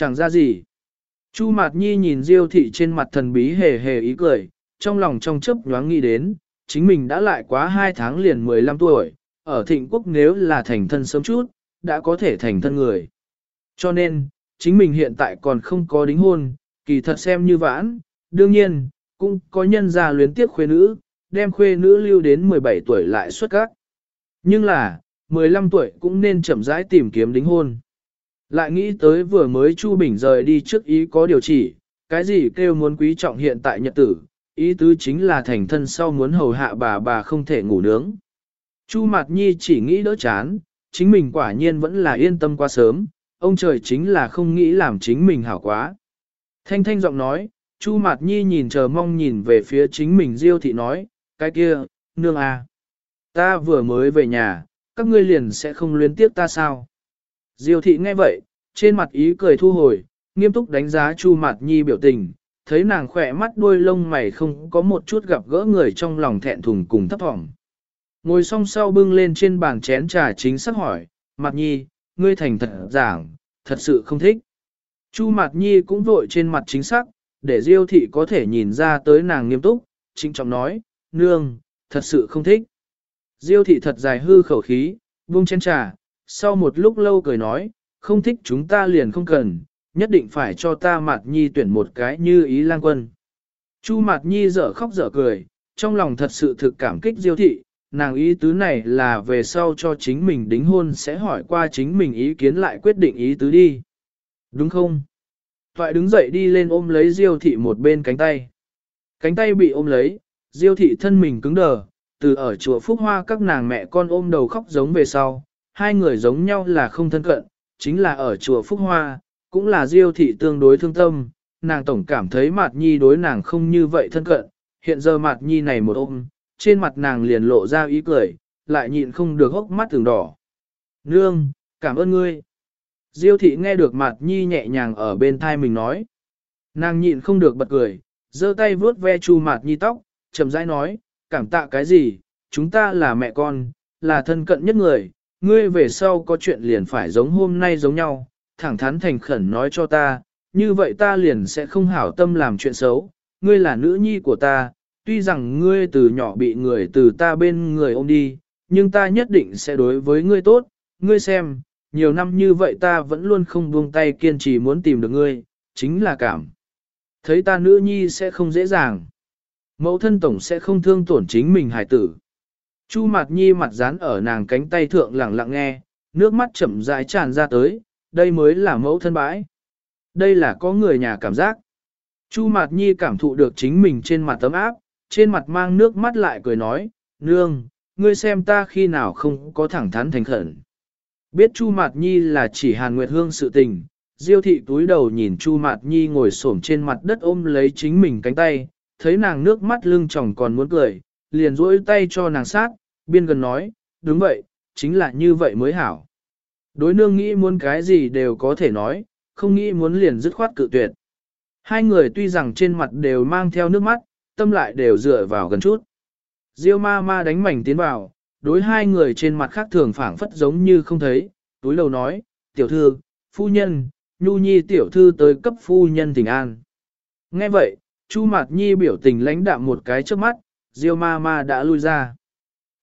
Chẳng ra gì. Chu Mạt Nhi nhìn Diêu thị trên mặt thần bí hề hề ý cười, trong lòng trong chớp nhoáng nghĩ đến, chính mình đã lại quá 2 tháng liền 15 tuổi, ở thịnh quốc nếu là thành thân sớm chút, đã có thể thành thân người. Cho nên, chính mình hiện tại còn không có đính hôn, kỳ thật xem như vãn, đương nhiên, cũng có nhân gia luyến tiếc khuê nữ, đem khuê nữ lưu đến 17 tuổi lại xuất các. Nhưng là, 15 tuổi cũng nên chậm rãi tìm kiếm đính hôn. Lại nghĩ tới vừa mới Chu Bình rời đi trước ý có điều chỉ, cái gì kêu muốn quý trọng hiện tại nhật tử, ý tứ chính là thành thân sau muốn hầu hạ bà bà không thể ngủ nướng. Chu Mạt Nhi chỉ nghĩ đỡ chán, chính mình quả nhiên vẫn là yên tâm quá sớm, ông trời chính là không nghĩ làm chính mình hảo quá. Thanh thanh giọng nói, Chu Mạt Nhi nhìn chờ mong nhìn về phía chính mình Diêu thị nói, cái kia, nương à. Ta vừa mới về nhà, các ngươi liền sẽ không luyến tiếc ta sao? Diêu thị nghe vậy, trên mặt ý cười thu hồi, nghiêm túc đánh giá Chu Mạt Nhi biểu tình, thấy nàng khỏe mắt đuôi lông mày không có một chút gặp gỡ người trong lòng thẹn thùng cùng thấp thỏm. Ngồi song sau bưng lên trên bàn chén trà chính xác hỏi, Mạt Nhi, ngươi thành thật giảng, thật sự không thích. Chu Mạt Nhi cũng vội trên mặt chính xác, để Diêu thị có thể nhìn ra tới nàng nghiêm túc, chính trọng nói, nương, thật sự không thích. Diêu thị thật dài hư khẩu khí, buông chén trà, sau một lúc lâu cười nói, không thích chúng ta liền không cần, nhất định phải cho ta Mạt Nhi tuyển một cái như ý lang quân. Chu Mạt Nhi dở khóc dở cười, trong lòng thật sự thực cảm kích Diêu thị, nàng ý tứ này là về sau cho chính mình đính hôn sẽ hỏi qua chính mình ý kiến lại quyết định ý tứ đi. Đúng không? Toại đứng dậy đi lên ôm lấy Diêu thị một bên cánh tay. Cánh tay bị ôm lấy, Diêu thị thân mình cứng đờ, từ ở chùa Phúc Hoa các nàng mẹ con ôm đầu khóc giống về sau, hai người giống nhau là không thân cận, chính là ở chùa Phúc Hoa, cũng là Diêu thị tương đối thương tâm, nàng tổng cảm thấy Mạt Nhi đối nàng không như vậy thân cận, hiện giờ Mạt Nhi này một ôm, trên mặt nàng liền lộ ra ý cười, lại nhịn không được hốc mắt từng đỏ. Nương, cảm ơn ngươi. Diêu thị nghe được Mạt Nhi nhẹ nhàng ở bên thai mình nói. Nàng nhịn không được bật cười, giơ tay vuốt ve Chu Mạt Nhi tóc, chậm rãi nói, cảm tạ cái gì, chúng ta là mẹ con, là thân cận nhất người, ngươi về sau có chuyện liền phải giống hôm nay giống nhau, thẳng thắn thành khẩn nói cho ta, như vậy ta liền sẽ không hảo tâm làm chuyện xấu, ngươi là nữ nhi của ta, tuy rằng ngươi từ nhỏ bị người từ ta bên người ôm đi, nhưng ta nhất định sẽ đối với ngươi tốt, ngươi xem, nhiều năm như vậy ta vẫn luôn không buông tay kiên trì muốn tìm được ngươi, chính là cảm. Thấy ta nữ nhi sẽ không dễ dàng. Mẫu thân tổng sẽ không thương tổn chính mình hải tử. Chu Mạt nhi mặt dán ở nàng cánh tay thượng lặng lặng nghe, nước mắt chậm rãi tràn ra tới, đây mới là mẫu thân bãi. Đây là có người nhà cảm giác. Chu Mạt Nhi cảm thụ được chính mình trên mặt tấm áp, trên mặt mang nước mắt lại cười nói, Nương, ngươi xem ta khi nào không có thẳng thắn thành khẩn. Biết Chu Mạt Nhi là chỉ Hàn Nguyệt Hương sự tình, Diêu thị túi đầu nhìn Chu Mạt Nhi ngồi xổm trên mặt đất ôm lấy chính mình cánh tay, thấy nàng nước mắt lưng tròng còn muốn cười, liền duỗi tay cho nàng sát, biên gần nói, đúng vậy, chính là như vậy mới hảo. Đối nương nghĩ muốn cái gì đều có thể nói, không nghĩ muốn liền dứt khoát cự tuyệt. Hai người tuy rằng trên mặt đều mang theo nước mắt, tâm lại đều dựa vào gần chút. Diêu ma ma đánh mảnh tiến vào, đối hai người trên mặt khác thường phảng phất giống như không thấy, túi lầu nói, tiểu thư, phu nhân, nhu nhi tiểu thư tới cấp phu nhân tình an. Nghe vậy, Chu Mạt Nhi biểu tình lãnh đạm một cái trước mắt, Diêu ma ma đã lui ra.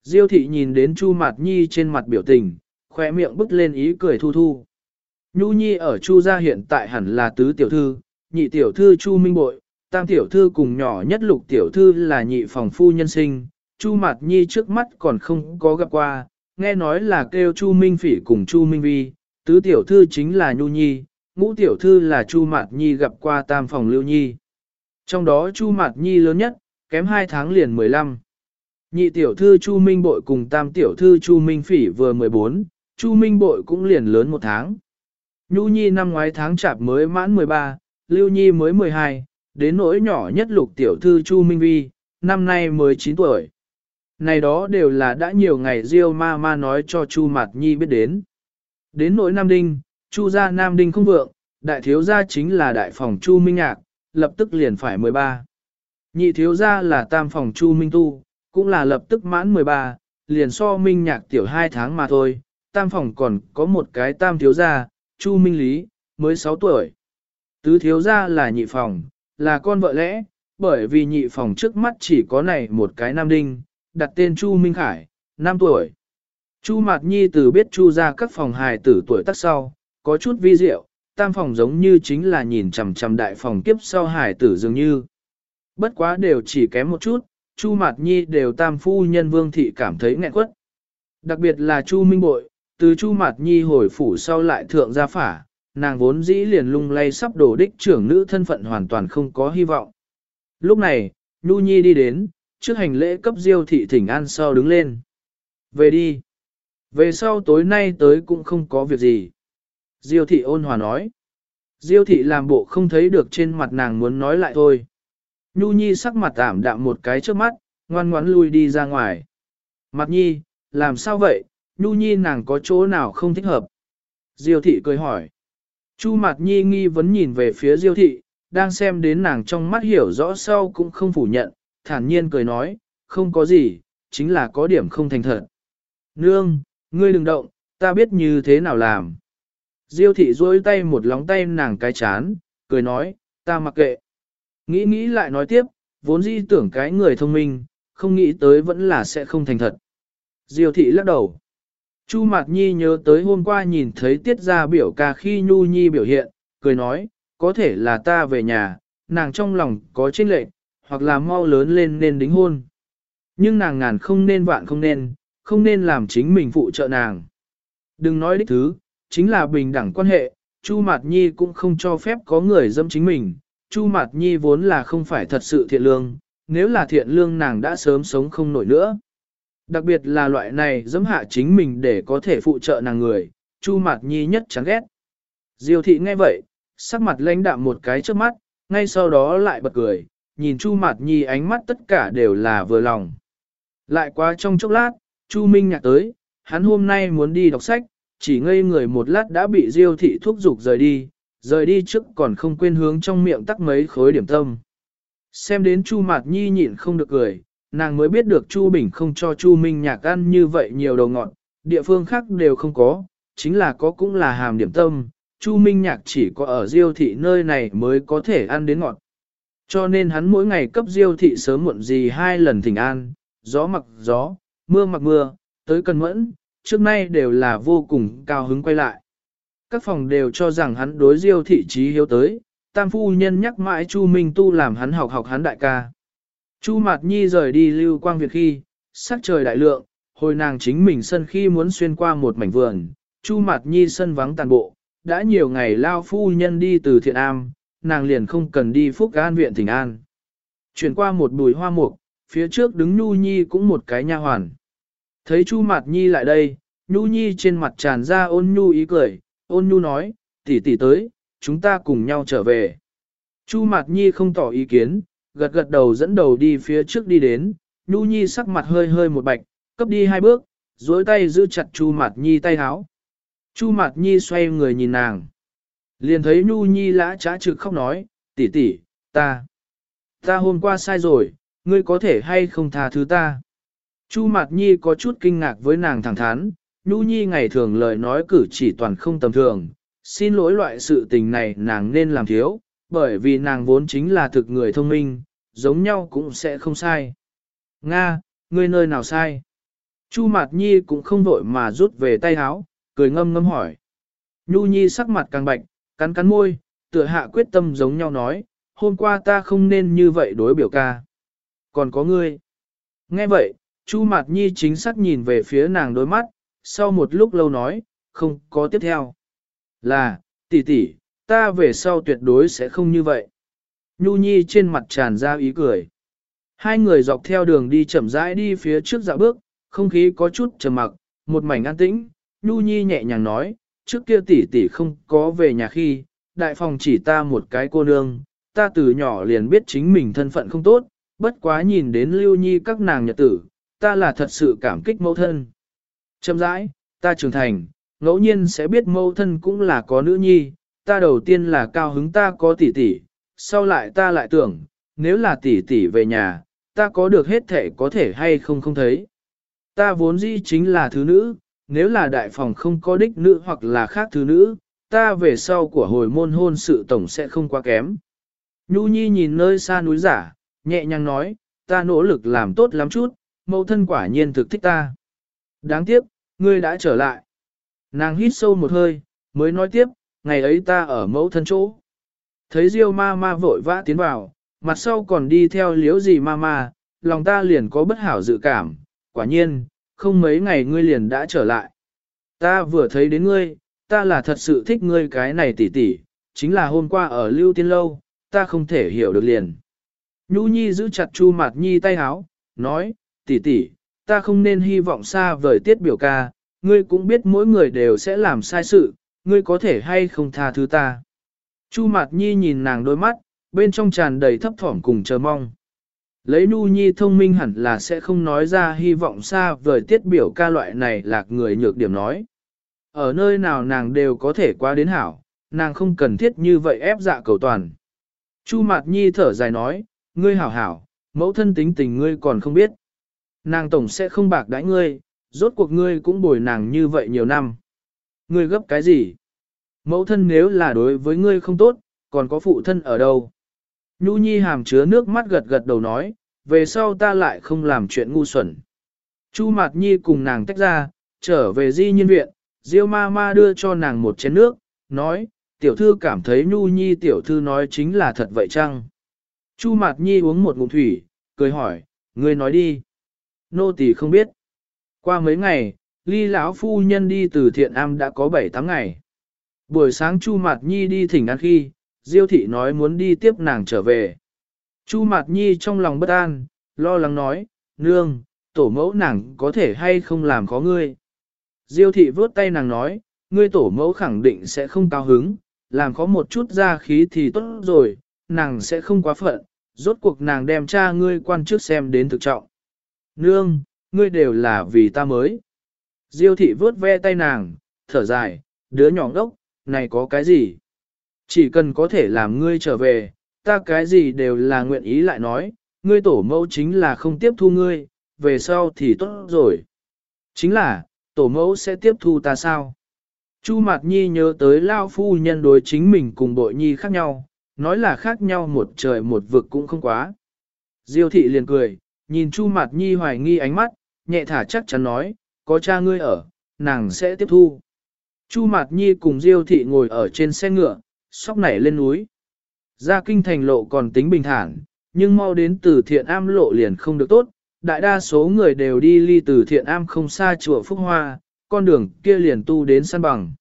Diêu thị nhìn đến Chu Mạt Nhi trên mặt biểu tình, khỏe miệng bứt lên ý cười thu thu. Nhu Nhi ở Chu gia hiện tại hẳn là tứ tiểu thư, nhị tiểu thư Chu Minh Bội, tam tiểu thư cùng nhỏ nhất lục tiểu thư là nhị phòng phu nhân sinh. Chu Mạt Nhi trước mắt còn không có gặp qua, nghe nói là kêu Chu Minh Phỉ cùng Chu Minh Vi, tứ tiểu thư chính là Nhu Nhi, ngũ tiểu thư là Chu Mạt Nhi gặp qua tam phòng Lưu Nhi. Trong đó Chu Mạt Nhi lớn nhất, kém 2 tháng liền 15. Nhị tiểu thư Chu Minh Bội cùng tam tiểu thư Chu Minh Phỉ vừa 14, Chu Minh Bội cũng liền lớn một tháng. Nhu Nhi năm ngoái tháng chạp mới mãn 13, Lưu Nhi mới 12, đến nỗi nhỏ nhất lục tiểu thư Chu Minh Vi, năm nay mới 9 tuổi. Này đó đều là đã nhiều ngày Diêu ma ma nói cho Chu Mạt Nhi biết đến. Đến nỗi Nam Đinh, Chu gia Nam Đinh không vượng, đại thiếu gia chính là đại phòng Chu Minh Nhạc, lập tức liền phải 13. Nhị thiếu gia là tam phòng Chu Minh Tu, cũng là lập tức mãn 13, liền so Minh Nhạc tiểu 2 tháng mà thôi, tam phòng còn có một cái tam thiếu gia, Chu Minh Lý, mới 6 tuổi. Tứ thiếu gia là nhị phòng, là con vợ lẽ, bởi vì nhị phòng trước mắt chỉ có này một cái nam đinh, đặt tên Chu Minh Khải, 5 tuổi. Chu Mạt Nhi từ biết Chu ra các phòng hài tử tuổi tác sau, có chút vi diệu, tam phòng giống như chính là nhìn chằm chằm đại phòng kiếp sau hài tử dường như. Bất quá đều chỉ kém một chút, Chu Mạt Nhi đều tam phu nhân vương thị cảm thấy nghẹn quất. Đặc biệt là Chu Minh Bội, từ Chu Mạt Nhi hồi phủ sau lại thượng gia phả, nàng vốn dĩ liền lung lay sắp đổ đích trưởng nữ thân phận hoàn toàn không có hy vọng. Lúc này, Nhu Nhi đi đến, trước hành lễ cấp diêu thị thỉnh an sau đứng lên. Về đi. Về sau tối nay tới cũng không có việc gì. Diêu thị ôn hòa nói. Diêu thị làm bộ không thấy được trên mặt nàng muốn nói lại thôi. Nhu Nhi sắc mặt ảm đạm một cái trước mắt, ngoan ngoãn lui đi ra ngoài. Mặt Nhi, làm sao vậy, Nhu Nhi nàng có chỗ nào không thích hợp? Diêu thị cười hỏi. Chu Mạt Nhi nghi vấn nhìn về phía Diêu thị, đang xem đến nàng trong mắt hiểu rõ sau cũng không phủ nhận, thản nhiên cười nói, không có gì, chính là có điểm không thành thật. Nương, ngươi đừng động, ta biết như thế nào làm. Diêu thị duỗi tay một lóng tay nàng cái chán, cười nói, ta mặc kệ. Nghĩ nghĩ lại nói tiếp, vốn dĩ tưởng cái người thông minh, không nghĩ tới vẫn là sẽ không thành thật. Diêu thị lắc đầu. Chu Mạt Nhi nhớ tới hôm qua nhìn thấy tiết ra biểu ca khi Nhu Nhi biểu hiện, cười nói, có thể là ta về nhà, nàng trong lòng có chênh lệch, hoặc là mau lớn lên nên đính hôn. Nhưng nàng ngàn không nên vạn không nên, không nên làm chính mình phụ trợ nàng. Đừng nói đích thứ, chính là bình đẳng quan hệ, Chu Mạt Nhi cũng không cho phép có người dâm chính mình. Chu Mạt Nhi vốn là không phải thật sự thiện lương, nếu là thiện lương nàng đã sớm sống không nổi nữa. Đặc biệt là loại này dẫm hạ chính mình để có thể phụ trợ nàng người, Chu Mạt Nhi nhất chán ghét. Diêu thị nghe vậy, sắc mặt lãnh đạm một cái trước mắt, ngay sau đó lại bật cười, nhìn Chu Mạt Nhi ánh mắt tất cả đều là vừa lòng. Lại qua trong chốc lát, Chu Minh nhạc tới, hắn hôm nay muốn đi đọc sách, chỉ ngây người một lát đã bị Diêu thị thúc giục rời đi, rời đi trước còn không quên hướng trong miệng tắc mấy khối điểm tâm. Xem đến Chu Mạt Nhi nhịn không được cười, nàng mới biết được Chu Bình không cho Chu Minh nhạc ăn như vậy nhiều đầu ngọn, địa phương khác đều không có, chính là có cũng là hàm điểm tâm, Chu Minh nhạc chỉ có ở Diêu thị nơi này mới có thể ăn đến ngọt. Cho nên hắn mỗi ngày cấp Diêu thị sớm muộn gì hai lần thỉnh an, gió mặc gió, mưa mặc mưa, tới cần mẫn, trước nay đều là vô cùng cao hứng quay lại. Các phòng đều cho rằng hắn đối Diêu thị trí hiếu tới, tam phu nhân nhắc mãi Chu Minh Tu làm hắn học học hắn đại ca. Chu Mạt Nhi rời đi lưu quang việc khi, sắc trời đại lượng, hồi nàng chính mình sân khi muốn xuyên qua một mảnh vườn, Chu Mạt Nhi sân vắng tàn bộ, đã nhiều ngày lao phu nhân đi từ thiện am, nàng liền không cần đi phúc an viện thỉnh an. Chuyển qua một bùi hoa mục, phía trước đứng Nhu Nhi cũng một cái nha hoàn. Thấy Chu Mạt Nhi lại đây, Nhu Nhi trên mặt tràn ra ôn nhu ý cười, ôn nhu nói, tỷ tỷ tới, chúng ta cùng nhau trở về. Chu Mạt Nhi không tỏ ý kiến, gật gật đầu dẫn đầu đi phía trước đi đến, Nhu Nhi sắc mặt hơi hơi một bạch, cấp đi hai bước, duỗi tay giữ chặt Chu Mạt Nhi tay háo. Chu Mạt Nhi xoay người nhìn nàng. Liền thấy Nhu Nhi lã trá trực khóc nói, tỷ tỷ, ta, ta hôm qua sai rồi, ngươi có thể hay không tha thứ ta. Chu Mạt Nhi có chút kinh ngạc với nàng thẳng thắn, Nhu Nhi ngày thường lời nói cử chỉ toàn không tầm thường, xin lỗi loại sự tình này nàng nên làm thiếu, bởi vì nàng vốn chính là thực người thông minh, giống nhau cũng sẽ không sai. Nga, ngươi nơi nào sai? Chu Mạt Nhi cũng không vội mà rút về tay áo, cười ngâm ngâm hỏi. Nhu Nhi sắc mặt càng bạch, cắn cắn môi, tựa hạ quyết tâm giống nhau nói, hôm qua ta không nên như vậy đối biểu ca. Còn có ngươi. Nghe vậy, Chu Mạt Nhi chính xác nhìn về phía nàng đôi mắt, sau một lúc lâu nói, không có tiếp theo. Là, tỷ tỷ, ta về sau tuyệt đối sẽ không như vậy. Nhu Nhi trên mặt tràn ra ý cười. Hai người dọc theo đường đi chậm rãi đi phía trước dạo bước, không khí có chút trầm mặc, một mảnh an tĩnh. Nhu Nhi nhẹ nhàng nói, trước kia tỷ tỷ không có về nhà khi, đại phòng chỉ ta một cái cô nương, ta từ nhỏ liền biết chính mình thân phận không tốt, bất quá nhìn đến Lưu Nhi các nàng nhật tử, ta là thật sự cảm kích mẫu thân. Châm rãi, ta trưởng thành, ngẫu nhiên sẽ biết mẫu thân cũng là có nữ nhi, ta đầu tiên là cao hứng ta có tỷ tỷ, sau lại ta lại tưởng, nếu là tỷ tỷ về nhà, ta có được hết thể có thể hay không không thấy. Ta vốn dĩ chính là thứ nữ, nếu là đại phòng không có đích nữ hoặc là khác thứ nữ, ta về sau của hồi môn hôn sự tổng sẽ không quá kém. Nhu Nhi nhìn nơi xa núi giả, nhẹ nhàng nói, ta nỗ lực làm tốt lắm chút, mẫu thân quả nhiên thực thích ta. Đáng tiếc, ngươi đã trở lại. Nàng hít sâu một hơi, mới nói tiếp, ngày ấy ta ở mẫu thân chỗ. Thấy Diêu ma ma vội vã tiến vào, mặt sau còn đi theo liếu gì ma ma, lòng ta liền có bất hảo dự cảm, quả nhiên, không mấy ngày ngươi liền đã trở lại. Ta vừa thấy đến ngươi, ta là thật sự thích ngươi cái này tỉ tỉ, chính là hôm qua ở Lưu Tiên Lâu, ta không thể hiểu được liền. Nhũ Nhi giữ chặt Chu Mạt Nhi tay háo, nói, tỷ tỷ, ta không nên hy vọng xa vời tiết biểu ca, ngươi cũng biết mỗi người đều sẽ làm sai sự, ngươi có thể hay không tha thứ ta. Chu Mạt Nhi nhìn nàng đôi mắt, bên trong tràn đầy thấp thỏm cùng chờ mong. Lấy Nu Nhi thông minh hẳn là sẽ không nói ra hy vọng xa vời tiết biểu ca loại này lạc người nhược điểm nói. Ở nơi nào nàng đều có thể qua đến hảo, nàng không cần thiết như vậy ép dạ cầu toàn. Chu Mạt Nhi thở dài nói, ngươi hảo hảo, mẫu thân tính tình ngươi còn không biết. Nàng tổng sẽ không bạc đãi ngươi, rốt cuộc ngươi cũng bồi nàng như vậy nhiều năm. Ngươi gấp cái gì? Mẫu thân nếu là đối với ngươi không tốt, còn có phụ thân ở đâu? Nhu Nhi hàm chứa nước mắt gật gật đầu nói, về sau ta lại không làm chuyện ngu xuẩn. Chu Mạt Nhi cùng nàng tách ra, trở về di nhân viện, Diêu ma ma đưa cho nàng một chén nước, nói, tiểu thư cảm thấy Nhu Nhi tiểu thư nói chính là thật vậy chăng? Chu Mạt Nhi uống một ngụm thủy, cười hỏi, ngươi nói đi. Nô tỳ không biết. Qua mấy ngày, ly lão phu nhân đi từ thiện am đã có 7 tháng ngày. Buổi sáng Chu Mạt Nhi đi thỉnh ăn khi, Diêu thị nói muốn đi tiếp nàng trở về. Chu Mạt Nhi trong lòng bất an, lo lắng nói, nương, tổ mẫu nàng có thể hay không làm khó ngươi. Diêu thị vớt tay nàng nói, ngươi tổ mẫu khẳng định sẽ không cao hứng, làm có một chút ra khí thì tốt rồi, nàng sẽ không quá phận, rốt cuộc nàng đem cha ngươi quan trước xem đến thực trọng. Nương, ngươi đều là vì ta mới. Diêu thị vớt ve tay nàng, thở dài, đứa nhỏ ngốc, này có cái gì? Chỉ cần có thể làm ngươi trở về, ta cái gì đều là nguyện ý lại nói, ngươi tổ mẫu chính là không tiếp thu ngươi, về sau thì tốt rồi. Chính là, tổ mẫu sẽ tiếp thu ta sao? Chu Mạt Nhi nhớ tới Lao Phu Nhân đối chính mình cùng bội nhi khác nhau, nói là khác nhau một trời một vực cũng không quá. Diêu thị liền cười, nhìn Chu Mạt Nhi hoài nghi ánh mắt, nhẹ thả chắc chắn nói, có cha ngươi ở, nàng sẽ tiếp thu. Chu Mạt Nhi cùng Diêu thị ngồi ở trên xe ngựa, sóc nảy lên núi. Ra kinh thành lộ còn tính bình thản, nhưng mau đến từ thiện am lộ liền không được tốt, đại đa số người đều đi ly từ thiện am không xa chùa Phúc Hoa, con đường kia liền tu đến săn bằng.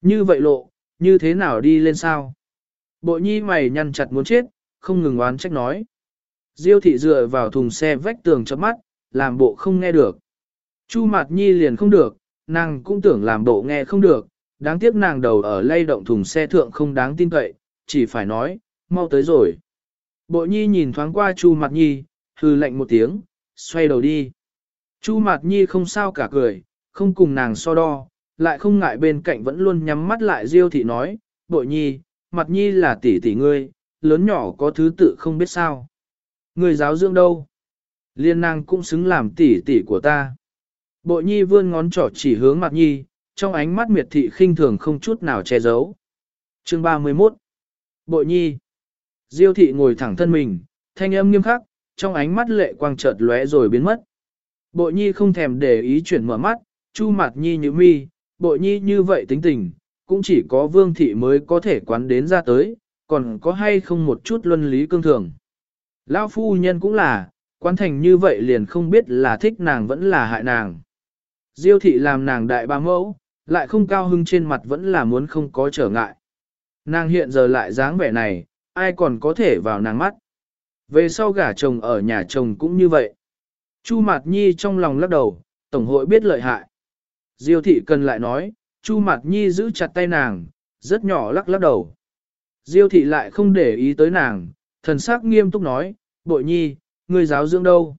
Như vậy lộ, như thế nào đi lên sao? Bộ nhi mày nhăn chặt muốn chết, không ngừng oán trách nói. Diêu thị dựa vào thùng xe vách tường chớp mắt, làm bộ không nghe được. Chu Mạt Nhi liền không được, nàng cũng tưởng làm bộ nghe không được, đáng tiếc nàng đầu ở lay động thùng xe thượng không đáng tin cậy, chỉ phải nói, mau tới rồi. Bộ Nhi nhìn thoáng qua Chu Mạt Nhi, hư lạnh một tiếng, xoay đầu đi. Chu Mạt Nhi không sao cả cười, không cùng nàng so đo, lại không ngại bên cạnh vẫn luôn nhắm mắt lại Diêu thị nói, Bộ Nhi, Mặt Nhi là tỷ tỷ ngươi, lớn nhỏ có thứ tự không biết sao. Người giáo dưỡng đâu? Liên nàng cũng xứng làm tỷ tỷ của ta. Bộ nhi vươn ngón trỏ chỉ hướng mặt nhi, trong ánh mắt miệt thị khinh thường không chút nào che giấu. Chương 31 Bộ nhi Diêu thị ngồi thẳng thân mình, thanh âm nghiêm khắc, trong ánh mắt lệ quang chợt lóe rồi biến mất. Bộ nhi không thèm để ý chuyển mở mắt, chu mặt nhi như mi, bộ nhi như vậy tính tình, cũng chỉ có vương thị mới có thể quán đến ra tới, còn có hay không một chút luân lý cương thường. Lão phu nhân cũng là, quan thành như vậy liền không biết là thích nàng vẫn là hại nàng. Diêu thị làm nàng đại ba mẫu, lại không cao hưng trên mặt vẫn là muốn không có trở ngại. Nàng hiện giờ lại dáng vẻ này, ai còn có thể vào nàng mắt. Về sau gả chồng ở nhà chồng cũng như vậy. Chu Mạt Nhi trong lòng lắc đầu, Tổng hội biết lợi hại. Diêu thị cần lại nói, Chu Mạt Nhi giữ chặt tay nàng, rất nhỏ lắc lắc đầu. Diêu thị lại không để ý tới nàng, thần sắc nghiêm túc nói, bội nhi, ngươi giáo dưỡng đâu?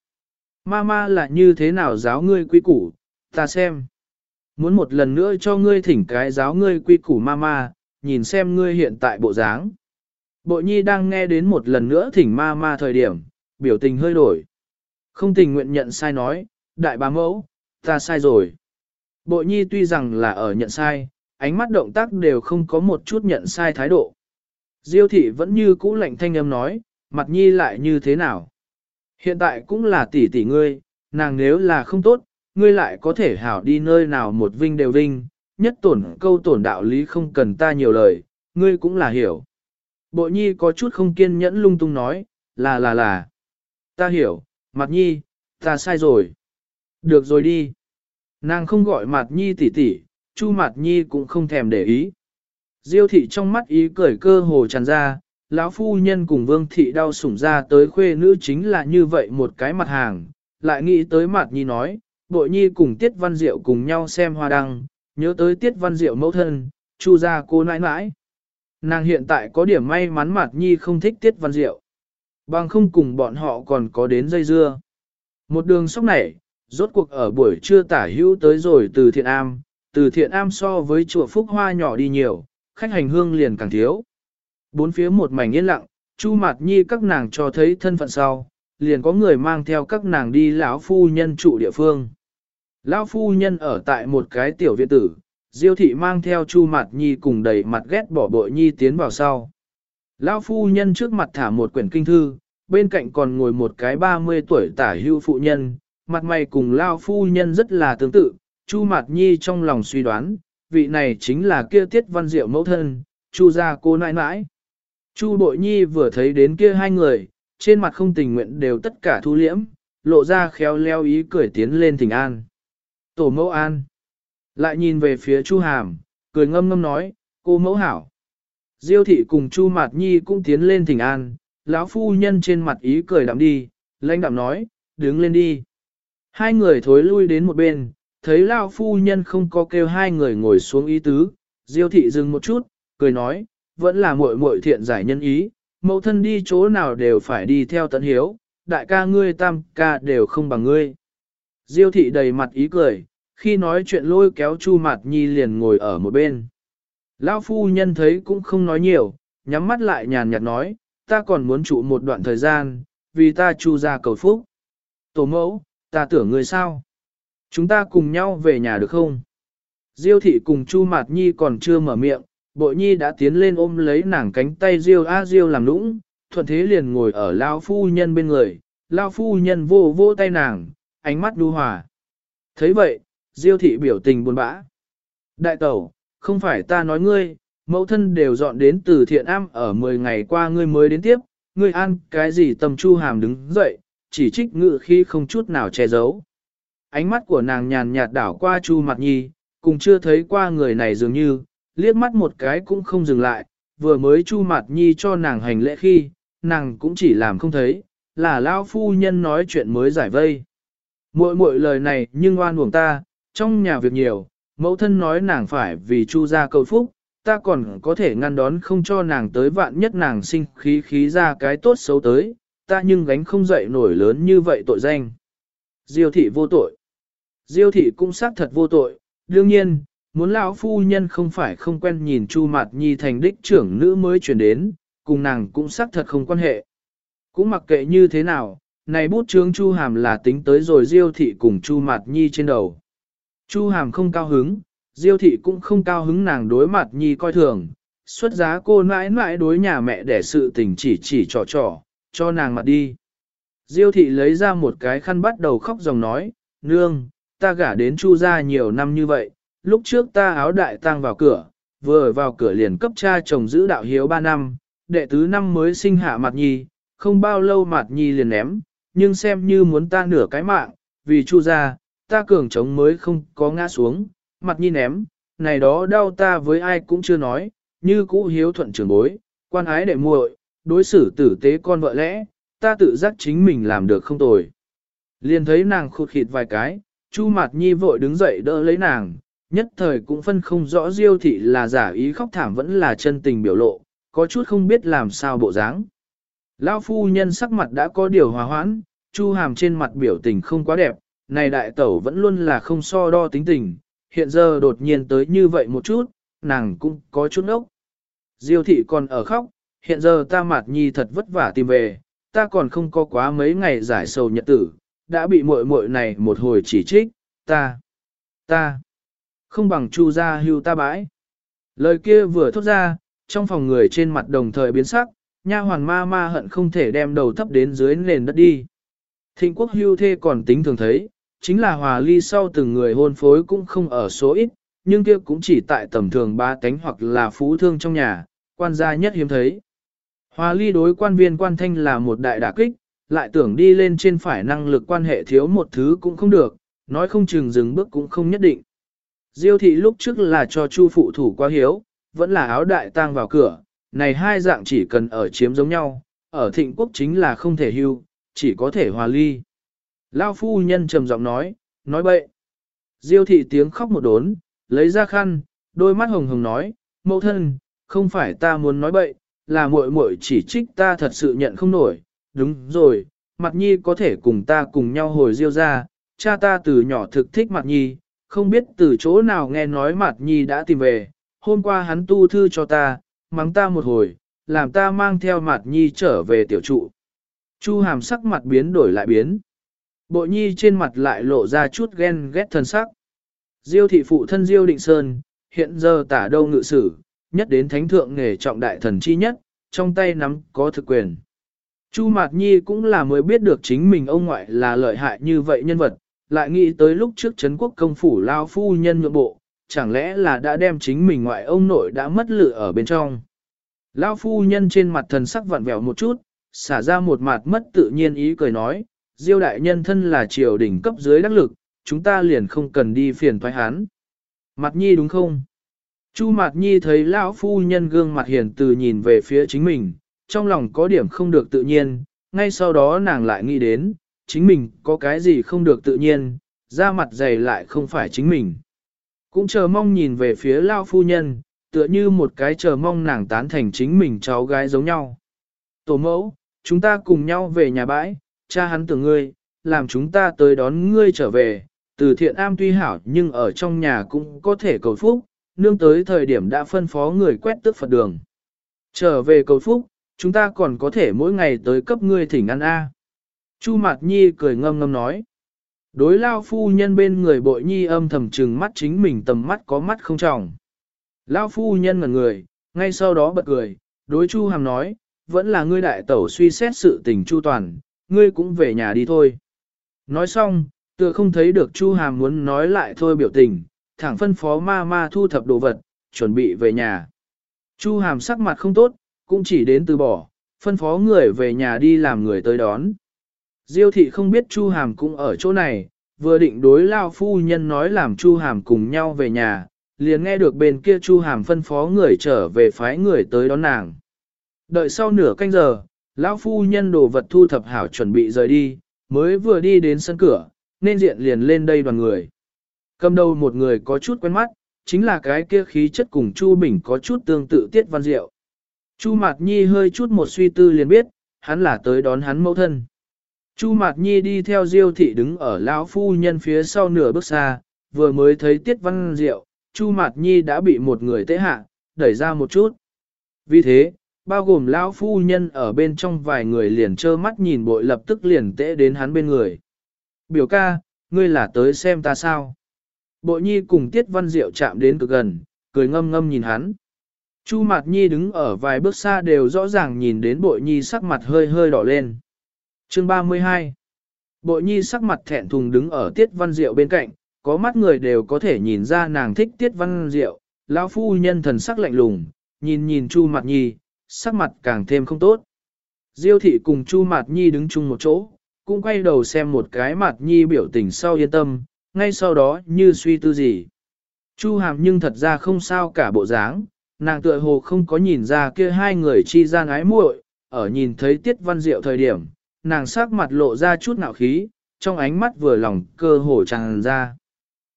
Mama là như thế nào giáo ngươi quy củ, ta xem. Muốn một lần nữa cho ngươi thỉnh cái giáo ngươi quy củ mama, nhìn xem ngươi hiện tại bộ dáng. Bội nhi đang nghe đến một lần nữa thỉnh mama thời điểm, biểu tình hơi đổi. Không tình nguyện nhận sai nói, đại bá mẫu, ta sai rồi. Bội nhi tuy rằng là ở nhận sai, ánh mắt động tác đều không có một chút nhận sai thái độ. Diêu thị vẫn như cũ lạnh thanh âm nói, mặt nhi lại như thế nào? Hiện tại cũng là tỷ tỷ ngươi, nàng nếu là không tốt, ngươi lại có thể hảo đi nơi nào một vinh đều vinh, nhất tổn câu tổn đạo lý không cần ta nhiều lời, ngươi cũng là hiểu. Bộ nhi có chút không kiên nhẫn lung tung nói, là là là. Ta hiểu, mặt nhi, ta sai rồi. Được rồi đi. Nàng không gọi mặt nhi tỷ tỷ, chu mặt nhi cũng không thèm để ý. Diêu thị trong mắt ý cười cơ hồ tràn ra, lão phu nhân cùng vương thị đau sủng ra tới khuê nữ chính là như vậy một cái mặt hàng, lại nghĩ tới mặt nhi nói, bội nhi cùng tiết văn diệu cùng nhau xem hoa đăng, nhớ tới tiết văn diệu mẫu thân, chu ra cô nãi nãi. Nàng hiện tại có điểm may mắn mặt nhi không thích tiết văn diệu. Bằng không cùng bọn họ còn có đến dây dưa. Một đường sóc này, rốt cuộc ở buổi trưa tả hữu tới rồi từ thiện am, từ thiện am so với chùa Phúc Hoa nhỏ đi nhiều, khách hành hương liền càng thiếu. Bốn phía một mảnh yên lặng, Chu Mạt Nhi các nàng cho thấy thân phận sau, liền có người mang theo các nàng đi lão phu nhân trụ địa phương. Lão phu nhân ở tại một cái tiểu viện tử, Diêu thị mang theo Chu Mạt Nhi cùng đầy mặt ghét bỏ bội nhi tiến vào sau. Lão phu nhân trước mặt thả một quyển kinh thư, bên cạnh còn ngồi một cái 30 tuổi tả hưu phụ nhân, mặt mày cùng lão phu nhân rất là tương tự, Chu Mạt Nhi trong lòng suy đoán, vị này chính là kia tiết văn diệu mẫu thân, Chu gia cô nãi nãi. Chu Bội Nhi vừa thấy đến kia hai người, trên mặt không tình nguyện đều tất cả thu liễm, lộ ra khéo leo ý cười tiến lên thỉnh an. Tổ mẫu an. Lại nhìn về phía Chu Hàm, cười ngâm ngâm nói, cô mẫu hảo. Diêu thị cùng Chu Mạt Nhi cũng tiến lên thỉnh an, lão phu nhân trên mặt ý cười đạm đi, lãnh đạm nói, đứng lên đi. Hai người thối lui đến một bên, thấy lao phu nhân không có kêu hai người ngồi xuống ý tứ, Diêu thị dừng một chút, cười nói, vẫn là muội muội thiện giải nhân ý, mẫu thân đi chỗ nào đều phải đi theo tận hiếu, đại ca ngươi tam ca đều không bằng ngươi. Diêu thị đầy mặt ý cười, khi nói chuyện lôi kéo Chu Mạt Nhi liền ngồi ở một bên. Lão phu nhân thấy cũng không nói nhiều, nhắm mắt lại nhàn nhạt nói, ta còn muốn trụ một đoạn thời gian, vì ta chu ra cầu phúc. Tổ mẫu, ta tưởng người sao? Chúng ta cùng nhau về nhà được không? Diêu thị cùng Chu Mạt Nhi còn chưa mở miệng, bội nhi đã tiến lên ôm lấy nàng cánh tay Diêu A Diêu làm nũng, thuận thế liền ngồi ở Lao phu nhân bên người, Lao phu nhân vô vô tay nàng, ánh mắt đu hòa. thấy vậy, Diêu thị biểu tình buồn bã. Đại tẩu, không phải ta nói ngươi, mẫu thân đều dọn đến từ thiện am ở 10 ngày qua ngươi mới đến tiếp, ngươi ăn cái gì tầm chu hàm đứng dậy, chỉ trích ngự khi không chút nào che giấu. Ánh mắt của nàng nhàn nhạt đảo qua chu Mạt nhi, cùng chưa thấy qua người này dường như, liếc mắt một cái cũng không dừng lại, vừa mới chu Mạt nhi cho nàng hành lễ khi, nàng cũng chỉ làm không thấy, là Lão phu nhân nói chuyện mới giải vây. Muội muội lời này nhưng oan uổng ta, trong nhà việc nhiều, mẫu thân nói nàng phải vì chu gia cầu phúc, ta còn có thể ngăn đón không cho nàng tới vạn nhất nàng sinh khí khí ra cái tốt xấu tới, ta nhưng gánh không dậy nổi lớn như vậy tội danh. Diêu thị vô tội. Diêu thị cũng xác thật vô tội, đương nhiên, muốn lão phu nhân không phải không quen nhìn Chu Mạt Nhi thành đích trưởng nữ mới chuyển đến, cùng nàng cũng xác thật không quan hệ. Cũng mặc kệ như thế nào, này bút chướng Chu Hàm là tính tới rồi Diêu thị cùng Chu Mạt Nhi trên đầu. Chu Hàm không cao hứng, Diêu thị cũng không cao hứng nàng đối mặt Nhi coi thường, xuất giá cô mãi mãi đối nhà mẹ để sự tình chỉ chỉ trò trò, cho nàng mặt đi. Diêu thị lấy ra một cái khăn bắt đầu khóc dòng nói, nương, ta gả đến Chu gia nhiều năm như vậy, lúc trước ta áo đại tang vào cửa, vừa vào cửa liền cấp cha chồng giữ đạo hiếu 3 năm, đệ tứ năm mới sinh hạ mặt nhi, không bao lâu mặt nhi liền ném, nhưng xem như muốn ta nửa cái mạng, vì chu gia, ta cường chống mới không có ngã xuống, mặt nhi ném, này đó đau ta với ai cũng chưa nói, như cũ hiếu thuận trưởng bối, quan ái đệ muội, đối xử tử tế con vợ lẽ, ta tự giác chính mình làm được không tồi. Liền thấy nàng khụt khịt vài cái, Chu Mạt Nhi vội đứng dậy đỡ lấy nàng, nhất thời cũng phân không rõ Diêu thị là giả ý khóc thảm vẫn là chân tình biểu lộ, có chút không biết làm sao bộ dáng. Lão phu nhân sắc mặt đã có điều hòa hoãn, Chu Hàm trên mặt biểu tình không quá đẹp, này đại tẩu vẫn luôn là không so đo tính tình, hiện giờ đột nhiên tới như vậy một chút, nàng cũng có chút ốc. Diêu thị còn ở khóc, hiện giờ ta Mạt nhi thật vất vả tìm về, ta còn không có quá mấy ngày giải sầu nhật tử, đã bị muội muội này một hồi chỉ trích, ta, ta, không bằng chu gia hưu ta bãi. Lời kia vừa thốt ra, trong phòng người trên mặt đồng thời biến sắc, nha hoàn ma ma hận không thể đem đầu thấp đến dưới nền đất đi. Thịnh quốc hưu thê còn tính thường thấy, chính là hòa ly sau từng người hôn phối cũng không ở số ít, nhưng kia cũng chỉ tại tầm thường ba tánh hoặc là phú thương trong nhà, quan gia nhất hiếm thấy. Hòa ly đối quan viên quan thanh là một đại đả kích, lại tưởng đi lên trên phải năng lực quan hệ thiếu một thứ cũng không được, nói không chừng dừng bước cũng không nhất định. Diêu thị lúc trước là cho chu phụ thủ qua hiếu, vẫn là áo đại tang vào cửa, này hai dạng chỉ cần ở chiếm giống nhau, ở thịnh quốc chính là không thể hưu, chỉ có thể hòa ly. Lao phu nhân trầm giọng nói, nói bậy. Diêu thị tiếng khóc một đốn, lấy ra khăn, đôi mắt hồng hồng nói, mẫu thân, không phải ta muốn nói bậy, là muội muội chỉ trích ta thật sự nhận không nổi, đúng rồi, mặt nhi có thể cùng ta cùng nhau hồi diêu ra, cha ta từ nhỏ thực thích mặt nhi, không biết từ chỗ nào nghe nói mặt nhi đã tìm về, hôm qua hắn tu thư cho ta, mắng ta một hồi, làm ta mang theo mặt nhi trở về tiểu trụ. Chu hàm sắc mặt biến đổi lại biến. Bộ nhi trên mặt lại lộ ra chút ghen ghét thân sắc. Diêu thị phụ thân Diêu Định Sơn, hiện giờ tả đâu ngự sử, nhất đến thánh thượng nghề trọng đại thần chi nhất, trong tay nắm có thực quyền. Chu Mạt Nhi cũng là mới biết được chính mình ông ngoại là lợi hại như vậy nhân vật, lại nghĩ tới lúc trước Trấn quốc công phủ lao phu nhân nhượng bộ, chẳng lẽ là đã đem chính mình ngoại ông nội đã mất lự ở bên trong. Lao phu nhân trên mặt thần sắc vặn vẹo một chút, xả ra một mặt mất tự nhiên ý cười nói, Diêu đại nhân thân là triều đỉnh cấp dưới đắc lực, chúng ta liền không cần đi phiền thoái hán. Mặt nhi đúng không? Chu Mạt Nhi thấy lão phu nhân gương mặt hiền từ nhìn về phía chính mình, trong lòng có điểm không được tự nhiên, ngay sau đó nàng lại nghĩ đến, chính mình có cái gì không được tự nhiên, da mặt dày lại không phải chính mình. Cũng chờ mong nhìn về phía lão phu nhân, tựa như một cái chờ mong nàng tán thành chính mình cháu gái giống nhau. Tổ mẫu, chúng ta cùng nhau về nhà bãi, cha hắn tưởng ngươi, làm chúng ta tới đón ngươi trở về, từ thiện am tuy hảo nhưng ở trong nhà cũng có thể cầu phúc, nương tới thời điểm đã phân phó người quét tước Phật đường. Trở về cầu phúc, chúng ta còn có thể mỗi ngày tới cấp ngươi thỉnh ăn A. Chu Mạt Nhi cười ngâm ngâm nói. Đối lao phu nhân bên người bội nhi âm thầm trừng mắt chính mình tầm mắt có mắt không trọng. Lao phu nhân ngẩn người, ngay sau đó bật cười, đối Chu Hàm nói, vẫn là ngươi đại tẩu suy xét sự tình Chu Toàn, ngươi cũng về nhà đi thôi. Nói xong, tựa không thấy được Chu Hàm muốn nói lại thôi biểu tình, thẳng phân phó ma ma thu thập đồ vật, chuẩn bị về nhà. Chu hàm sắc mặt không tốt, cũng chỉ đến từ bỏ, phân phó người về nhà đi làm người tới đón. Diêu thị không biết Chu hàm cũng ở chỗ này, vừa định đối lao phu nhân nói làm Chu hàm cùng nhau về nhà, liền nghe được bên kia Chu hàm phân phó người trở về phái người tới đón nàng. Đợi sau nửa canh giờ, lão phu nhân đồ vật thu thập hảo chuẩn bị rời đi, mới vừa đi đến sân cửa, nên diện liền lên đây đoàn người. Cầm đầu một người có chút quen mắt, chính là cái kia khí chất cùng Chu Bình có chút tương tự Tiết Văn Diệu. Chu Mạt Nhi hơi chút một suy tư liền biết, hắn là tới đón hắn mẫu thân. Chu Mạt Nhi đi theo Diêu thị đứng ở lão phu nhân phía sau nửa bước xa, vừa mới thấy Tiết Văn Diệu, Chu Mạt Nhi đã bị một người tế hạ, đẩy ra một chút. Vì thế, bao gồm lão phu nhân ở bên trong vài người liền trơ mắt nhìn bội lập tức liền tễ đến hắn bên người. Biểu ca, ngươi là tới xem ta sao? Bội nhi cùng Tiết Văn Diệu chạm đến cực gần, cười ngâm ngâm nhìn hắn. Chu Mạt Nhi đứng ở vài bước xa đều rõ ràng nhìn đến bội nhi sắc mặt hơi hơi đỏ lên. Chương 32 Bội nhi sắc mặt thẹn thùng đứng ở Tiết Văn Diệu bên cạnh, có mắt người đều có thể nhìn ra nàng thích Tiết Văn Diệu, lão phu nhân thần sắc lạnh lùng, nhìn nhìn Chu Mạt Nhi, sắc mặt càng thêm không tốt. Diêu thị cùng Chu Mạt Nhi đứng chung một chỗ, cũng quay đầu xem một cái Mạt Nhi biểu tình sau yên tâm, ngay sau đó như suy tư gì. Chu hàm nhưng thật ra không sao cả bộ dáng, nàng tựa hồ không có nhìn ra kia hai người chi gian ái muội, ở nhìn thấy tiết văn diệu thời điểm, nàng sắc mặt lộ ra chút nạo khí, trong ánh mắt vừa lòng cơ hồ tràn ra.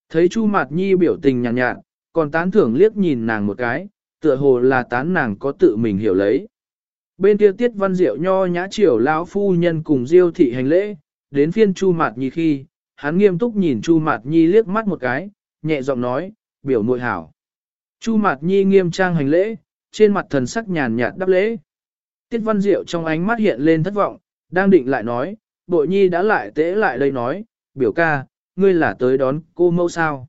Thấy Chu Mạt Nhi biểu tình nhàn nhạt, nhạt, còn tán thưởng liếc nhìn nàng một cái, tựa hồ là tán nàng có tự mình hiểu lấy. Bên kia Tiết Văn Diệu nho nhã triều lão phu nhân cùng Diêu thị hành lễ, đến phiên Chu Mạt Nhi khi, hắn nghiêm túc nhìn Chu Mạt Nhi liếc mắt một cái, nhẹ giọng nói, biểu nội hảo. Chu Mạt Nhi nghiêm trang hành lễ, trên mặt thần sắc nhàn nhạt đáp lễ. Tiết Văn Diệu trong ánh mắt hiện lên thất vọng, đang định lại nói, bội nhi đã lại tễ lại đây nói, biểu ca, ngươi là tới đón cô mẫu sao.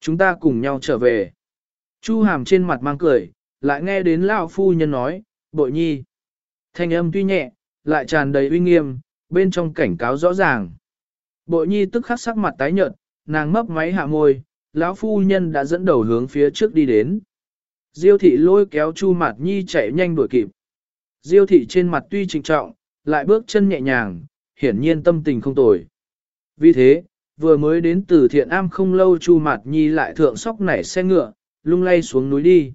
Chúng ta cùng nhau trở về. Chu hàm trên mặt mang cười, lại nghe đến lão phu nhân nói, bội nhi. Thanh âm tuy nhẹ, lại tràn đầy uy nghiêm, bên trong cảnh cáo rõ ràng. Bội nhi tức khắc sắc mặt tái nhợt, nàng mấp máy hạ môi, lão phu nhân đã dẫn đầu hướng phía trước đi đến. Diêu thị lôi kéo Chu Mạt Nhi chạy nhanh đuổi kịp. Diêu thị trên mặt tuy trịnh trọng, lại bước chân nhẹ nhàng, hiển nhiên tâm tình không tồi. Vì thế, vừa mới đến từ thiện am không lâu Chu Mạt Nhi lại thượng sóc nảy xe ngựa, lung lay xuống núi đi.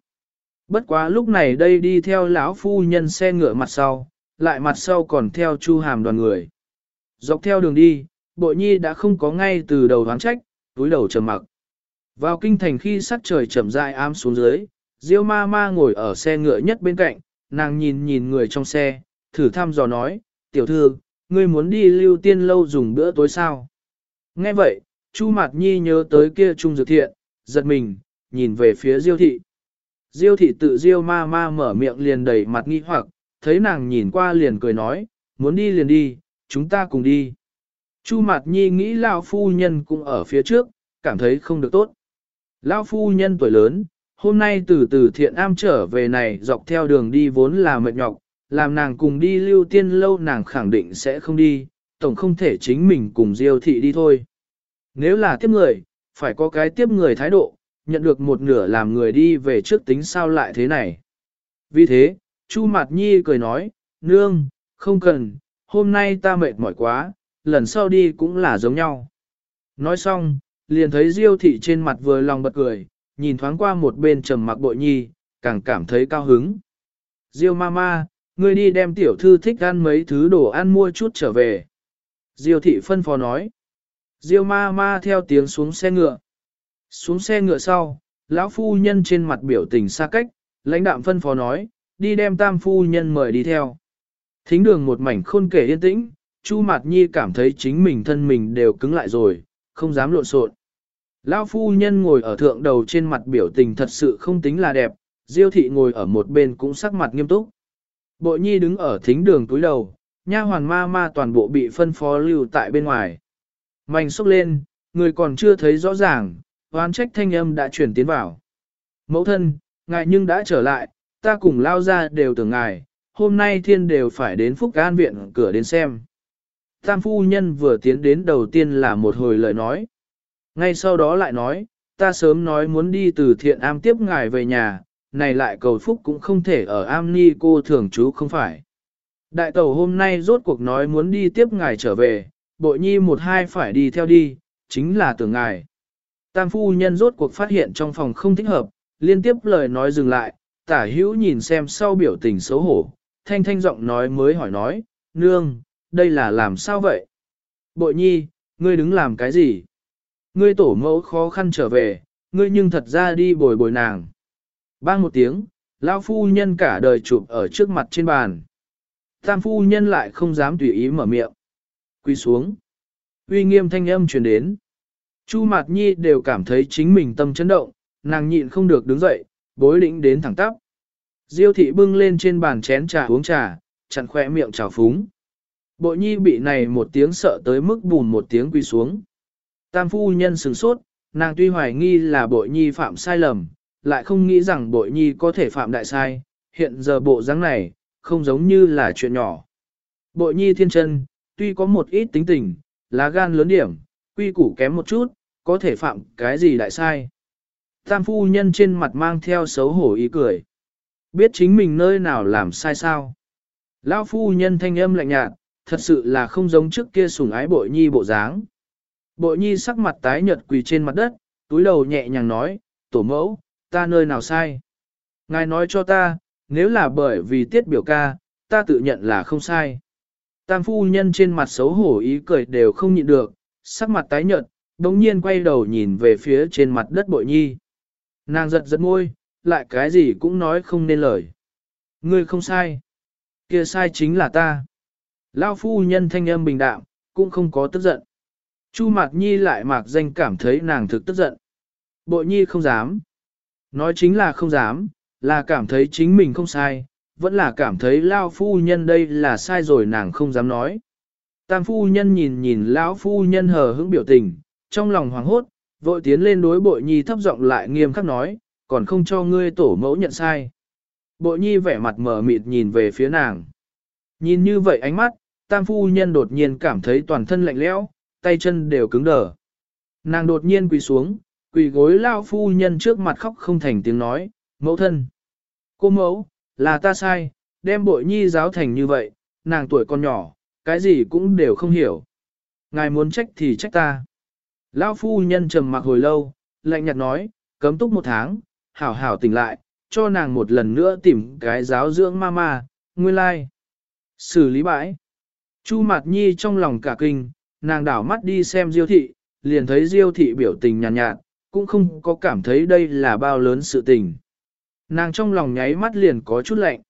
Bất quá lúc này đây đi theo lão phu nhân xe ngựa mặt sau, lại mặt sau còn theo Chu Hàm đoàn người. Dọc theo đường đi, Bội Nhi đã không có ngay từ đầu đoán trách, túi đầu trầm mặc. Vào kinh thành khi sắc trời chậm rãi ám xuống dưới, Diêu ma ma ngồi ở xe ngựa nhất bên cạnh, nàng nhìn nhìn người trong xe, thử thăm dò nói, tiểu thư, ngươi muốn đi lưu tiên lâu dùng bữa tối sao? Nghe vậy, Chu Mạt Nhi nhớ tới kia Trung Dược Thiện, giật mình, nhìn về phía Diêu thị. Diêu thị tự Diêu ma ma mở miệng liền đầy mặt nghi hoặc, thấy nàng nhìn qua liền cười nói, muốn đi liền đi, chúng ta cùng đi. Chu Mạt Nhi nghĩ Lão phu nhân cũng ở phía trước, cảm thấy không được tốt. Lão phu nhân tuổi lớn, hôm nay từ từ thiện am trở về này dọc theo đường đi vốn là mệt nhọc, làm nàng cùng đi lưu tiên lâu nàng khẳng định sẽ không đi, tổng không thể chính mình cùng diêu thị đi thôi. Nếu là tiếp người, phải có cái tiếp người thái độ, nhận được một nửa làm người đi về trước tính sao lại thế này. Vì thế, Chu Mạt Nhi cười nói, nương, không cần, hôm nay ta mệt mỏi quá, lần sau đi cũng là giống nhau. Nói xong, liền thấy Diêu thị trên mặt vừa lòng bật cười, nhìn thoáng qua một bên trầm mặc bội nhi, càng cảm thấy cao hứng. Diêu mama, ngươi đi đem tiểu thư thích ăn mấy thứ đồ ăn mua chút trở về. Diêu thị phân phó nói. Diêu mama theo tiếng xuống xe ngựa. Xuống xe ngựa sau, lão phu nhân trên mặt biểu tình xa cách, lãnh đạm phân phó nói, đi đem tam phu nhân mời đi theo. Thính đường một mảnh khôn kể yên tĩnh, Chu Mạt Nhi cảm thấy chính mình thân mình đều cứng lại rồi, không dám lộn xộn. Lão phu nhân ngồi ở thượng đầu trên mặt biểu tình thật sự không tính là đẹp, Diêu thị ngồi ở một bên cũng sắc mặt nghiêm túc. Bội nhi đứng ở thính đường túi đầu, nha hoàn ma ma toàn bộ bị phân phó lưu tại bên ngoài. Mạnh xúc lên, người còn chưa thấy rõ ràng, oán trách thanh âm đã chuyển tiến vào. Mẫu thân, ngài nhưng đã trở lại, ta cùng lao ra đều tưởng ngài, hôm nay thiên đều phải đến Phúc An Viện cửa đến xem. Tam phu nhân vừa tiến đến đầu tiên là một hồi lời nói. Ngay sau đó lại nói, ta sớm nói muốn đi từ thiện am tiếp ngài về nhà, này lại cầu phúc cũng không thể ở am ni cô thường trú không phải. Đại tẩu hôm nay rốt cuộc nói muốn đi tiếp ngài trở về, bội nhi một hai phải đi theo đi, chính là tưởng ngài. Tam phu nhân rốt cuộc phát hiện trong phòng không thích hợp, liên tiếp lời nói dừng lại, tả hữu nhìn xem sau biểu tình xấu hổ, thanh thanh giọng nói mới hỏi nói, nương, đây là làm sao vậy? Bội nhi, ngươi đứng làm cái gì? Ngươi tổ mẫu khó khăn trở về, ngươi nhưng thật ra đi bồi bồi nàng. Bang một tiếng, lão phu nhân cả đời chụp ở trước mặt trên bàn. Tam phu nhân lại không dám tùy ý mở miệng. Quy xuống. Uy nghiêm thanh âm truyền đến. Chu Mạt Nhi đều cảm thấy chính mình tâm chấn động, nàng nhịn không được đứng dậy, bối lĩnh đến thẳng tắp. Diêu thị bưng lên trên bàn chén trà uống trà, chặn khỏe miệng trào phúng. Bội nhi bị này một tiếng sợ tới mức bùn một tiếng quy xuống. Tam phu nhân sửng sốt, nàng tuy hoài nghi là bội nhi phạm sai lầm, lại không nghĩ rằng bội nhi có thể phạm đại sai, hiện giờ bộ dáng này, không giống như là chuyện nhỏ. Bội nhi thiên chân, tuy có một ít tính tình, lá gan lớn điểm, quy củ kém một chút, có thể phạm cái gì đại sai. Tam phu nhân trên mặt mang theo xấu hổ ý cười. Biết chính mình nơi nào làm sai sao. Lão phu nhân thanh âm lạnh nhạt, thật sự là không giống trước kia sủng ái bội nhi bộ dáng. Bội nhi sắc mặt tái nhợt quỳ trên mặt đất, túi đầu nhẹ nhàng nói, tổ mẫu, ta nơi nào sai. Ngài nói cho ta, nếu là bởi vì tiết biểu ca, ta tự nhận là không sai. Tam phu nhân trên mặt xấu hổ ý cười đều không nhịn được, sắc mặt tái nhợt, đồng nhiên quay đầu nhìn về phía trên mặt đất bội nhi. Nàng giật giật môi, lại cái gì cũng nói không nên lời. Ngươi không sai. kia sai chính là ta. Lao phu nhân thanh âm bình đạm, cũng không có tức giận. Chu Mạc Nhi lại mạc danh cảm thấy nàng thực tức giận. Bội Nhi không dám. Nói chính là không dám, là cảm thấy chính mình không sai, vẫn là cảm thấy Lao phu nhân đây là sai rồi nàng không dám nói. Tam phu nhân nhìn nhìn lão phu nhân hờ hững biểu tình, trong lòng hoảng hốt, vội tiến lên đối bội nhi thấp giọng lại nghiêm khắc nói, còn không cho ngươi tổ mẫu nhận sai. Bội nhi vẻ mặt mờ mịt nhìn về phía nàng. Nhìn như vậy ánh mắt, tam phu nhân đột nhiên cảm thấy toàn thân lạnh lẽo, tay chân đều cứng đờ. Nàng đột nhiên quỳ xuống, quỳ gối lao phu nhân trước mặt khóc không thành tiếng nói, mẫu thân. Cô mẫu, là ta sai, đem bội nhi giáo thành như vậy, nàng tuổi còn nhỏ, cái gì cũng đều không hiểu. Ngài muốn trách thì trách ta. Lão phu nhân trầm mặc hồi lâu, lạnh nhạt nói, cấm túc một tháng, hảo hảo tỉnh lại, cho nàng một lần nữa tìm cái giáo dưỡng mama, nguyên lai. Xử lý bãi. Chu Mạt Nhi trong lòng cả kinh, nàng đảo mắt đi xem Diêu thị, liền thấy Diêu thị biểu tình nhàn nhạt, nhạt, cũng không có cảm thấy đây là bao lớn sự tình. Nàng trong lòng nháy mắt liền có chút lạnh.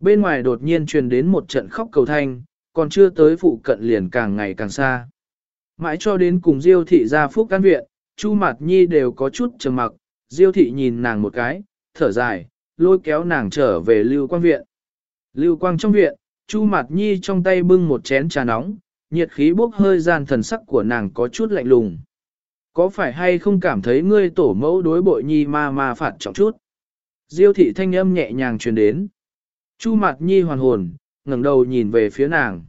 Bên ngoài đột nhiên truyền đến một trận khóc cầu thanh, còn chưa tới phụ cận liền càng ngày càng xa. Mãi cho đến cùng Diêu thị ra phúc căn viện, Chu Mạt Nhi đều có chút trầm mặc, Diêu thị nhìn nàng một cái, thở dài, lôi kéo nàng trở về Lưu Quang viện. Lưu Quang trong viện, Chu Mạt Nhi trong tay bưng một chén trà nóng, nhiệt khí bốc hơi gian thần sắc của nàng có chút lạnh lùng. Có phải hay không cảm thấy ngươi tổ mẫu đối bội nhi ma ma phạt trọng chút? Diêu thị thanh âm nhẹ nhàng truyền đến. Chu mặt Nhi hoàn hồn, ngẩng đầu nhìn về phía nàng.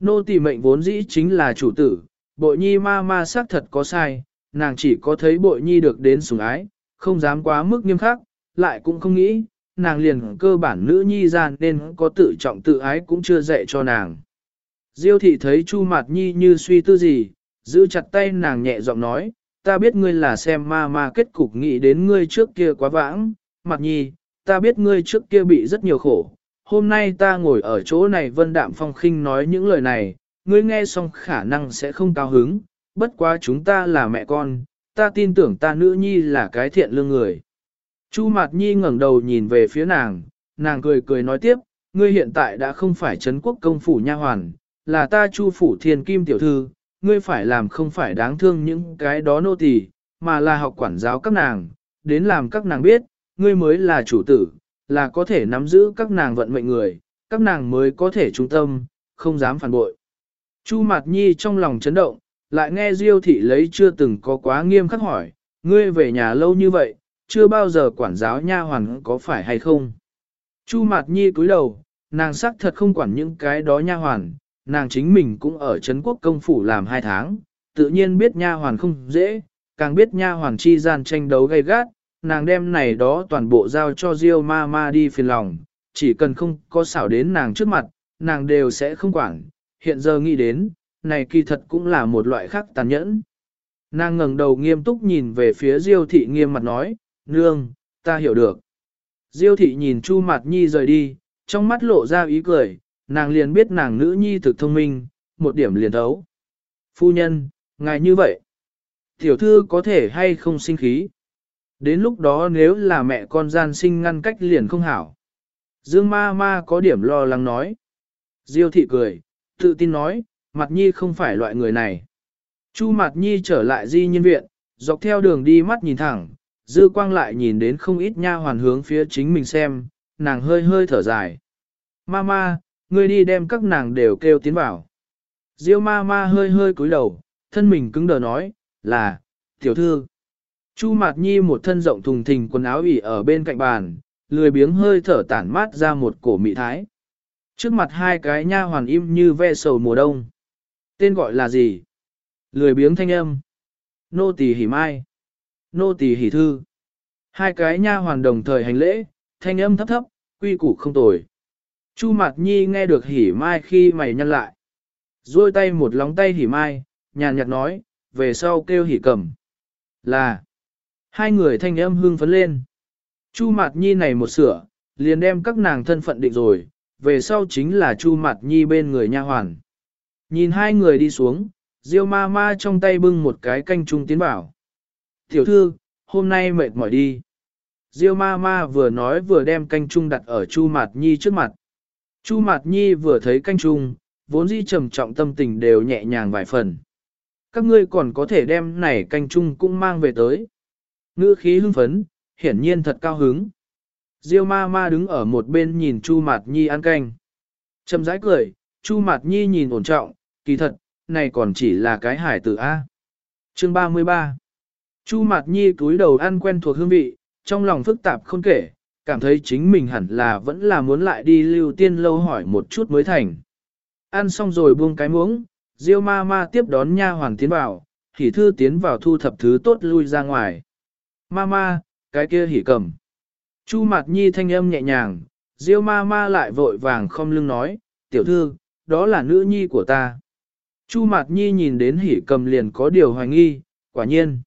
Nô tỳ mệnh vốn dĩ chính là chủ tử, bội nhi ma ma xác thật có sai, nàng chỉ có thấy bội nhi được đến sủng ái, không dám quá mức nghiêm khắc, lại cũng không nghĩ, nàng liền cơ bản nữ nhi gian nên có tự trọng tự ái cũng chưa dạy cho nàng. Diêu thị thấy Chu Mạt Nhi như suy tư gì, giữ chặt tay nàng nhẹ giọng nói, ta biết ngươi là xem ma ma kết cục nghĩ đến ngươi trước kia quá vãng, Mạt Nhi, ta biết ngươi trước kia bị rất nhiều khổ. Hôm nay ta ngồi ở chỗ này vân đạm phong khinh nói những lời này, ngươi nghe xong khả năng sẽ không cao hứng, bất quá chúng ta là mẹ con, ta tin tưởng ta nữ nhi là cái thiện lương người. Chu Mạt Nhi ngẩng đầu nhìn về phía nàng, nàng cười cười nói tiếp, ngươi hiện tại đã không phải Trấn quốc công phủ nha hoàn, là ta Chu phủ thiên kim tiểu thư, ngươi phải làm không phải đáng thương những cái đó nô tỳ, mà là học quản giáo các nàng, đến làm các nàng biết, ngươi mới là chủ tử, là có thể nắm giữ các nàng vận mệnh người, các nàng mới có thể trung tâm, không dám phản bội. Chu Mạt Nhi trong lòng chấn động, lại nghe Diêu thị lấy chưa từng có quá nghiêm khắc hỏi, ngươi về nhà lâu như vậy, chưa bao giờ quản giáo nha hoàn có phải hay không? Chu Mạt Nhi cúi đầu, nàng xác thật không quản những cái đó nha hoàn, nàng chính mình cũng ở Trấn Quốc công phủ làm hai tháng, tự nhiên biết nha hoàn không dễ, càng biết nha hoàn chi gian tranh đấu gay gắt, nàng đem này đó toàn bộ giao cho Diêu ma ma đi phiền lòng, chỉ cần không có xảo đến nàng trước mặt, nàng đều sẽ không quản, hiện giờ nghĩ đến, này kỳ thật cũng là một loại khác tàn nhẫn. Nàng ngẩng đầu nghiêm túc nhìn về phía Diêu thị nghiêm mặt nói, nương, ta hiểu được. Diêu thị nhìn Chu Mạt Nhi rời đi, trong mắt lộ ra ý cười, nàng liền biết nàng nữ nhi thực thông minh, một điểm liền thấu. Phu nhân, ngài như vậy, tiểu thư có thể hay không sinh khí. Đến lúc đó nếu là mẹ con gian sinh ngăn cách liền không hảo. Dương ma ma có điểm lo lắng nói. Diêu thị cười, tự tin nói, mặt nhi không phải loại người này. Chu mặt nhi trở lại di nhân viện, dọc theo đường đi mắt nhìn thẳng, dư quang lại nhìn đến không ít nha hoàn hướng phía chính mình xem, nàng hơi hơi thở dài. Mama, ngươi đi đem các nàng đều kêu tiến vào. Diêu ma ma hơi hơi cúi đầu, thân mình cứng đờ nói, là, tiểu thư. Chu Mạt Nhi một thân rộng thùng thình quần áo ỉ ở bên cạnh bàn, lười biếng hơi thở tản mát ra một cổ mị thái. Trước mặt hai cái nha hoàn im như ve sầu mùa đông. Tên gọi là gì? Lười biếng thanh âm. Nô tỳ hỉ mai. Nô tỳ hỉ thư. Hai cái nha hoàn đồng thời hành lễ, thanh âm thấp thấp, quy củ không tồi. Chu Mạt Nhi nghe được hỉ mai khi mày nhăn lại. Rồi tay một lóng tay hỉ mai, nhàn nhạt nói, về sau kêu hỉ cầm. Là. Hai người thanh âm hưng phấn lên. Chu Mạt Nhi này một sửa, liền đem các nàng thân phận định rồi, về sau chính là Chu Mạt Nhi bên người nha hoàn. Nhìn hai người đi xuống, Diêu ma ma trong tay bưng một cái canh trung tiến bảo. Tiểu thư, hôm nay mệt mỏi đi. Diêu ma ma vừa nói vừa đem canh trung đặt ở Chu Mạt Nhi trước mặt. Chu Mạt Nhi vừa thấy canh trung, vốn dĩ trầm trọng tâm tình đều nhẹ nhàng vài phần. Các ngươi còn có thể đem này canh trung cũng mang về tới. Ngữ khí hưng phấn, hiển nhiên thật cao hứng. Diêu ma ma đứng ở một bên nhìn Chu Mạt Nhi ăn canh. Trầm rãi cười, Chu Mạt Nhi nhìn ổn trọng, kỳ thật, này còn chỉ là cái hải tử A. Chương 33 Chu Mạt Nhi cúi đầu ăn quen thuộc hương vị, trong lòng phức tạp không kể, cảm thấy chính mình hẳn là vẫn là muốn lại đi lưu tiên lâu hỏi một chút mới thành. Ăn xong rồi buông cái muỗng, Diêu ma ma tiếp đón nha hoàng tiến vào, hỉ thư tiến vào thu thập thứ tốt lui ra ngoài. Ma ma, cái kia hỉ cầm. Chu mặt nhi thanh âm nhẹ nhàng, Diêu ma ma lại vội vàng không lưng nói, tiểu thư, đó là nữ nhi của ta. Chu mặt nhi nhìn đến hỉ cầm liền có điều hoài nghi, quả nhiên.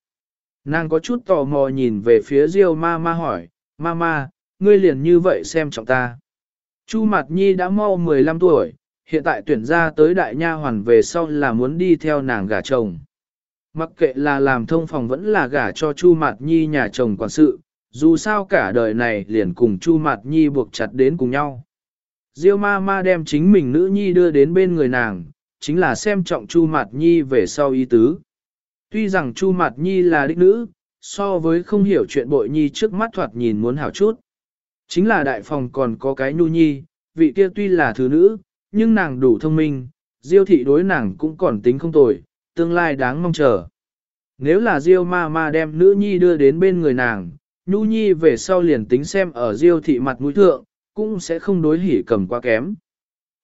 Nàng có chút tò mò nhìn về phía Diêu ma ma hỏi, ma ma, ngươi liền như vậy xem trọng ta. Chu Mạt nhi đã mau 15 tuổi, hiện tại tuyển ra tới đại nha hoàn về sau là muốn đi theo nàng gả chồng. Mặc kệ là làm thông phòng vẫn là gả cho Chu Mạt Nhi nhà chồng quản sự, dù sao cả đời này liền cùng Chu Mạt Nhi buộc chặt đến cùng nhau. Diêu ma ma đem chính mình nữ nhi đưa đến bên người nàng, chính là xem trọng Chu Mạt Nhi về sau ý tứ. Tuy rằng Chu Mạt Nhi là đích nữ, so với không hiểu chuyện bội nhi trước mắt thoạt nhìn muốn hảo chút. Chính là đại phòng còn có cái nhu nhi, vị kia tuy là thứ nữ, nhưng nàng đủ thông minh, diêu thị đối nàng cũng còn tính không tồi, tương lai đáng mong chờ. Nếu là diêu ma ma đem nữ nhi đưa đến bên người nàng, nhu nhi về sau liền tính xem ở diêu thị mặt mũi thượng, cũng sẽ không đối hỉ cầm quá kém.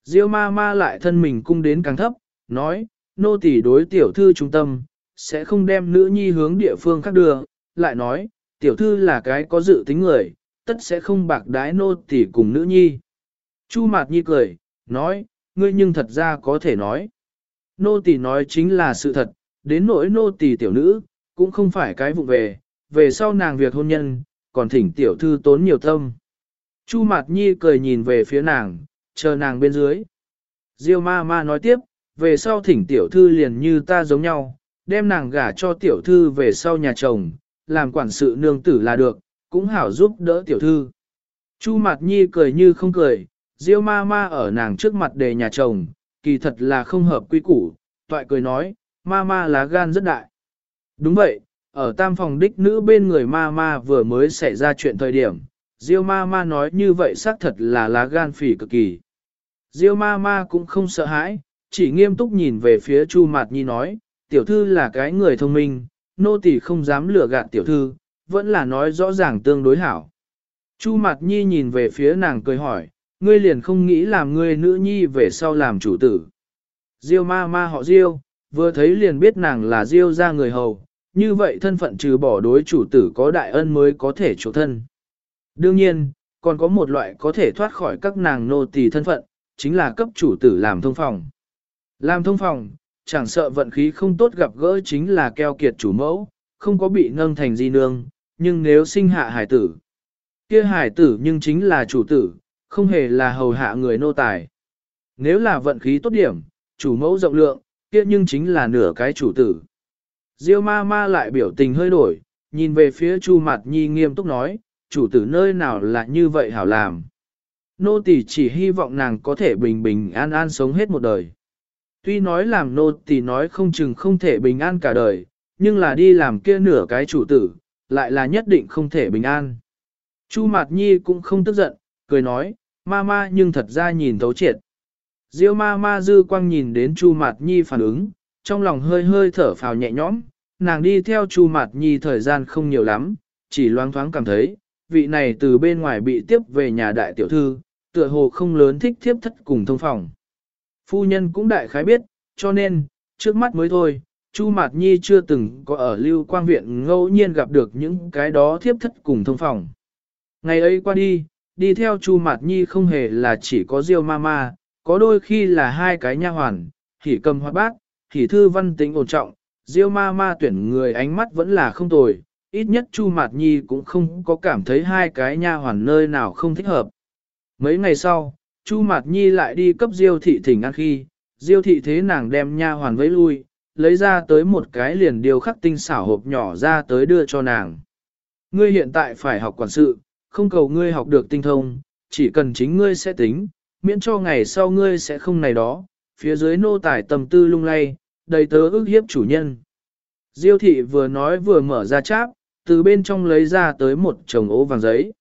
Diêu ma ma lại thân mình cung đến càng thấp, nói, nô tỳ đối tiểu thư trung tâm, sẽ không đem nữ nhi hướng địa phương khác đưa, lại nói, tiểu thư là cái có dự tính người, tất sẽ không bạc đái nô tỳ cùng nữ nhi. Chu Mạt Nhi cười, nói, ngươi nhưng thật ra có thể nói. Nô tỳ nói chính là sự thật, đến nỗi nô tỳ tiểu nữ, cũng không phải cái vụ về, về sau nàng việc hôn nhân, còn thỉnh tiểu thư tốn nhiều tâm. Chu Mạt Nhi cười nhìn về phía nàng, chờ nàng bên dưới. Diêu ma ma nói tiếp, về sau thỉnh tiểu thư liền như ta giống nhau, đem nàng gả cho tiểu thư về sau nhà chồng, làm quản sự nương tử là được, cũng hảo giúp đỡ tiểu thư. Chu Mạt Nhi cười như không cười, Diêu ma ma ở nàng trước mặt đề nhà chồng, kỳ thật là không hợp quy củ, toại cười nói, ma ma lá gan rất đại. Đúng vậy, ở tam phòng đích nữ bên người ma ma vừa mới xảy ra chuyện thời điểm, Diêu ma ma nói như vậy xác thật là lá gan phỉ cực kỳ. Diêu ma ma cũng không sợ hãi, chỉ nghiêm túc nhìn về phía Chu Mạt Nhi nói, tiểu thư là cái người thông minh, nô tỳ không dám lừa gạt tiểu thư, vẫn là nói rõ ràng tương đối hảo. Chu Mạt Nhi nhìn về phía nàng cười hỏi, ngươi liền không nghĩ làm ngươi nữ nhi về sau làm chủ tử. Diêu ma ma họ Diêu, vừa thấy liền biết nàng là Diêu ra người hầu, như vậy thân phận trừ bỏ đối chủ tử có đại ân mới có thể chủ thân. Đương nhiên, còn có một loại có thể thoát khỏi các nàng nô tỳ thân phận, chính là cấp chủ tử làm thông phòng. Làm thông phòng, chẳng sợ vận khí không tốt gặp gỡ chính là keo kiệt chủ mẫu, không có bị nâng thành di nương, nhưng nếu sinh hạ hải tử, kia hải tử nhưng chính là chủ tử, không hề là hầu hạ người nô tài. Nếu là vận khí tốt điểm, chủ mẫu rộng lượng, kia nhưng chính là nửa cái chủ tử. Diêu ma ma lại biểu tình hơi đổi, nhìn về phía Chu Mạt Nhi nghiêm túc nói, chủ tử nơi nào là như vậy hảo làm. Nô tỳ chỉ hy vọng nàng có thể bình bình an an sống hết một đời. Tuy nói làm nô tỳ nói không chừng không thể bình an cả đời, nhưng là đi làm kia nửa cái chủ tử, lại là nhất định không thể bình an. Chu Mạt Nhi cũng không tức giận, cười nói, ma ma nhưng thật ra nhìn thấu triệt. Diêu ma ma dư quang nhìn đến Chu Mạt Nhi phản ứng, trong lòng hơi hơi thở phào nhẹ nhõm, nàng đi theo Chu Mạt Nhi thời gian không nhiều lắm, chỉ loáng thoáng cảm thấy, vị này từ bên ngoài bị tiếp về nhà đại tiểu thư, tựa hồ không lớn thích thiếp thất cùng thông phòng. Phu nhân cũng đại khái biết, cho nên, trước mắt mới thôi, Chu Mạt Nhi chưa từng có ở lưu quang viện ngẫu nhiên gặp được những cái đó thiếp thất cùng thông phòng. Ngày ấy qua đi, đi theo Chu Mạt Nhi không hề là chỉ có Diêu Mama, có đôi khi là hai cái nha hoàn, hỉ cầm hoạt bác, hỉ thư văn tính ổn trọng, Diêu Mama tuyển người ánh mắt vẫn là không tồi, ít nhất Chu Mạt Nhi cũng không có cảm thấy hai cái nha hoàn nơi nào không thích hợp. Mấy ngày sau, Chu Mạt Nhi lại đi cấp Diêu thị thỉnh ăn khi, Diêu thị thế nàng đem nha hoàn vẫy lui, lấy ra tới một cái liền điều khắc tinh xảo hộp nhỏ ra tới đưa cho nàng. Ngươi hiện tại phải học quản sự, không cầu ngươi học được tinh thông, chỉ cần chính ngươi sẽ tính, miễn cho ngày sau ngươi sẽ không này đó, phía dưới nô tải tầm tư lung lay, đầy tớ ức hiếp chủ nhân. Diêu thị vừa nói vừa mở ra cháp, từ bên trong lấy ra tới một chồng ố vàng giấy.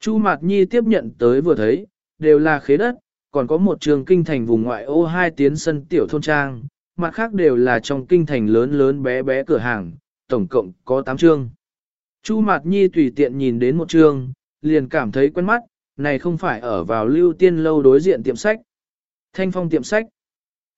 Chu Mạt Nhi tiếp nhận tới vừa thấy, đều là khế đất, còn có một trường kinh thành vùng ngoại ô hai tiến sân tiểu thôn trang, mặt khác đều là trong kinh thành lớn lớn bé bé cửa hàng, tổng cộng có 8 chương. Chu Mạt Nhi tùy tiện nhìn đến một chương, liền cảm thấy quen mắt, này không phải ở vào lưu tiên lâu đối diện tiệm sách. Thanh phong tiệm sách.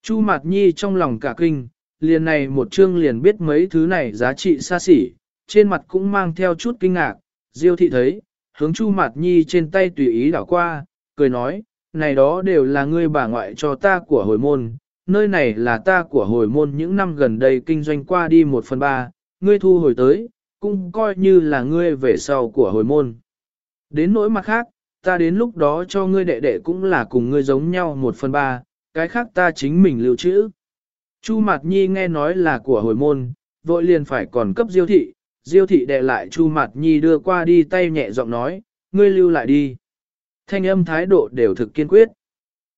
Chu Mạt Nhi trong lòng cả kinh, liền này một chương liền biết mấy thứ này giá trị xa xỉ, trên mặt cũng mang theo chút kinh ngạc, Diêu thị thấy, hướng Chu Mạt Nhi trên tay tùy ý đảo qua, cười nói, này đó đều là ngươi bà ngoại cho ta của hồi môn, nơi này là ta của hồi môn những năm gần đây kinh doanh qua đi một phần ba, ngươi thu hồi tới, cũng coi như là ngươi về sau của hồi môn. Đến nỗi mặt khác, ta đến lúc đó cho ngươi đệ đệ cũng là cùng ngươi giống nhau một phần ba, cái khác ta chính mình lưu trữ. Chu Mạt Nhi nghe nói là của hồi môn, vội liền phải còn cấp diêu thị, diêu thị đệ lại Chu Mạt Nhi đưa qua đi tay nhẹ giọng nói, ngươi lưu lại đi. Thanh âm thái độ đều thực kiên quyết.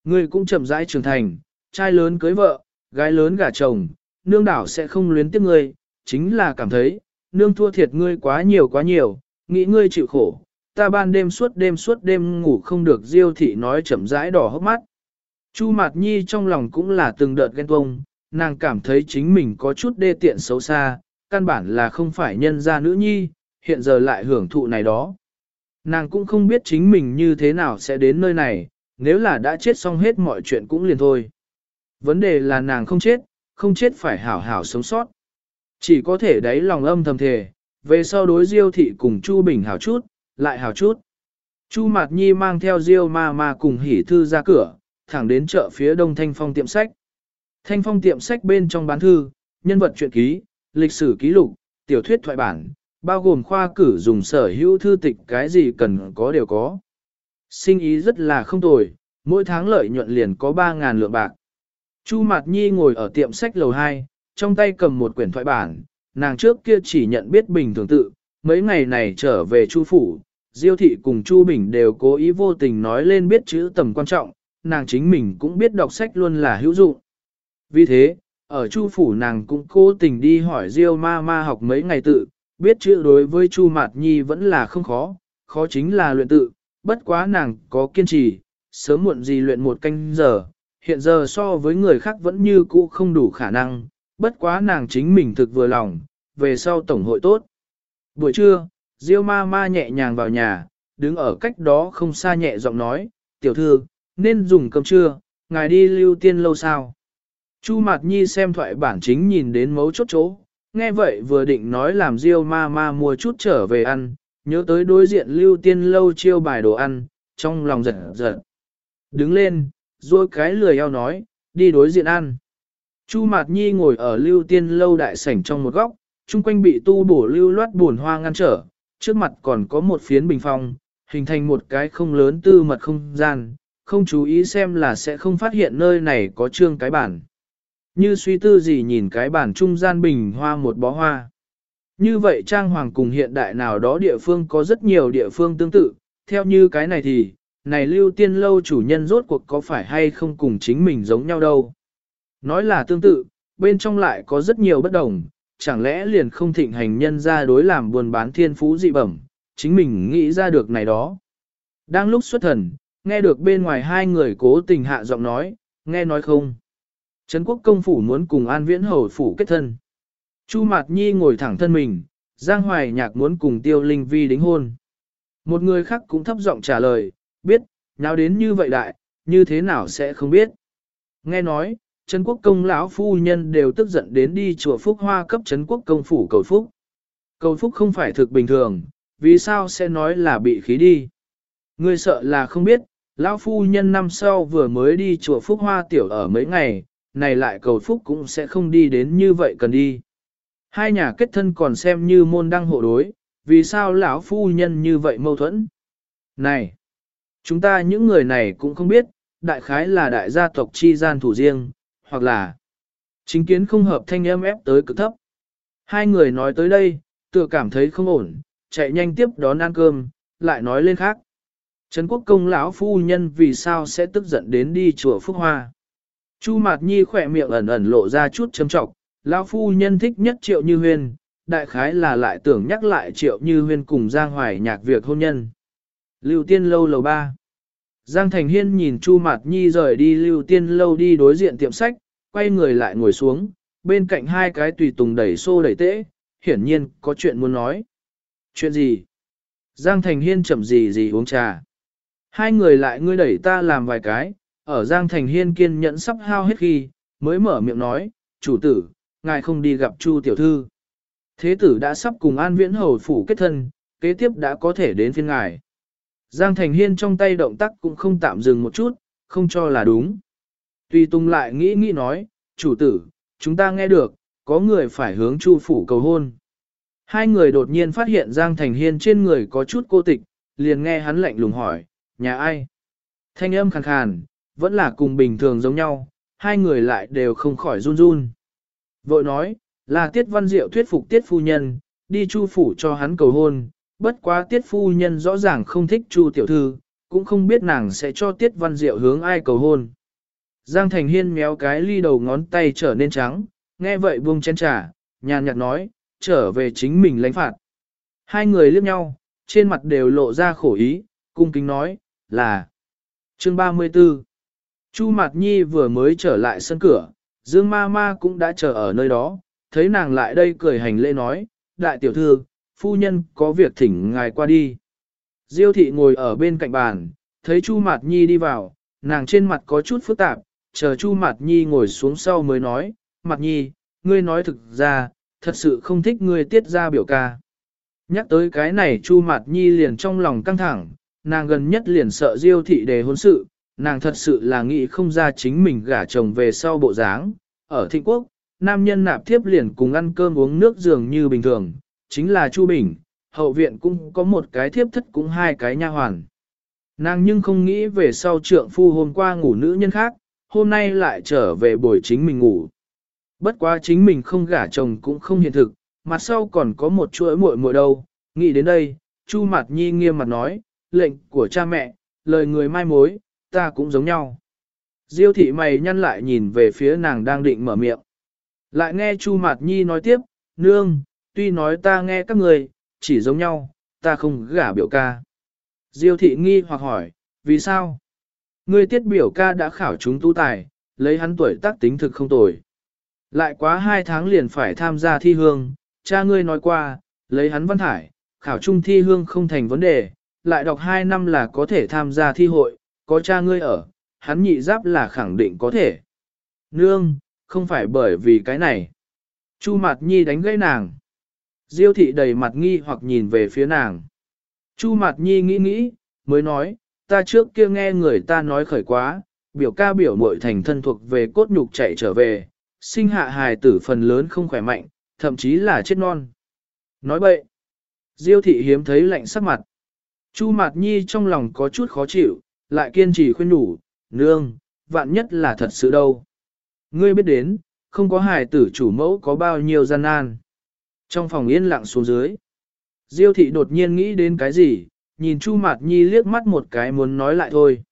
Ngươi cũng chậm rãi trưởng thành, trai lớn cưới vợ, gái lớn gả chồng, nương đảo sẽ không luyến tiếc ngươi, chính là cảm thấy, nương thua thiệt ngươi quá nhiều quá nhiều, nghĩ ngươi chịu khổ, ta ban đêm suốt đêm suốt đêm ngủ không được diêu thị nói chậm rãi đỏ hốc mắt. Chu Mạt Nhi trong lòng cũng là từng đợt ghen tuông, nàng cảm thấy chính mình có chút đê tiện xấu xa, căn bản là không phải nhân gia nữ nhi, hiện giờ lại hưởng thụ này đó. Nàng cũng không biết chính mình như thế nào sẽ đến nơi này, nếu là đã chết xong hết mọi chuyện cũng liền thôi. Vấn đề là nàng không chết, không chết phải hảo hảo sống sót. Chỉ có thể đáy lòng âm thầm thề, về sau đối diêu thị cùng Chu Bình hảo chút, lại hảo chút. Chu Mạt Nhi mang theo diêu ma ma cùng hỉ thư ra cửa, thẳng đến chợ phía đông thanh phong tiệm sách. Thanh phong tiệm sách bên trong bán thư, nhân vật truyện ký, lịch sử ký lục, tiểu thuyết thoại bản, bao gồm khoa cử dùng sở hữu thư tịch cái gì cần có đều có. Sinh ý rất là không tồi, mỗi tháng lợi nhuận liền có 3.000 lượng bạc. Chu Mạt Nhi ngồi ở tiệm sách lầu 2, trong tay cầm một quyển thoại bản, nàng trước kia chỉ nhận biết bình thường tự, mấy ngày này trở về Chu Phủ, Diêu Thị cùng Chu Bình đều cố ý vô tình nói lên biết chữ tầm quan trọng, nàng chính mình cũng biết đọc sách luôn là hữu dụng. Vì thế, ở Chu Phủ nàng cũng cố tình đi hỏi Diêu ma ma học mấy ngày tự, biết chữ đối với Chu Mạt Nhi vẫn là không khó, khó chính là luyện tự, bất quá nàng có kiên trì, sớm muộn gì luyện một canh giờ, hiện giờ so với người khác vẫn như cũ không đủ khả năng, bất quá nàng chính mình thực vừa lòng, về sau tổng hội tốt. Buổi trưa, Diêu ma ma nhẹ nhàng vào nhà, đứng ở cách đó không xa nhẹ giọng nói, tiểu thư, nên dùng cơm trưa, ngài đi lưu tiên lâu sao. Chu Mạt Nhi xem thoại bản chính nhìn đến mấu chốt chỗ, nghe vậy vừa định nói làm Diêu ma ma mua chút trở về ăn, nhớ tới đối diện lưu tiên lâu chiêu bài đồ ăn, trong lòng giật giật. Đứng lên, rồi cái lười eo nói, đi đối diện ăn. Chu Mạt Nhi ngồi ở lưu tiên lâu đại sảnh trong một góc, chung quanh bị tu bổ lưu loát buồn hoa ngăn trở, trước mặt còn có một phiến bình phong, hình thành một cái không lớn tư mật không gian, không chú ý xem là sẽ không phát hiện nơi này có trương cái bản. Như suy tư gì nhìn cái bản trung gian bình hoa một bó hoa. Như vậy trang hoàng cùng hiện đại nào đó địa phương có rất nhiều địa phương tương tự, theo như cái này thì, này lưu tiên lâu chủ nhân rốt cuộc có phải hay không cùng chính mình giống nhau đâu. Nói là tương tự, bên trong lại có rất nhiều bất đồng, chẳng lẽ liền không thịnh hành nhân ra đối làm buồn bán thiên phú dị bẩm, chính mình nghĩ ra được này đó. Đang lúc xuất thần, nghe được bên ngoài hai người cố tình hạ giọng nói, nghe nói không. Trấn quốc công phủ muốn cùng an viễn hầu phủ kết thân. Chu Mạt Nhi ngồi thẳng thân mình, Giang Hoài Nhạc muốn cùng Tiêu Linh Vi đính hôn. Một người khác cũng thấp giọng trả lời, biết, nào đến như vậy đại, như thế nào sẽ không biết. Nghe nói, Trấn Quốc công lão phu nhân đều tức giận đến đi chùa Phúc Hoa cấp Trấn Quốc công phủ cầu phúc. Cầu phúc không phải thực bình thường, vì sao sẽ nói là bị khí đi. Ngươi sợ là không biết, lão phu nhân năm sau vừa mới đi chùa Phúc Hoa tiểu ở mấy ngày, này lại cầu phúc cũng sẽ không đi đến như vậy cần đi. Hai nhà kết thân còn xem như môn đăng hộ đối, vì sao lão phu nhân như vậy mâu thuẫn? Này, chúng ta những người này cũng không biết, đại khái là đại gia tộc chi gian thủ riêng, hoặc là chính kiến không hợp thanh âm ép tới cực thấp. Hai người nói tới đây, tựa cảm thấy không ổn, chạy nhanh tiếp đón ăn cơm, lại nói lên khác. Trấn quốc công lão phu nhân vì sao sẽ tức giận đến đi chùa Phúc Hoa. Chu Mạt Nhi khỏe miệng ẩn ẩn lộ ra chút châm trọng, lão phu nhân thích nhất triệu như huyên, đại khái là lại tưởng nhắc lại triệu như huyên cùng Giang Hoài nhạc việc hôn nhân. Lưu tiên lâu lầu ba. Giang Thành Hiên nhìn Chu Mạt Nhi rời đi lưu tiên lâu đi đối diện tiệm sách, quay người lại ngồi xuống, bên cạnh hai cái tùy tùng đẩy xô đẩy tễ, hiển nhiên có chuyện muốn nói. Chuyện gì? Giang Thành Hiên chậm gì gì uống trà. Hai người lại ngươi đẩy ta làm vài cái, ở Giang Thành Hiên kiên nhẫn sắp hao hết khi, mới mở miệng nói, chủ tử, ngài không đi gặp Chu tiểu thư. Thế tử đã sắp cùng An Viễn Hầu phủ kết thân, kế tiếp đã có thể đến phiên ngài. Giang Thành Hiên trong tay động tác cũng không tạm dừng một chút, không cho là đúng. Tùy Tùng lại nghĩ nghĩ nói, chủ tử, chúng ta nghe được, có người phải hướng Chu phủ cầu hôn. Hai người đột nhiên phát hiện Giang Thành Hiên trên người có chút cô tịch, liền nghe hắn lạnh lùng hỏi, nhà ai? Thanh âm khàn khàn, vẫn là cùng bình thường giống nhau, hai người lại đều không khỏi run run. Vội nói, là Tiết Văn Diệu thuyết phục Tiết Phu Nhân, đi Chu phủ cho hắn cầu hôn, bất quá Tiết Phu Nhân rõ ràng không thích Chu Tiểu Thư, cũng không biết nàng sẽ cho Tiết Văn Diệu hướng ai cầu hôn. Giang Thành Hiên méo cái ly đầu ngón tay trở nên trắng, nghe vậy buông chén trà, nhàn nhạt nói, trở về chính mình lãnh phạt. Hai người liếc nhau, trên mặt đều lộ ra khổ ý, cung kính nói, là chương 34. Chu Mạt Nhi vừa mới trở lại sân cửa, Dương Ma Ma cũng đã chờ ở nơi đó, thấy nàng lại đây cười hành lễ nói, đại tiểu thư, phu nhân có việc thỉnh ngài qua đi. Diêu thị ngồi ở bên cạnh bàn, thấy Chu Mạt Nhi đi vào, nàng trên mặt có chút phức tạp, chờ Chu Mạt Nhi ngồi xuống sau mới nói, Mạt Nhi, ngươi nói thực ra, thật sự không thích ngươi tiết ra biểu ca. Nhắc tới cái này Chu Mạt Nhi liền trong lòng căng thẳng, nàng gần nhất liền sợ Diêu thị đề hôn sự, nàng thật sự là nghĩ không ra chính mình gả chồng về sau bộ dáng. Ở Thịnh Quốc, nam nhân nạp thiếp liền cùng ăn cơm uống nước dường như bình thường, chính là Chu Bình, hậu viện cũng có một cái thiếp thất cũng hai cái nha hoàn. Nàng nhưng không nghĩ về sau trượng phu hôm qua ngủ nữ nhân khác, hôm nay lại trở về buổi chính mình ngủ. Bất quá chính mình không gả chồng cũng không hiện thực, mặt sau còn có một chuỗi muội muội đâu. Nghĩ đến đây, Chu Mạt Nhi nghiêm mặt nói, lệnh của cha mẹ, lời người mai mối, ta cũng giống nhau. Diêu thị mày nhăn lại nhìn về phía nàng đang định mở miệng. Lại nghe Chu Mạt Nhi nói tiếp, nương, tuy nói ta nghe các người, chỉ giống nhau, ta không gả biểu ca. Diêu thị nghi hoặc hỏi, vì sao? Ngươi tiết biểu ca đã khảo chúng tu tài, lấy hắn tuổi tác tính thực không tồi. Lại quá hai tháng liền phải tham gia thi hương, cha ngươi nói qua, lấy hắn văn thải, khảo trung thi hương không thành vấn đề, lại đọc hai năm là có thể tham gia thi hội, có cha ngươi ở, hắn nhị giáp là khẳng định có thể. Nương, không phải bởi vì cái này. Chu mặt nhi đánh gãy nàng. Diêu thị đầy mặt nghi hoặc nhìn về phía nàng. Chu mặt nhi nghĩ nghĩ, mới nói, ta trước kia nghe người ta nói khởi quá, biểu ca biểu muội thành thân thuộc về cốt nhục chạy trở về, sinh hạ hài tử phần lớn không khỏe mạnh, thậm chí là chết non. Nói bậy, Diêu thị hiếm thấy lạnh sắc mặt. Chu Mạt Nhi trong lòng có chút khó chịu, lại kiên trì khuyên nhủ, nương, vạn nhất là thật sự đâu. Ngươi biết đến, không có hài tử chủ mẫu có bao nhiêu gian nan. Trong phòng yên lặng xuống dưới, Diêu thị đột nhiên nghĩ đến cái gì, nhìn Chu Mạt Nhi liếc mắt một cái muốn nói lại thôi.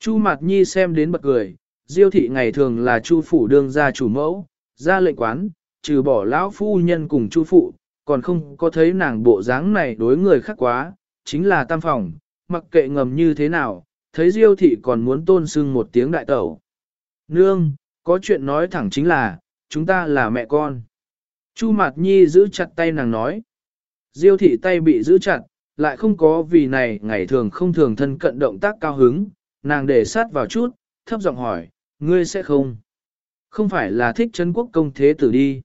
Chu Mạt Nhi xem đến bật cười, Diêu thị ngày thường là Chu phủ đương gia chủ mẫu, ra lệnh quán, trừ bỏ lão phu nhân cùng Chu phụ, còn không có thấy nàng bộ dáng này đối người khác quá, chính là tam phòng, mặc kệ ngầm như thế nào, thấy Diêu thị còn muốn tôn sưng một tiếng đại tẩu. Nương, có chuyện nói thẳng chính là, chúng ta là mẹ con. Chu Mạt Nhi giữ chặt tay nàng nói. Diêu thị tay bị giữ chặt, lại không có vì này ngày thường không thường thân cận động tác cao hứng, nàng để sát vào chút, thấp giọng hỏi, ngươi sẽ không? Không phải là thích Trấn quốc công thế tử đi.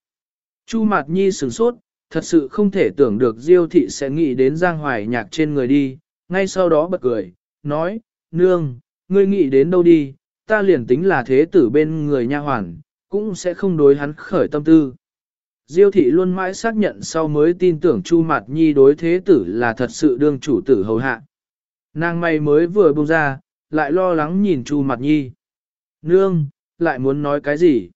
Chu Mạt Nhi sửng sốt, thật sự không thể tưởng được Diêu thị sẽ nghĩ đến Giang Hoài nhạc trên người đi, ngay sau đó bật cười, nói, nương, ngươi nghĩ đến đâu đi, ta liền tính là thế tử bên người nha hoàn, cũng sẽ không đối hắn khởi tâm tư. Diêu thị luôn mãi xác nhận sau mới tin tưởng Chu Mạt Nhi đối thế tử là thật sự đương chủ tử hầu hạ. Nàng may mới vừa buông ra, lại lo lắng nhìn Chu Mạt Nhi. Nương, lại muốn nói cái gì?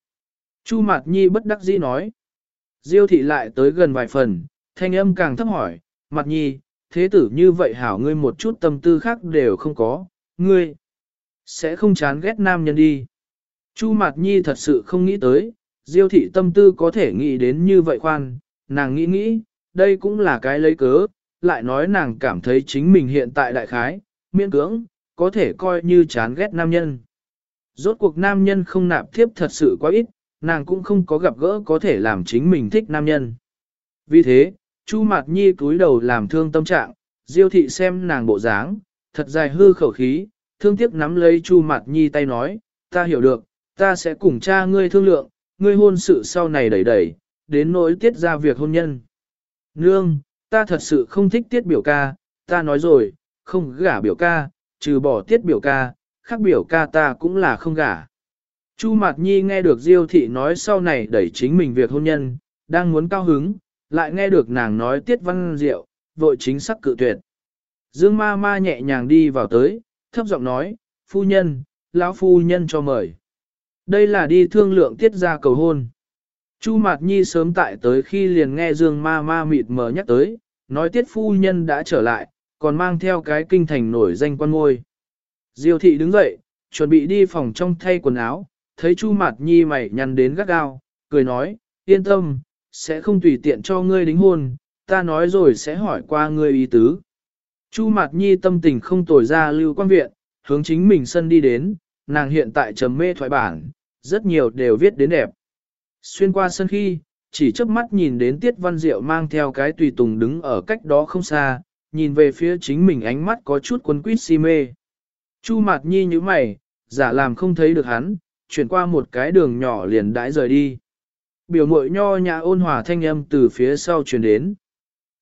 Chu Mạt Nhi bất đắc dĩ nói. Diêu thị lại tới gần vài phần, thanh âm càng thấp hỏi, Mạt Nhi, thế tử như vậy hảo ngươi một chút tâm tư khác đều không có, ngươi sẽ không chán ghét nam nhân đi. Chu Mạt Nhi thật sự không nghĩ tới, Diêu thị tâm tư có thể nghĩ đến như vậy khoan, nàng nghĩ nghĩ, đây cũng là cái lấy cớ, lại nói nàng cảm thấy chính mình hiện tại đại khái, miễn cưỡng, có thể coi như chán ghét nam nhân. Rốt cuộc nam nhân không nạp thiếp thật sự quá ít, nàng cũng không có gặp gỡ có thể làm chính mình thích nam nhân. Vì thế, Chu Mạt Nhi cúi đầu làm thương tâm trạng, Diêu thị xem nàng bộ dáng, thật dài hư khẩu khí, thương tiếc nắm lấy Chu Mạt Nhi tay nói, ta hiểu được, ta sẽ cùng cha ngươi thương lượng, ngươi hôn sự sau này đẩy đẩy, đến nỗi tiết ra việc hôn nhân. Nương, ta thật sự không thích tiết biểu ca, ta nói rồi, không gả biểu ca, trừ bỏ tiết biểu ca, khác biểu ca ta cũng là không gả. Chu Mạt Nhi nghe được Diêu thị nói sau này đẩy chính mình việc hôn nhân, đang muốn cao hứng, lại nghe được nàng nói tiết văn diệu, vội chính sắc cự tuyệt. Dương ma ma nhẹ nhàng đi vào tới, thấp giọng nói, phu nhân, lão phu nhân cho mời. Đây là đi thương lượng tiết ra cầu hôn. Chu Mạt Nhi sớm tại tới khi liền nghe Dương ma ma mịt mờ nhắc tới, nói tiết phu nhân đã trở lại, còn mang theo cái kinh thành nổi danh quan ngôi. Diêu thị đứng dậy, chuẩn bị đi phòng trong thay quần áo, thấy Chu Mạt Nhi mày nhăn đến gắt gao, cười nói, yên tâm, sẽ không tùy tiện cho ngươi đính hôn, ta nói rồi sẽ hỏi qua ngươi ý tứ. Chu Mạt Nhi tâm tình không tồi ra lưu quan viện, hướng chính mình sân đi đến, nàng hiện tại trầm mê thoại bản, rất nhiều đều viết đến đẹp. Xuyên qua sân khi, chỉ chớp mắt nhìn đến Tiết Văn Diệu mang theo cái tùy tùng đứng ở cách đó không xa, nhìn về phía chính mình ánh mắt có chút quấn quýt si mê. Chu Mạt Nhi như mày, giả làm không thấy được hắn, chuyển qua một cái đường nhỏ liền đãi rời đi. Biểu mội nho nhã ôn hòa thanh âm từ phía sau truyền đến.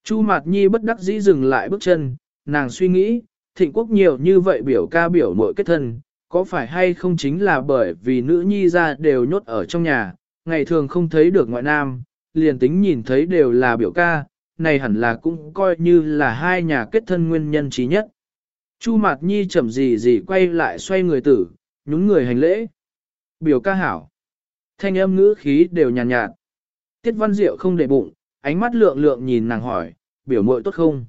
Chu Mạt Nhi bất đắc dĩ dừng lại bước chân, nàng suy nghĩ, thịnh quốc nhiều như vậy biểu ca biểu mội kết thân, có phải hay không chính là bởi vì nữ nhi ra đều nhốt ở trong nhà, ngày thường không thấy được ngoại nam, liền tính nhìn thấy đều là biểu ca, này hẳn là cũng coi như là hai nhà kết thân nguyên nhân trí nhất. Chu Mạt Nhi chậm gì gì quay lại xoay người tử, nhún người hành lễ. Biểu ca hảo. Thanh âm ngữ khí đều nhàn nhạt, nhạt. Tiết Văn Diệu không để bụng, ánh mắt lượng lượng nhìn nàng hỏi, biểu muội tốt không?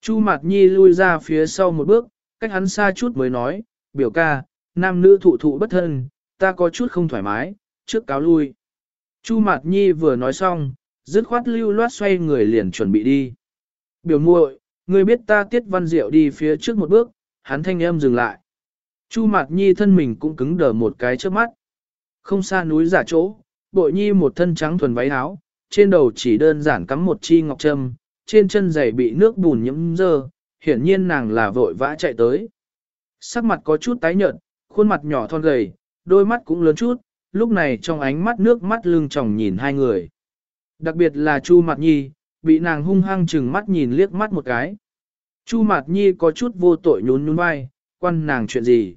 Chu Mạt Nhi lui ra phía sau một bước, cách hắn xa chút mới nói, biểu ca, nam nữ thụ thụ bất thân, ta có chút không thoải mái, trước cáo lui. Chu Mạt Nhi vừa nói xong, dứt khoát lưu loát xoay người liền chuẩn bị đi. Biểu muội, ngươi biết ta tiết văn diệu đi phía trước một bước, hắn thanh âm dừng lại. Chu Mạt Nhi thân mình cũng cứng đờ một cái trước mắt. Không xa núi giả chỗ, bội nhi một thân trắng thuần váy áo, trên đầu chỉ đơn giản cắm một chi ngọc trâm, trên chân giày bị nước bùn nhiễm dơ, hiển nhiên nàng là vội vã chạy tới. Sắc mặt có chút tái nhợt, khuôn mặt nhỏ thon gầy, đôi mắt cũng lớn chút, lúc này trong ánh mắt nước mắt lưng tròng nhìn hai người. Đặc biệt là Chu Mạt Nhi, bị nàng hung hăng chừng mắt nhìn liếc mắt một cái. Chu Mạt Nhi có chút vô tội nhún nhún vai, quan nàng chuyện gì.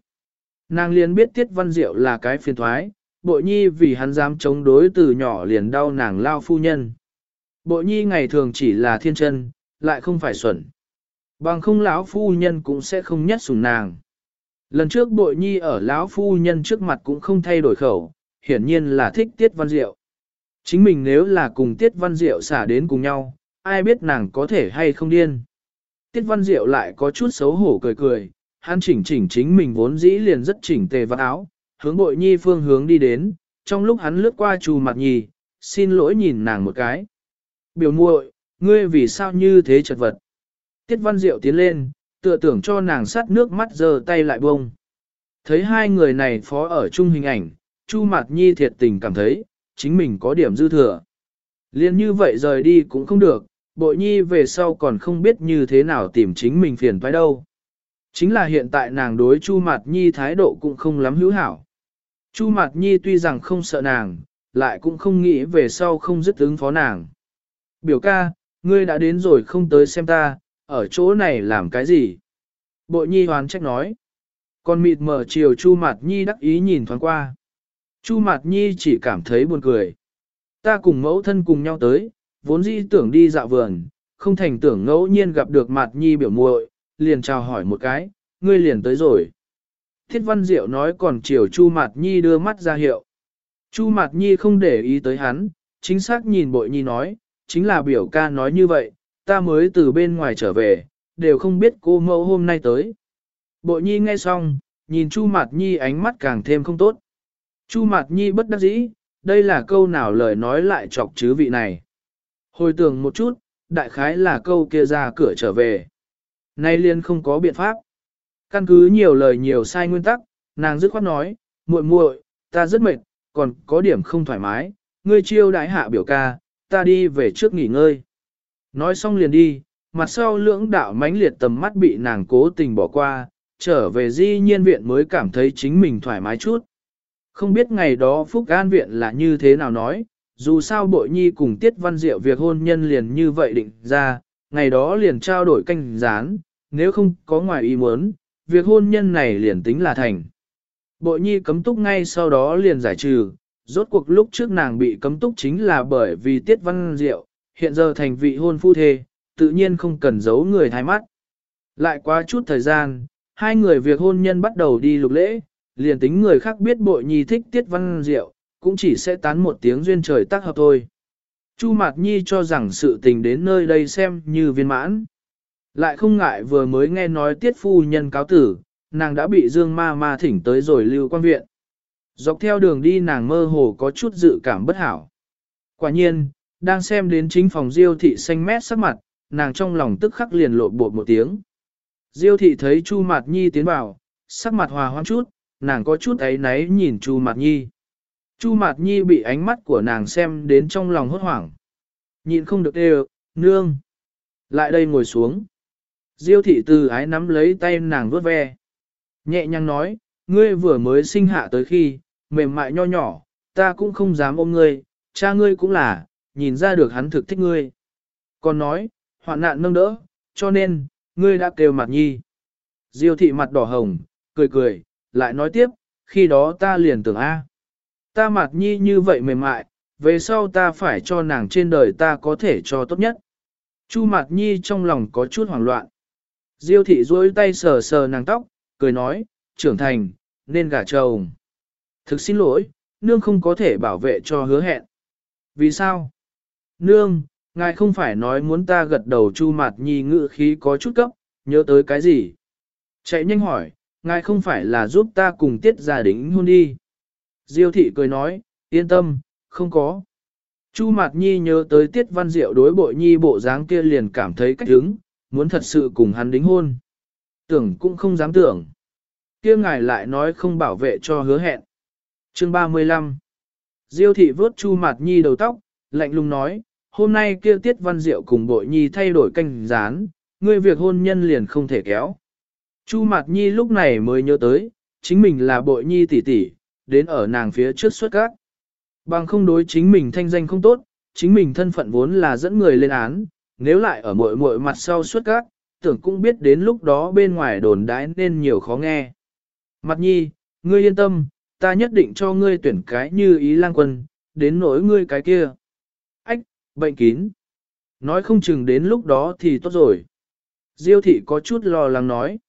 Nàng liền biết Tiết Văn Diệu là cái phiền thoái, bội nhi vì hắn dám chống đối từ nhỏ liền đau nàng lao phu nhân. Bội nhi ngày thường chỉ là thiên chân, lại không phải xuẩn. Bằng không lão phu nhân cũng sẽ không nhất sủng nàng. Lần trước bội nhi ở lão phu nhân trước mặt cũng không thay đổi khẩu, hiển nhiên là thích tiết văn diệu. Chính mình nếu là cùng tiết văn diệu xả đến cùng nhau, ai biết nàng có thể hay không điên. Tiết văn diệu lại có chút xấu hổ cười cười, hắn chỉnh chỉnh chính mình vốn dĩ liền rất chỉnh tề vật áo, hướng bội nhi phương hướng đi đến, trong lúc hắn lướt qua trù mặt nhì, xin lỗi nhìn nàng một cái. Biểu muội, ngươi vì sao như thế chật vật? Tiết văn diệu tiến lên, tựa tưởng cho nàng sắt nước mắt giơ tay lại bông. Thấy hai người này phó ở chung hình ảnh, Chu Mạt Nhi thiệt tình cảm thấy, chính mình có điểm dư thừa. Liên như vậy rời đi cũng không được, bội nhi về sau còn không biết như thế nào tìm chính mình phiền phải đâu. Chính là hiện tại nàng đối Chu Mạt Nhi thái độ cũng không lắm hữu hảo. Chu Mạt Nhi tuy rằng không sợ nàng, lại cũng không nghĩ về sau không dứt ứng phó nàng. Biểu ca, ngươi đã đến rồi không tới xem ta, ở chỗ này làm cái gì? Bội Nhi hoán trách nói. Còn mịt mở chiều Chu Mạt Nhi đắc ý nhìn thoáng qua. Chu Mạt Nhi chỉ cảm thấy buồn cười. Ta cùng mẫu thân cùng nhau tới, vốn dĩ tưởng đi dạo vườn, không thành tưởng ngẫu nhiên gặp được Mạt Nhi biểu muội, liền chào hỏi một cái, ngươi liền tới rồi. Thiết Văn Diệu nói còn chiều Chu Mạt Nhi đưa mắt ra hiệu. Chu Mạt Nhi không để ý tới hắn, chính xác nhìn bội nhi nói, chính là biểu ca nói như vậy, ta mới từ bên ngoài trở về, đều không biết cô mẫu hôm nay tới. Bội nhi nghe xong, nhìn Chu Mạt Nhi ánh mắt càng thêm không tốt. Chu Mạt Nhi bất đắc dĩ, đây là câu nào lời nói lại chọc chứ vị này. Hồi tưởng một chút, đại khái là câu kia ra cửa trở về. Nay liên không có biện pháp. Căn cứ nhiều lời nhiều sai nguyên tắc, nàng dứt khoát nói, muội muội, ta rất mệt, còn có điểm không thoải mái, ngươi chiêu đãi hạ biểu ca, ta đi về trước nghỉ ngơi. Nói xong liền đi, mặt sau lưỡng đạo mãnh liệt tầm mắt bị nàng cố tình bỏ qua, trở về di nhiên viện mới cảm thấy chính mình thoải mái chút. Không biết ngày đó Phúc An viện là như thế nào nói, dù sao bội nhi cùng Tiết Văn Diệu việc hôn nhân liền như vậy định ra, ngày đó liền trao đổi canh gián, nếu không có ngoài ý muốn, việc hôn nhân này liền tính là thành. Bội nhi cấm túc ngay sau đó liền giải trừ, rốt cuộc lúc trước nàng bị cấm túc chính là bởi vì Tiết Văn Diệu, hiện giờ thành vị hôn phu thê, tự nhiên không cần giấu người thái mắt. Lại qua chút thời gian, hai người việc hôn nhân bắt đầu đi lục lễ, liền tính người khác biết bội nhi thích Tiết Văn Diệu, cũng chỉ sẽ tán một tiếng duyên trời tác hợp thôi. Chu Mạt Nhi cho rằng sự tình đến nơi đây xem như viên mãn. Lại không ngại vừa mới nghe nói tiết phu nhân cáo tử, nàng đã bị dương ma ma thỉnh tới rồi lưu quan viện. Dọc theo đường đi nàng mơ hồ có chút dự cảm bất hảo. Quả nhiên, đang xem đến chính phòng diêu thị xanh mét sắc mặt, nàng trong lòng tức khắc liền lộ bột một tiếng. Diêu thị thấy Chu Mạt Nhi tiến vào, sắc mặt hòa hoãn chút, nàng có chút ấy náy nhìn Chu Mạt Nhi. Chu Mạt Nhi bị ánh mắt của nàng xem đến trong lòng hốt hoảng. Nhịn không được đều, nương. Lại đây ngồi xuống. Diêu thị từ ái nắm lấy tay nàng vuốt ve. Nhẹ nhàng nói, ngươi vừa mới sinh hạ tới khi, mềm mại nho nhỏ, ta cũng không dám ôm ngươi, cha ngươi cũng là, nhìn ra được hắn thực thích ngươi. Còn nói, hoạn nạn nâng đỡ, cho nên, ngươi đã kêu mặt nhi. Diêu thị mặt đỏ hồng, cười cười, lại nói tiếp, khi đó ta liền tưởng A. Ta mặt nhi như vậy mềm mại, về sau ta phải cho nàng trên đời ta có thể cho tốt nhất. Chu mặt nhi trong lòng có chút hoảng loạn. Diêu thị duỗi tay sờ sờ nàng tóc, cười nói, trưởng thành, nên gả chồng. Thực xin lỗi, nương không có thể bảo vệ cho hứa hẹn. Vì sao? Nương, ngài không phải nói muốn ta gật đầu chu mặt nhi ngự khí có chút cấp, nhớ tới cái gì? Chạy nhanh hỏi, ngài không phải là giúp ta cùng tiết gia đính hôn đi. Diêu thị cười nói, yên tâm, không có. Chu Mạt Nhi nhớ tới Tiết Văn Diệu đối bội Nhi bộ dáng kia liền cảm thấy cách hứng, muốn thật sự cùng hắn đính hôn. Tưởng cũng không dám tưởng. Kia ngài lại nói không bảo vệ cho hứa hẹn. Chương 35 Diêu thị vớt Chu Mạt Nhi đầu tóc, lạnh lùng nói, hôm nay kia Tiết Văn Diệu cùng bội Nhi thay đổi canh rán, ngươi việc hôn nhân liền không thể kéo. Chu Mạt Nhi lúc này mới nhớ tới, chính mình là bội Nhi tỷ tỷ, đến ở nàng phía trước xuất các. Bằng không đối chính mình thanh danh không tốt, chính mình thân phận vốn là dẫn người lên án, nếu lại ở muội muội mặt sau xuất các, tưởng cũng biết đến lúc đó bên ngoài đồn đãi nên nhiều khó nghe. Mặt nhi, ngươi yên tâm, ta nhất định cho ngươi tuyển cái như ý lang quân, đến nỗi ngươi cái kia. Bệnh kín. Nói không chừng đến lúc đó thì tốt rồi. Diêu thị có chút lo lắng nói.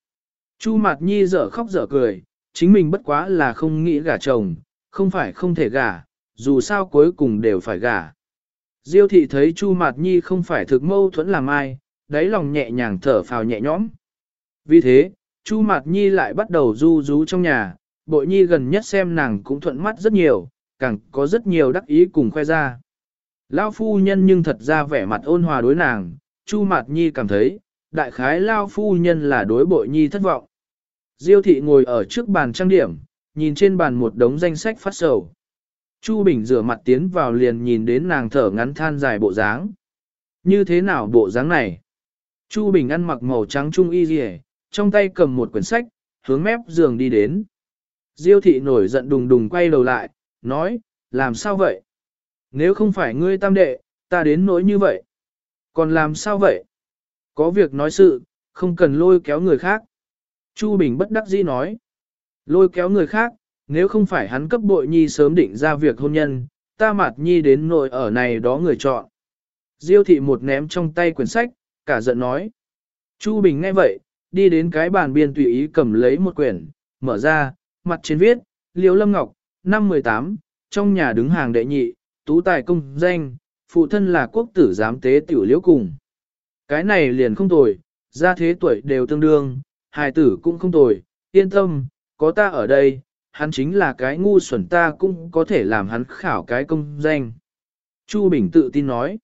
Chu Mạt Nhi dở khóc dở cười, chính mình bất quá là không nghĩ gả chồng, không phải không thể gả, dù sao cuối cùng đều phải gả. Diêu thị thấy Chu Mạt Nhi không phải thực mâu thuẫn làm ai, đáy lòng nhẹ nhàng thở phào nhẹ nhõm. Vì thế, Chu Mạt Nhi lại bắt đầu du rú trong nhà, bội nhi gần nhất xem nàng cũng thuận mắt rất nhiều, càng có rất nhiều đắc ý cùng khoe ra. Lao phu nhân nhưng thật ra vẻ mặt ôn hòa đối nàng, Chu Mạt Nhi cảm thấy, đại khái Lao phu nhân là đối bội nhi thất vọng. Diêu thị ngồi ở trước bàn trang điểm, nhìn trên bàn một đống danh sách phát sầu. Chu Bình rửa mặt tiến vào liền nhìn đến nàng thở ngắn than dài bộ dáng. Như thế nào bộ dáng này? Chu Bình ăn mặc màu trắng trung y rìa, trong tay cầm một quyển sách, hướng mép giường đi đến. Diêu thị nổi giận đùng đùng quay đầu lại, nói, làm sao vậy? Nếu không phải ngươi tam đệ, ta đến nỗi như vậy. Còn làm sao vậy? Có việc nói sự, không cần lôi kéo người khác. Chu Bình bất đắc dĩ nói. Lôi kéo người khác, nếu không phải hắn cấp bội nhi sớm định ra việc hôn nhân, ta mặt nhi đến nội ở này đó người chọn. Diêu thị một ném trong tay quyển sách, cả giận nói. Chu Bình nghe vậy, đi đến cái bàn biên tùy ý cầm lấy một quyển, mở ra, mặt trên viết, liễu Lâm Ngọc, năm 18, trong nhà đứng hàng đệ nhị, tú tài công danh, phụ thân là quốc tử giám tế tiểu liễu cùng. Cái này liền không tồi, ra thế tuổi đều tương đương, hài tử cũng không tồi, yên tâm, có ta ở đây, hắn chính là cái ngu xuẩn ta cũng có thể làm hắn khảo cái công danh. Chu Bình tự tin nói.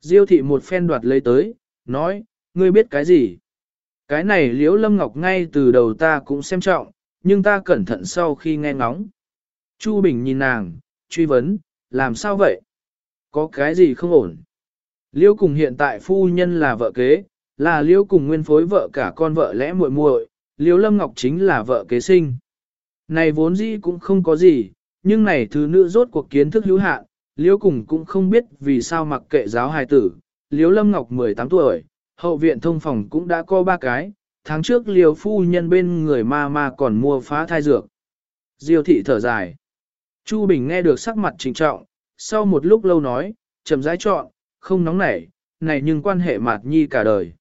Diêu thị một phen đoạt lấy tới, nói, ngươi biết cái gì? Cái này liễu lâm ngọc ngay từ đầu ta cũng xem trọng, nhưng ta cẩn thận sau khi nghe ngóng. Chu Bình nhìn nàng, truy vấn, làm sao vậy? Có cái gì không ổn? Liêu cùng hiện tại phu nhân là vợ kế, là liêu cùng nguyên phối vợ cả con vợ lẽ muội muội, liêu lâm ngọc chính là vợ kế sinh. Này vốn dĩ cũng không có gì, nhưng này thứ nữ rốt cuộc kiến thức hữu hạn, liêu cùng cũng không biết vì sao mặc kệ giáo hài tử, liêu lâm ngọc 18 tuổi, hậu viện thông phòng cũng đã có ba cái, tháng trước liêu phu nhân bên người ma ma còn mua phá thai dược. Diêu thị thở dài. Chu Bình nghe được sắc mặt trịnh trọng, sau một lúc lâu nói, chậm rãi chọn, không nóng nảy, này nhưng quan hệ mạt nhi cả đời.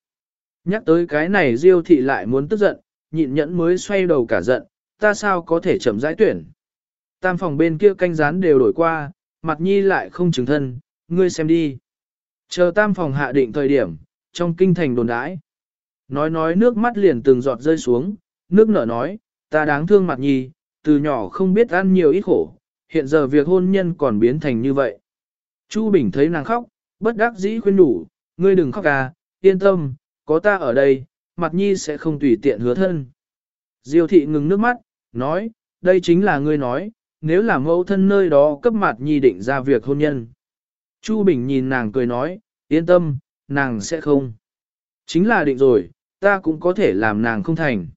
Nhắc tới cái này Diêu thị lại muốn tức giận, nhịn nhẫn mới xoay đầu cả giận, ta sao có thể chậm rãi tuyển. Tam phòng bên kia canh rán đều đổi qua, mặt nhi lại không chứng thân, ngươi xem đi. Chờ tam phòng hạ định thời điểm, trong kinh thành đồn đãi. Nói nói nước mắt liền từng giọt rơi xuống, nước nở nói, ta đáng thương mặt nhi, từ nhỏ không biết ăn nhiều ít khổ, hiện giờ việc hôn nhân còn biến thành như vậy. Chu Bình thấy nàng khóc, bất đắc dĩ khuyên đủ, ngươi đừng khóc à, yên tâm, có ta ở đây, mặt nhi sẽ không tùy tiện hứa thân. Diêu thị ngừng nước mắt, nói, đây chính là ngươi nói, nếu là mẫu thân nơi đó cấp mặt nhi định ra việc hôn nhân. Chu Bình nhìn nàng cười nói, yên tâm, nàng sẽ không. Chính là định rồi, ta cũng có thể làm nàng không thành.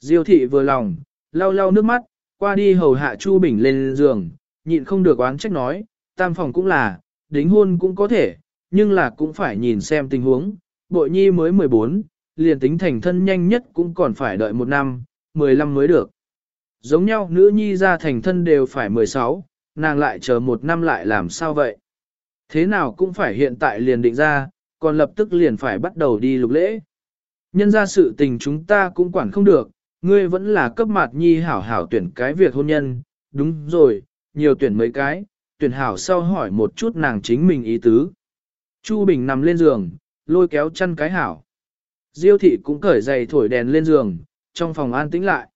Diêu thị vừa lòng, lau lau nước mắt, qua đi hầu hạ Chu Bình lên giường, nhịn không được oán trách nói, tam phòng cũng là, đính hôn cũng có thể, nhưng là cũng phải nhìn xem tình huống, bội nhi mới 14, liền tính thành thân nhanh nhất cũng còn phải đợi một năm, 15 mới được. Giống nhau nữ nhi ra thành thân đều phải 16, nàng lại chờ một năm lại làm sao vậy? Thế nào cũng phải hiện tại liền định ra, còn lập tức liền phải bắt đầu đi lục lễ. Nhân ra sự tình chúng ta cũng quản không được, ngươi vẫn là cấp mặt nhi hảo hảo tuyển cái việc hôn nhân, đúng rồi, nhiều tuyển mấy cái, tuyển hảo sau hỏi một chút nàng chính mình ý tứ. Chu Bình nằm lên giường, lôi kéo chăn cái hảo. Diêu thị cũng cởi giày thổi đèn lên giường, trong phòng an tĩnh lại.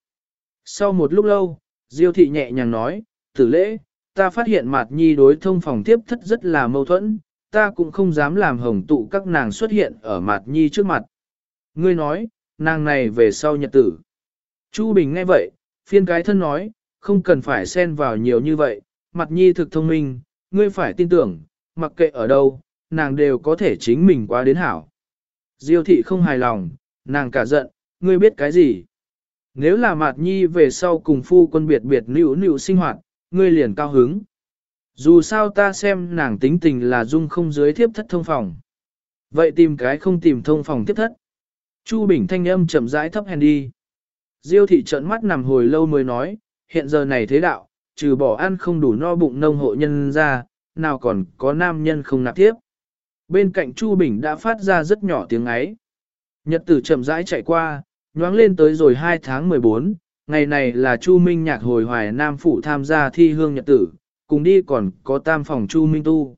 Sau một lúc lâu, Diêu thị nhẹ nhàng nói, tử lễ, ta phát hiện mặt nhi đối thông phòng tiếp thất rất là mâu thuẫn, ta cũng không dám làm hồng tụ các nàng xuất hiện ở mặt nhi trước mặt. Ngươi nói, nàng này về sau nhật tử. Chu Bình nghe vậy, phiên cái thân nói, không cần phải xen vào nhiều như vậy, mặt nhi thực thông minh, ngươi phải tin tưởng, mặc kệ ở đâu, nàng đều có thể chính mình qua đến hảo. Diêu thị không hài lòng, nàng cả giận, ngươi biết cái gì? Nếu là mặt nhi về sau cùng phu quân biệt biệt nữ nữ sinh hoạt, ngươi liền cao hứng. Dù sao ta xem nàng tính tình là dung không dưới thiếp thất thông phòng. Vậy tìm cái không tìm thông phòng tiếp thất. Chu Bình thanh âm chậm rãi thấp hèn đi. Diêu thị trợn mắt nằm hồi lâu mới nói, hiện giờ này thế đạo, trừ bỏ ăn không đủ no bụng nông hộ nhân ra, nào còn có nam nhân không nạp tiếp. Bên cạnh Chu Bình đã phát ra rất nhỏ tiếng ấy. Nhật tử chậm rãi chạy qua, nhoáng lên tới rồi 2 tháng 14, ngày này là Chu Minh nhạc hồi hoài Nam Phủ tham gia thi hương nhật tử, cùng đi còn có tam phòng Chu Minh Tu.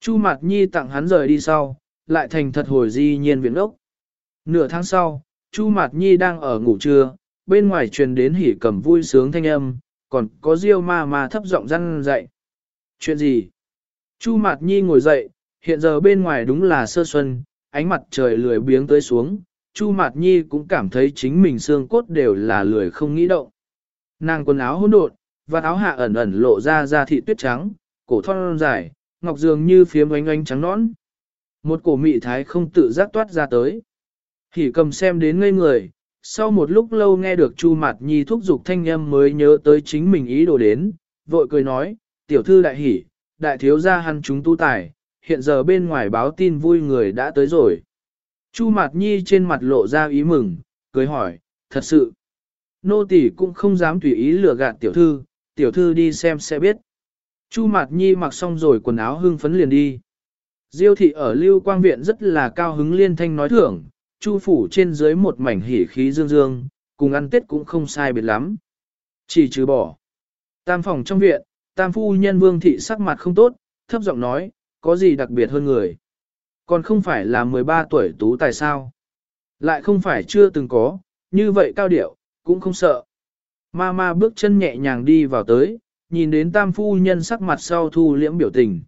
Chu Mạt Nhi tặng hắn rời đi sau, lại thành thật hồi di nhiên viện ốc. Nửa tháng sau, Chu Mạt Nhi đang ở ngủ trưa, bên ngoài truyền đến hỉ cầm vui sướng thanh âm, còn có diêu ma ma thấp giọng răn dậy. Chuyện gì? Chu Mạt Nhi ngồi dậy, hiện giờ bên ngoài đúng là sơ xuân, ánh mặt trời lười biếng tới xuống, Chu Mạt Nhi cũng cảm thấy chính mình xương cốt đều là lười không nghĩ động. Nàng quần áo hỗn độn, và áo hạ ẩn ẩn lộ ra da thị tuyết trắng, cổ thon dài, ngọc dường như phiếm ánh ánh trắng nõn. Một cổ mị thái không tự giác toát ra tới. Hỉ cầm xem đến ngây người, sau một lúc lâu nghe được Chu Mạt Nhi thúc giục thanh âm mới nhớ tới chính mình ý đồ đến, vội cười nói, tiểu thư đại hỉ, đại thiếu gia hắn chúng tu tài, hiện giờ bên ngoài báo tin vui người đã tới rồi. Chu Mạt Nhi trên mặt lộ ra ý mừng, cười hỏi, thật sự. Nô tỳ cũng không dám tùy ý lừa gạt tiểu thư, tiểu thư đi xem sẽ biết. Chu Mạt Nhi mặc xong rồi quần áo hưng phấn liền đi. Diêu thị ở Lưu Quang Viện rất là cao hứng liên thanh nói thưởng, Chu phủ trên dưới một mảnh hỉ khí dương dương, cùng ăn tết cũng không sai biệt lắm. Chỉ trừ bỏ. Tam phòng trong viện, tam phu nhân vương thị sắc mặt không tốt, thấp giọng nói, có gì đặc biệt hơn người. Còn không phải là 13 tuổi tú tài sao. Lại không phải chưa từng có, như vậy cao điệu, cũng không sợ. Ma ma bước chân nhẹ nhàng đi vào tới, nhìn đến tam phu nhân sắc mặt sau thu liễm biểu tình.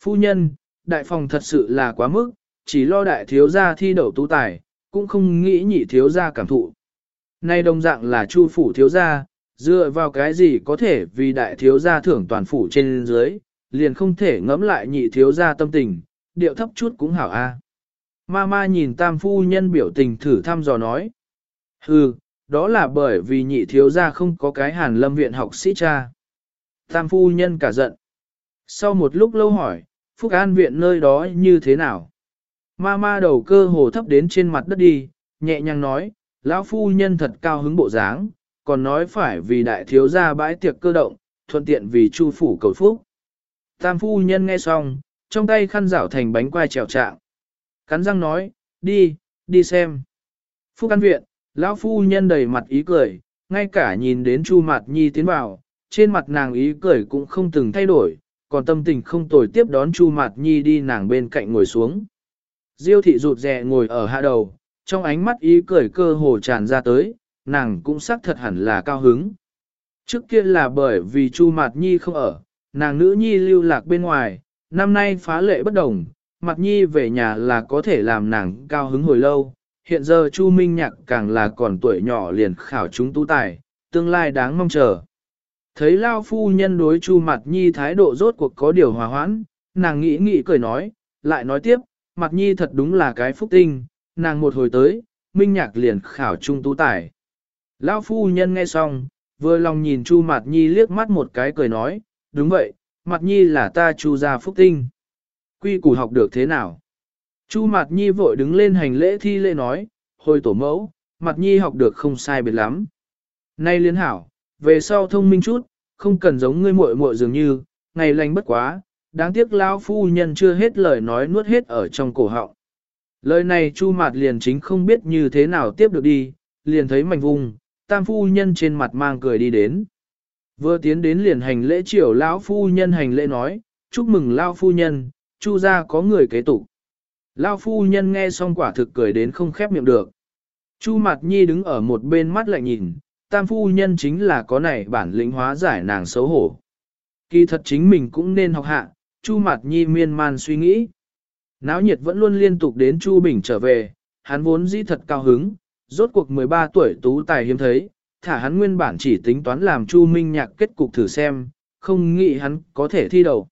Phu nhân, đại phòng thật sự là quá mức, chỉ lo đại thiếu gia thi đậu tú tài, cũng không nghĩ nhị thiếu gia cảm thụ. Nay đồng dạng là chu phủ thiếu gia, dựa vào cái gì có thể vì đại thiếu gia thưởng toàn phủ trên dưới, liền không thể ngẫm lại nhị thiếu gia tâm tình, điệu thấp chút cũng hảo a. Ma ma nhìn tam phu nhân biểu tình thử thăm dò nói. Hừ, đó là bởi vì nhị thiếu gia không có cái hàn lâm viện học sĩ cha. Tam phu nhân cả giận. Sau một lúc lâu hỏi, Phúc An viện nơi đó như thế nào? Ma ma đầu cơ hồ thấp đến trên mặt đất đi, nhẹ nhàng nói, lão phu nhân thật cao hứng bộ dáng, còn nói phải vì đại thiếu gia bãi tiệc cơ động, thuận tiện vì chu phủ cầu phúc. Tam phu nhân nghe xong, trong tay khăn rảo thành bánh quai trèo trạng. Cắn răng nói, đi, đi xem. Phúc căn viện, lão phu nhân đầy mặt ý cười, ngay cả nhìn đến Chu Mạt Nhi tiến vào, trên mặt nàng ý cười cũng không từng thay đổi, còn tâm tình không tồi tiếp đón Chu Mạt Nhi đi nàng bên cạnh ngồi xuống. Diêu thị rụt rè ngồi ở hạ đầu, trong ánh mắt ý cười cơ hồ tràn ra tới, nàng cũng xác thật hẳn là cao hứng. Trước kia là bởi vì Chu Mạt Nhi không ở, nàng nữ nhi lưu lạc bên ngoài, năm nay phá lệ bất đồng, Mạt Nhi về nhà là có thể làm nàng cao hứng hồi lâu. Hiện giờ Chu Minh Nhạc càng là còn tuổi nhỏ liền khảo chúng tú tài, tương lai đáng mong chờ. Thấy Lao phu nhân đối Chu Mạt Nhi thái độ rốt cuộc có điều hòa hoãn, nàng nghĩ nghĩ cười nói, lại nói tiếp, Mặt Nhi thật đúng là cái phúc tinh, nàng một hồi tới, Minh Nhạc liền khảo trung tú tài. Lao phu nhân nghe xong, vừa lòng nhìn Chu Mạt Nhi liếc mắt một cái cười nói, đúng vậy, Mạt Nhi là ta Chu gia phúc tinh. Quy củ học được thế nào? Chu Mạt Nhi vội đứng lên hành lễ thi lễ nói, hồi tổ mẫu, Mạt Nhi học được không sai biệt lắm. Nay liên hảo, về sau thông minh chút, không cần giống ngươi muội muội dường như, ngày lành bất quá, đáng tiếc lão phu nhân chưa hết lời nói nuốt hết ở trong cổ họng. Lời này Chu Mạt liền chính không biết như thế nào tiếp được đi, liền thấy mạnh vùng, tam phu nhân trên mặt mang cười đi đến. Vừa tiến đến liền hành lễ triều lão phu nhân hành lễ nói, chúc mừng lão phu nhân, Chu gia có người kế tục. Lão phu nhân nghe xong quả thực cười đến không khép miệng được. Chu Mạt Nhi đứng ở một bên mắt lại nhìn, tam phu nhân chính là có này bản lĩnh hóa giải nàng xấu hổ. Kỳ thật chính mình cũng nên học hạ, Chu Mạt Nhi miên man suy nghĩ. Náo nhiệt vẫn luôn liên tục đến Chu Bình trở về, hắn vốn dĩ thật cao hứng, rốt cuộc 13 tuổi tú tài hiếm thấy, thả hắn nguyên bản chỉ tính toán làm Chu Minh Nhạc kết cục thử xem, không nghĩ hắn có thể thi đầu.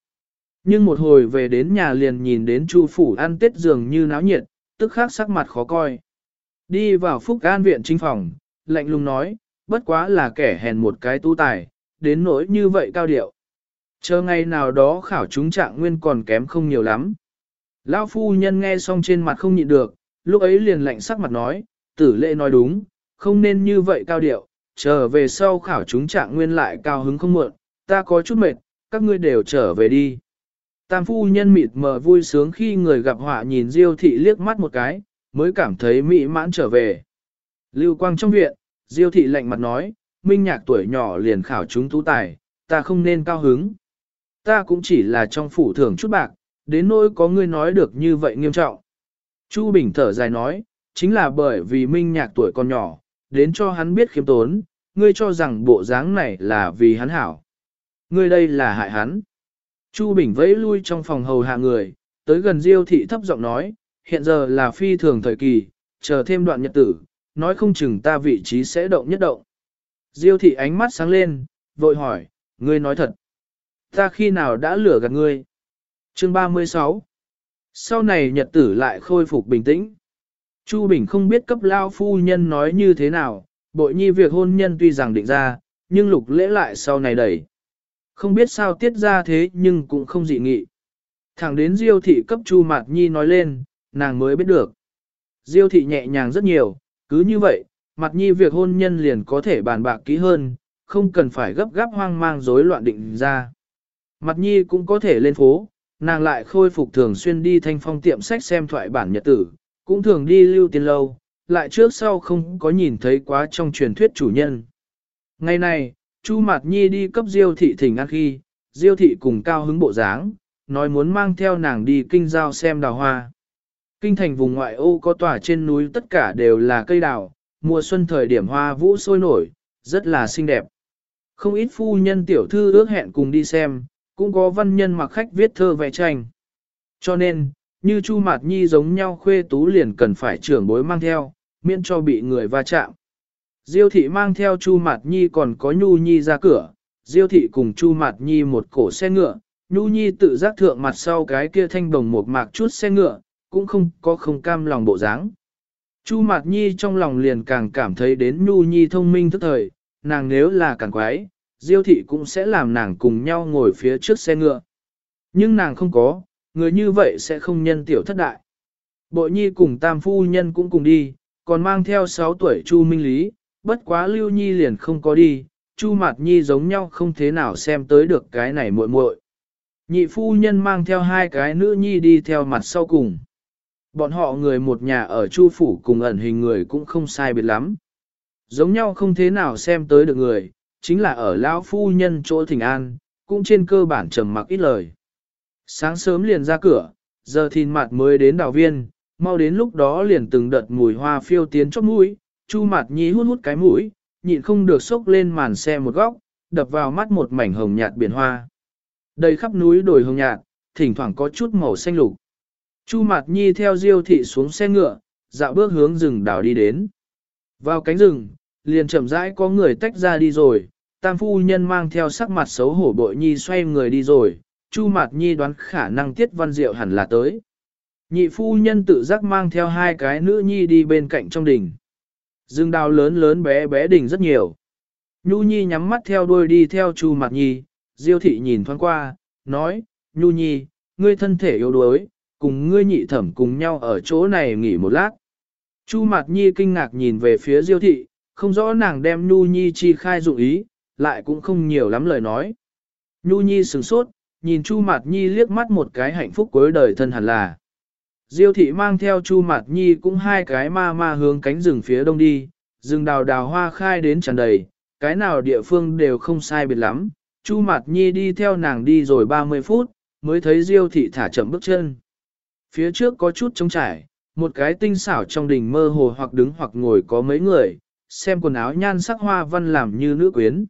Nhưng một hồi về đến nhà liền nhìn đến Chu phủ ăn tết dường như náo nhiệt, tức khắc sắc mặt khó coi. Đi vào Phúc An viện chính phòng, lạnh lùng nói, bất quá là kẻ hèn một cái tu tài, đến nỗi như vậy cao điệu. Chờ ngày nào đó khảo chúng trạng nguyên còn kém không nhiều lắm. Lão phu nhân nghe xong trên mặt không nhịn được, lúc ấy liền lạnh sắc mặt nói, tử lệ nói đúng, không nên như vậy cao điệu, trở về sau khảo chúng trạng nguyên lại cao hứng không muộn, ta có chút mệt, các ngươi đều trở về đi. Tam phu nhân mịt mờ vui sướng khi người gặp họa nhìn Diêu thị liếc mắt một cái, mới cảm thấy mỹ mãn trở về. Lưu quang trong viện, Diêu thị lạnh mặt nói, minh nhạc tuổi nhỏ liền khảo chúng tú tài, ta không nên cao hứng. Ta cũng chỉ là trong phủ thưởng chút bạc, đến nỗi có ngươi nói được như vậy nghiêm trọng. Chu Bình thở dài nói, chính là bởi vì minh nhạc tuổi còn nhỏ, đến cho hắn biết khiêm tốn, ngươi cho rằng bộ dáng này là vì hắn hảo. Ngươi đây là hại hắn. Chu Bình vẫy lui trong phòng hầu hạ người, tới gần Diêu thị thấp giọng nói, hiện giờ là phi thường thời kỳ, chờ thêm đoạn nhật tử, nói không chừng ta vị trí sẽ động nhất động. Diêu thị ánh mắt sáng lên, vội hỏi, ngươi nói thật. Ta khi nào đã lừa gạt ngươi? Chương 36 Sau này nhật tử lại khôi phục bình tĩnh. Chu Bình không biết cấp lao phu nhân nói như thế nào, bội nhi việc hôn nhân tuy rằng định ra, nhưng lục lễ lại sau này đẩy. Không biết sao tiết ra thế nhưng cũng không dị nghị. Thẳng đến Diêu thị cấp Chu Mạt Nhi nói lên, nàng mới biết được. Diêu thị nhẹ nhàng rất nhiều, cứ như vậy, Mạt Nhi việc hôn nhân liền có thể bàn bạc kỹ hơn, không cần phải gấp gáp hoang mang rối loạn định ra. Mặt Nhi cũng có thể lên phố, nàng lại khôi phục thường xuyên đi thanh phong tiệm sách xem thoại bản nhật tử, cũng thường đi lưu tiên lâu, lại trước sau không có nhìn thấy quá trong truyền thuyết chủ nhân. Ngày này, Chu Mạt Nhi đi cấp Diêu thị thỉnh ăn khi, Diêu thị cùng cao hứng bộ dáng, nói muốn mang theo nàng đi kinh giao xem đào hoa. Kinh thành vùng ngoại ô có tòa trên núi tất cả đều là cây đào, mùa xuân thời điểm hoa vũ sôi nổi, rất là xinh đẹp. Không ít phu nhân tiểu thư ước hẹn cùng đi xem, cũng có văn nhân mặc khách viết thơ vẽ tranh. Cho nên, như Chu Mạt Nhi giống nhau khuê tú liền cần phải trưởng bối mang theo, miễn cho bị người va chạm. Diêu thị mang theo Chu Mạt Nhi còn có Nhu Nhi ra cửa, Diêu thị cùng Chu Mạt Nhi một cổ xe ngựa, Nhu Nhi tự giác thượng mặt sau cái kia thanh đồng một mạc chút xe ngựa, cũng không có không cam lòng bộ dáng. Chu Mạt Nhi trong lòng liền càng cảm thấy đến Nhu Nhi thông minh thức thời, nàng nếu là càng quái, Diêu thị cũng sẽ làm nàng cùng nhau ngồi phía trước xe ngựa. Nhưng nàng không có, người như vậy sẽ không nhân tiểu thất đại. Bội Nhi cùng Tam Phu Nhân cũng cùng đi, còn mang theo 6 tuổi Chu Minh Lý, bất quá Lưu Nhi liền không có đi, Chu Mạt Nhi giống nhau không thế nào xem tới được cái này muội muội. Nhị phu nhân mang theo hai cái nữ nhi đi theo mặt sau cùng. Bọn họ người một nhà ở Chu phủ cùng ẩn hình người cũng không sai biệt lắm. Giống nhau không thế nào xem tới được người, chính là ở lão phu nhân chỗ thỉnh an, cũng trên cơ bản trầm mặc ít lời. Sáng sớm liền ra cửa, giờ thìn mặt mới đến đào viên, mau đến lúc đó liền từng đợt mùi hoa phiêu tiến chóp mũi, Chu mặt nhi hút hút cái mũi, nhịn không được sốc lên màn xe một góc, đập vào mắt một mảnh hồng nhạt biển hoa. Đầy khắp núi đồi hồng nhạt, thỉnh thoảng có chút màu xanh lục. Chu Mạt Nhi theo Diêu thị xuống xe ngựa, dạo bước hướng rừng đảo đi đến. Vào cánh rừng, liền chậm rãi có người tách ra đi rồi, tam phu nhân mang theo sắc mặt xấu hổ bội nhi xoay người đi rồi, Chu Mạt Nhi đoán khả năng tiết văn diệu hẳn là tới. Nhị phu nhân tự giác mang theo hai cái nữ nhi đi bên cạnh trong đình Dương đào lớn lớn bé bé đình rất nhiều. Nhu Nhi nhắm mắt theo đuôi đi theo Chu Mạt Nhi, Diêu thị nhìn thoáng qua, nói, Nhu Nhi, ngươi thân thể yếu đuối, cùng ngươi nhị thẩm cùng nhau ở chỗ này nghỉ một lát. Chu Mạt Nhi kinh ngạc nhìn về phía Diêu thị, không rõ nàng đem Nhu Nhi chi khai dụng ý, lại cũng không nhiều lắm lời nói. Nhu Nhi sửng sốt, nhìn Chu Mạt Nhi liếc mắt một cái hạnh phúc cuối đời thân hẳn là. Diêu thị mang theo Chu Mạt Nhi cũng hai cái ma ma hướng cánh rừng phía đông đi, rừng đào đào hoa khai đến tràn đầy, cái nào địa phương đều không sai biệt lắm. Chu Mạt Nhi đi theo nàng đi rồi 30 phút, mới thấy Diêu thị thả chậm bước chân. Phía trước có chút trống trải, một cái tinh xảo trong đình mơ hồ hoặc đứng hoặc ngồi có mấy người, xem quần áo nhan sắc hoa văn làm như nữ quyến.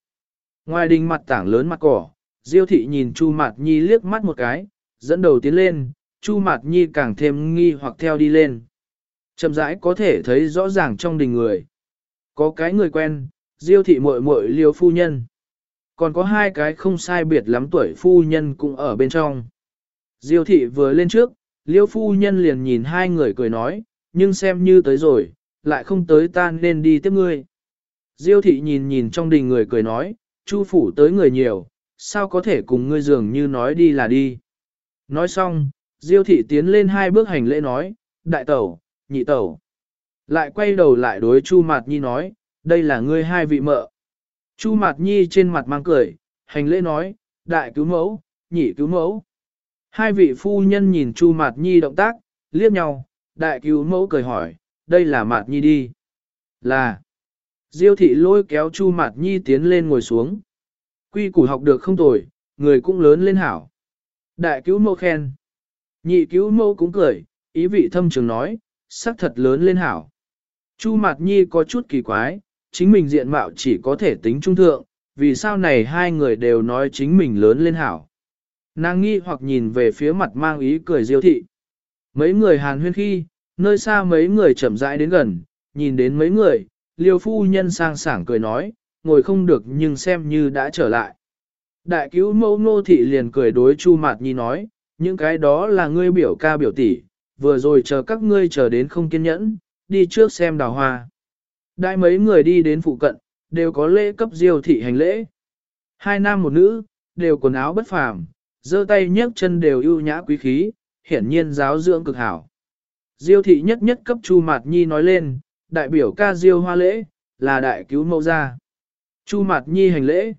Ngoài đình mặt tảng lớn mặt cỏ, Diêu thị nhìn Chu Mạt Nhi liếc mắt một cái, dẫn đầu tiến lên, Chu Mạt Nhi càng thêm nghi hoặc theo đi lên. Chậm rãi có thể thấy rõ ràng trong đình người. Có cái người quen, Diêu thị muội muội Liêu phu nhân. Còn có hai cái không sai biệt lắm tuổi phu nhân cũng ở bên trong. Diêu thị vừa lên trước, Liêu phu nhân liền nhìn hai người cười nói, nhưng xem như tới rồi, lại không tới ta nên đi tiếp ngươi. Diêu thị nhìn nhìn trong đình người cười nói, Chu phủ tới người nhiều, sao có thể cùng ngươi dường như nói đi là đi. Nói xong, Diêu thị tiến lên hai bước hành lễ nói, đại tẩu, nhị tẩu. Lại quay đầu lại đối Chu Mạt Nhi nói, đây là ngươi hai vị mợ. Chu Mạt Nhi trên mặt mang cười, hành lễ nói, đại cứu mẫu, nhị cứu mẫu. Hai vị phu nhân nhìn Chu Mạt Nhi động tác, liếc nhau, đại cứu mẫu cười hỏi, đây là Mạt Nhi đi. Là. Diêu thị lôi kéo Chu Mạt Nhi tiến lên ngồi xuống. Quy củ học được không tồi, người cũng lớn lên hảo. Đại cứu mẫu khen. Nhị cứu mẫu cũng cười, ý vị thâm trường nói, sắc thật lớn lên hảo. Chu Mạt Nhi có chút kỳ quái, chính mình diện mạo chỉ có thể tính trung thượng, vì sao này hai người đều nói chính mình lớn lên hảo. Nàng nghi hoặc nhìn về phía mặt mang ý cười diêu thị. Mấy người hàn huyên khi, nơi xa mấy người chậm rãi đến gần, nhìn đến mấy người, liêu phu nhân sang sảng cười nói, ngồi không được nhưng xem như đã trở lại. Đại cứu mẫu nô thị liền cười đối Chu Mạt Nhi nói, những cái đó là ngươi biểu ca biểu tỷ, vừa rồi chờ các ngươi chờ đến không kiên nhẫn, đi trước xem đào hoa. Đại mấy người đi đến phụ cận, đều có lễ cấp diêu thị hành lễ. Hai nam một nữ, đều quần áo bất phàm, giơ tay nhấc chân đều ưu nhã quý khí, hiển nhiên giáo dưỡng cực hảo. Diêu thị nhất nhất cấp Chu Mạt Nhi nói lên, đại biểu ca diêu hoa lễ, là đại cứu mẫu gia. Chu Mạt Nhi hành lễ.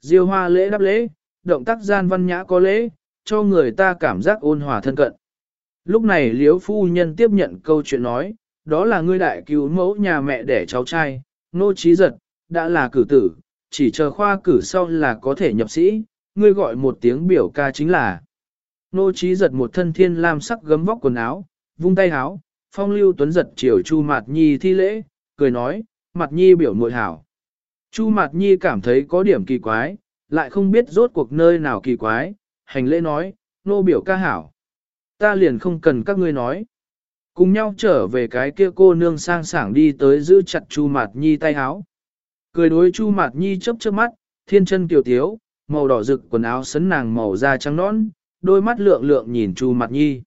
Diêu hoa lễ đáp lễ, động tác gian văn nhã có lễ, cho người ta cảm giác ôn hòa thân cận. Lúc này Liễu phu nhân tiếp nhận câu chuyện nói, đó là ngươi đại cứu mẫu nhà mẹ đẻ cháu trai, nô trí giật, đã là cử tử, chỉ chờ khoa cử sau là có thể nhập sĩ, ngươi gọi một tiếng biểu ca chính là. Nô trí giật một thân thiên lam sắc gấm vóc quần áo, vung tay áo, phong lưu tuấn giật chiều chu mạt nhi thi lễ, cười nói, mặt nhi biểu muội hảo. Chu mạt nhi cảm thấy có điểm kỳ quái, lại không biết rốt cuộc nơi nào kỳ quái, hành lễ nói, nô biểu ca hảo. Ta liền không cần các ngươi nói. Cùng nhau trở về cái kia cô nương sang sảng đi tới giữ chặt Chu Mạt Nhi tay háo. Cười đối Chu Mạt Nhi chớp chớp mắt, thiên chân tiểu tiếu, màu đỏ rực quần áo sấn nàng màu da trắng nõn, đôi mắt lượng lượng nhìn Chu Mạt Nhi.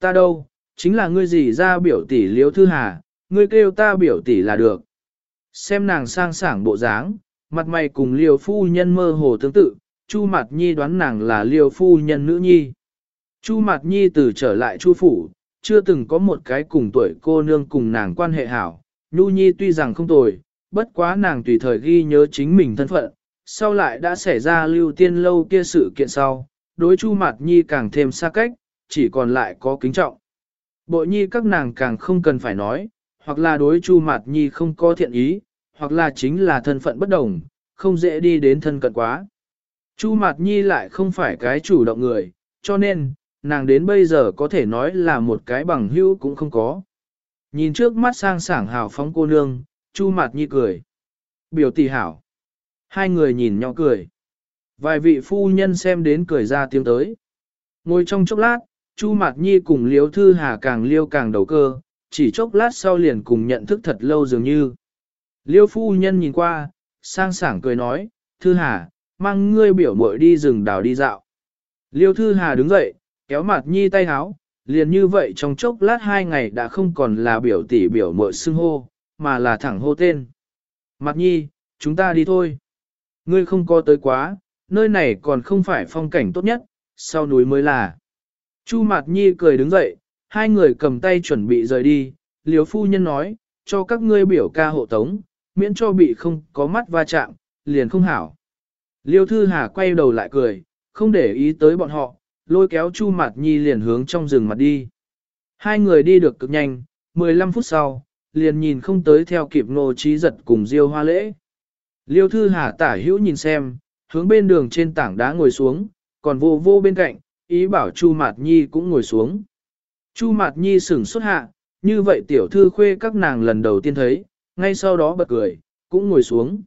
Ta đâu, chính là ngươi gì ra biểu tỷ liếu thư hà, ngươi kêu ta biểu tỷ là được. Xem nàng sang sảng bộ dáng, mặt mày cùng liều phu nhân mơ hồ tương tự, Chu Mạt Nhi đoán nàng là liều phu nhân nữ nhi. Chu Mạt Nhi từ trở lại Chu phủ, chưa từng có một cái cùng tuổi cô nương cùng nàng quan hệ hảo. Nhu Nhi tuy rằng không tồi, bất quá nàng tùy thời ghi nhớ chính mình thân phận, sau lại đã xảy ra lưu tiên lâu kia sự kiện sau, đối Chu Mạt Nhi càng thêm xa cách, chỉ còn lại có kính trọng. Bội Nhi các nàng càng không cần phải nói, hoặc là đối Chu Mạt Nhi không có thiện ý, hoặc là chính là thân phận bất đồng, không dễ đi đến thân cận quá. Chu Mạt Nhi lại không phải cái chủ động người, cho nên, nàng đến bây giờ có thể nói là một cái bằng hữu cũng không có. Nhìn trước mắt sang sảng hào phóng cô nương, Chu Mạt Nhi cười. Biểu tỷ hảo. Hai người nhìn nhau cười. Vài vị phu nhân xem đến cười ra tiếng tới. Ngồi trong chốc lát, Chu Mạt Nhi cùng Liêu Thư Hà càng liêu càng đầu cơ, chỉ chốc lát sau liền cùng nhận thức thật lâu dường như. Liêu phu nhân nhìn qua, sang sảng cười nói, Thư Hà, mang ngươi biểu muội đi rừng đào đi dạo. Liêu Thư Hà đứng dậy, kéo Mạt Nhi tay háo, liền như vậy trong chốc lát hai ngày đã không còn là biểu tỷ biểu muội xưng hô, mà là thẳng hô tên. Mạt Nhi, chúng ta đi thôi. Ngươi không có tới quá, nơi này còn không phải phong cảnh tốt nhất, sau núi mới là. Chu Mạt Nhi cười đứng dậy, hai người cầm tay chuẩn bị rời đi, liếu phu nhân nói, cho các ngươi biểu ca hộ tống, miễn cho bị không có mắt va chạm, liền không hảo. Liêu Thư Hà quay đầu lại cười, không để ý tới bọn họ, lôi kéo Chu Mạt Nhi liền hướng trong rừng mặt đi. Hai người đi được cực nhanh, 15 phút sau, liền nhìn không tới theo kịp nô trí giật cùng diêu hoa lễ. Liêu Thư Hà tả hữu nhìn xem, hướng bên đường trên tảng đá ngồi xuống, còn vô vô bên cạnh, ý bảo Chu Mạt Nhi cũng ngồi xuống. Chu Mạt Nhi sửng xuất hạ, như vậy tiểu thư khuê các nàng lần đầu tiên thấy, ngay sau đó bật cười, cũng ngồi xuống.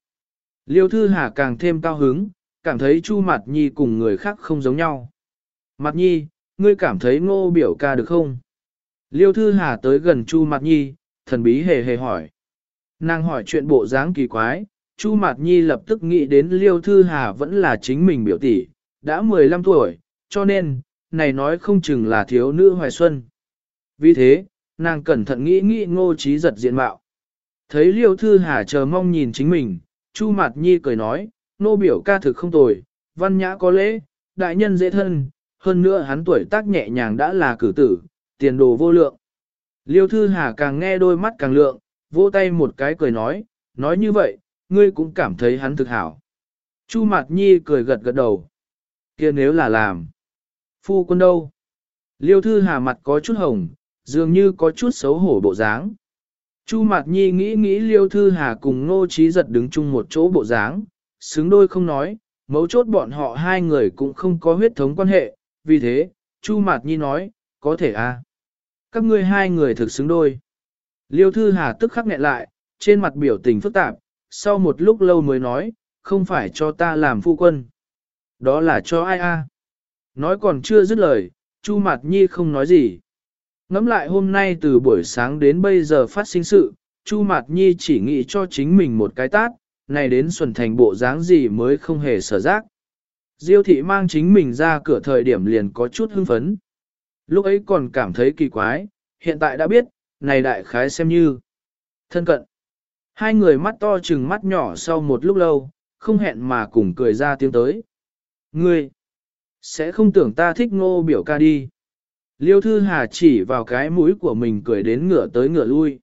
Liêu Thư Hà càng thêm cao hứng, cảm thấy Chu Mạt Nhi cùng người khác không giống nhau. Mạt Nhi, ngươi cảm thấy ngô biểu ca được không? Liêu Thư Hà tới gần Chu Mạt Nhi, thần bí hề hề hỏi. Nàng hỏi chuyện bộ dáng kỳ quái, Chu Mạt Nhi lập tức nghĩ đến Liêu Thư Hà vẫn là chính mình biểu tỷ, đã 15 tuổi, cho nên, này nói không chừng là thiếu nữ hoài xuân. Vì thế, nàng cẩn thận nghĩ nghĩ ngô trí giật diện mạo. Thấy Liêu Thư Hà chờ mong nhìn chính mình, Chu Mạt Nhi cười nói, nô biểu ca thực không tồi, văn nhã có lễ, đại nhân dễ thân, hơn nữa hắn tuổi tác nhẹ nhàng đã là cử tử, tiền đồ vô lượng. Liêu Thư Hà càng nghe đôi mắt càng lượng, vỗ tay một cái cười nói, nói như vậy, ngươi cũng cảm thấy hắn thực hảo. Chu Mạt Nhi cười gật gật đầu. kia nếu là làm. Phu quân đâu? Liêu Thư Hà mặt có chút hồng, dường như có chút xấu hổ bộ dáng. Chu Mạt Nhi nghĩ nghĩ Liêu Thư Hà cùng Ngô Trí giật đứng chung một chỗ bộ dáng, xứng đôi không nói, mấu chốt bọn họ hai người cũng không có huyết thống quan hệ, vì thế, Chu Mạt Nhi nói, có thể à. Các ngươi hai người thực xứng đôi. Liêu Thư Hà tức khắc nghẹn lại, trên mặt biểu tình phức tạp, sau một lúc lâu mới nói, không phải cho ta làm phu quân. Đó là cho ai a? Nói còn chưa dứt lời, Chu Mạt Nhi không nói gì. Ngắm lại hôm nay từ buổi sáng đến bây giờ phát sinh sự, Chu Mạt Nhi chỉ nghĩ cho chính mình một cái tát, này đến xuân thành bộ dáng gì mới không hề sở giác. Diêu thị mang chính mình ra cửa thời điểm liền có chút hưng phấn. Lúc ấy còn cảm thấy kỳ quái, hiện tại đã biết, này đại khái xem như thân cận. Hai người mắt to chừng mắt nhỏ sau một lúc lâu, không hẹn mà cùng cười ra tiếng tới. Ngươi, sẽ không tưởng ta thích ngô biểu ca đi. Liêu Thư Hà chỉ vào cái mũi của mình cười đến ngửa tới ngửa lui.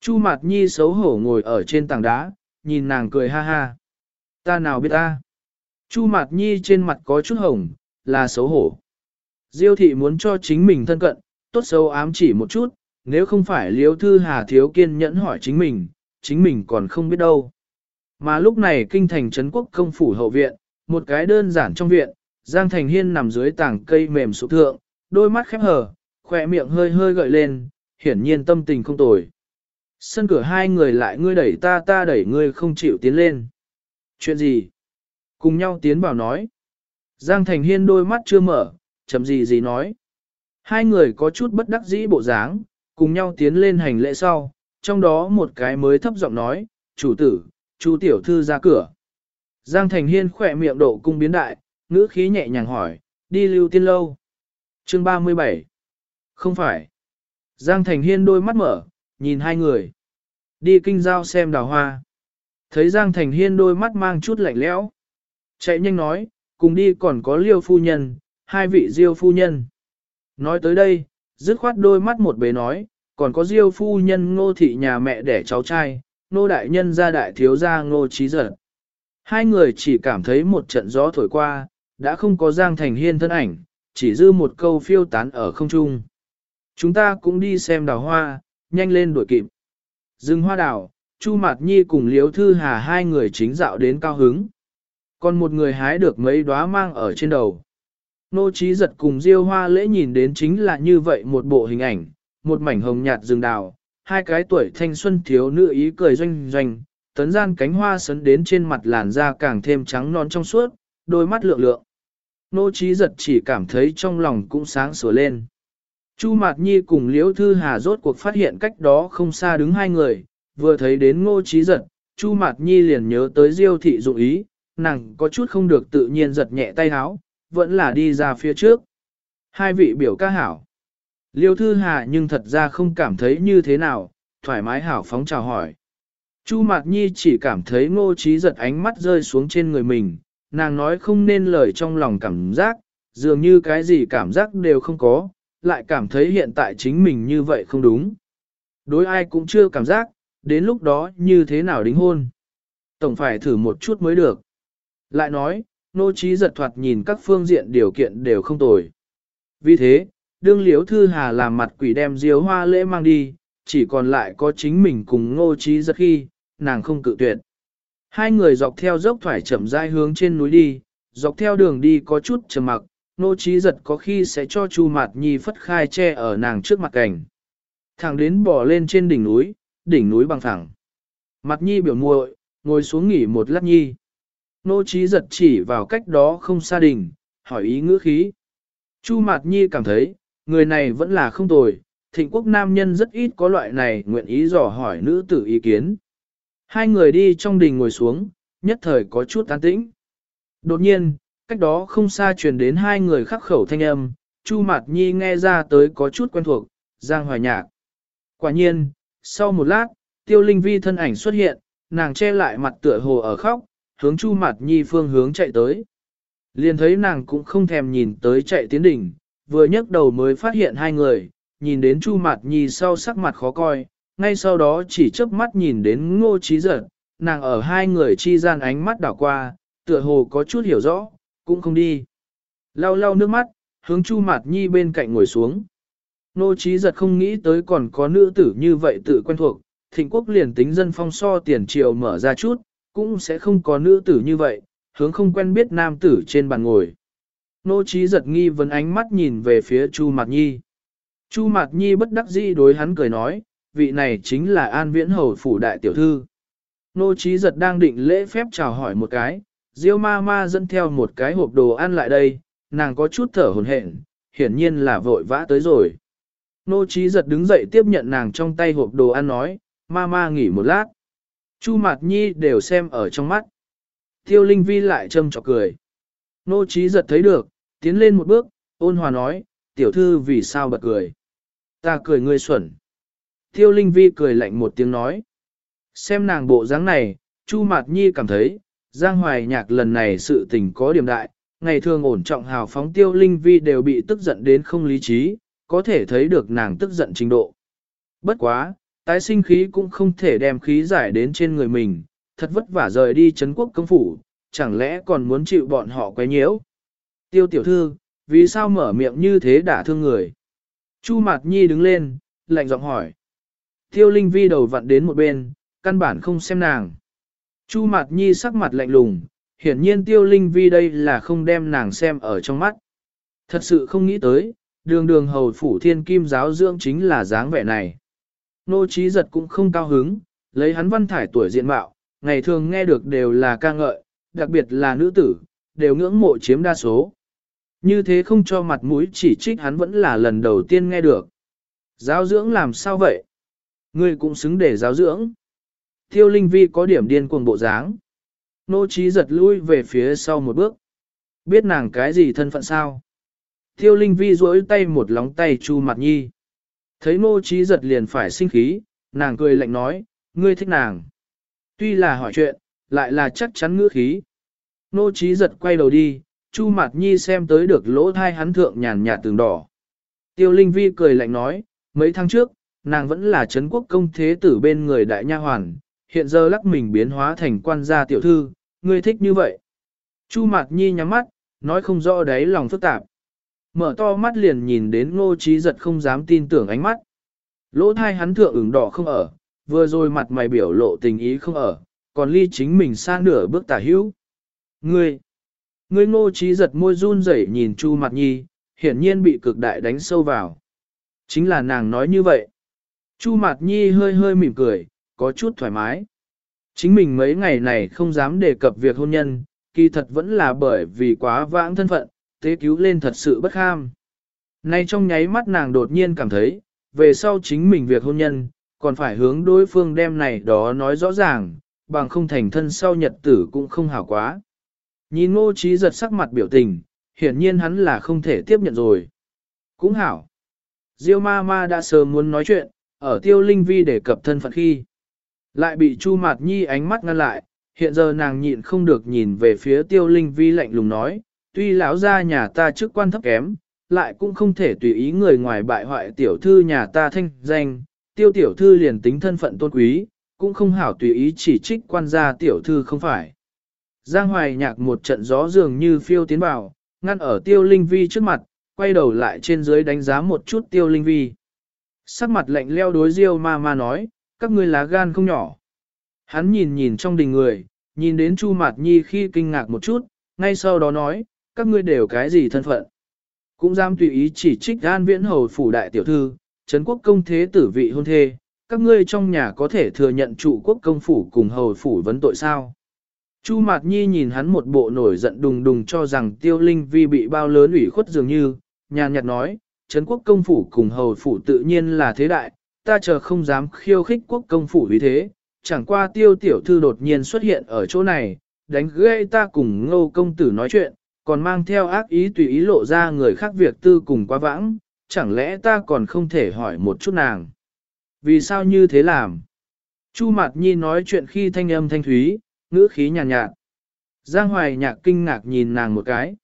Chu Mạt Nhi xấu hổ ngồi ở trên tảng đá, nhìn nàng cười ha ha. Ta nào biết ta. Chu Mạt Nhi trên mặt có chút hồng, là xấu hổ. Diêu thị muốn cho chính mình thân cận, tốt xấu ám chỉ một chút, nếu không phải Liêu Thư Hà thiếu kiên nhẫn hỏi chính mình, chính mình còn không biết đâu. Mà lúc này kinh thành Trấn quốc công phủ hậu viện, một cái đơn giản trong viện, Giang Thành Hiên nằm dưới tảng cây mềm sụp thượng, đôi mắt khép hờ, khỏe miệng hơi hơi gợi lên, hiển nhiên tâm tình không tồi. Sân cửa hai người lại ngươi đẩy ta ta đẩy ngươi không chịu tiến lên. Chuyện gì? Cùng nhau tiến vào nói. Giang Thành Hiên đôi mắt chưa mở, chấm gì gì nói. Hai người có chút bất đắc dĩ bộ dáng, cùng nhau tiến lên hành lễ sau, trong đó một cái mới thấp giọng nói, chủ tử, chu tiểu thư ra cửa. Giang Thành Hiên khỏe miệng độ cung biến đại, ngữ khí nhẹ nhàng hỏi, đi lưu tiên lâu. Chương 37 Không phải. Giang Thành Hiên đôi mắt mở, nhìn hai người. Đi kinh giao xem đào hoa. Thấy Giang Thành Hiên đôi mắt mang chút lạnh lẽo. Chạy nhanh nói, cùng đi còn có liêu phu nhân, hai vị diêu phu nhân. Nói tới đây, dứt khoát đôi mắt một bế nói, còn có diêu phu nhân ngô thị nhà mẹ đẻ cháu trai, nô đại nhân gia đại thiếu gia ngô trí giật. Hai người chỉ cảm thấy một trận gió thổi qua, đã không có Giang Thành Hiên thân ảnh, chỉ dư một câu phiêu tán ở không trung. Chúng ta cũng đi xem đào hoa, nhanh lên đuổi kịp. Dừng hoa đào, Chu Mạt Nhi cùng Liễu Thư Hà hai người chính dạo đến cao hứng. Còn một người hái được mấy đóa mang ở trên đầu. Nô trí giật cùng Diêu Hoa lễ nhìn đến chính là như vậy một bộ hình ảnh, một mảnh hồng nhạt rừng đào, hai cái tuổi thanh xuân thiếu nữ ý cười doanh doanh, tấn gian cánh hoa sấn đến trên mặt làn da càng thêm trắng non trong suốt, đôi mắt lượng lượng. Nô trí giật chỉ cảm thấy trong lòng cũng sáng sủa lên. Chu Mạt Nhi cùng Liễu Thư Hà rốt cuộc phát hiện cách đó không xa đứng hai người, vừa thấy đến ngô trí giật, Chu Mạt Nhi liền nhớ tới Diêu thị dụng ý, nàng có chút không được tự nhiên giật nhẹ tay háo, vẫn là đi ra phía trước. Hai vị biểu ca hảo. Liêu Thư Hà nhưng thật ra không cảm thấy như thế nào, thoải mái hảo phóng chào hỏi. Chu Mạt Nhi chỉ cảm thấy ngô trí giật ánh mắt rơi xuống trên người mình, nàng nói không nên lời trong lòng cảm giác, dường như cái gì cảm giác đều không có, lại cảm thấy hiện tại chính mình như vậy không đúng. Đối ai cũng chưa cảm giác, đến lúc đó như thế nào đính hôn. Tổng phải thử một chút mới được. Lại nói, nô trí giật thoạt nhìn các phương diện điều kiện đều không tồi. Vì thế, đương liếu thư hà làm mặt quỷ đem diếu hoa lễ mang đi, chỉ còn lại có chính mình cùng ngô trí giật khi, nàng không cự tuyệt. Hai người dọc theo dốc thoải chậm rãi hướng trên núi đi, dọc theo đường đi có chút trầm mặc, nô trí giật có khi sẽ cho Chu Mạt Nhi phất khai che ở nàng trước mặt cảnh. Thẳng đến bỏ lên trên đỉnh núi, đỉnh núi bằng thẳng. Mặt Nhi biểu muội, ngồi xuống nghỉ một lát Nhi. Nô trí giật chỉ vào cách đó không xa đỉnh, hỏi ý ngữ khí. Chu Mạt Nhi cảm thấy, người này vẫn là không tồi, thịnh quốc nam nhân rất ít có loại này nguyện ý dò hỏi nữ tử ý kiến. Hai người đi trong đình ngồi xuống, nhất thời có chút tán tĩnh. Đột nhiên, cách đó không xa truyền đến hai người khắc khẩu thanh âm, Chu Mạt Nhi nghe ra tới có chút quen thuộc, Giang Hoài Nhạc. Quả nhiên, sau một lát, Tiêu Linh Vi thân ảnh xuất hiện, nàng che lại mặt tựa hồ ở khóc, hướng Chu Mạt Nhi phương hướng chạy tới. Liền thấy nàng cũng không thèm nhìn tới chạy tiến đỉnh, vừa nhấc đầu mới phát hiện hai người, nhìn đến Chu Mạt Nhi sau sắc mặt khó coi, ngay sau đó chỉ chớp mắt nhìn đến ngô trí giật, nàng ở hai người chi gian ánh mắt đảo qua, tựa hồ có chút hiểu rõ, cũng không đi. Lau lau nước mắt, hướng Chu Mạt Nhi bên cạnh ngồi xuống. Ngô trí giật không nghĩ tới còn có nữ tử như vậy tự quen thuộc, thịnh quốc liền tính dân phong so tiền triều mở ra chút, cũng sẽ không có nữ tử như vậy, hướng không quen biết nam tử trên bàn ngồi. Nô trí giật nghi vấn ánh mắt nhìn về phía Chu Mạt Nhi. Chu Mạt Nhi bất đắc dĩ đối hắn cười nói, vị này chính là An Viễn Hầu Phủ Đại Tiểu Thư. Nô Chí Giật đang định lễ phép chào hỏi một cái, Diêu ma ma dẫn theo một cái hộp đồ ăn lại đây, nàng có chút thở hồn hển, hiển nhiên là vội vã tới rồi. Nô Chí Giật đứng dậy tiếp nhận nàng trong tay hộp đồ ăn nói, ma ma nghỉ một lát. Chu Mạt Nhi đều xem ở trong mắt. Tiêu Linh Vi lại châm chọc cười. Nô Chí Giật thấy được, tiến lên một bước, ôn hòa nói, tiểu thư vì sao bật cười. Ta cười ngươi xuẩn. Tiêu Linh Vi cười lạnh một tiếng nói. Xem nàng bộ dáng này, Chu Mạt Nhi cảm thấy, Giang Hoài Nhạc lần này sự tình có điểm đại, ngày thường ổn trọng hào phóng Tiêu Linh Vi đều bị tức giận đến không lý trí, có thể thấy được nàng tức giận trình độ. Bất quá, tái sinh khí cũng không thể đem khí giải đến trên người mình, thật vất vả rời đi Trấn quốc công phủ, chẳng lẽ còn muốn chịu bọn họ quấy nhiễu. Tiêu tiểu thư, vì sao mở miệng như thế đả thương người? Chu Mạt Nhi đứng lên, lạnh giọng hỏi. Tiêu Linh Vi đầu vặn đến một bên, căn bản không xem nàng. Chu Mạt Nhi sắc mặt lạnh lùng, hiển nhiên Tiêu Linh Vi đây là không đem nàng xem ở trong mắt. Thật sự không nghĩ tới, đường đường hầu phủ thiên kim giáo dưỡng chính là dáng vẻ này. Nô trí giật cũng không cao hứng, lấy hắn văn thải tuổi diện mạo, ngày thường nghe được đều là ca ngợi, đặc biệt là nữ tử, đều ngưỡng mộ chiếm đa số. Như thế không cho mặt mũi chỉ trích hắn vẫn là lần đầu tiên nghe được. Giáo dưỡng làm sao vậy? Ngươi cũng xứng để giáo dưỡng. Tiêu Linh Vi có điểm điên cuồng bộ dáng. Nô trí giật lui về phía sau một bước. Biết nàng cái gì thân phận sao? Tiêu Linh Vi duỗi tay một lóng tay Chu Mạt Nhi. Thấy nô trí giật liền phải sinh khí, nàng cười lạnh nói, ngươi thích nàng. Tuy là hỏi chuyện, lại là chắc chắn ngữ khí. Nô trí giật quay đầu đi, Chu Mạt Nhi xem tới được lỗ thai hắn thượng nhàn nhạt tường đỏ. Tiêu Linh Vi cười lạnh nói, mấy tháng trước, nàng vẫn là Trấn quốc công thế tử bên người đại nha hoàn, hiện giờ lắc mình biến hóa thành quan gia tiểu thư, ngươi thích như vậy. Chu Mạt Nhi nhắm mắt, nói không rõ đấy lòng phức tạp. Mở to mắt liền nhìn đến ngô trí giật không dám tin tưởng ánh mắt. Lỗ thai hắn thượng ửng đỏ không ở, vừa rồi mặt mày biểu lộ tình ý không ở, còn ly chính mình xa nửa bước tả hữu. Ngươi, ngươi ngô trí giật môi run rẩy nhìn Chu Mạt Nhi, hiển nhiên bị cực đại đánh sâu vào. Chính là nàng nói như vậy. Chu Mạt Nhi hơi hơi mỉm cười, có chút thoải mái. Chính mình mấy ngày này không dám đề cập việc hôn nhân, kỳ thật vẫn là bởi vì quá vãng thân phận, tế cứu lên thật sự bất kham. Nay trong nháy mắt nàng đột nhiên cảm thấy, về sau chính mình việc hôn nhân, còn phải hướng đối phương đem này đó nói rõ ràng, bằng không thành thân sau nhật tử cũng không hảo quá. Nhìn ngô trí giật sắc mặt biểu tình, hiển nhiên hắn là không thể tiếp nhận rồi. Cũng hảo. Diêu ma ma đã sớm muốn nói chuyện, ở tiêu linh vi để cập thân phận khi. Lại bị Chu Mạt Nhi ánh mắt ngăn lại, hiện giờ nàng nhịn không được nhìn về phía tiêu linh vi lạnh lùng nói, tuy lão gia nhà ta chức quan thấp kém, lại cũng không thể tùy ý người ngoài bại hoại tiểu thư nhà ta thanh danh, tiêu tiểu thư liền tính thân phận tôn quý, cũng không hảo tùy ý chỉ trích quan gia tiểu thư không phải. Giang hoài nhạc một trận gió dường như phiêu tiến vào, ngăn ở tiêu linh vi trước mặt, quay đầu lại trên dưới đánh giá một chút tiêu linh vi. Sắc mặt lạnh leo đối diêu ma ma nói, các ngươi lá gan không nhỏ. Hắn nhìn nhìn trong đình người, nhìn đến Chu Mạt Nhi khi kinh ngạc một chút, ngay sau đó nói, các ngươi đều cái gì thân phận. Cũng dám tùy ý chỉ trích an viễn hầu phủ đại tiểu thư, Trấn quốc công thế tử vị hôn thê, các ngươi trong nhà có thể thừa nhận trụ quốc công phủ cùng hầu phủ vấn tội sao. Chu Mạt Nhi nhìn hắn một bộ nổi giận đùng đùng cho rằng tiêu linh vi bị bao lớn ủy khuất dường như, nhàn nhạt nói, Trấn quốc công phủ cùng hầu phủ tự nhiên là thế đại, ta chờ không dám khiêu khích quốc công phủ vì thế, chẳng qua tiêu tiểu thư đột nhiên xuất hiện ở chỗ này, đánh gây ta cùng ngô công tử nói chuyện, còn mang theo ác ý tùy ý lộ ra người khác việc tư cùng quá vãng, chẳng lẽ ta còn không thể hỏi một chút nàng. Vì sao như thế làm? Chu Mạt Nhi nói chuyện khi thanh âm thanh thúy, ngữ khí nhàn nhạt, nhạt. Giang Hoài Nhạc kinh ngạc nhìn nàng một cái.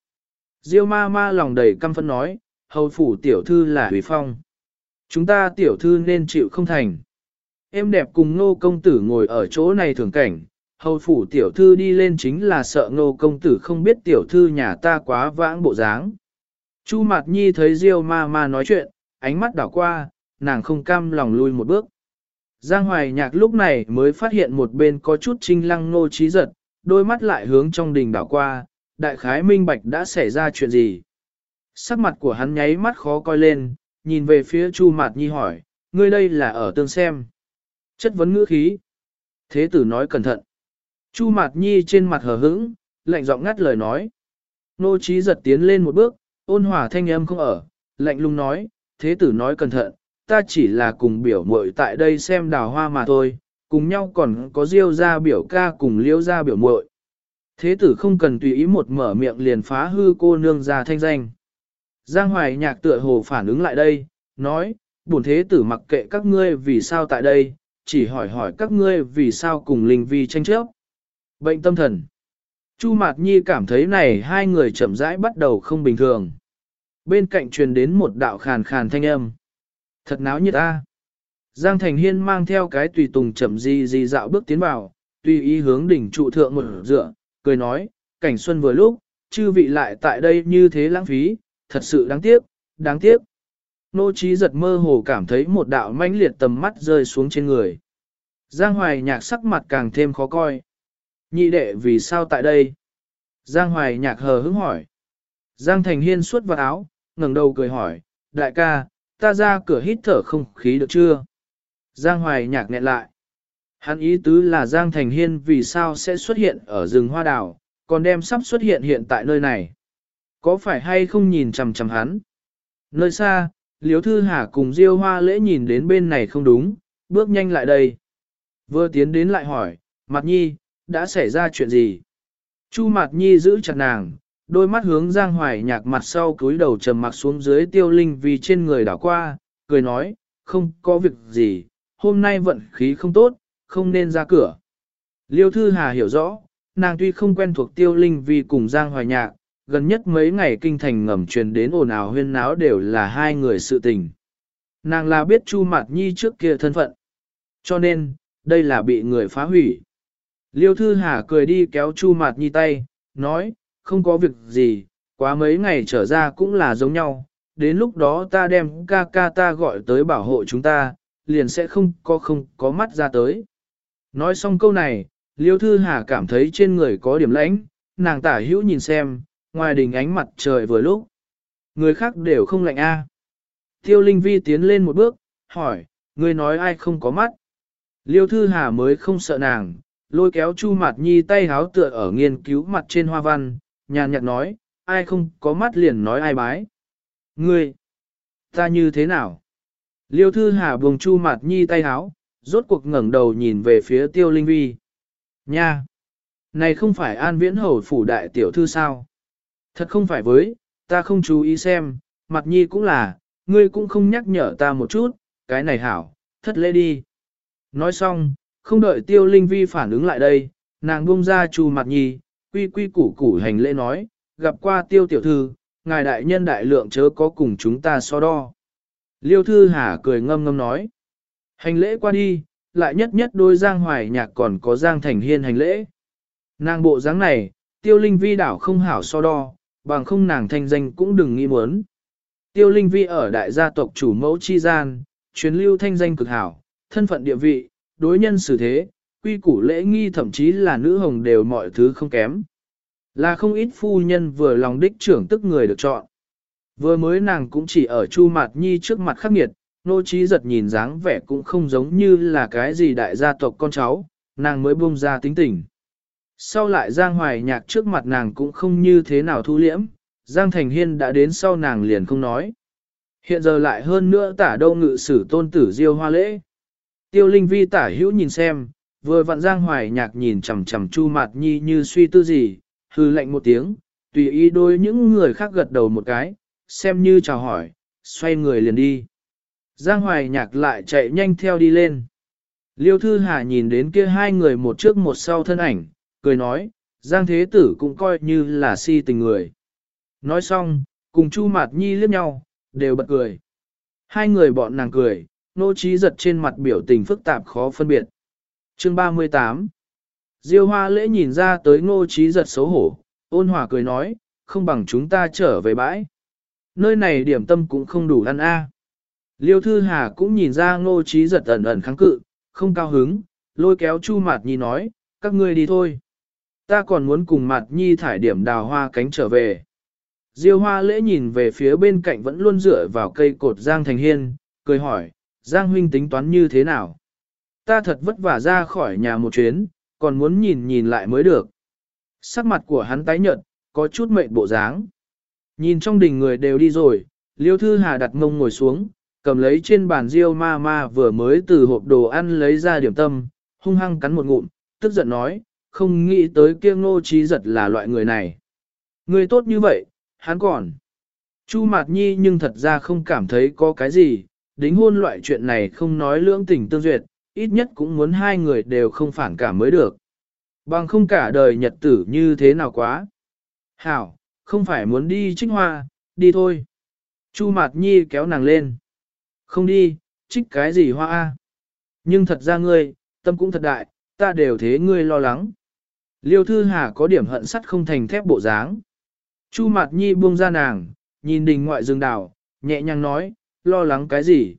Diêu ma ma lòng đầy căm phẫn nói, hầu phủ tiểu thư là Hủy Phong. Chúng ta tiểu thư nên chịu không thành. Em đẹp cùng ngô công tử ngồi ở chỗ này thường cảnh, hầu phủ tiểu thư đi lên chính là sợ ngô công tử không biết tiểu thư nhà ta quá vãng bộ dáng. Chu Mạt Nhi thấy Diêu ma ma nói chuyện, ánh mắt đảo qua, nàng không cam lòng lui một bước. Giang Hoài Nhạc lúc này mới phát hiện một bên có chút trinh lăng ngô trí giật, đôi mắt lại hướng trong đình đảo qua, đại khái minh bạch đã xảy ra chuyện gì. Sắc mặt của hắn nháy mắt khó coi lên, nhìn về phía Chu Mạt Nhi hỏi, ngươi đây là ở tương xem. Chất vấn ngữ khí. Thế tử nói cẩn thận. Chu Mạt Nhi trên mặt hờ hững, lạnh giọng ngắt lời nói. Nô trí giật tiến lên một bước, ôn hòa thanh âm không ở, lạnh lùng nói, thế tử nói cẩn thận, ta chỉ là cùng biểu muội tại đây xem đào hoa mà thôi, cùng nhau còn có diêu ra biểu ca cùng liêu ra biểu muội. Thế tử không cần tùy ý một mở miệng liền phá hư cô nương ra thanh danh. Giang Hoài nhạc tựa hồ phản ứng lại đây, nói, bổn thế tử mặc kệ các ngươi vì sao tại đây, chỉ hỏi hỏi các ngươi vì sao cùng linh vi tranh chấp. Bệnh tâm thần. Chu Mạt Nhi cảm thấy này hai người chậm rãi bắt đầu không bình thường. Bên cạnh truyền đến một đạo khàn khàn thanh âm. Thật náo nhiệt ta. Giang Thành Hiên mang theo cái tùy tùng chậm di di dạo bước tiến vào, tùy ý hướng đỉnh trụ thượng một dựa, cười nói, cảnh xuân vừa lúc, chư vị lại tại đây như thế lãng phí, thật sự đáng tiếc, đáng tiếc. Nô trí giật mơ hồ cảm thấy một đạo mãnh liệt tầm mắt rơi xuống trên người. Giang Hoài nhạc sắc mặt càng thêm khó coi. Nhị đệ vì sao tại đây? Giang Hoài nhạc hờ hững hỏi. Giang Thành Hiên suốt vào áo, ngẩng đầu cười hỏi, đại ca, ta ra cửa hít thở không khí được chưa? Giang Hoài nhạc nghẹn lại. Hắn ý tứ là Giang Thành Hiên vì sao sẽ xuất hiện ở rừng hoa đào, còn đem sắp xuất hiện hiện tại nơi này. Có phải hay không nhìn chằm chằm hắn? Nơi xa, Liếu Thư Hà cùng Diêu Hoa lễ nhìn đến bên này không đúng, bước nhanh lại đây. Vừa tiến đến lại hỏi, Mặt Nhi, đã xảy ra chuyện gì? Chu Mạt Nhi giữ chặt nàng, đôi mắt hướng Giang Hoài nhạc mặt sau cúi đầu trầm mặc xuống dưới tiêu linh vì trên người đảo qua, cười nói, không có việc gì, hôm nay vận khí không tốt, không nên ra cửa. Liêu Thư Hà hiểu rõ, nàng tuy không quen thuộc tiêu linh vì cùng Giang Hoài nhạc, gần nhất mấy ngày kinh thành ngầm truyền đến ồn ào huyên náo đều là hai người sự tình. Nàng là biết Chu Mạt Nhi trước kia thân phận. Cho nên, đây là bị người phá hủy. Liêu Thư Hà cười đi kéo Chu Mạt Nhi tay, nói, không có việc gì, quá mấy ngày trở ra cũng là giống nhau, đến lúc đó ta đem ca ca ta gọi tới bảo hộ chúng ta, liền sẽ không có không có mắt ra tới. Nói xong câu này, Liêu Thư Hà cảm thấy trên người có điểm lãnh, nàng tả hữu nhìn xem, ngoài đỉnh ánh mặt trời vừa lúc. Người khác đều không lạnh a. Tiêu Linh Vi tiến lên một bước, hỏi, người nói ai không có mắt. Liêu Thư Hà mới không sợ nàng, lôi kéo Chu Mạt Nhi tay háo tựa ở nghiên cứu mặt trên hoa văn, nhàn nhạt nói, ai không có mắt liền nói ai bái. Ngươi, ta như thế nào? Liêu Thư Hà buông Chu Mạt Nhi tay háo, rốt cuộc ngẩng đầu nhìn về phía Tiêu Linh Vi. Nha! Này không phải an viễn hầu phủ đại tiểu thư sao? Thật không phải với, ta không chú ý xem, mặt nhi cũng là, ngươi cũng không nhắc nhở ta một chút, cái này hảo, thất lễ đi. Nói xong, không đợi tiêu linh vi phản ứng lại đây, nàng buông ra chu mặt nhi, quy quy củ củ hành lễ nói, gặp qua tiêu tiểu thư, ngài đại nhân đại lượng chớ có cùng chúng ta so đo. Liêu thư hà cười ngâm ngâm nói, hành lễ qua đi, lại nhất nhất đôi giang hoài nhạc còn có giang thành hiên hành lễ. Nàng bộ dáng này, tiêu linh vi đảo không hảo so đo, bằng không nàng thanh danh cũng đừng nghĩ muốn. Tiêu linh vi ở đại gia tộc chủ mẫu chi gian, truyền lưu thanh danh cực hảo, thân phận địa vị, đối nhân xử thế, quy củ lễ nghi thậm chí là nữ hồng đều mọi thứ không kém. Là không ít phu nhân vừa lòng đích trưởng tức người được chọn. Vừa mới nàng cũng chỉ ở Chu Mạt Nhi trước mặt khắc nghiệt, nô trí giật nhìn dáng vẻ cũng không giống như là cái gì đại gia tộc con cháu, nàng mới buông ra tính tình. Sau lại Giang Hoài Nhạc trước mặt nàng cũng không như thế nào thu liễm, Giang Thành Hiên đã đến sau nàng liền không nói. Hiện giờ lại hơn nữa tả đâu ngự sử tôn tử diêu hoa lễ. Tiêu Linh Vi tả hữu nhìn xem, vừa vặn Giang Hoài Nhạc nhìn chằm chằm Chu Mạt Nhi như suy tư gì, hư lạnh một tiếng, tùy ý đôi những người khác gật đầu một cái, xem như chào hỏi, xoay người liền đi. Giang Hoài Nhạc lại chạy nhanh theo đi lên. Liêu Thư Hà nhìn đến kia hai người một trước một sau thân ảnh, cười nói, Giang Thế Tử cũng coi như là si tình người. Nói xong, cùng Chu Mạt Nhi liếc nhau, đều bật cười. Hai người bọn nàng cười, nô trí giật trên mặt biểu tình phức tạp khó phân biệt. Chương 38 Diêu hoa lễ nhìn ra tới ngô trí giật xấu hổ, ôn hòa cười nói, không bằng chúng ta trở về bãi. Nơi này điểm tâm cũng không đủ ăn a. Liêu Thư Hà cũng nhìn ra ngô trí giật ẩn ẩn kháng cự, không cao hứng, lôi kéo Chu Mạt Nhi nói, các ngươi đi thôi ta còn muốn cùng mặt nhi thải điểm đào hoa cánh trở về. Diêu hoa lễ nhìn về phía bên cạnh vẫn luôn dựa vào cây cột Giang Thành Hiên, cười hỏi, Giang huynh tính toán như thế nào? Ta thật vất vả ra khỏi nhà một chuyến, còn muốn nhìn nhìn lại mới được. Sắc mặt của hắn tái nhợt, có chút mệnh bộ dáng. Nhìn trong đình người đều đi rồi, Liêu Thư Hà đặt mông ngồi xuống, cầm lấy trên bàn Diêu ma ma vừa mới từ hộp đồ ăn lấy ra điểm tâm, hung hăng cắn một ngụm, tức giận nói, không nghĩ tới kia ngô trí giật là loại người này. Người tốt như vậy, hắn còn. Chu Mạt Nhi nhưng thật ra không cảm thấy có cái gì, đính hôn loại chuyện này không nói lưỡng tình tương duyệt, ít nhất cũng muốn hai người đều không phản cảm mới được. Bằng không cả đời nhật tử như thế nào quá. Hảo, không phải muốn đi trích hoa, đi thôi. Chu Mạt Nhi kéo nàng lên. Không đi, trích cái gì hoa a? Nhưng thật ra ngươi, tâm cũng thật đại, ta đều thế ngươi lo lắng. Liêu Thư Hà có điểm hận sắt không thành thép bộ dáng. Chu Mạt Nhi buông ra nàng, nhìn đình ngoại rừng đảo, nhẹ nhàng nói, lo lắng cái gì?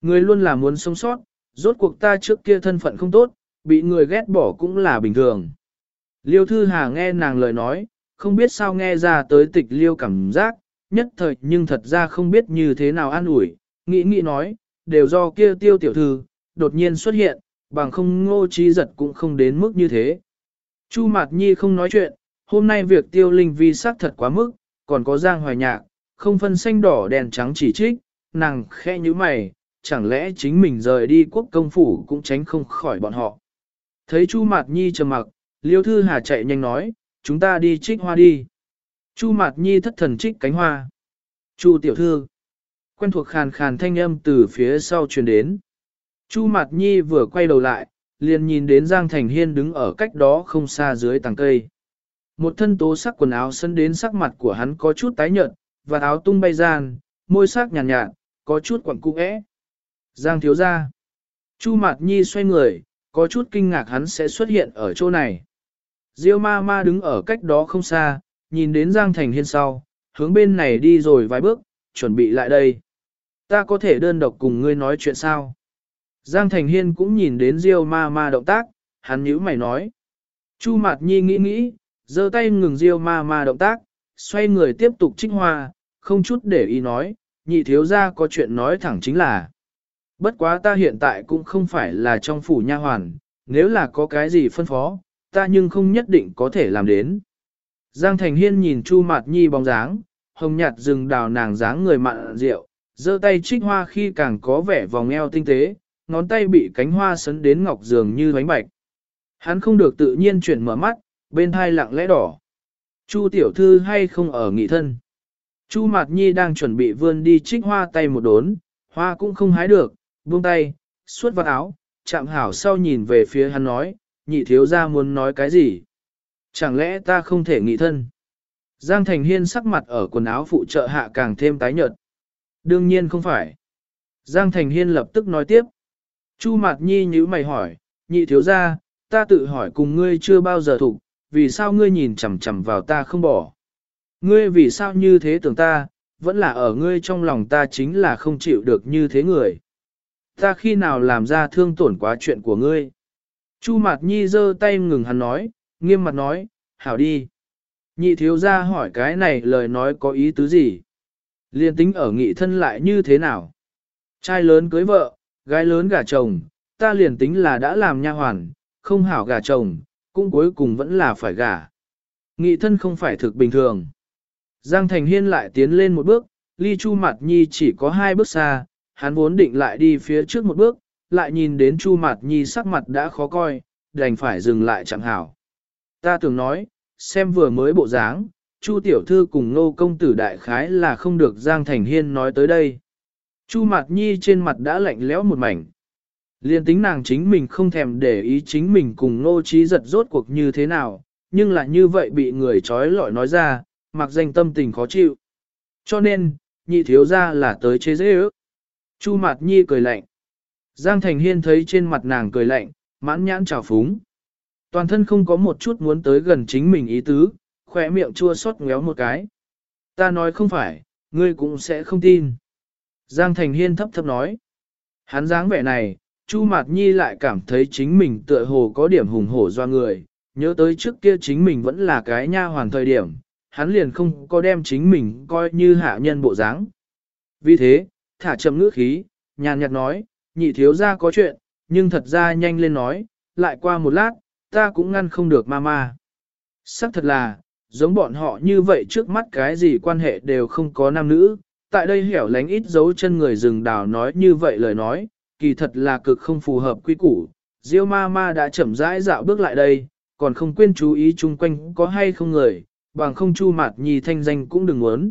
Người luôn là muốn sống sót, rốt cuộc ta trước kia thân phận không tốt, bị người ghét bỏ cũng là bình thường. Liêu Thư Hà nghe nàng lời nói, không biết sao nghe ra tới tịch liêu cảm giác, nhất thời nhưng thật ra không biết như thế nào an ủi, nghĩ nghĩ nói, đều do kia tiêu tiểu thư, đột nhiên xuất hiện, bằng không ngô trí giật cũng không đến mức như thế. Chu Mạt Nhi không nói chuyện, hôm nay việc tiêu linh vi sắc thật quá mức, còn có giang hoài nhạc, không phân xanh đỏ đèn trắng chỉ trích, nàng khẽ như mày, chẳng lẽ chính mình rời đi quốc công phủ cũng tránh không khỏi bọn họ. Thấy Chu Mạt Nhi trầm mặc, Liêu Thư Hà chạy nhanh nói, chúng ta đi trích hoa đi. Chu Mạt Nhi thất thần trích cánh hoa. Chu tiểu thư. Quen thuộc khàn khàn thanh âm từ phía sau truyền đến. Chu Mạt Nhi vừa quay đầu lại, liền nhìn đến Giang Thành Hiên đứng ở cách đó không xa dưới tàng cây. Một thân tố sắc quần áo sân đến sắc mặt của hắn có chút tái nhợt, và áo tung bay gian, môi sắc nhàn nhạt, nhạt, có chút quẩn cung ẽ. Giang thiếu ra. Chu Mạt Nhi xoay người, có chút kinh ngạc hắn sẽ xuất hiện ở chỗ này. Diêu ma ma đứng ở cách đó không xa, nhìn đến Giang Thành Hiên sau, hướng bên này đi rồi vài bước, chuẩn bị lại đây. Ta có thể đơn độc cùng ngươi nói chuyện sao? Giang Thành Hiên cũng nhìn đến Diêu ma ma động tác, hắn nhíu mày nói. Chu Mạt Nhi nghĩ nghĩ, giơ tay ngừng Diêu ma ma động tác, xoay người tiếp tục trích hoa, không chút để ý nói, nhị thiếu gia có chuyện nói thẳng chính là. Bất quá ta hiện tại cũng không phải là trong phủ nha hoàn, nếu là có cái gì phân phó, ta nhưng không nhất định có thể làm đến. Giang Thành Hiên nhìn Chu Mạt Nhi bóng dáng, hồng nhạt rừng đào nàng dáng người mặn rượu, giơ tay trích hoa khi càng có vẻ vòng eo tinh tế, ngón tay bị cánh hoa sấn đến ngọc dường như bánh bạch. Hắn không được tự nhiên chuyển mở mắt, bên thai lặng lẽ đỏ. Chu tiểu thư hay không ở nghị thân. Chu Mạt Nhi đang chuẩn bị vươn đi trích hoa tay một đốn, hoa cũng không hái được, buông tay, suốt vào áo, chạm hảo sau nhìn về phía hắn nói, nhị thiếu ra muốn nói cái gì? Chẳng lẽ ta không thể nghị thân? Giang Thành Hiên sắc mặt ở quần áo phụ trợ hạ càng thêm tái nhợt. Đương nhiên không phải. Giang Thành Hiên lập tức nói tiếp. Chu Mạt Nhi nhíu mày hỏi, nhị thiếu gia, ta tự hỏi cùng ngươi chưa bao giờ thụ, vì sao ngươi nhìn chằm chằm vào ta không bỏ? Ngươi vì sao như thế tưởng ta, vẫn là ở ngươi trong lòng ta chính là không chịu được như thế người. Ta khi nào làm ra thương tổn quá chuyện của ngươi? Chu Mạt Nhi giơ tay ngừng hắn nói, nghiêm mặt nói, hảo đi. Nhị thiếu gia hỏi cái này lời nói có ý tứ gì? Liên tính ở nghị thân lại như thế nào? Trai lớn cưới vợ, gái lớn gả chồng, ta liền tính là đã làm nha hoàn, không hảo gả chồng, cũng cuối cùng vẫn là phải gả. Nghị thân không phải thực bình thường. Giang Thành Hiên lại tiến lên một bước, ly Chu Mạt Nhi chỉ có hai bước xa, hắn vốn định lại đi phía trước một bước, lại nhìn đến Chu Mạt Nhi sắc mặt đã khó coi, đành phải dừng lại chẳng hảo. Ta tưởng nói, xem vừa mới bộ dáng, Chu tiểu thư cùng Ngô công tử đại khái là không được Giang Thành Hiên nói tới đây. Chu Mạt Nhi trên mặt đã lạnh lẽo một mảnh. Liên tính nàng chính mình không thèm để ý chính mình cùng Nô Trí giật rốt cuộc như thế nào, nhưng lại như vậy bị người trói lọi nói ra, mặc danh tâm tình khó chịu. Cho nên, nhị thiếu ra là tới chế dễ ước. Chu Mạt Nhi cười lạnh. Giang Thành Hiên thấy trên mặt nàng cười lạnh, mãn nhãn trào phúng. Toàn thân không có một chút muốn tới gần chính mình ý tứ, khỏe miệng chua xót ngéo một cái. Ta nói không phải, ngươi cũng sẽ không tin. Giang Thành Hiên thấp thấp nói. Hắn dáng vẻ này, Chu Mạt Nhi lại cảm thấy chính mình tựa hồ có điểm hùng hổ do người, nhớ tới trước kia chính mình vẫn là cái nha hoàn thời điểm, hắn liền không có đem chính mình coi như hạ nhân bộ dáng. Vì thế, thả chậm ngữ khí, nhàn nhạt nói, nhị thiếu ra có chuyện, nhưng thật ra nhanh lên nói, lại qua một lát, ta cũng ngăn không được ma ma. Sắc thật là, giống bọn họ như vậy trước mắt cái gì quan hệ đều không có nam nữ, tại đây hẻo lánh ít dấu chân người rừng đào nói như vậy lời nói, kỳ thật là cực không phù hợp quy củ. Diêu ma ma đã chậm rãi dạo bước lại đây, còn không quên chú ý chung quanh có hay không người, bằng không chu mặt nhì thanh danh cũng đừng muốn.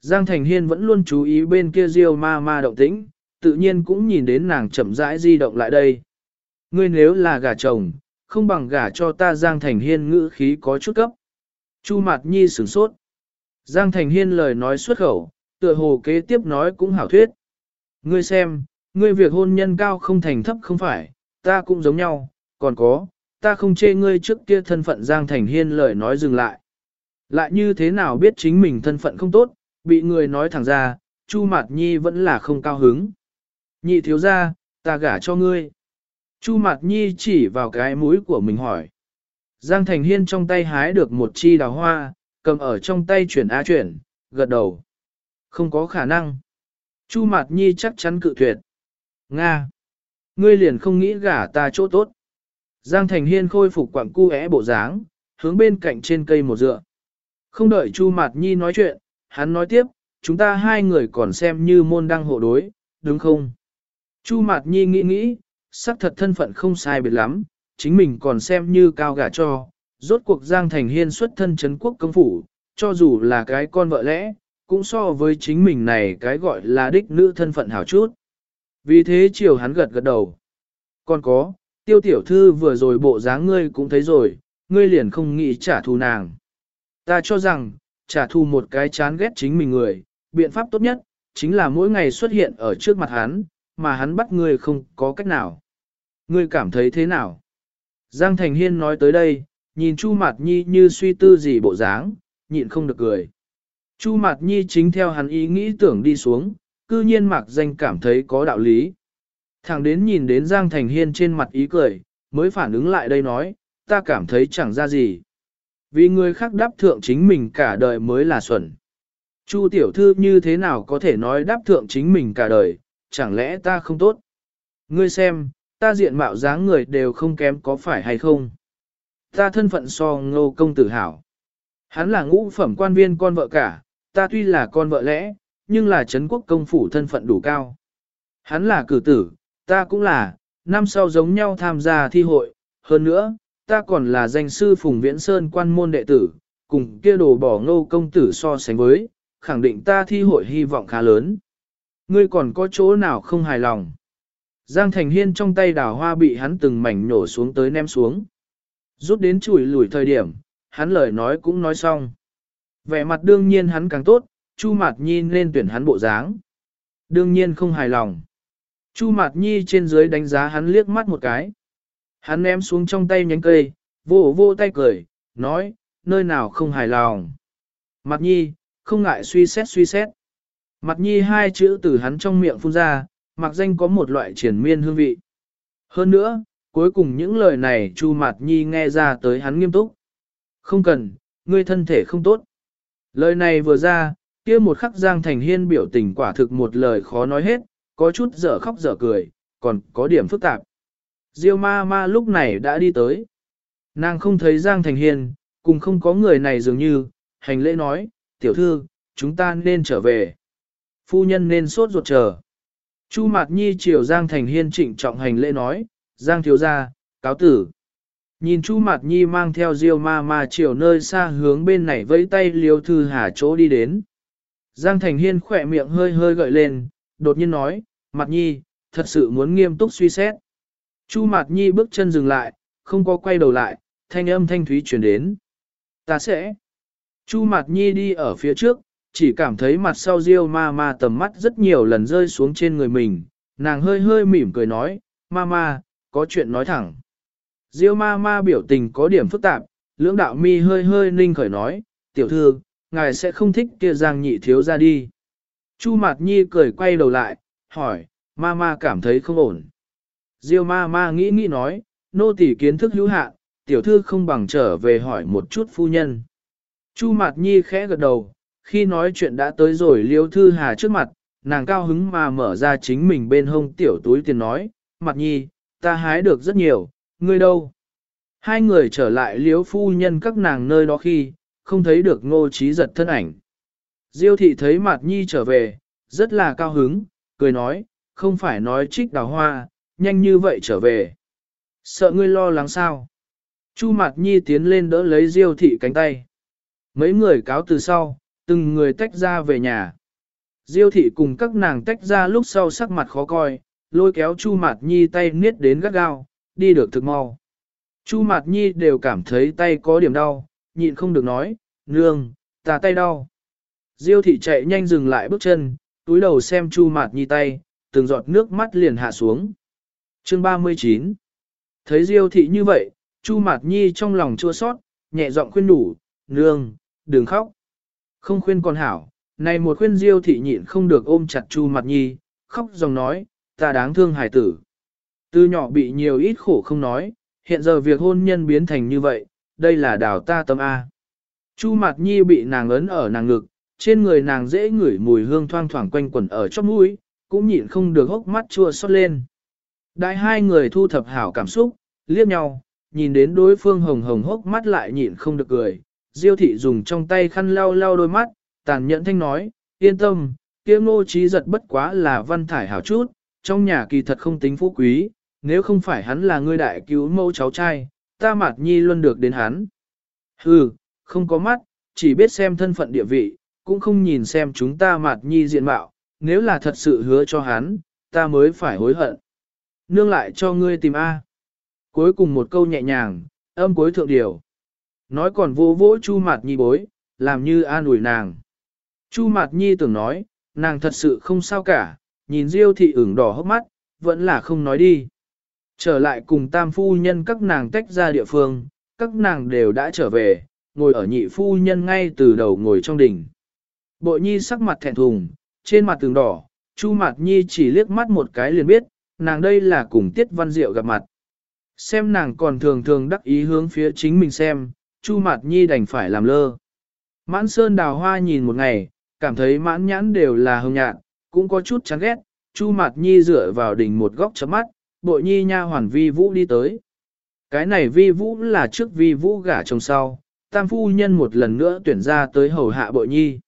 Giang Thành Hiên vẫn luôn chú ý bên kia Diêu ma ma động tĩnh, tự nhiên cũng nhìn đến nàng chậm rãi di động lại đây. Ngươi nếu là gà chồng, không bằng gả cho ta Giang Thành Hiên ngữ khí có chút cấp. Chu Mạt Nhi sửng sốt. Giang Thành Hiên lời nói xuất khẩu, tựa hồ kế tiếp nói cũng hảo thuyết. Ngươi xem, ngươi việc hôn nhân cao không thành thấp không phải, ta cũng giống nhau, còn có, ta không chê ngươi trước kia thân phận Giang Thành Hiên lời nói dừng lại. Lại như thế nào biết chính mình thân phận không tốt, bị người nói thẳng ra, Chu Mạt Nhi vẫn là không cao hứng. Nhị thiếu gia, ta gả cho ngươi. Chu Mạt Nhi chỉ vào cái mũi của mình hỏi. Giang Thành Hiên trong tay hái được một chi đào hoa, cầm ở trong tay chuyển á chuyển, gật đầu. Không có khả năng. Chu Mạt Nhi chắc chắn cự tuyệt. Nga. Ngươi liền không nghĩ gả ta chỗ tốt. Giang Thành Hiên khôi phục quặng cu é bộ dáng, hướng bên cạnh trên cây một dựa. Không đợi Chu Mạt Nhi nói chuyện, hắn nói tiếp, chúng ta hai người còn xem như môn đăng hộ đối, đúng không? Chu Mạt Nhi nghĩ nghĩ, xác thật thân phận không sai biệt lắm, chính mình còn xem như cao gả cho, rốt cuộc Giang Thành Hiên xuất thân chấn quốc công phủ, cho dù là cái con vợ lẽ, cũng so với chính mình này cái gọi là đích nữ thân phận hảo chút. Vì thế chiều hắn gật gật đầu. Còn có, tiêu tiểu thư vừa rồi bộ dáng ngươi cũng thấy rồi, ngươi liền không nghĩ trả thù nàng. Ta cho rằng, trả thù một cái chán ghét chính mình người, biện pháp tốt nhất, chính là mỗi ngày xuất hiện ở trước mặt hắn, mà hắn bắt ngươi không có cách nào. Ngươi cảm thấy thế nào? Giang Thành Hiên nói tới đây, nhìn Chu Mạt Nhi như suy tư gì bộ dáng, nhịn không được cười. Chu Mạt Nhi chính theo hắn ý nghĩ tưởng đi xuống, cư nhiên mặc danh cảm thấy có đạo lý. Thẳng đến nhìn đến Giang Thành Hiên trên mặt ý cười, mới phản ứng lại đây nói, ta cảm thấy chẳng ra gì. Vì người khác đáp thượng chính mình cả đời mới là xuẩn. Chu tiểu thư như thế nào có thể nói đáp thượng chính mình cả đời, chẳng lẽ ta không tốt? Ngươi xem, ta diện mạo dáng người đều không kém có phải hay không? Ta thân phận so ngô công tử hảo. Hắn là ngũ phẩm quan viên con vợ cả, ta tuy là con vợ lẽ, nhưng là Trấn quốc công phủ thân phận đủ cao. Hắn là cử tử, ta cũng là, năm sau giống nhau tham gia thi hội, hơn nữa, ta còn là danh sư Phùng Viễn Sơn quan môn đệ tử, cùng kia đồ bỏ ngô công tử so sánh với, khẳng định ta thi hội hy vọng khá lớn. Ngươi còn có chỗ nào không hài lòng? Giang Thành Hiên trong tay đào hoa bị hắn từng mảnh nổ xuống tới ném xuống. Rút đến chùi lùi thời điểm, hắn lời nói cũng nói xong. Vẻ mặt đương nhiên hắn càng tốt, Chu Mạt Nhi lên tuyển hắn bộ dáng. Đương nhiên không hài lòng. Chu Mạt Nhi trên dưới đánh giá hắn liếc mắt một cái. Hắn ném xuống trong tay nhánh cây, vô vô tay cười, nói, nơi nào không hài lòng. Mạt Nhi, không ngại suy xét suy xét. mạt nhi hai chữ từ hắn trong miệng phun ra, mặc danh có một loại triển miên hương vị. Hơn nữa, cuối cùng những lời này Chu Mạt Nhi nghe ra tới hắn nghiêm túc. Không cần, ngươi thân thể không tốt. Lời này vừa ra, kia một khắc Giang Thành Hiên biểu tình quả thực một lời khó nói hết, có chút dở khóc dở cười, còn có điểm phức tạp. Diêu ma ma lúc này đã đi tới. Nàng không thấy Giang Thành Hiên, cùng không có người này dường như, hành lễ nói, tiểu thư, chúng ta nên trở về. Phu nhân nên sốt ruột chờ. Chu Mạt Nhi chiều Giang Thành Hiên trịnh trọng hành lễ nói, Giang thiếu gia, cáo tử. Nhìn Chu Mạt Nhi mang theo Diêu ma ma chiều nơi xa hướng bên này vẫy tay liêu thư hà chỗ đi đến. Giang Thành Hiên khỏe miệng hơi hơi gợi lên, đột nhiên nói, Mạt Nhi, thật sự muốn nghiêm túc suy xét. Chu Mạt Nhi bước chân dừng lại, không có quay đầu lại, thanh âm thanh thúy truyền đến. Ta sẽ. Chu Mạt Nhi đi ở phía trước, chỉ cảm thấy mặt sau Diêu ma ma tầm mắt rất nhiều lần rơi xuống trên người mình, nàng hơi hơi mỉm cười nói, ma ma, có chuyện nói thẳng. Diêu ma ma biểu tình có điểm phức tạp, lưỡng đạo mi hơi hơi ninh khởi nói, tiểu thư, ngài sẽ không thích kia giang nhị thiếu ra đi. Chu Mạt Nhi cười quay đầu lại, hỏi, ma ma cảm thấy không ổn. Diêu ma ma nghĩ nghĩ nói, nô tỳ kiến thức hữu hạn, tiểu thư không bằng trở về hỏi một chút phu nhân. Chu Mạt Nhi khẽ gật đầu, khi nói chuyện đã tới rồi Liêu Thư Hà trước mặt, nàng cao hứng mà mở ra chính mình bên hông tiểu túi tiền nói, Mạt Nhi, ta hái được rất nhiều, ngươi đâu? Hai người trở lại liếu phu nhân các nàng nơi đó khi, không thấy được ngô trí giật thân ảnh. Diêu thị thấy Mạt Nhi trở về, rất là cao hứng, cười nói, không phải nói trích đào hoa, nhanh như vậy trở về. Sợ ngươi lo lắng sao? Chu Mạt Nhi tiến lên đỡ lấy Diêu thị cánh tay. Mấy người cáo từ sau, từng người tách ra về nhà. Diêu thị cùng các nàng tách ra lúc sau sắc mặt khó coi, lôi kéo Chu Mạt Nhi tay niết đến gắt gao, đi được thực mau. Chu Mạt Nhi đều cảm thấy tay có điểm đau, nhịn không được nói, nương, ta tay đau. Diêu thị chạy nhanh dừng lại bước chân, túi đầu xem Chu Mạt Nhi tay, từng giọt nước mắt liền hạ xuống. Chương 39 Thấy Diêu thị như vậy, Chu Mạt Nhi trong lòng chua sót, nhẹ giọng khuyên đủ, nương, đừng khóc. Không khuyên con hảo, này một khuyên diêu thị nhịn không được ôm chặt chu Mạt nhi, khóc dòng nói, ta đáng thương hải tử. Từ nhỏ bị nhiều ít khổ không nói, hiện giờ việc hôn nhân biến thành như vậy, đây là đào ta tâm A. Chu mặt nhi bị nàng ấn ở nàng ngực, trên người nàng dễ ngửi mùi hương thoang thoảng quanh quẩn ở chóp mũi, cũng nhịn không được hốc mắt chua xót lên. Đại hai người thu thập hảo cảm xúc, liếc nhau, nhìn đến đối phương hồng hồng hốc mắt lại nhịn không được cười, Diêu thị dùng trong tay khăn lau lau đôi mắt, tàn nhẫn thanh nói, yên tâm, kia ngô trí giật bất quá là văn thải hảo chút, trong nhà kỳ thật không tính phú quý, nếu không phải hắn là người đại cứu mẫu cháu trai, ta mạt nhi luôn được đến hắn. Hừ, không có mắt, chỉ biết xem thân phận địa vị, cũng không nhìn xem chúng ta mặt nhi diện mạo, nếu là thật sự hứa cho hắn, ta mới phải hối hận. Nương lại cho ngươi tìm A. Cuối cùng một câu nhẹ nhàng, âm cuối thượng điều. Nói còn vô vỗ chu mặt nhi bối, làm như an ủi nàng. Chu mặt nhi tưởng nói, nàng thật sự không sao cả, nhìn diêu thị ửng đỏ hốc mắt, vẫn là không nói đi. Trở lại cùng tam phu nhân các nàng tách ra địa phương, các nàng đều đã trở về, ngồi ở nhị phu nhân ngay từ đầu ngồi trong đỉnh. Bội nhi sắc mặt thẹn thùng, trên mặt tường đỏ, chu mặt nhi chỉ liếc mắt một cái liền biết, nàng đây là cùng tiết văn diệu gặp mặt. Xem nàng còn thường thường đắc ý hướng phía chính mình xem, chu mặt nhi đành phải làm lơ. Mãn sơn đào hoa nhìn một ngày, cảm thấy mãn nhãn đều là hồng nhạn, cũng có chút chán ghét, chu mặt nhi dựa vào đỉnh một góc chấm mắt, bội nhi nha hoàn vi vũ đi tới. Cái này vi vũ là trước vi vũ gả chồng sau, tam phu nhân một lần nữa tuyển ra tới hầu hạ bội nhi.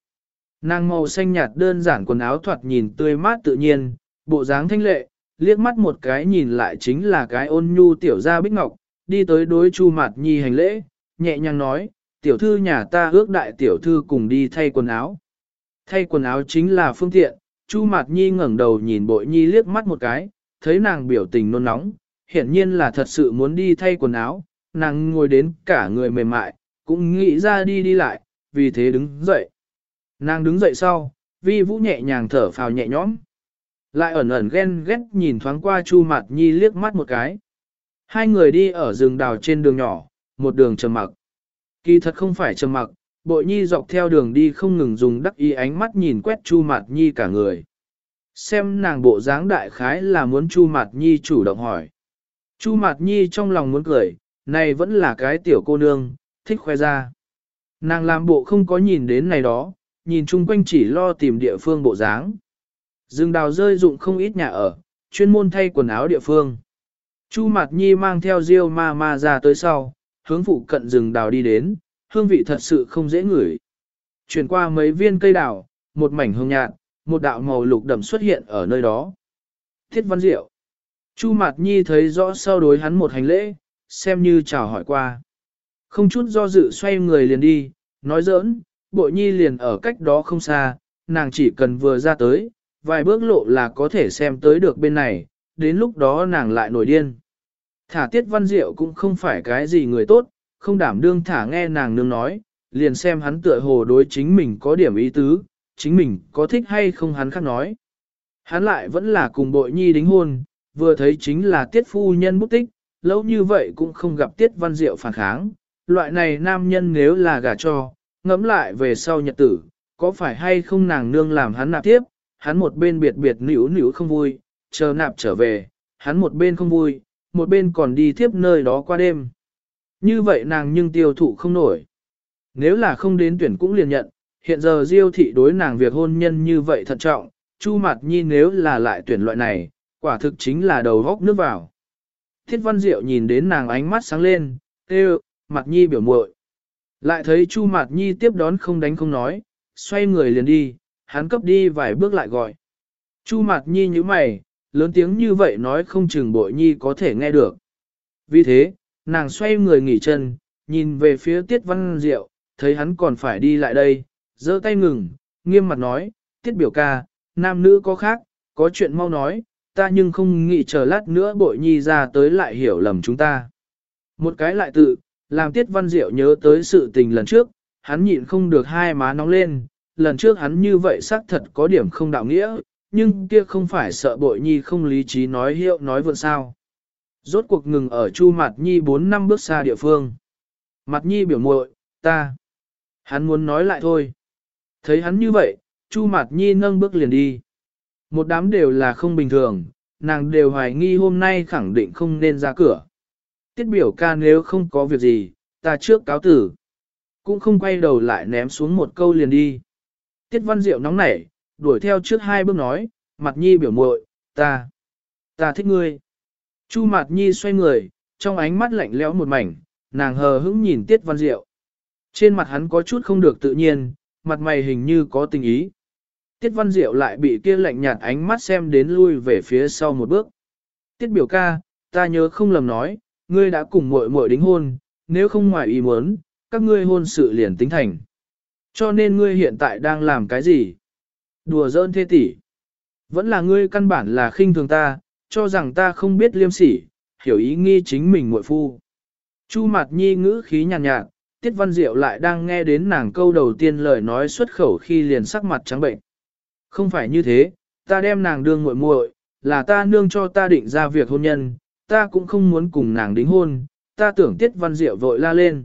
Nàng màu xanh nhạt đơn giản quần áo thoạt nhìn tươi mát tự nhiên, bộ dáng thanh lệ, liếc mắt một cái nhìn lại chính là cái ôn nhu tiểu gia bích ngọc, đi tới đối chu mặt nhi hành lễ, nhẹ nhàng nói, tiểu thư nhà ta ước đại tiểu thư cùng đi thay quần áo. Thay quần áo chính là phương tiện, chu mặt nhi ngẩng đầu nhìn bội nhi liếc mắt một cái, thấy nàng biểu tình nôn nóng, hiển nhiên là thật sự muốn đi thay quần áo, nàng ngồi đến cả người mềm mại, cũng nghĩ ra đi đi lại, vì thế đứng dậy. Nàng đứng dậy sau, vi vũ nhẹ nhàng thở phào nhẹ nhõm. Lại ẩn ẩn ghen ghét nhìn thoáng qua Chu Mạt Nhi liếc mắt một cái. Hai người đi ở rừng đào trên đường nhỏ, một đường trầm mặc. Kỳ thật không phải trầm mặc, bội nhi dọc theo đường đi không ngừng dùng đắc ý ánh mắt nhìn quét Chu Mạt Nhi cả người. Xem nàng bộ dáng đại khái là muốn Chu Mạt Nhi chủ động hỏi. Chu Mạt Nhi trong lòng muốn cười, này vẫn là cái tiểu cô nương, thích khoe ra. Nàng làm bộ không có nhìn đến này đó, nhìn chung quanh chỉ lo tìm địa phương bộ dáng. Dương đào rơi dụng không ít nhà ở, chuyên môn thay quần áo địa phương. Chu Mạt Nhi mang theo Diêu ma ma ra tới sau, hướng phụ cận rừng đào đi đến, hương vị thật sự không dễ ngửi. Chuyển qua mấy viên cây đào, một mảnh hương nhạt, một đạo màu lục đậm xuất hiện ở nơi đó. Thiết Văn Diệu. Chu Mạt Nhi thấy rõ sau đối hắn một hành lễ, xem như chào hỏi qua. Không chút do dự xoay người liền đi, nói giỡn, bội nhi liền ở cách đó không xa, nàng chỉ cần vừa ra tới, vài bước lộ là có thể xem tới được bên này, đến lúc đó nàng lại nổi điên. Thả tiết văn diệu cũng không phải cái gì người tốt, không đảm đương thả nghe nàng nương nói, liền xem hắn tựa hồ đối chính mình có điểm ý tứ, chính mình có thích hay không hắn khác nói. Hắn lại vẫn là cùng bội nhi đính hôn, vừa thấy chính là tiết phu nhân bút tích, lâu như vậy cũng không gặp tiết văn diệu phản kháng. Loại này nam nhân nếu là gả cho, ngẫm lại về sau nhật tử, có phải hay không nàng nương làm hắn nạp tiếp, hắn một bên biệt biệt nỉu nỉu không vui, chờ nạp trở về, hắn một bên không vui, một bên còn đi tiếp nơi đó qua đêm. Như vậy nàng nhưng tiêu thụ không nổi. Nếu là không đến tuyển cũng liền nhận, hiện giờ diêu thị đối nàng việc hôn nhân như vậy thận trọng, chu Mạt nhi nếu là lại tuyển loại này, quả thực chính là đầu góc nước vào. Thiết văn diệu nhìn đến nàng ánh mắt sáng lên, kêu, Mạt nhi biểu muội lại thấy Chu Mạt Nhi tiếp đón không đánh không nói, xoay người liền đi, hắn cấp đi vài bước lại gọi. Chu Mạt Nhi như mày, lớn tiếng như vậy nói không chừng bội Nhi có thể nghe được. Vì thế, nàng xoay người nghỉ chân, nhìn về phía Tiết Văn Diệu, thấy hắn còn phải đi lại đây, giơ tay ngừng, nghiêm mặt nói, Tiết biểu ca, nam nữ có khác, có chuyện mau nói, ta nhưng không nghĩ chờ lát nữa bội Nhi ra tới lại hiểu lầm chúng ta. Một cái lại tự, làm Tiết Văn Diệu nhớ tới sự tình lần trước, hắn nhịn không được hai má nóng lên, lần trước hắn như vậy xác thật có điểm không đạo nghĩa, nhưng kia không phải sợ bội nhi không lý trí nói hiệu nói vượn sao. Rốt cuộc ngừng ở chu mặt nhi 4 năm bước xa địa phương. Mặt nhi biểu muội ta. Hắn muốn nói lại thôi. Thấy hắn như vậy, chu Mạt nhi nâng bước liền đi. Một đám đều là không bình thường, nàng đều hoài nghi hôm nay khẳng định không nên ra cửa. Tiết biểu ca nếu không có việc gì, ta trước cáo tử. Cũng không quay đầu lại ném xuống một câu liền đi. Tiết văn diệu nóng nảy, đuổi theo trước hai bước nói, Mạt nhi biểu muội, ta, ta thích ngươi. Chu Mạt nhi xoay người, trong ánh mắt lạnh lẽo một mảnh, nàng hờ hững nhìn tiết văn diệu. Trên mặt hắn có chút không được tự nhiên, mặt mày hình như có tình ý. Tiết văn diệu lại bị kia lạnh nhạt ánh mắt xem đến lui về phía sau một bước. Tiết biểu ca, ta nhớ không lầm nói, ngươi đã cùng muội muội đính hôn, nếu không ngoài ý muốn, các ngươi hôn sự liền tính thành. Cho nên ngươi hiện tại đang làm cái gì? Đùa giỡn thế tỷ. Vẫn là ngươi căn bản là khinh thường ta, cho rằng ta không biết liêm sỉ, hiểu ý nghi chính mình muội phu. Chu mặt nhi ngữ khí nhàn nhạt, nhạt, Tiết Văn Diệu lại đang nghe đến nàng câu đầu tiên lời nói xuất khẩu khi liền sắc mặt trắng bệnh. Không phải như thế, ta đem nàng đương muội muội, là ta nương cho ta định ra việc hôn nhân, ta cũng không muốn cùng nàng đính hôn, ta tưởng Tiết Văn Diệu vội la lên.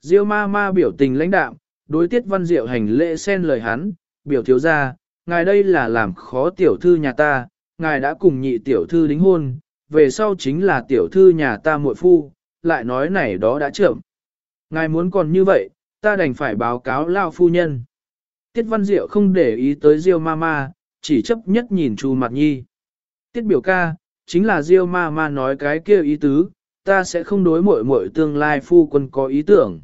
Diêu ma ma biểu tình lãnh đạm, đối Tiết Văn Diệu hành lễ xen lời hắn, biểu thiếu ra, ngài đây là làm khó tiểu thư nhà ta, ngài đã cùng nhị tiểu thư đính hôn, về sau chính là tiểu thư nhà ta muội phu, lại nói này đó đã trưởng. Ngài muốn còn như vậy, ta đành phải báo cáo lao phu nhân. Tiết Văn Diệu không để ý tới Diêu Mama, chỉ chấp nhất nhìn Chu Mạt Nhi. Tiết biểu ca, chính là Diêu Mama nói cái kia ý tứ, ta sẽ không đối muội muội tương lai phu quân có ý tưởng.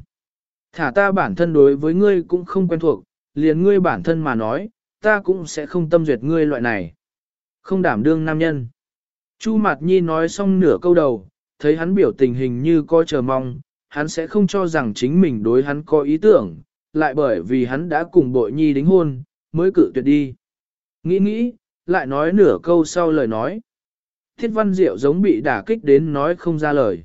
Thả ta bản thân đối với ngươi cũng không quen thuộc, liền ngươi bản thân mà nói, ta cũng sẽ không tâm duyệt ngươi loại này. Không đảm đương nam nhân. Chu Mạt Nhi nói xong nửa câu đầu, thấy hắn biểu tình hình như coi chờ mong, hắn sẽ không cho rằng chính mình đối hắn có ý tưởng, lại bởi vì hắn đã cùng bội nhi đính hôn, mới cự tuyệt đi. Nghĩ nghĩ, lại nói nửa câu sau lời nói. Thiết văn diệu giống bị đả kích đến nói không ra lời.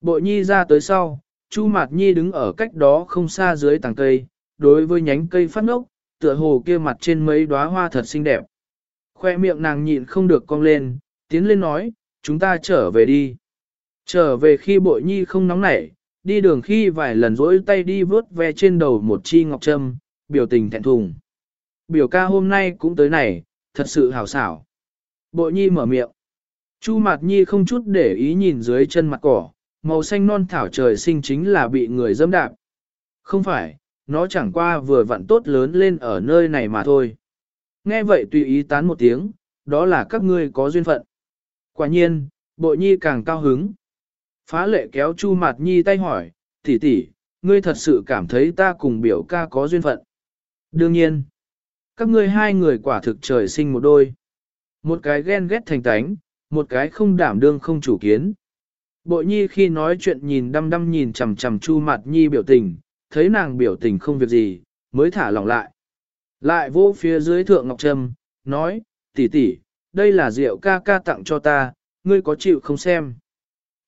Bội nhi ra tới sau, Chu Mạt Nhi đứng ở cách đó không xa dưới tàng cây, đối với nhánh cây phát ngốc, tựa hồ kia mặt trên mấy đóa hoa thật xinh đẹp. Khoe miệng nàng nhịn không được cong lên, tiến lên nói, chúng ta trở về đi. Trở về khi bội nhi không nóng nảy, đi đường khi vài lần rỗi tay đi vớt ve trên đầu một chi ngọc trâm, biểu tình thẹn thùng. Biểu ca hôm nay cũng tới này, thật sự hào xảo. Bội nhi mở miệng. Chu mặt nhi không chút để ý nhìn dưới chân mặt cỏ, màu xanh non thảo trời sinh chính là bị người dâm đạp. Không phải, nó chẳng qua vừa vặn tốt lớn lên ở nơi này mà thôi. Nghe vậy tùy ý tán một tiếng, đó là các ngươi có duyên phận. Quả nhiên, bội nhi càng cao hứng. Phá lệ kéo Chu Mạt Nhi tay hỏi, tỷ tỷ, ngươi thật sự cảm thấy ta cùng biểu ca có duyên phận. Đương nhiên, các ngươi hai người quả thực trời sinh một đôi. Một cái ghen ghét thành tánh, một cái không đảm đương không chủ kiến. Bội nhi khi nói chuyện nhìn đăm đăm nhìn chằm chằm Chu Mạt Nhi biểu tình, thấy nàng biểu tình không việc gì, mới thả lỏng lại. Lại vô phía dưới thượng Ngọc Trâm, nói, tỷ tỷ, đây là rượu ca ca tặng cho ta, ngươi có chịu không xem.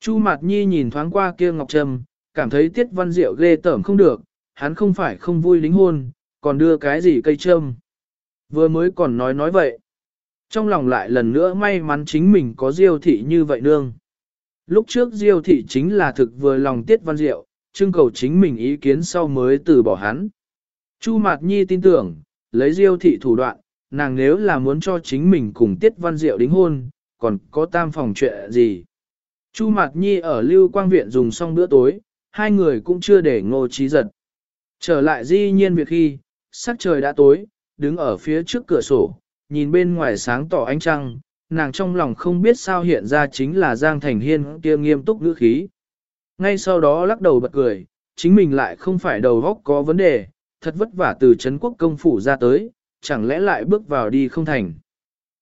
Chu Mạt Nhi nhìn thoáng qua kia Ngọc Trâm, cảm thấy Tiết Văn Diệu ghê tởm không được, hắn không phải không vui lính hôn, còn đưa cái gì cây trâm. Vừa mới còn nói nói vậy. Trong lòng lại lần nữa may mắn chính mình có diêu thị như vậy nương. Lúc trước diêu thị chính là thực vừa lòng Tiết Văn Diệu, trưng cầu chính mình ý kiến sau mới từ bỏ hắn. Chu Mạt Nhi tin tưởng, lấy diêu thị thủ đoạn, nàng nếu là muốn cho chính mình cùng Tiết Văn Diệu đính hôn, còn có tam phòng chuyện gì. Chu Mạt Nhi ở Lưu Quang Viện dùng xong bữa tối, hai người cũng chưa để ngô trí giật. Trở lại di nhiên việc khi, sắc trời đã tối, đứng ở phía trước cửa sổ, nhìn bên ngoài sáng tỏ ánh trăng, nàng trong lòng không biết sao hiện ra chính là Giang Thành Hiên kia nghiêm túc ngữ khí. Ngay sau đó lắc đầu bật cười, chính mình lại không phải đầu góc có vấn đề, thật vất vả từ Trấn quốc công phủ ra tới, chẳng lẽ lại bước vào đi không thành.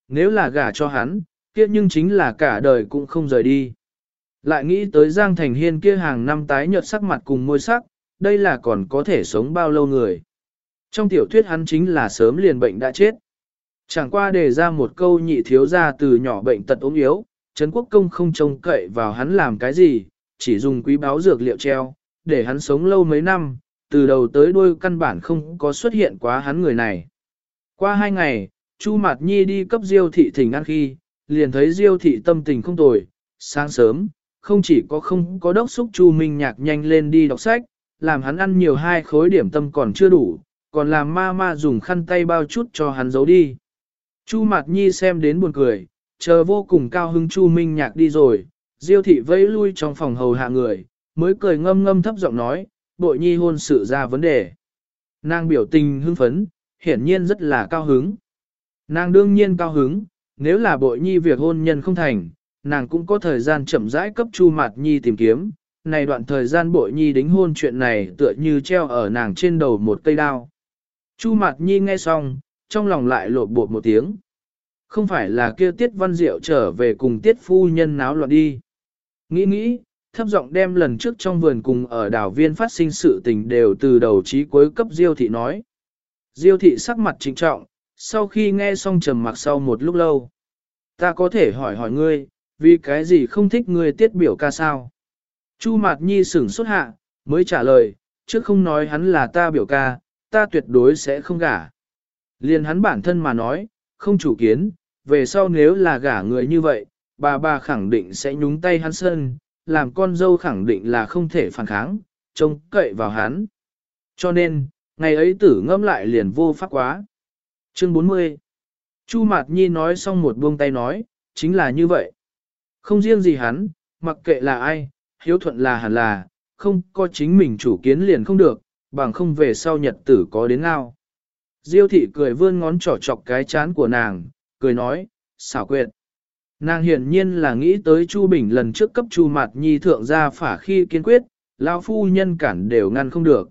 Nếu là gả cho hắn, kia nhưng chính là cả đời cũng không rời đi. Lại nghĩ tới Giang Thành Hiên kia hàng năm tái nhợt sắc mặt cùng môi sắc, đây là còn có thể sống bao lâu người. Trong tiểu thuyết hắn chính là sớm liền bệnh đã chết. Chẳng qua đề ra một câu nhị thiếu ra từ nhỏ bệnh tật ốm yếu, Trấn Quốc Công không trông cậy vào hắn làm cái gì, chỉ dùng quý báo dược liệu treo, để hắn sống lâu mấy năm, từ đầu tới đuôi căn bản không có xuất hiện quá hắn người này. Qua hai ngày, Chu Mạt Nhi đi cấp Diêu thị thỉnh ăn khi, liền thấy Diêu thị tâm tình không tồi, sáng sớm, không chỉ có không có đốc xúc Chu Minh Nhạc nhanh lên đi đọc sách, làm hắn ăn nhiều hai khối điểm tâm còn chưa đủ, còn làm ma ma dùng khăn tay bao chút cho hắn giấu đi. Chu Mạt Nhi xem đến buồn cười, chờ vô cùng cao hứng Chu Minh Nhạc đi rồi, Diêu thị vẫy lui trong phòng hầu hạ người, mới cười ngâm ngâm thấp giọng nói, bội nhi hôn sự ra vấn đề. Nàng biểu tình hưng phấn, hiển nhiên rất là cao hứng. Nàng đương nhiên cao hứng, nếu là bội nhi việc hôn nhân không thành, nàng cũng có thời gian chậm rãi cấp Chu Mạt Nhi tìm kiếm. Này đoạn thời gian bội nhi đính hôn chuyện này tựa như treo ở nàng trên đầu một cây đao. Chu Mạt Nhi nghe xong, trong lòng lại lột bột một tiếng. Không phải là kia tiết văn diệu trở về cùng tiết phu nhân náo loạn đi. Nghĩ nghĩ, thấp giọng đem lần trước trong vườn cùng ở đảo viên phát sinh sự tình đều từ đầu chí cuối cấp Diêu thị nói. Diêu thị sắc mặt trịnh trọng, sau khi nghe xong trầm mặc sau một lúc lâu. Ta có thể hỏi hỏi ngươi, vì cái gì không thích ngươi tiết biểu ca sao? Chu Mạt Nhi sửng xuất hạ, mới trả lời, chứ không nói hắn là ta biểu ca, ta tuyệt đối sẽ không gả. Liền hắn bản thân mà nói, không chủ kiến, về sau nếu là gả người như vậy, bà bà khẳng định sẽ nhúng tay hắn sơn, làm con dâu khẳng định là không thể phản kháng, trông cậy vào hắn. Cho nên, ngày ấy tử ngâm lại liền vô pháp quá. Chương 40 Chu Mạt Nhi nói xong một buông tay nói, chính là như vậy. Không riêng gì hắn, mặc kệ là ai, hiếu thuận là hẳn là, không có chính mình chủ kiến liền không được, bằng không về sau nhật tử có đến nào. Diêu thị cười vươn ngón trỏ chọc cái chán của nàng, cười nói, xảo quyệt. Nàng hiển nhiên là nghĩ tới Chu Bình lần trước cấp Chu Mạt Nhi thượng ra phả khi kiên quyết, lão phu nhân cản đều ngăn không được.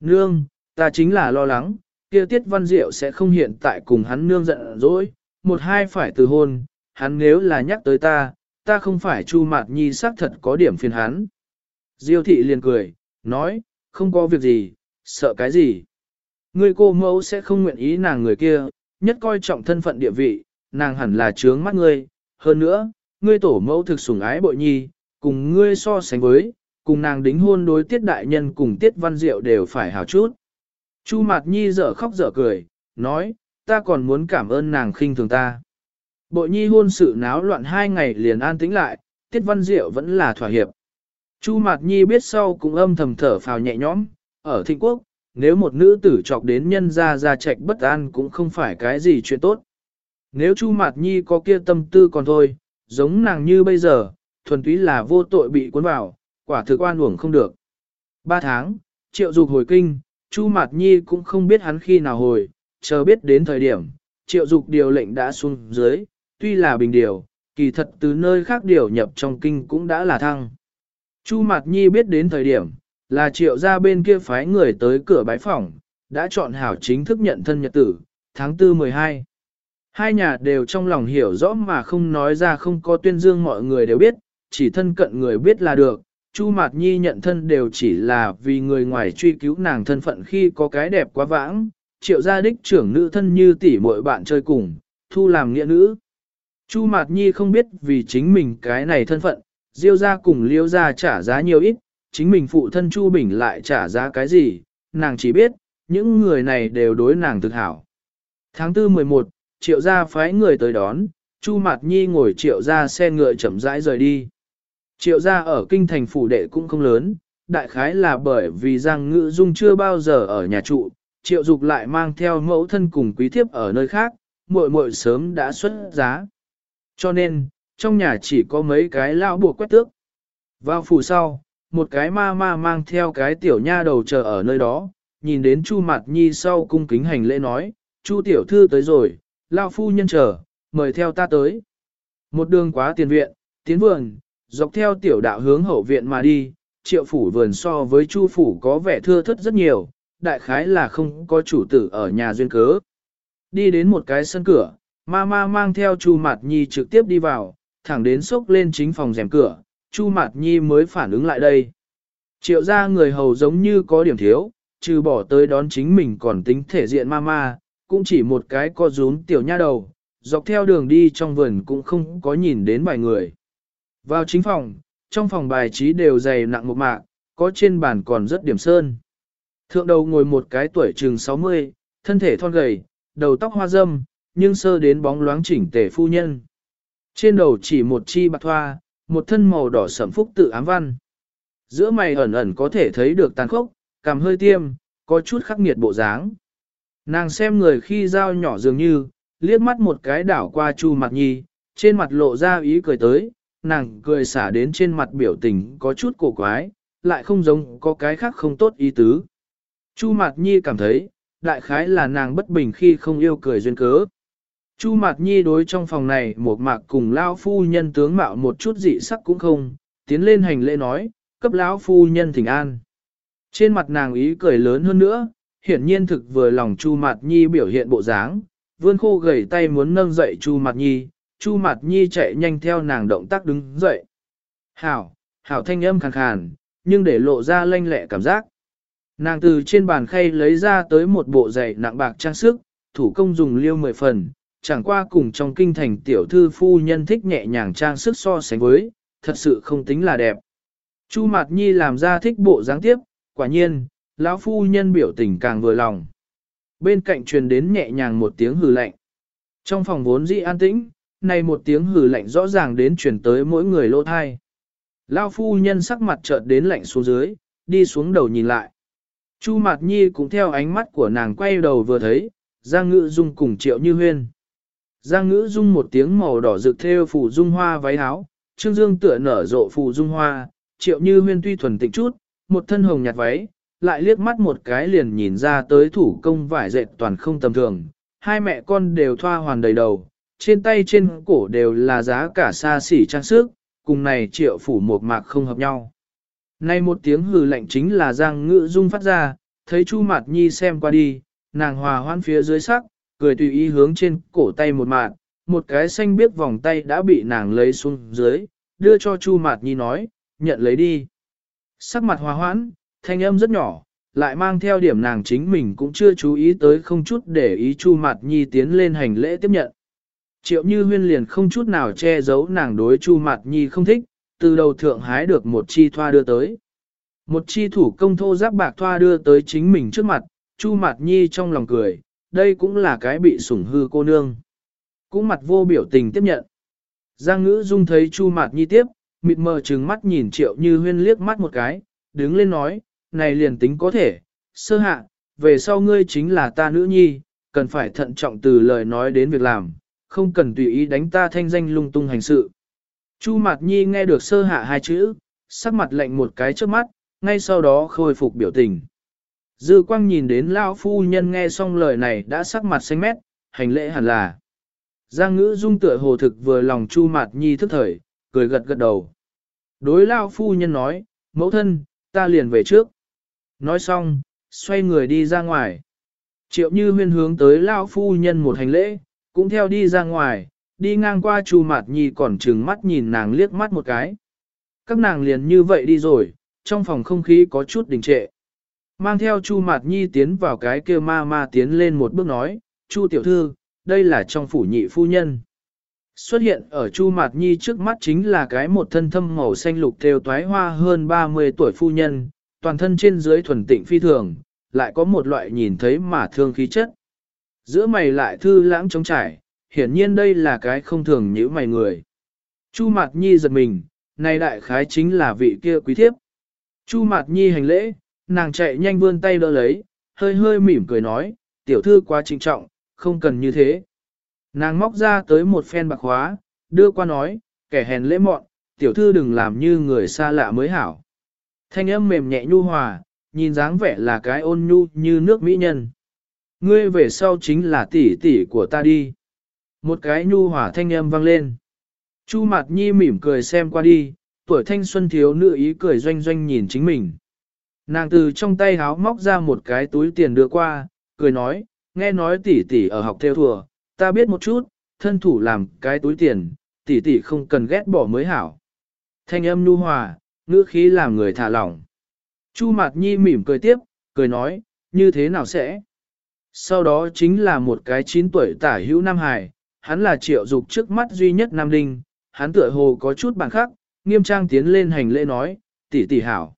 Nương, ta chính là lo lắng, kia Tiết Văn Diệu sẽ không hiện tại cùng hắn nương giận dỗi, một hai phải từ hôn, hắn nếu là nhắc tới ta, ta không phải Chu Mạt Nhi xác thật có điểm phiền hắn. Diêu thị liền cười, nói, không có việc gì, sợ cái gì. Người cô mẫu sẽ không nguyện ý nàng người kia, nhất coi trọng thân phận địa vị, nàng hẳn là trướng mắt ngươi. Hơn nữa, ngươi tổ mẫu thực sủng ái bội nhi, cùng ngươi so sánh với, cùng nàng đính hôn đối tiết đại nhân cùng tiết văn diệu đều phải hào chút. Chu Mạt Nhi dở khóc dở cười, nói, ta còn muốn cảm ơn nàng khinh thường ta. Bội nhi hôn sự náo loạn hai ngày liền an tĩnh lại, tiết văn diệu vẫn là thỏa hiệp. Chu Mạt Nhi biết sau cũng âm thầm thở phào nhẹ nhõm, ở thịnh quốc, nếu một nữ tử chọc đến nhân gia ra trạch bất an cũng không phải cái gì chuyện tốt. Nếu Chu Mạt Nhi có kia tâm tư còn thôi, giống nàng như bây giờ, thuần túy là vô tội bị cuốn vào, quả thực oan uổng không được. Ba tháng, triệu dục hồi kinh, Chu Mạt Nhi cũng không biết hắn khi nào hồi, chờ biết đến thời điểm, triệu dục điều lệnh đã xuống dưới, tuy là bình điều, kỳ thật từ nơi khác điều nhập trong kinh cũng đã là thăng. Chu Mạt Nhi biết đến thời điểm, là triệu ra bên kia phái người tới cửa bái phòng, đã chọn hảo chính thức nhận thân nhật tử, tháng 4 12. Hai nhà đều trong lòng hiểu rõ mà không nói ra không có tuyên dương mọi người đều biết, chỉ thân cận người biết là được. Chu Mạt Nhi nhận thân đều chỉ là vì người ngoài truy cứu nàng thân phận khi có cái đẹp quá vãng, triệu gia đích trưởng nữ thân như tỷ muội bạn chơi cùng, thu làm nghĩa nữ. Chu Mạt Nhi không biết vì chính mình cái này thân phận, Diêu gia cùng Liêu gia trả giá nhiều ít, chính mình phụ thân Chu Bình lại trả giá cái gì, nàng chỉ biết, những người này đều đối nàng thực hảo. Tháng 4 11, triệu gia phái người tới đón, Chu Mạt Nhi ngồi triệu gia xe ngựa chậm rãi rời đi. Triệu gia ở kinh thành phủ đệ cũng không lớn, đại khái là bởi vì Giang ngữ Dung chưa bao giờ ở nhà trụ, triệu dục lại mang theo mẫu thân cùng quý thiếp ở nơi khác, muội muội sớm đã xuất giá. Cho nên, trong nhà chỉ có mấy cái lão buộc quét tước. Vào phủ sau, một cái ma ma mang theo cái tiểu nha đầu chờ ở nơi đó, nhìn đến Chu Mạt Nhi sau cung kính hành lễ nói, Chu tiểu thư tới rồi, lão phu nhân chờ, mời theo ta tới. Một đường quá tiền viện, tiến vườn, dọc theo tiểu đạo hướng hậu viện mà đi, triệu phủ vườn so với chu phủ có vẻ thưa thất rất nhiều, đại khái là không có chủ tử ở nhà duyên cớ. Đi đến một cái sân cửa, ma ma mang theo chu mạt nhi trực tiếp đi vào, thẳng đến xốc lên chính phòng rèm cửa, chu mạt nhi mới phản ứng lại đây. Triệu ra người hầu giống như có điểm thiếu, trừ bỏ tới đón chính mình còn tính thể diện ma ma, cũng chỉ một cái co rúm tiểu nha đầu, dọc theo đường đi trong vườn cũng không có nhìn đến vài người. Vào chính phòng, trong phòng bài trí đều dày nặng một mạc, có trên bàn còn rất điểm sơn. Thượng đầu ngồi một cái tuổi chừng 60, thân thể thon gầy, đầu tóc hoa râm, nhưng sơ đến bóng loáng chỉnh tề phu nhân. Trên đầu chỉ một chi bạc thoa, một thân màu đỏ sẫm phúc tự ám văn. Giữa mày ẩn ẩn có thể thấy được tàn khốc, cảm hơi tiêm, có chút khắc nghiệt bộ dáng. Nàng xem người khi dao nhỏ dường như, liếc mắt một cái đảo qua Chu mặt Nhi, trên mặt lộ ra ý cười tới, nàng cười xả đến trên mặt biểu tình có chút cổ quái, lại không giống có cái khác không tốt ý tứ. Chu mặt Nhi cảm thấy, đại khái là nàng bất bình khi không yêu cười duyên cớ. Chu Mạt Nhi đối trong phòng này một mạc cùng lão phu nhân tướng mạo một chút dị sắc cũng không, tiến lên hành lễ nói, cấp lão phu nhân thỉnh an. Trên mặt nàng ý cười lớn hơn nữa, hiển nhiên thực vừa lòng Chu Mạt Nhi biểu hiện bộ dáng, vươn khô gầy tay muốn nâng dậy Chu Mạt Nhi, Chu Mạt Nhi chạy nhanh theo nàng động tác đứng dậy. Hảo, hảo thanh âm khàn khàn, nhưng để lộ ra lanh lẹ cảm giác. Nàng từ trên bàn khay lấy ra tới một bộ giày nặng bạc trang sức, thủ công dùng liêu mười phần, chẳng qua cùng trong kinh thành tiểu thư phu nhân thích nhẹ nhàng trang sức so sánh với, thật sự không tính là đẹp. Chu Mạt Nhi làm ra thích bộ dáng tiếp, quả nhiên, lão phu nhân biểu tình càng vừa lòng. Bên cạnh truyền đến nhẹ nhàng một tiếng hừ lạnh. Trong phòng vốn dĩ an tĩnh, này một tiếng hừ lạnh rõ ràng đến truyền tới mỗi người lỗ thai. Lão phu nhân sắc mặt chợt đến lạnh xuống dưới, đi xuống đầu nhìn lại. Chu Mạt Nhi cũng theo ánh mắt của nàng quay đầu vừa thấy, Giang ngự Dung cùng Triệu Như Huyên. Giang Ngữ Dung một tiếng màu đỏ rực theo phủ dung hoa váy áo, Trương Dương tựa nở rộ phủ dung hoa, Triệu Như Huyên tuy thuần tịnh chút, một thân hồng nhạt váy, lại liếc mắt một cái liền nhìn ra tới thủ công vải dệt toàn không tầm thường. Hai mẹ con đều thoa hoàn đầy đầu, trên tay trên cổ đều là giá cả xa xỉ trang sức, cùng này triệu phủ một mạc không hợp nhau. Nay một tiếng hừ lạnh chính là Giang Ngữ Dung phát ra, thấy Chu Mạt Nhi xem qua đi, nàng hòa hoan phía dưới sắc, cười tùy ý hướng trên cổ tay một mạt, một cái xanh biết vòng tay đã bị nàng lấy xuống dưới, đưa cho Chu Mạt Nhi nói, nhận lấy đi. Sắc mặt hòa hoãn, thanh âm rất nhỏ, lại mang theo điểm nàng chính mình cũng chưa chú ý tới không chút để ý Chu Mạt Nhi tiến lên hành lễ tiếp nhận. Triệu Như Huyên liền không chút nào che giấu nàng đối Chu Mạt Nhi không thích, từ đầu thượng hái được một chi thoa đưa tới. Một chi thủ công thô giáp bạc thoa đưa tới chính mình trước mặt, Chu Mạt Nhi trong lòng cười, đây cũng là cái bị sủng hư cô nương. Cũng mặt vô biểu tình tiếp nhận. Giang ngữ dung thấy Chu Mạt Nhi tiếp, mịt mờ trừng mắt nhìn Triệu Như Huyên liếc mắt một cái, đứng lên nói, này liền tính có thể, sơ hạ, về sau ngươi chính là ta nữ nhi, cần phải thận trọng từ lời nói đến việc làm, không cần tùy ý đánh ta thanh danh lung tung hành sự. Chu Mạt Nhi nghe được sơ hạ hai chữ, sắc mặt lạnh một cái trước mắt, ngay sau đó khôi phục biểu tình. Dư quang nhìn đến Lao phu nhân nghe xong lời này đã sắc mặt xanh mét, hành lễ hẳn là. Giang ngữ dung tựa hồ thực vừa lòng Chu Mạt Nhi thức thời, cười gật gật đầu. Đối Lao phu nhân nói, mẫu thân, ta liền về trước. Nói xong, xoay người đi ra ngoài. Triệu như huyên hướng tới Lao phu nhân một hành lễ, cũng theo đi ra ngoài, đi ngang qua Chu Mạt Nhi còn trừng mắt nhìn nàng liếc mắt một cái. Các nàng liền như vậy đi rồi, trong phòng không khí có chút đình trệ. Mang theo Chu Mạt Nhi tiến vào cái kia ma ma tiến lên một bước nói, Chu tiểu thư, đây là trong phủ nhị phu nhân. Xuất hiện ở Chu Mạt Nhi trước mắt chính là cái một thân thâm màu xanh lục theo toái hoa hơn 30 tuổi phu nhân, toàn thân trên dưới thuần tịnh phi thường, lại có một loại nhìn thấy mà thương khí chất. Giữa mày lại thư lãng trống trải, hiển nhiên đây là cái không thường như mày người. Chu Mạt Nhi giật mình, này đại khái chính là vị kia quý thiếp. Chu Mạt Nhi hành lễ, nàng chạy nhanh vươn tay đỡ lấy, hơi hơi mỉm cười nói, tiểu thư quá trịnh trọng, không cần như thế. Nàng móc ra tới một phen bạc hóa, đưa qua nói, kẻ hèn lễ mọn, tiểu thư đừng làm như người xa lạ mới hảo. Thanh âm mềm nhẹ nhu hòa, nhìn dáng vẻ là cái ôn nhu như nước mỹ nhân. Ngươi về sau chính là tỷ tỷ của ta đi. Một cái nhu hòa thanh âm vang lên. Chu mặt nhi mỉm cười xem qua đi, tuổi thanh xuân thiếu nữ ý cười doanh doanh nhìn chính mình. Nàng từ trong tay háo móc ra một cái túi tiền đưa qua, cười nói, nghe nói tỷ tỷ ở học theo thùa, ta biết một chút, thân thủ làm cái túi tiền, tỷ tỷ không cần ghét bỏ mới hảo. Thanh âm nhu hòa, ngữ khí làm người thả lỏng. Chu Mạt Nhi mỉm cười tiếp, cười nói, như thế nào sẽ? Sau đó chính là một cái 9 tuổi tả hữu Nam Hải, hắn là triệu dục trước mắt duy nhất Nam Đinh, hắn tựa hồ có chút bằng khác, nghiêm trang tiến lên hành lễ nói, tỷ tỷ hảo.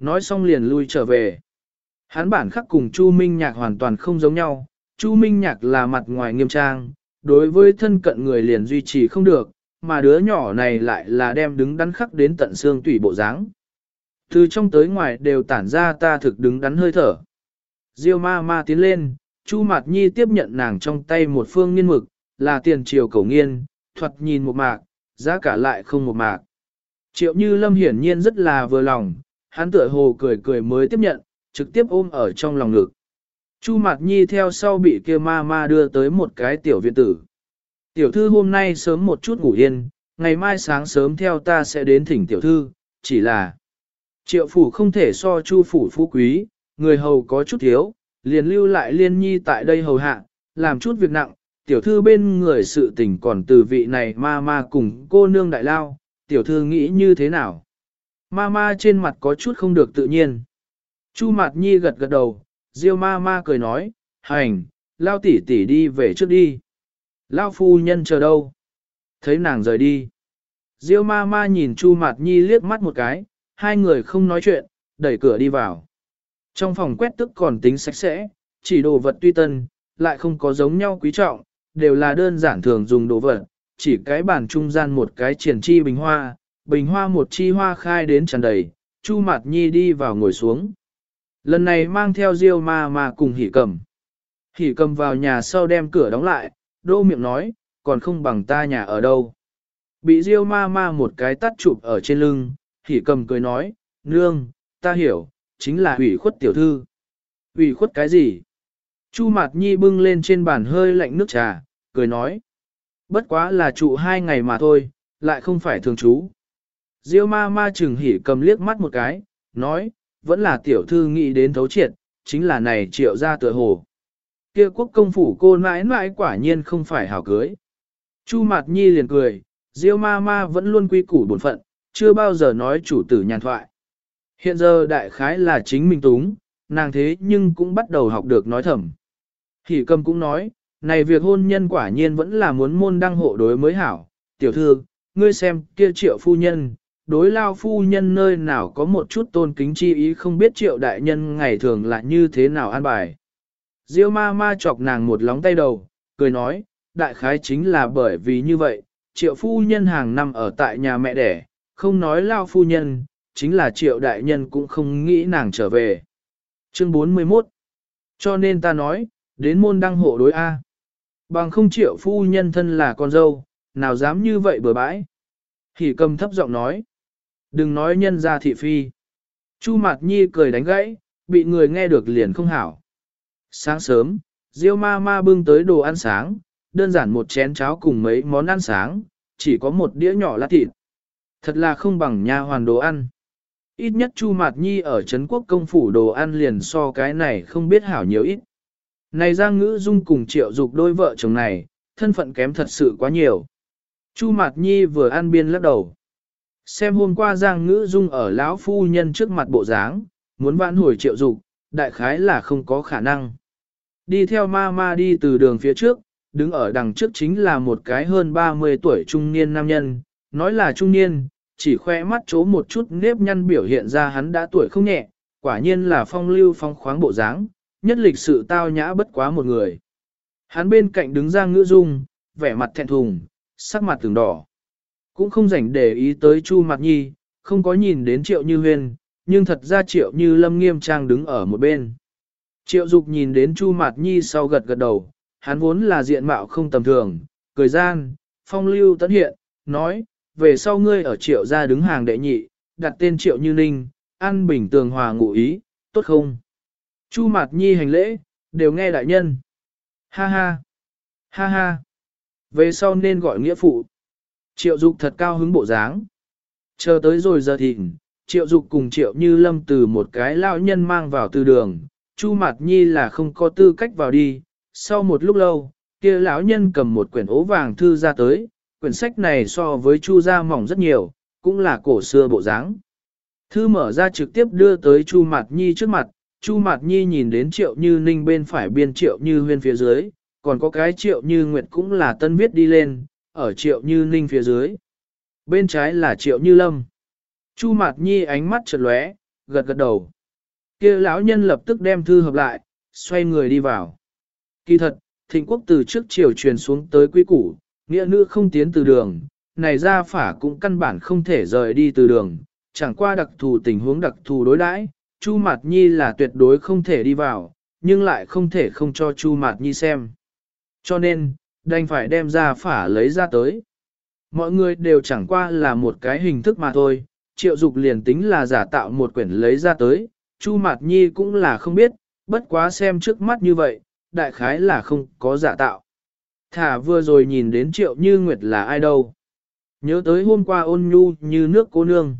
Nói xong liền lui trở về. Hắn bản khắc cùng Chu Minh Nhạc hoàn toàn không giống nhau, Chu Minh Nhạc là mặt ngoài nghiêm trang, đối với thân cận người liền duy trì không được, mà đứa nhỏ này lại là đem đứng đắn khắc đến tận xương tủy bộ dáng. Từ trong tới ngoài đều tản ra ta thực đứng đắn hơi thở. Diêu ma ma tiến lên, Chu Mạt Nhi tiếp nhận nàng trong tay một phương nghiên mực, là tiền triều cầu nghiên, thuật nhìn một mạc, giá cả lại không một mạc. Triệu Như Lâm hiển nhiên rất là vừa lòng, hắn tựa hồ cười cười mới tiếp nhận, trực tiếp ôm ở trong lòng ngực. Chu Mạt Nhi theo sau bị kia ma ma đưa tới một cái tiểu viện tử. Tiểu thư hôm nay sớm một chút ngủ yên, ngày mai sáng sớm theo ta sẽ đến thỉnh tiểu thư, chỉ là triệu phủ không thể so chu phủ phú quý, người hầu có chút thiếu, liền lưu lại liên nhi tại đây hầu hạ, làm chút việc nặng, tiểu thư bên người sự tình còn từ vị này ma ma cùng cô nương đại lao, tiểu thư nghĩ như thế nào? Ma ma trên mặt có chút không được tự nhiên. Chu Mạt Nhi gật gật đầu, Diêu ma ma cười nói, hành, lao tỷ tỷ đi về trước đi. Lao phu nhân chờ đâu? Thấy nàng rời đi. Diêu ma ma nhìn Chu Mạt Nhi liếc mắt một cái, hai người không nói chuyện, đẩy cửa đi vào. Trong phòng quét tức còn tính sạch sẽ, chỉ đồ vật tuy tân, lại không có giống nhau quý trọng, đều là đơn giản thường dùng đồ vật, chỉ cái bàn trung gian một cái triển chi bình hoa, bình hoa một chi hoa khai đến tràn đầy, Chu Mạt Nhi đi vào ngồi xuống. Lần này mang theo Diêu ma ma cùng hỉ cầm. Hỉ cầm vào nhà sau đem cửa đóng lại, đô miệng nói, còn không bằng ta nhà ở đâu. Bị Diêu ma ma một cái tắt chụp ở trên lưng, hỉ cầm cười nói, nương, ta hiểu, chính là ủy khuất tiểu thư. ủy khuất cái gì? Chu Mạt Nhi bưng lên trên bàn hơi lạnh nước trà, cười nói. Bất quá là trụ hai ngày mà thôi, lại không phải thường trú. Diêu ma ma chừng hỉ cầm liếc mắt một cái, nói, vẫn là tiểu thư nghĩ đến thấu triệt, chính là này triệu ra tựa hồ. Kia quốc công phủ cô mãi mãi quả nhiên không phải hảo cưới. Chu Mạt Nhi liền cười, Diêu ma ma vẫn luôn quy củ bổn phận, chưa bao giờ nói chủ tử nhàn thoại. Hiện giờ đại khái là chính mình túng, nàng thế nhưng cũng bắt đầu học được nói thầm. Hỷ cầm cũng nói, này việc hôn nhân quả nhiên vẫn là muốn môn đăng hộ đối mới hảo. Tiểu thư, ngươi xem kia triệu phu nhân, đối lao phu nhân nơi nào có một chút tôn kính chi ý không biết triệu đại nhân ngày thường là như thế nào an bài. Diêu ma ma chọc nàng một lóng tay đầu, cười nói, đại khái chính là bởi vì như vậy, triệu phu nhân hàng năm ở tại nhà mẹ đẻ, không nói lao phu nhân, chính là triệu đại nhân cũng không nghĩ nàng trở về. Chương 41 Cho nên ta nói, đến môn đăng hộ đối A. Bằng không triệu phu nhân thân là con dâu, nào dám như vậy bừa bãi. Hỉ cầm thấp giọng nói. Đừng nói nhân ra thị phi. Chu Mạt Nhi cười đánh gãy, bị người nghe được liền không hảo. Sáng sớm, Diêu ma ma bưng tới đồ ăn sáng, đơn giản một chén cháo cùng mấy món ăn sáng, chỉ có một đĩa nhỏ lát thịt. Thật là không bằng nha hoàn đồ ăn. Ít nhất Chu Mạt Nhi ở Trấn Quốc công phủ đồ ăn liền so cái này không biết hảo nhiều ít. Này Giang Ngữ Dung cùng triệu dục đôi vợ chồng này, thân phận kém thật sự quá nhiều. Chu Mạt Nhi vừa ăn biên lắc đầu. Xem hôm qua Giang Ngữ Dung ở lão phu nhân trước mặt bộ dáng, muốn vãn hồi triệu dục, đại khái là không có khả năng. Đi theo ma ma đi từ đường phía trước, đứng ở đằng trước chính là một cái hơn 30 tuổi trung niên nam nhân, nói là trung niên, chỉ khoe mắt chố một chút nếp nhăn biểu hiện ra hắn đã tuổi không nhẹ, quả nhiên là phong lưu phong khoáng bộ dáng, nhất lịch sự tao nhã bất quá một người. Hắn bên cạnh đứng Giang Ngữ Dung, vẻ mặt thẹn thùng, sắc mặt từng đỏ. Cũng không rảnh để ý tới Chu Mạt Nhi, không có nhìn đến Triệu Như Huyên, nhưng thật ra Triệu Như Lâm nghiêm trang đứng ở một bên. Triệu Dục nhìn đến Chu Mạt Nhi sau gật gật đầu, hắn vốn là diện mạo không tầm thường, cười gian, phong lưu tấn hiện, nói, về sau ngươi ở Triệu gia đứng hàng đệ nhị, đặt tên Triệu Như Ninh, ăn bình tường hòa ngụ ý, tốt không? Chu Mạt Nhi hành lễ, đều nghe đại nhân. Ha ha, ha ha. Về sau nên gọi nghĩa phụ. Triệu Dục thật cao hứng bộ dáng. Chờ tới rồi giờ thịnh, Triệu Dục cùng Triệu Như Lâm từ một cái lão nhân mang vào từ đường, Chu Mạt Nhi là không có tư cách vào đi. Sau một lúc lâu, kia lão nhân cầm một quyển ố vàng thư ra tới, quyển sách này so với Chu gia mỏng rất nhiều, cũng là cổ xưa bộ dáng. Thư mở ra trực tiếp đưa tới Chu Mạt Nhi trước mặt, Chu Mạt Nhi nhìn đến Triệu Như Ninh bên phải biên Triệu Như Huyên phía dưới, còn có cái Triệu Như Nguyệt cũng là tân viết đi lên, ở Triệu Như Ninh phía dưới. Bên trái là Triệu Như Lâm. Chu Mạt Nhi ánh mắt chợt lóe, gật gật đầu. Kia lão nhân lập tức đem thư hợp lại, xoay người đi vào. Kỳ thật, thịnh quốc từ trước triều truyền xuống tới quý củ, nghĩa nữ không tiến từ đường, này ra phả cũng căn bản không thể rời đi từ đường, chẳng qua đặc thù tình huống đặc thù đối đãi, Chu Mạt Nhi là tuyệt đối không thể đi vào, nhưng lại không thể không cho Chu Mạt Nhi xem. Cho nên, đành phải đem ra phả lấy ra tới. Mọi người đều chẳng qua là một cái hình thức mà thôi, triệu dục liền tính là giả tạo một quyển lấy ra tới, Chu Mạt Nhi cũng là không biết, bất quá xem trước mắt như vậy, đại khái là không có giả tạo. Thả vừa rồi nhìn đến triệu như nguyệt là ai đâu. Nhớ tới hôm qua ôn nhu như nước cô nương.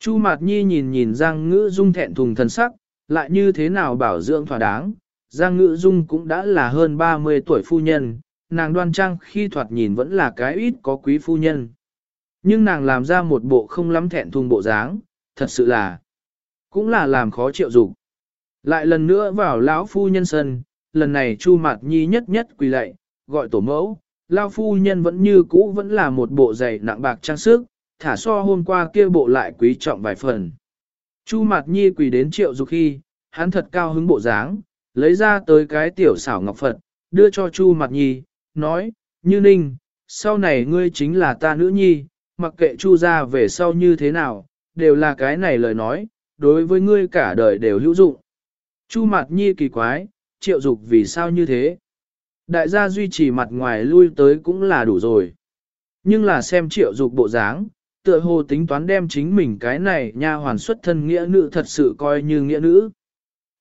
Chu Mạt Nhi nhìn nhìn Giang Ngữ Dung thẹn thùng thần sắc, lại như thế nào bảo dưỡng thỏa đáng. Giang Ngữ Dung cũng đã là hơn 30 tuổi phu nhân, nàng đoan trang khi thoạt nhìn vẫn là cái ít có quý phu nhân. Nhưng nàng làm ra một bộ không lắm thẹn thùng bộ dáng, thật sự là, cũng là làm khó triệu dục. Lại lần nữa vào lão phu nhân sân, lần này Chu Mạt Nhi nhất nhất quỳ lạy, gọi tổ mẫu, lão phu nhân vẫn như cũ vẫn là một bộ giày nặng bạc trang sức, thả so hôm qua kia bộ lại quý trọng vài phần. Chu Mạt Nhi quỳ đến triệu dục khi, hắn thật cao hứng bộ dáng, lấy ra tới cái tiểu xảo ngọc Phật, đưa cho Chu Mạt Nhi, nói, như ninh, sau này ngươi chính là ta nữ nhi, mặc kệ Chu ra về sau như thế nào, đều là cái này lời nói, đối với ngươi cả đời đều hữu dụng. Chu mặt Nhi kỳ quái, triệu dục vì sao như thế? Đại gia duy trì mặt ngoài lui tới cũng là đủ rồi. Nhưng là xem triệu dục bộ dáng, tựa hồ tính toán đem chính mình cái này nha hoàn xuất thân nghĩa nữ thật sự coi như nghĩa nữ.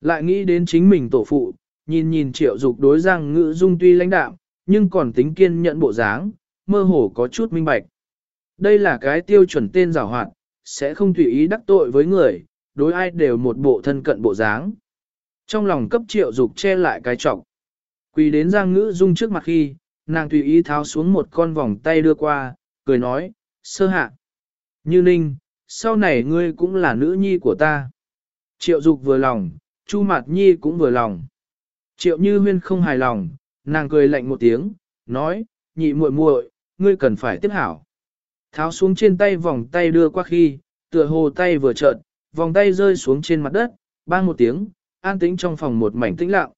Lại nghĩ đến chính mình tổ phụ, nhìn nhìn triệu dục đối giang ngữ dung tuy lãnh đạm, nhưng còn tính kiên nhận bộ dáng, mơ hồ có chút minh bạch. Đây là cái tiêu chuẩn tên giảo hoạt, sẽ không tùy ý đắc tội với người, đối ai đều một bộ thân cận bộ dáng. Trong lòng cấp triệu dục che lại cái trọng. Quỳ đến Giang Ngữ Dung trước mặt khi, nàng tùy ý tháo xuống một con vòng tay đưa qua, cười nói, sơ hạ. Như ninh, sau này ngươi cũng là nữ nhi của ta. Triệu dục vừa lòng, Chu Mạt Nhi cũng vừa lòng. Triệu Như Huyên không hài lòng, nàng cười lạnh một tiếng, nói, nhị muội muội, ngươi cần phải tiếp hảo. Tháo xuống trên tay vòng tay đưa qua khi, tựa hồ tay vừa trợn, vòng tay rơi xuống trên mặt đất, bang một tiếng, an tĩnh trong phòng một mảnh tĩnh lặng.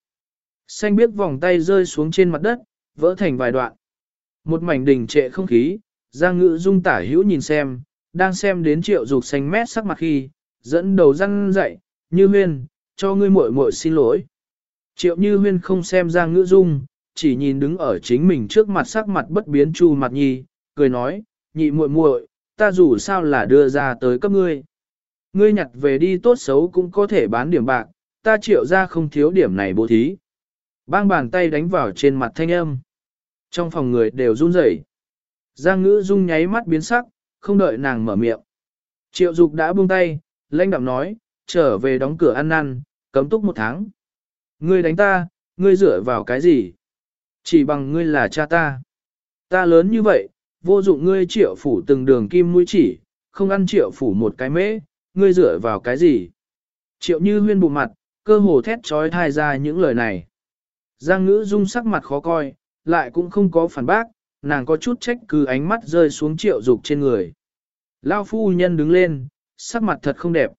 Xanh biết vòng tay rơi xuống trên mặt đất, vỡ thành vài đoạn. Một mảnh đình trệ không khí, Giang Ngữ Dung tả hữu nhìn xem, đang xem đến triệu dục xanh mét sắc mặt khi, dẫn đầu răng dậy, như huyên, cho ngươi muội muội xin lỗi. Triệu như huyên không xem Giang Ngữ Dung, chỉ nhìn đứng ở chính mình trước mặt sắc mặt bất biến chu mặt nhi, cười nói, nhị muội muội, ta dù sao là đưa ra tới cấp ngươi. Ngươi nhặt về đi tốt xấu cũng có thể bán điểm bạc, ta triệu ra không thiếu điểm này bố thí. Bang bàn tay đánh vào trên mặt thanh âm. Trong phòng người đều run rẩy. Giang ngữ dung nháy mắt biến sắc, không đợi nàng mở miệng. Triệu dục đã buông tay, lãnh đạm nói, trở về đóng cửa ăn năn, cấm túc một tháng. Ngươi đánh ta, ngươi dựa vào cái gì? Chỉ bằng ngươi là cha ta. Ta lớn như vậy, vô dụng ngươi triệu phủ từng đường kim mũi chỉ, không ăn triệu phủ một cái mễ, ngươi dựa vào cái gì? Triệu như huyên bụng mặt, cơ hồ thét trói thai ra những lời này. Giang ngữ dung sắc mặt khó coi, lại cũng không có phản bác, nàng có chút trách cứ ánh mắt rơi xuống triệu dục trên người. Lao phu nhân đứng lên, sắc mặt thật không đẹp.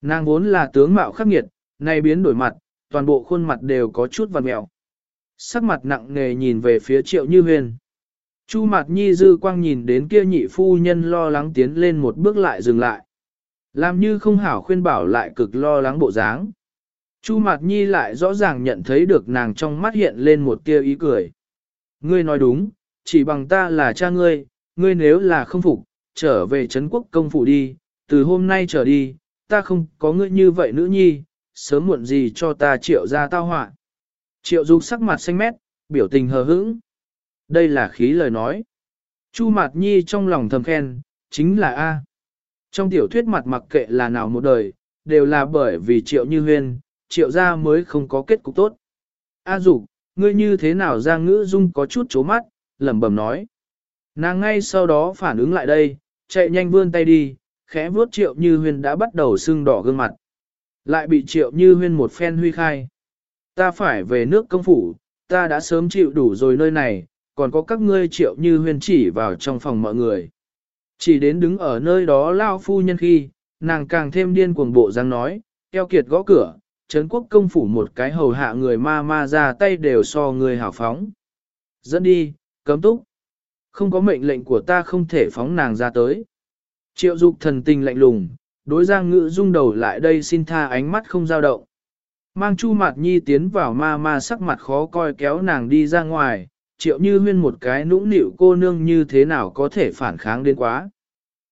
Nàng vốn là tướng mạo khắc nghiệt, nay biến đổi mặt, toàn bộ khuôn mặt đều có chút vằn mẹo. Sắc mặt nặng nề nhìn về phía triệu như huyền. Chu mặt nhi dư quang nhìn đến kia nhị phu nhân lo lắng tiến lên một bước lại dừng lại. Làm như không hảo khuyên bảo lại cực lo lắng bộ dáng. Chu mặt Nhi lại rõ ràng nhận thấy được nàng trong mắt hiện lên một tia ý cười. Ngươi nói đúng, chỉ bằng ta là cha ngươi, ngươi nếu là không phục, trở về Trấn quốc công phủ đi, từ hôm nay trở đi, ta không có ngươi như vậy nữ nhi, sớm muộn gì cho ta triệu ra tao họa. Triệu dục sắc mặt xanh mét, biểu tình hờ hững. Đây là khí lời nói. Chu Mạt Nhi trong lòng thầm khen, chính là A. Trong tiểu thuyết mặt mặc kệ là nào một đời, đều là bởi vì triệu như huyên, triệu gia mới không có kết cục tốt. A dục, ngươi như thế nào ra ngữ dung có chút chố mắt, lẩm bẩm nói. Nàng ngay sau đó phản ứng lại đây, chạy nhanh vươn tay đi, khẽ vuốt triệu như huyên đã bắt đầu sưng đỏ gương mặt. Lại bị triệu như huyên một phen huy khai. Ta phải về nước công phủ, ta đã sớm chịu đủ rồi nơi này, còn có các ngươi triệu như huyền chỉ vào trong phòng mọi người. Chỉ đến đứng ở nơi đó lao phu nhân khi, nàng càng thêm điên cuồng bộ răng nói, eo kiệt gõ cửa, Trấn quốc công phủ một cái hầu hạ người ma ma ra tay đều so người hào phóng. Dẫn đi, cấm túc. Không có mệnh lệnh của ta không thể phóng nàng ra tới. Triệu dục thần tình lạnh lùng, đối giang ngữ rung đầu lại đây xin tha ánh mắt không dao động. Mang chu Mạt nhi tiến vào ma ma sắc mặt khó coi kéo nàng đi ra ngoài, triệu như huyên một cái nũng nịu cô nương như thế nào có thể phản kháng đến quá.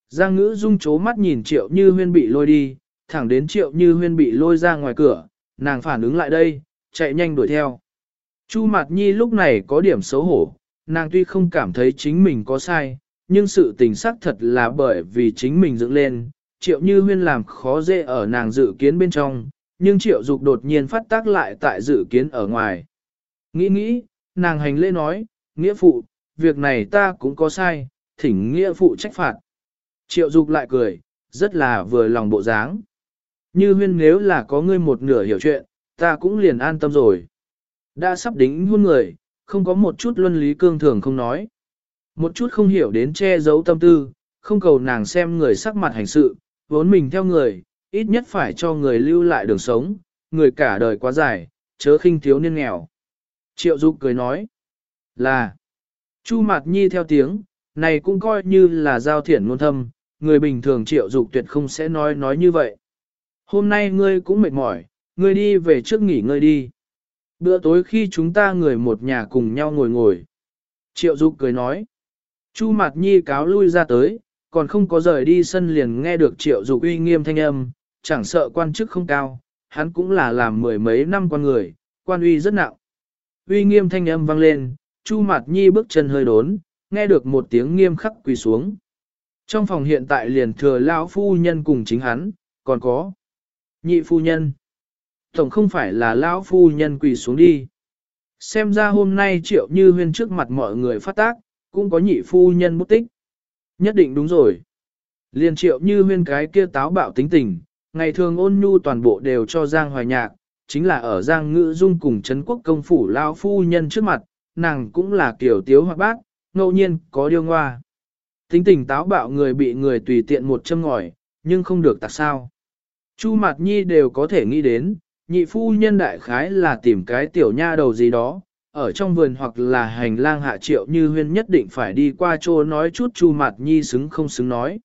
Giang ngữ dung chố mắt nhìn triệu như huyên bị lôi đi, thẳng đến triệu như huyên bị lôi ra ngoài cửa, nàng phản ứng lại đây, chạy nhanh đuổi theo. Chu Mạt Nhi lúc này có điểm xấu hổ, nàng tuy không cảm thấy chính mình có sai, nhưng sự tình xác thật là bởi vì chính mình dựng lên, triệu như huyên làm khó dễ ở nàng dự kiến bên trong, nhưng triệu dục đột nhiên phát tác lại tại dự kiến ở ngoài. Nghĩ nghĩ, nàng hành lễ nói, nghĩa phụ, việc này ta cũng có sai, thỉnh nghĩa phụ trách phạt. Triệu dục lại cười, rất là vừa lòng bộ dáng. Như huyên nếu là có ngươi một nửa hiểu chuyện, ta cũng liền an tâm rồi. Đã sắp đính hôn người, không có một chút luân lý cương thường không nói. Một chút không hiểu đến che giấu tâm tư, không cầu nàng xem người sắc mặt hành sự, vốn mình theo người, ít nhất phải cho người lưu lại đường sống, người cả đời quá dài, chớ khinh thiếu niên nghèo. Triệu Dục cười nói, là, Chu Mạt Nhi theo tiếng, này cũng coi như là giao thiển ngôn thâm, người bình thường Triệu Dục tuyệt không sẽ nói nói như vậy. Hôm nay ngươi cũng mệt mỏi, ngươi đi về trước nghỉ ngơi đi. Bữa tối khi chúng ta người một nhà cùng nhau ngồi ngồi. Triệu Dục cười nói. Chu Mạt Nhi cáo lui ra tới, còn không có rời đi sân liền nghe được Triệu Dục uy nghiêm thanh âm, chẳng sợ quan chức không cao, hắn cũng là làm mười mấy năm quan người, quan uy rất nặng. Uy nghiêm thanh âm vang lên, Chu Mạt Nhi bước chân hơi đốn, nghe được một tiếng nghiêm khắc quỳ xuống. Trong phòng hiện tại liền thừa lão phu nhân cùng chính hắn, còn có nhị phu nhân. Tổng không phải là lão phu nhân quỳ xuống đi. Xem ra hôm nay triệu như huyên trước mặt mọi người phát tác, cũng có nhị phu nhân bút tích. Nhất định đúng rồi. Liền triệu như huyên cái kia táo bạo tính tình, ngày thường ôn nhu toàn bộ đều cho Giang Hoài Nhạc, chính là ở Giang Ngữ Dung cùng Trấn Quốc công phủ lão phu nhân trước mặt, nàng cũng là kiểu tiếu hoặc bác, ngẫu nhiên có điêu ngoa. Tính tình táo bạo người bị người tùy tiện một châm ngòi, nhưng không được tại sao. Chu Mạt Nhi đều có thể nghĩ đến, nhị phu nhân đại khái là tìm cái tiểu nha đầu gì đó, ở trong vườn hoặc là hành lang hạ triệu như huyên nhất định phải đi qua chỗ nói chút Chu Mạt Nhi xứng không xứng nói.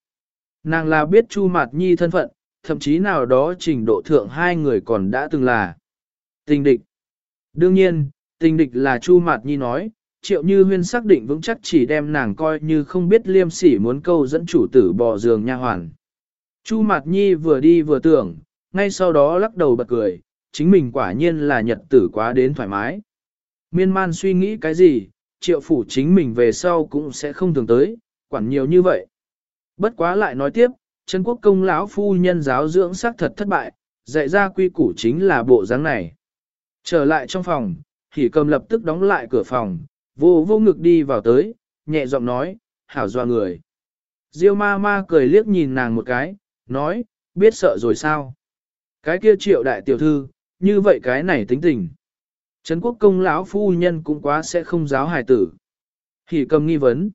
Nàng là biết Chu Mạt Nhi thân phận, thậm chí nào đó trình độ thượng hai người còn đã từng là tình địch. Đương nhiên, tình địch là Chu Mạt Nhi nói, triệu như huyên xác định vững chắc chỉ đem nàng coi như không biết liêm sỉ muốn câu dẫn chủ tử bò giường nha hoàn. Chu Mạt Nhi vừa đi vừa tưởng, ngay sau đó lắc đầu bật cười, chính mình quả nhiên là nhật tử quá đến thoải mái. Miên man suy nghĩ cái gì, triệu phủ chính mình về sau cũng sẽ không thường tới, quản nhiều như vậy. Bất quá lại nói tiếp, Trấn Quốc công lão phu nhân giáo dưỡng xác thật thất bại, dạy ra quy củ chính là bộ dáng này. Trở lại trong phòng, thì cầm lập tức đóng lại cửa phòng, vô vô ngực đi vào tới, nhẹ giọng nói, hảo doa người. Diêu ma ma cười liếc nhìn nàng một cái, nói, biết sợ rồi sao? Cái kia triệu đại tiểu thư, như vậy cái này tính tình. Trấn quốc công lão phu nhân cũng quá sẽ không giáo hài tử. Hỉ cầm nghi vấn.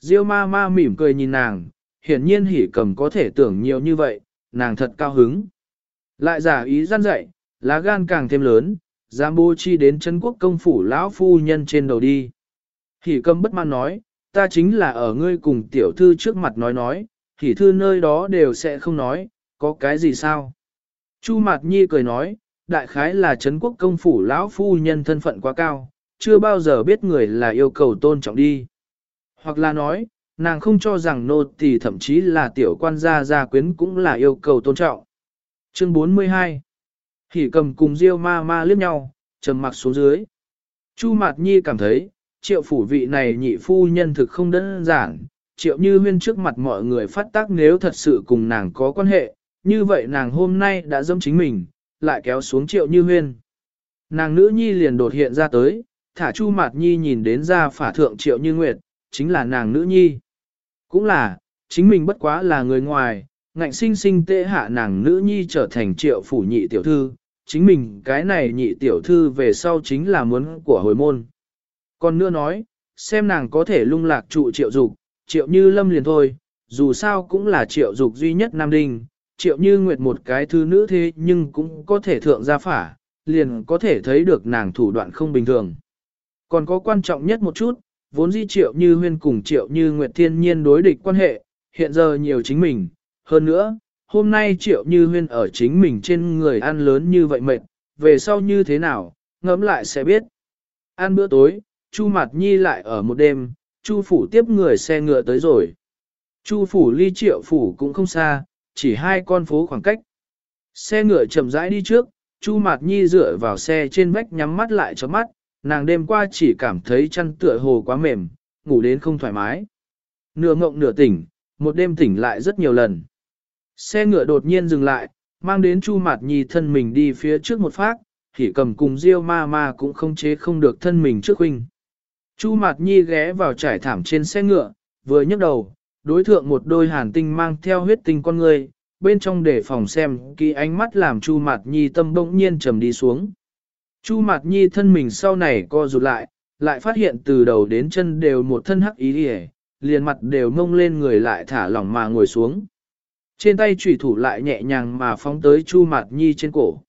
Diêu ma ma mỉm cười nhìn nàng, hiển nhiên hỉ cầm có thể tưởng nhiều như vậy, nàng thật cao hứng. Lại giả ý gian dạy, lá gan càng thêm lớn, dám bố chi đến chân quốc công phủ lão phu nhân trên đầu đi. Hỉ cầm bất mãn nói, ta chính là ở ngươi cùng tiểu thư trước mặt nói nói, hỉ thư nơi đó đều sẽ không nói, có cái gì sao? Chu Mạt Nhi cười nói, đại khái là Trấn quốc công phủ lão phu nhân thân phận quá cao, chưa bao giờ biết người là yêu cầu tôn trọng đi. Hoặc là nói, nàng không cho rằng nô tỳ thậm chí là tiểu quan gia gia quyến cũng là yêu cầu tôn trọng. Chương 42 Hỉ cầm cùng Diêu ma ma liếc nhau, trầm mặc xuống dưới. Chu Mạt Nhi cảm thấy, triệu phủ vị này nhị phu nhân thực không đơn giản, triệu như huyên trước mặt mọi người phát tác nếu thật sự cùng nàng có quan hệ, như vậy nàng hôm nay đã dâm chính mình, lại kéo xuống triệu như huyên. Nàng nữ nhi liền đột hiện ra tới, thả chu mạt nhi nhìn đến ra phả thượng triệu như nguyệt, chính là nàng nữ nhi. Cũng là, chính mình bất quá là người ngoài, ngạnh sinh sinh tệ hạ nàng nữ nhi trở thành triệu phủ nhị tiểu thư, chính mình cái này nhị tiểu thư về sau chính là muốn của hồi môn. Còn nữa nói, xem nàng có thể lung lạc trụ triệu dục, triệu như lâm liền thôi, dù sao cũng là triệu dục duy nhất nam đinh, triệu như nguyệt một cái thư nữ thế nhưng cũng có thể thượng gia phả, liền có thể thấy được nàng thủ đoạn không bình thường. Còn có quan trọng nhất một chút, vốn di triệu như huyên cùng triệu như nguyệt thiên nhiên đối địch quan hệ, hiện giờ nhiều chính mình, hơn nữa, hôm nay triệu như huyên ở chính mình trên người ăn lớn như vậy mệt, về sau như thế nào, ngẫm lại sẽ biết. Ăn bữa tối, Chu Mạt Nhi lại ở một đêm, Chu phủ tiếp người xe ngựa tới rồi. Chu phủ ly triệu phủ cũng không xa, chỉ hai con phố khoảng cách. Xe ngựa chậm rãi đi trước, Chu Mạt Nhi dựa vào xe trên vách nhắm mắt lại cho mắt, nàng đêm qua chỉ cảm thấy chăn tựa hồ quá mềm, ngủ đến không thoải mái. Nửa ngộng nửa tỉnh, một đêm tỉnh lại rất nhiều lần. Xe ngựa đột nhiên dừng lại, mang đến Chu Mạt Nhi thân mình đi phía trước một phát, thì cầm cùng Diêu ma ma cũng không chế không được thân mình trước huynh. Chu Mạt Nhi ghé vào trải thảm trên xe ngựa, vừa nhấc đầu, đối thượng một đôi hàn tinh mang theo huyết tinh con người, bên trong để phòng xem kỳ ánh mắt làm Chu Mạt Nhi tâm bỗng nhiên trầm đi xuống. Chu Mạt Nhi thân mình sau này co rụt lại, lại phát hiện từ đầu đến chân đều một thân hắc ý hề, liền mặt đều mông lên người lại thả lỏng mà ngồi xuống. Trên tay chủy thủ lại nhẹ nhàng mà phóng tới Chu Mạt Nhi trên cổ.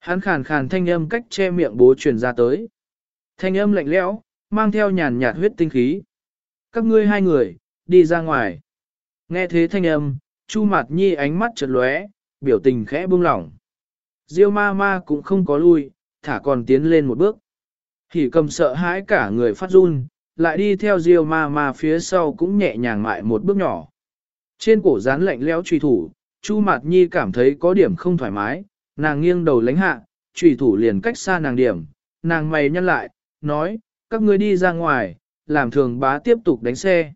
Hắn khàn khàn thanh âm cách che miệng bố truyền ra tới. Thanh âm lạnh lẽo, mang theo nhàn nhạt huyết tinh khí. Các ngươi hai người, đi ra ngoài. Nghe thế thanh âm, Chu Mạt Nhi ánh mắt chợt lóe, biểu tình khẽ buông lỏng. Diêu ma ma cũng không có lui, thả còn tiến lên một bước. Hỉ cầm sợ hãi cả người phát run, lại đi theo Diêu ma ma phía sau cũng nhẹ nhàng mại một bước nhỏ. Trên cổ dán lạnh lẽo truy thủ, Chu Mạt Nhi cảm thấy có điểm không thoải mái, nàng nghiêng đầu lánh hạ, truy thủ liền cách xa nàng điểm, nàng mày nhăn lại, nói, các ngươi đi ra ngoài, làm thường bá tiếp tục đánh xe.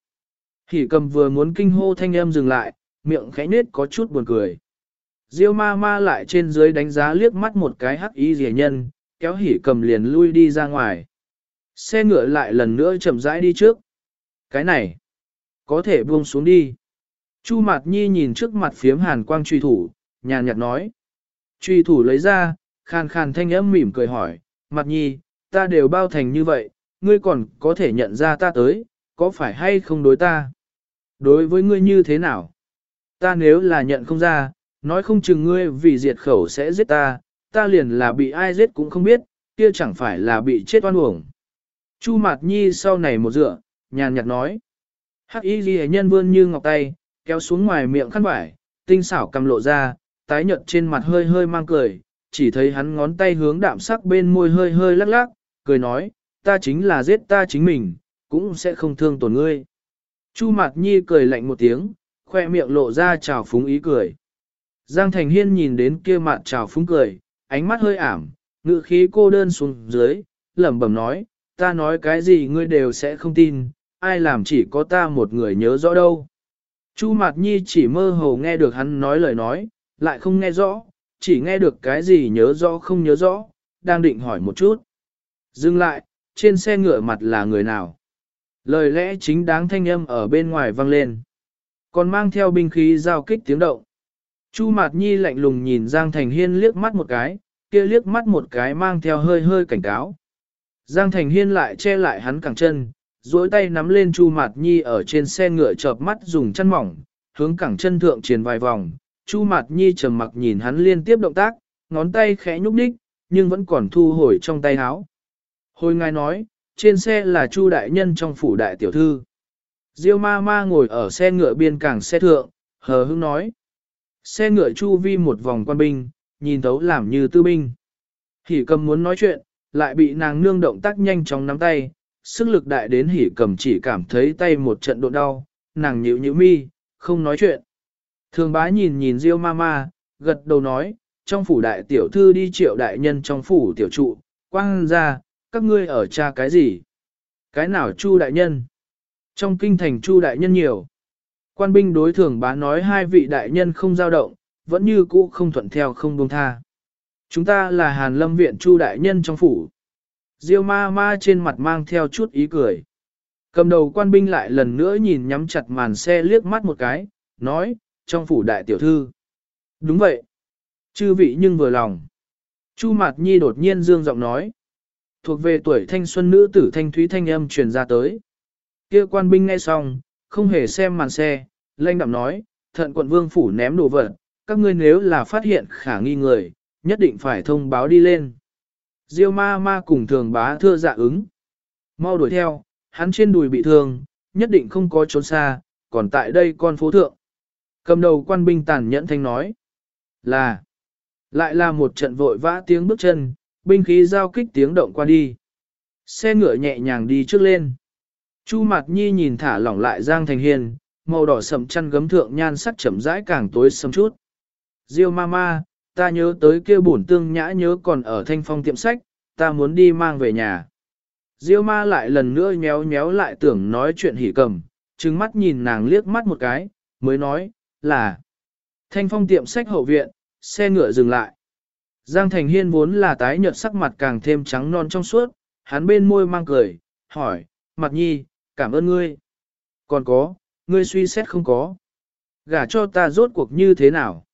Hỉ cầm vừa muốn kinh hô thanh âm dừng lại, miệng khẽ nết có chút buồn cười. Diêu ma ma lại trên dưới đánh giá liếc mắt một cái hắc y rẻ nhân, kéo hỉ cầm liền lui đi ra ngoài. Xe ngựa lại lần nữa chậm rãi đi trước. Cái này, có thể buông xuống đi. Chu Mạt Nhi nhìn trước mặt phiếm hàn quang truy thủ, nhàn nhạt nói. Truy thủ lấy ra, khàn khàn thanh âm mỉm cười hỏi, Mạt Nhi, ta đều bao thành như vậy, ngươi còn có thể nhận ra ta tới, có phải hay không đối ta? Đối với ngươi như thế nào? Ta nếu là nhận không ra, nói không chừng ngươi vì diệt khẩu sẽ giết ta, ta liền là bị ai giết cũng không biết, kia chẳng phải là bị chết oan uổng. Chu Mạt Nhi sau này một dựa, nhàn nhạt nói. Hắc y ghi nhân vươn như ngọc tay, kéo xuống ngoài miệng khăn vải, tinh xảo cầm lộ ra, tái nhợt trên mặt hơi hơi mang cười, chỉ thấy hắn ngón tay hướng đạm sắc bên môi hơi hơi lắc lắc, cười nói, ta chính là giết ta chính mình, cũng sẽ không thương tổn ngươi. Chu Mạt Nhi cười lạnh một tiếng, khoe miệng lộ ra trào phúng ý cười. Giang Thành Hiên nhìn đến kia mặt trào phúng cười, ánh mắt hơi ảm, ngự khí cô đơn xuống dưới, lẩm bẩm nói, ta nói cái gì ngươi đều sẽ không tin, ai làm chỉ có ta một người nhớ rõ đâu. Chu Mạt Nhi chỉ mơ hồ nghe được hắn nói lời nói, lại không nghe rõ, chỉ nghe được cái gì nhớ rõ không nhớ rõ, đang định hỏi một chút. Dừng lại, trên xe ngựa mặt là người nào? Lời lẽ chính đáng thanh âm ở bên ngoài vang lên. Còn mang theo binh khí giao kích tiếng động. Chu Mạt Nhi lạnh lùng nhìn Giang Thành Hiên liếc mắt một cái, kia liếc mắt một cái mang theo hơi hơi cảnh cáo. Giang Thành Hiên lại che lại hắn cẳng chân, duỗi tay nắm lên Chu Mạt Nhi ở trên xe ngựa chợp mắt dùng chân mỏng, hướng cẳng chân thượng truyền vài vòng. Chu Mạt Nhi trầm mặc nhìn hắn liên tiếp động tác, ngón tay khẽ nhúc nhích, nhưng vẫn còn thu hồi trong tay áo. Hồi ngài nói, trên xe là Chu đại nhân trong phủ đại tiểu thư. Diêu ma ma ngồi ở xe ngựa biên cảng xe thượng, hờ hững nói. Xe ngựa chu vi một vòng quan binh, nhìn thấu làm như tư binh. Hỉ cầm muốn nói chuyện, lại bị nàng nương động tác nhanh chóng nắm tay, sức lực đại đến hỉ cầm chỉ cảm thấy tay một trận độ đau, nàng nhịu nhịu mi, không nói chuyện. Thường bá nhìn nhìn Diêu ma ma, gật đầu nói, trong phủ đại tiểu thư đi triệu đại nhân trong phủ tiểu trụ, quang ra, các ngươi ở cha cái gì? Cái nào chu đại nhân? Trong kinh thành chu đại nhân nhiều. Quan binh đối thường bá nói hai vị đại nhân không giao động, vẫn như cũ không thuận theo không buông tha. Chúng ta là Hàn Lâm Viện Chu Đại Nhân trong phủ. Diêu ma ma trên mặt mang theo chút ý cười. Cầm đầu quan binh lại lần nữa nhìn nhắm chặt màn xe liếc mắt một cái, nói, trong phủ đại tiểu thư. Đúng vậy. Chư vị nhưng vừa lòng. Chu Mạt Nhi đột nhiên dương giọng nói. Thuộc về tuổi thanh xuân nữ tử thanh thúy thanh âm truyền ra tới. Kia quan binh nghe xong, không hề xem màn xe, lanh đạm nói, thận quận vương phủ ném đồ vật, các ngươi nếu là phát hiện khả nghi người, nhất định phải thông báo đi lên. Diêu ma ma cùng thường bá thưa dạ ứng. Mau đuổi theo, hắn trên đùi bị thương, nhất định không có trốn xa, còn tại đây con phố thượng. Cầm đầu quan binh tàn nhẫn thanh nói. Là. Lại là một trận vội vã tiếng bước chân, binh khí giao kích tiếng động qua đi. Xe ngựa nhẹ nhàng đi trước lên. Chu Mạt Nhi nhìn thả lỏng lại Giang Thành Hiên, màu đỏ sậm chăn gấm thượng nhan sắc chậm rãi càng tối sầm chút. Diêu Mama, ta nhớ tới kia bổn tương nhã nhớ còn ở thanh phong tiệm sách, ta muốn đi mang về nhà. Diêu ma lại lần nữa nhéo nhéo lại tưởng nói chuyện hỉ cầm, trừng mắt nhìn nàng liếc mắt một cái, mới nói, là thanh phong tiệm sách hậu viện, xe ngựa dừng lại. Giang Thành Hiên vốn là tái nhợt sắc mặt càng thêm trắng non trong suốt, hắn bên môi mang cười, hỏi, mặt nhi, cảm ơn ngươi. Còn có, ngươi suy xét không có. Gả cho ta rốt cuộc như thế nào?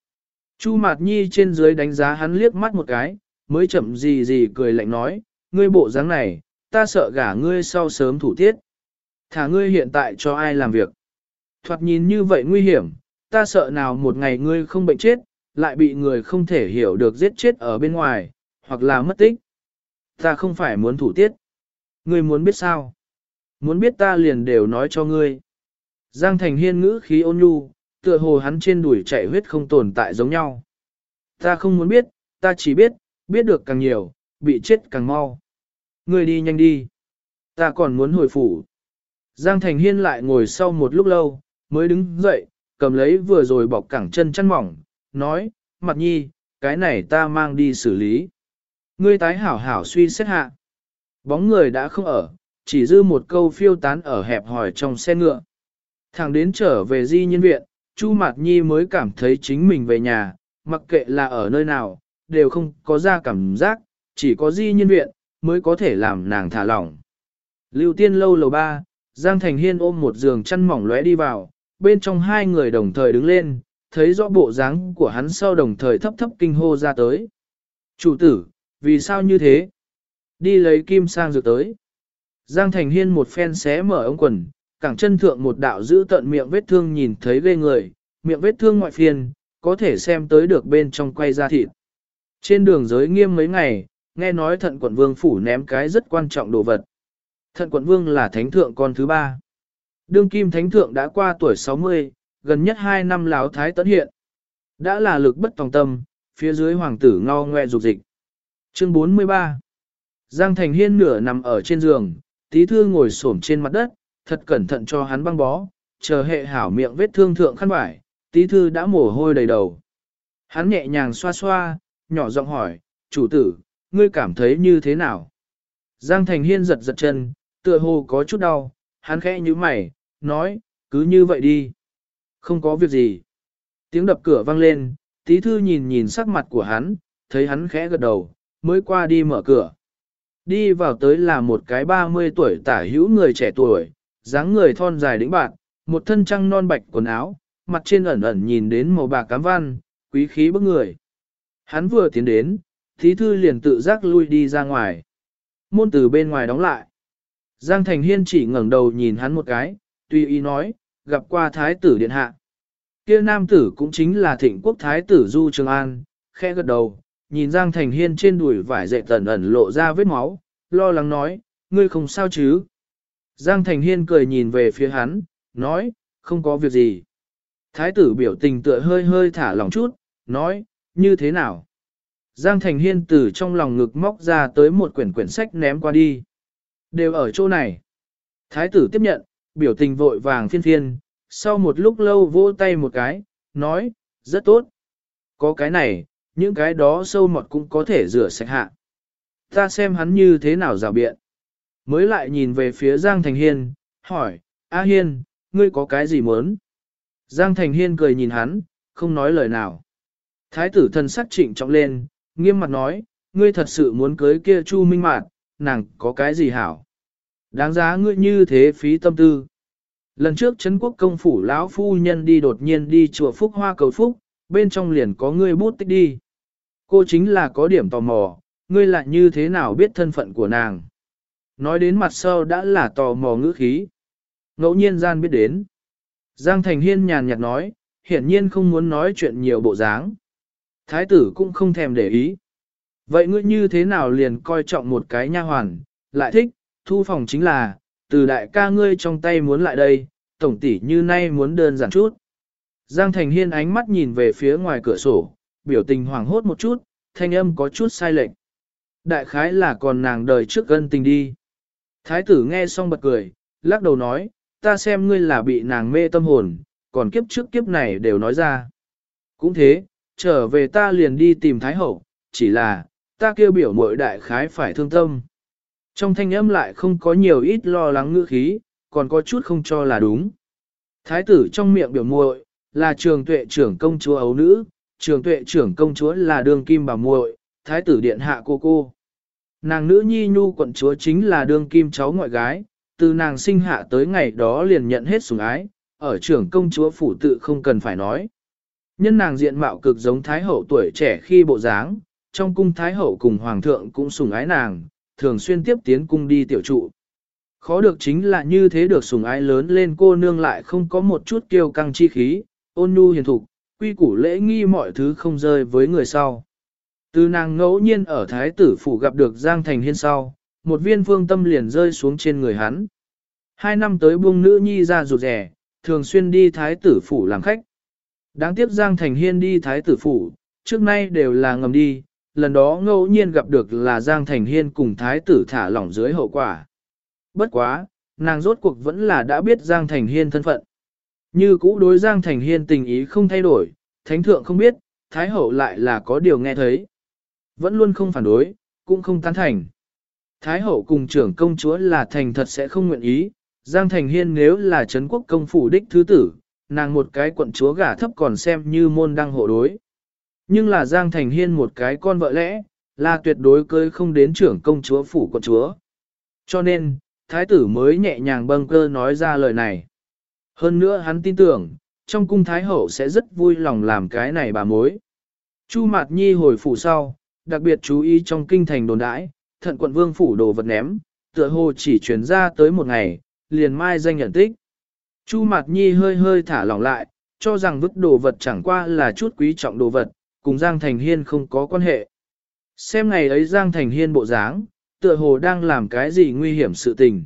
Chu Mạt Nhi trên dưới đánh giá hắn liếc mắt một cái, mới chậm gì gì cười lạnh nói, ngươi bộ dáng này, ta sợ gả ngươi sau sớm thủ tiết. Thả ngươi hiện tại cho ai làm việc. Thoạt nhìn như vậy nguy hiểm, ta sợ nào một ngày ngươi không bệnh chết, lại bị người không thể hiểu được giết chết ở bên ngoài, hoặc là mất tích. Ta không phải muốn thủ tiết. Ngươi muốn biết sao? Muốn biết ta liền đều nói cho ngươi. Giang Thành Hiên ngữ khí ôn nhu, tựa hồ hắn trên đuổi chạy huyết không tồn tại giống nhau. Ta không muốn biết, ta chỉ biết, biết được càng nhiều, bị chết càng mau. Ngươi đi nhanh đi. Ta còn muốn hồi phủ. Giang Thành Hiên lại ngồi sau một lúc lâu, mới đứng dậy, cầm lấy vừa rồi bọc cẳng chân chăn mỏng, nói, mặt nhi, cái này ta mang đi xử lý. Ngươi tái hảo hảo suy xét hạ. Bóng người đã không ở, chỉ dư một câu phiêu tán ở hẹp hỏi trong xe ngựa. Thằng đến trở về di nhân viện, Chu Mạt Nhi mới cảm thấy chính mình về nhà, mặc kệ là ở nơi nào, đều không có ra cảm giác, chỉ có di nhân viện, mới có thể làm nàng thả lỏng. Lưu tiên lâu lầu ba, Giang Thành Hiên ôm một giường chăn mỏng lóe đi vào, bên trong hai người đồng thời đứng lên, thấy rõ bộ dáng của hắn sau đồng thời thấp thấp kinh hô ra tới. Chủ tử, vì sao như thế? Đi lấy kim sang dược tới. Giang Thành Hiên một phen xé mở ống quần, cẳng chân thượng một đạo giữ tận miệng vết thương nhìn thấy ghê người, miệng vết thương ngoại phiên, có thể xem tới được bên trong quay ra thịt. Trên đường giới nghiêm mấy ngày, nghe nói thận quận vương phủ ném cái rất quan trọng đồ vật. Thận quận vương là thánh thượng con thứ ba. Đương kim thánh thượng đã qua tuổi 60, gần nhất 2 năm láo thái tấn hiện. Đã là lực bất tòng tâm, phía dưới hoàng tử ngao ngoe dục dịch. Chương 43 Giang Thành Hiên nửa nằm ở trên giường, tí thư ngồi xổm trên mặt đất, thật cẩn thận cho hắn băng bó, chờ hệ hảo miệng vết thương thượng khăn vải, tí thư đã mồ hôi đầy đầu. Hắn nhẹ nhàng xoa xoa, nhỏ giọng hỏi, chủ tử, ngươi cảm thấy như thế nào? Giang Thành Hiên giật giật chân, tựa hồ có chút đau, hắn khẽ như mày, nói, cứ như vậy đi. Không có việc gì. Tiếng đập cửa vang lên, tí thư nhìn nhìn sắc mặt của hắn, thấy hắn khẽ gật đầu, mới qua đi mở cửa. Đi vào tới là một cái 30 tuổi tả hữu người trẻ tuổi, dáng người thon dài đĩnh bạn, một thân trăng non bạch quần áo, mặt trên ẩn ẩn nhìn đến màu bạc cám văn, quý khí bức người. Hắn vừa tiến đến, thí thư liền tự giác lui đi ra ngoài. Môn từ bên ngoài đóng lại. Giang Thành Hiên chỉ ngẩng đầu nhìn hắn một cái, tùy ý nói, gặp qua thái tử điện hạ. Kia nam tử cũng chính là thịnh quốc thái tử Du Trường An, khẽ gật đầu, nhìn Giang Thành Hiên trên đùi vải dậy tẩn ẩn lộ ra vết máu, lo lắng nói, ngươi không sao chứ. Giang Thành Hiên cười nhìn về phía hắn, nói, không có việc gì. Thái tử biểu tình tựa hơi hơi thả lòng chút, nói, như thế nào? Giang Thành Hiên từ trong lòng ngực móc ra tới một quyển quyển sách ném qua đi. Đều ở chỗ này. Thái tử tiếp nhận, biểu tình vội vàng phiên phiên, sau một lúc lâu vỗ tay một cái, nói, rất tốt. Có cái này, những cái đó sâu mọt cũng có thể rửa sạch hạ. Ta xem hắn như thế nào rào biện. Mới lại nhìn về phía Giang Thành Hiên, hỏi, A Hiên, ngươi có cái gì muốn? Giang Thành Hiên cười nhìn hắn, không nói lời nào. Thái tử thân sắc trịnh trọng lên, nghiêm mặt nói, ngươi thật sự muốn cưới kia Chu Minh Mạn, nàng có cái gì hảo? Đáng giá ngươi như thế phí tâm tư. Lần trước Trấn quốc công phủ lão phu nhân đi đột nhiên đi chùa Phúc Hoa cầu Phúc, bên trong liền có ngươi bút tích đi. Cô chính là có điểm tò mò, ngươi lại như thế nào biết thân phận của nàng. Nói đến mặt sau đã là tò mò ngữ khí. Ngẫu nhiên gian biết đến. Giang Thành Hiên nhàn nhạt nói, hiển nhiên không muốn nói chuyện nhiều bộ dáng. Thái tử cũng không thèm để ý. Vậy ngươi như thế nào liền coi trọng một cái nha hoàn, lại thích, thu phòng chính là, từ đại ca ngươi trong tay muốn lại đây, tổng tỷ như nay muốn đơn giản chút. Giang Thành Hiên ánh mắt nhìn về phía ngoài cửa sổ, biểu tình hoảng hốt một chút, thanh âm có chút sai lệch. Đại khái là còn nàng đời trước gân tình đi. Thái tử nghe xong bật cười, lắc đầu nói, ta xem ngươi là bị nàng mê tâm hồn, còn kiếp trước kiếp này đều nói ra. Cũng thế, trở về ta liền đi tìm Thái Hậu, chỉ là, ta kêu biểu mội đại khái phải thương tâm. Trong thanh âm lại không có nhiều ít lo lắng ngữ khí, còn có chút không cho là đúng. Thái tử trong miệng biểu muội là trường tuệ trưởng công chúa ấu nữ, trường tuệ trưởng công chúa là đường kim bà muội, thái tử điện hạ cô cô. Nàng nữ nhi nhu quận chúa chính là đương kim cháu ngoại gái, từ nàng sinh hạ tới ngày đó liền nhận hết sủng ái, ở trưởng công chúa phủ tự không cần phải nói. Nhân nàng diện mạo cực giống Thái Hậu tuổi trẻ khi bộ dáng, trong cung Thái Hậu cùng Hoàng thượng cũng sủng ái nàng, thường xuyên tiếp tiến cung đi tiểu trụ. Khó được chính là như thế được sủng ái lớn lên cô nương lại không có một chút kiêu căng chi khí, ôn nhu hiền thục, quy củ lễ nghi mọi thứ không rơi với người sau. Từ nàng ngẫu nhiên ở Thái tử phủ gặp được Giang Thành Hiên sau, một viên phương tâm liền rơi xuống trên người hắn. Hai năm tới buông nữ nhi ra rụt rẻ, thường xuyên đi Thái tử phủ làm khách. Đáng tiếc Giang Thành Hiên đi Thái tử phủ, trước nay đều là ngầm đi, lần đó ngẫu nhiên gặp được là Giang Thành Hiên cùng Thái tử thả lỏng dưới hậu quả. Bất quá, nàng rốt cuộc vẫn là đã biết Giang Thành Hiên thân phận. Như cũ đối Giang Thành Hiên tình ý không thay đổi, Thánh Thượng không biết, Thái Hậu lại là có điều nghe thấy. Vẫn luôn không phản đối, cũng không tán thành. Thái Hậu cùng trưởng công chúa là thành thật sẽ không nguyện ý, Giang Thành Hiên nếu là Trấn quốc công phủ đích thứ tử, nàng một cái quận chúa gả thấp còn xem như môn đăng hộ đối. Nhưng là Giang Thành Hiên một cái con vợ lẽ, là tuyệt đối cơi không đến trưởng công chúa phủ quận chúa. Cho nên, thái tử mới nhẹ nhàng bâng cơ nói ra lời này. Hơn nữa hắn tin tưởng, trong cung thái hậu sẽ rất vui lòng làm cái này bà mối. Chu Mạt Nhi hồi phủ sau, đặc biệt chú ý trong kinh thành đồn đãi, thận quận vương phủ đồ vật ném, tựa hồ chỉ chuyển ra tới một ngày, liền mai danh nhận tích. Chu Mạt Nhi hơi hơi thả lỏng lại, cho rằng vứt đồ vật chẳng qua là chút quý trọng đồ vật, cùng Giang Thành Hiên không có quan hệ. Xem ngày ấy Giang Thành Hiên bộ dáng, tựa hồ đang làm cái gì nguy hiểm sự tình.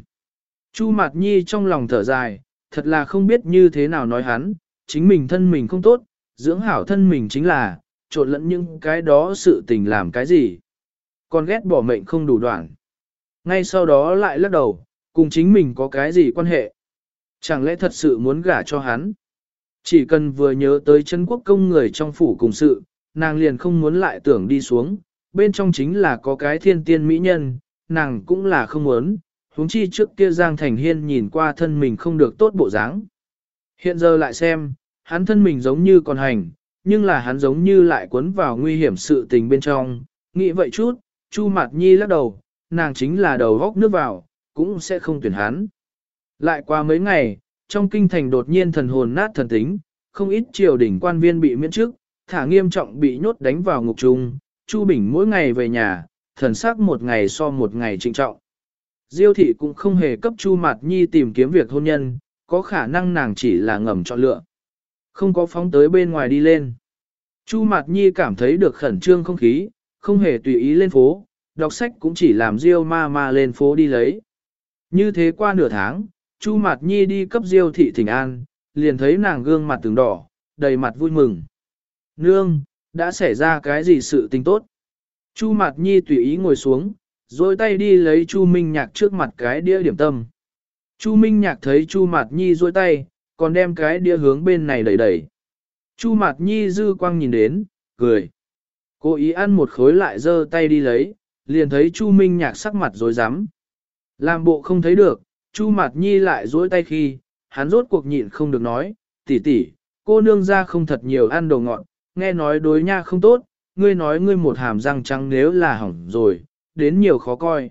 Chu Mạt Nhi trong lòng thở dài, thật là không biết như thế nào nói hắn, chính mình thân mình không tốt, dưỡng hảo thân mình chính là, trộn lẫn những cái đó sự tình làm cái gì. Còn ghét bỏ mệnh không đủ đoạn. Ngay sau đó lại lắc đầu, cùng chính mình có cái gì quan hệ. Chẳng lẽ thật sự muốn gả cho hắn? Chỉ cần vừa nhớ tới chân quốc công người trong phủ cùng sự, nàng liền không muốn lại tưởng đi xuống, bên trong chính là có cái thiên tiên mỹ nhân, nàng cũng là không muốn, huống chi trước kia Giang Thành Hiên nhìn qua thân mình không được tốt bộ dáng. Hiện giờ lại xem, hắn thân mình giống như còn hành, nhưng là hắn giống như lại cuốn vào nguy hiểm sự tình bên trong, nghĩ vậy chút, Chu Mạt Nhi lắc đầu, nàng chính là đầu góc nước vào, cũng sẽ không tuyển hắn. Lại qua mấy ngày, trong kinh thành đột nhiên thần hồn nát thần tính, không ít triều đỉnh quan viên bị miễn chức, thả nghiêm trọng bị nhốt đánh vào ngục trung, Chu Bình mỗi ngày về nhà, thần sắc một ngày so một ngày trịnh trọng. Diêu thị cũng không hề cấp Chu Mạt Nhi tìm kiếm việc hôn nhân, có khả năng nàng chỉ là ngầm chọn lựa. Không có phóng tới bên ngoài đi lên. Chu Mạt Nhi cảm thấy được khẩn trương không khí, không hề tùy ý lên phố, đọc sách cũng chỉ làm Diêu ma ma lên phố đi lấy. Như thế qua nửa tháng, Chu Mạt Nhi đi cấp Diêu thị thỉnh an, liền thấy nàng gương mặt từng đỏ, đầy mặt vui mừng. Nương, đã xảy ra cái gì sự tình tốt? Chu Mạt Nhi tùy ý ngồi xuống, rồi tay đi lấy Chu Minh Nhạc trước mặt cái đĩa điểm tâm. Chu Minh Nhạc thấy Chu Mạt Nhi duỗi tay, còn đem cái đĩa hướng bên này đẩy đẩy. Chu Mạt Nhi dư quang nhìn đến, cười. Cô ý ăn một khối lại giơ tay đi lấy, liền thấy Chu Minh Nhạc sắc mặt rối rắm. Làm bộ không thấy được, Chu Mạt Nhi lại duỗi tay khi, hắn rốt cuộc nhịn không được nói, tỷ tỷ, cô nương ra không thật nhiều ăn đồ ngọt, nghe nói đối nha không tốt, ngươi nói ngươi một hàm răng trắng nếu là hỏng rồi, đến nhiều khó coi.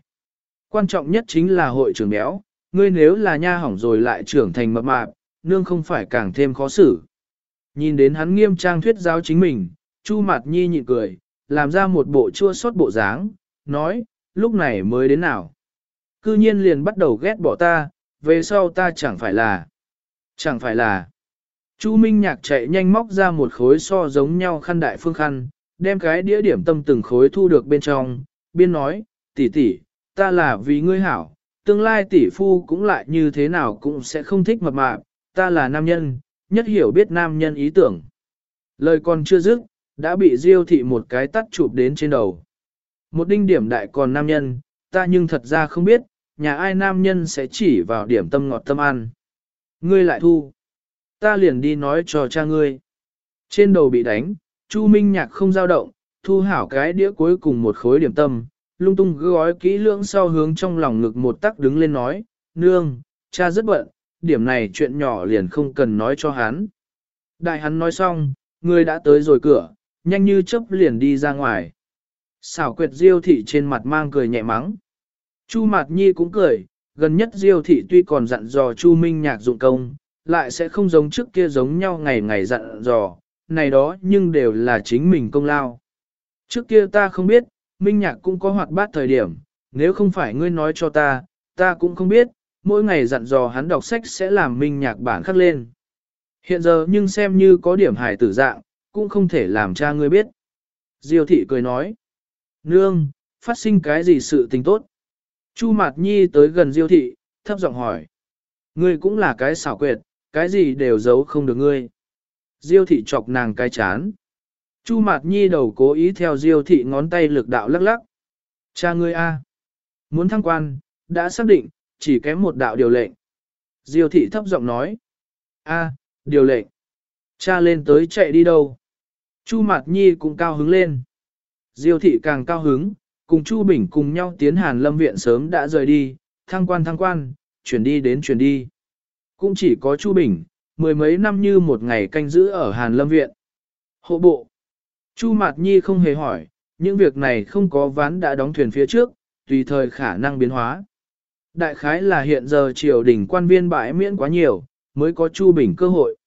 Quan trọng nhất chính là hội trưởng béo, ngươi nếu là nha hỏng rồi lại trưởng thành mập mạp, nương không phải càng thêm khó xử. Nhìn đến hắn nghiêm trang thuyết giáo chính mình, Chu Mạt Nhi nhịn cười, làm ra một bộ chua xót bộ dáng, nói, lúc này mới đến nào. Cư nhiên liền bắt đầu ghét bỏ ta, về sau ta chẳng phải là, chẳng phải là. Chu Minh Nhạc chạy nhanh móc ra một khối so giống nhau khăn đại phương khăn, đem cái đĩa điểm tâm từng khối thu được bên trong, biên nói, tỷ tỷ, ta là vì ngươi hảo, tương lai tỷ phu cũng lại như thế nào cũng sẽ không thích mập mạp, ta là nam nhân, nhất hiểu biết nam nhân ý tưởng. Lời còn chưa dứt, đã bị diêu thị một cái tắt chụp đến trên đầu. Một đinh điểm đại còn nam nhân, ta nhưng thật ra không biết, nhà ai nam nhân sẽ chỉ vào điểm tâm ngọt tâm ăn. Ngươi lại thu. Ta liền đi nói cho cha ngươi. Trên đầu bị đánh, Chu Minh Nhạc không dao động, thu hảo cái đĩa cuối cùng một khối điểm tâm, lung tung gói kỹ lưỡng sau hướng trong lòng ngực một tắc đứng lên nói, nương, cha rất bận, điểm này chuyện nhỏ liền không cần nói cho hắn. Đại hắn nói xong, người đã tới rồi cửa, nhanh như chớp liền đi ra ngoài. Xảo quyệt diêu thị trên mặt mang cười nhẹ mắng. Chu Mạt Nhi cũng cười, gần nhất diêu thị tuy còn dặn dò Chu Minh Nhạc dụng công, lại sẽ không giống trước kia giống nhau ngày ngày dặn dò, này đó nhưng đều là chính mình công lao. Trước kia ta không biết, Minh Nhạc cũng có hoạt bát thời điểm, nếu không phải ngươi nói cho ta, ta cũng không biết, mỗi ngày dặn dò hắn đọc sách sẽ làm Minh Nhạc bản khắc lên. Hiện giờ nhưng xem như có điểm hài tử dạng, cũng không thể làm cha ngươi biết. Diêu thị cười nói, nương, phát sinh cái gì sự tình tốt? Chu Mạt Nhi tới gần Diêu thị, thấp giọng hỏi. Ngươi cũng là cái xảo quyệt, cái gì đều giấu không được ngươi. Diêu thị chọc nàng cái chán. Chu Mạt Nhi đầu cố ý theo Diêu thị ngón tay lực đạo lắc lắc. Cha ngươi a, muốn thăng quan, đã xác định, chỉ kém một đạo điều lệnh. Diêu thị thấp giọng nói. A, điều lệnh. Cha lên tới chạy đi đâu? Chu Mạt Nhi cũng cao hứng lên. Diêu thị càng cao hứng, cùng Chu Bình cùng nhau tiến Hàn Lâm viện sớm đã rời đi, thăng quan thăng quan, chuyển đi đến chuyển đi. Cũng chỉ có Chu Bình, mười mấy năm như một ngày canh giữ ở Hàn Lâm viện. Hộ bộ. Chu Mạt Nhi không hề hỏi, những việc này không có ván đã đóng thuyền phía trước, tùy thời khả năng biến hóa. Đại khái là hiện giờ triều đình quan viên bãi miễn quá nhiều, mới có Chu Bình cơ hội.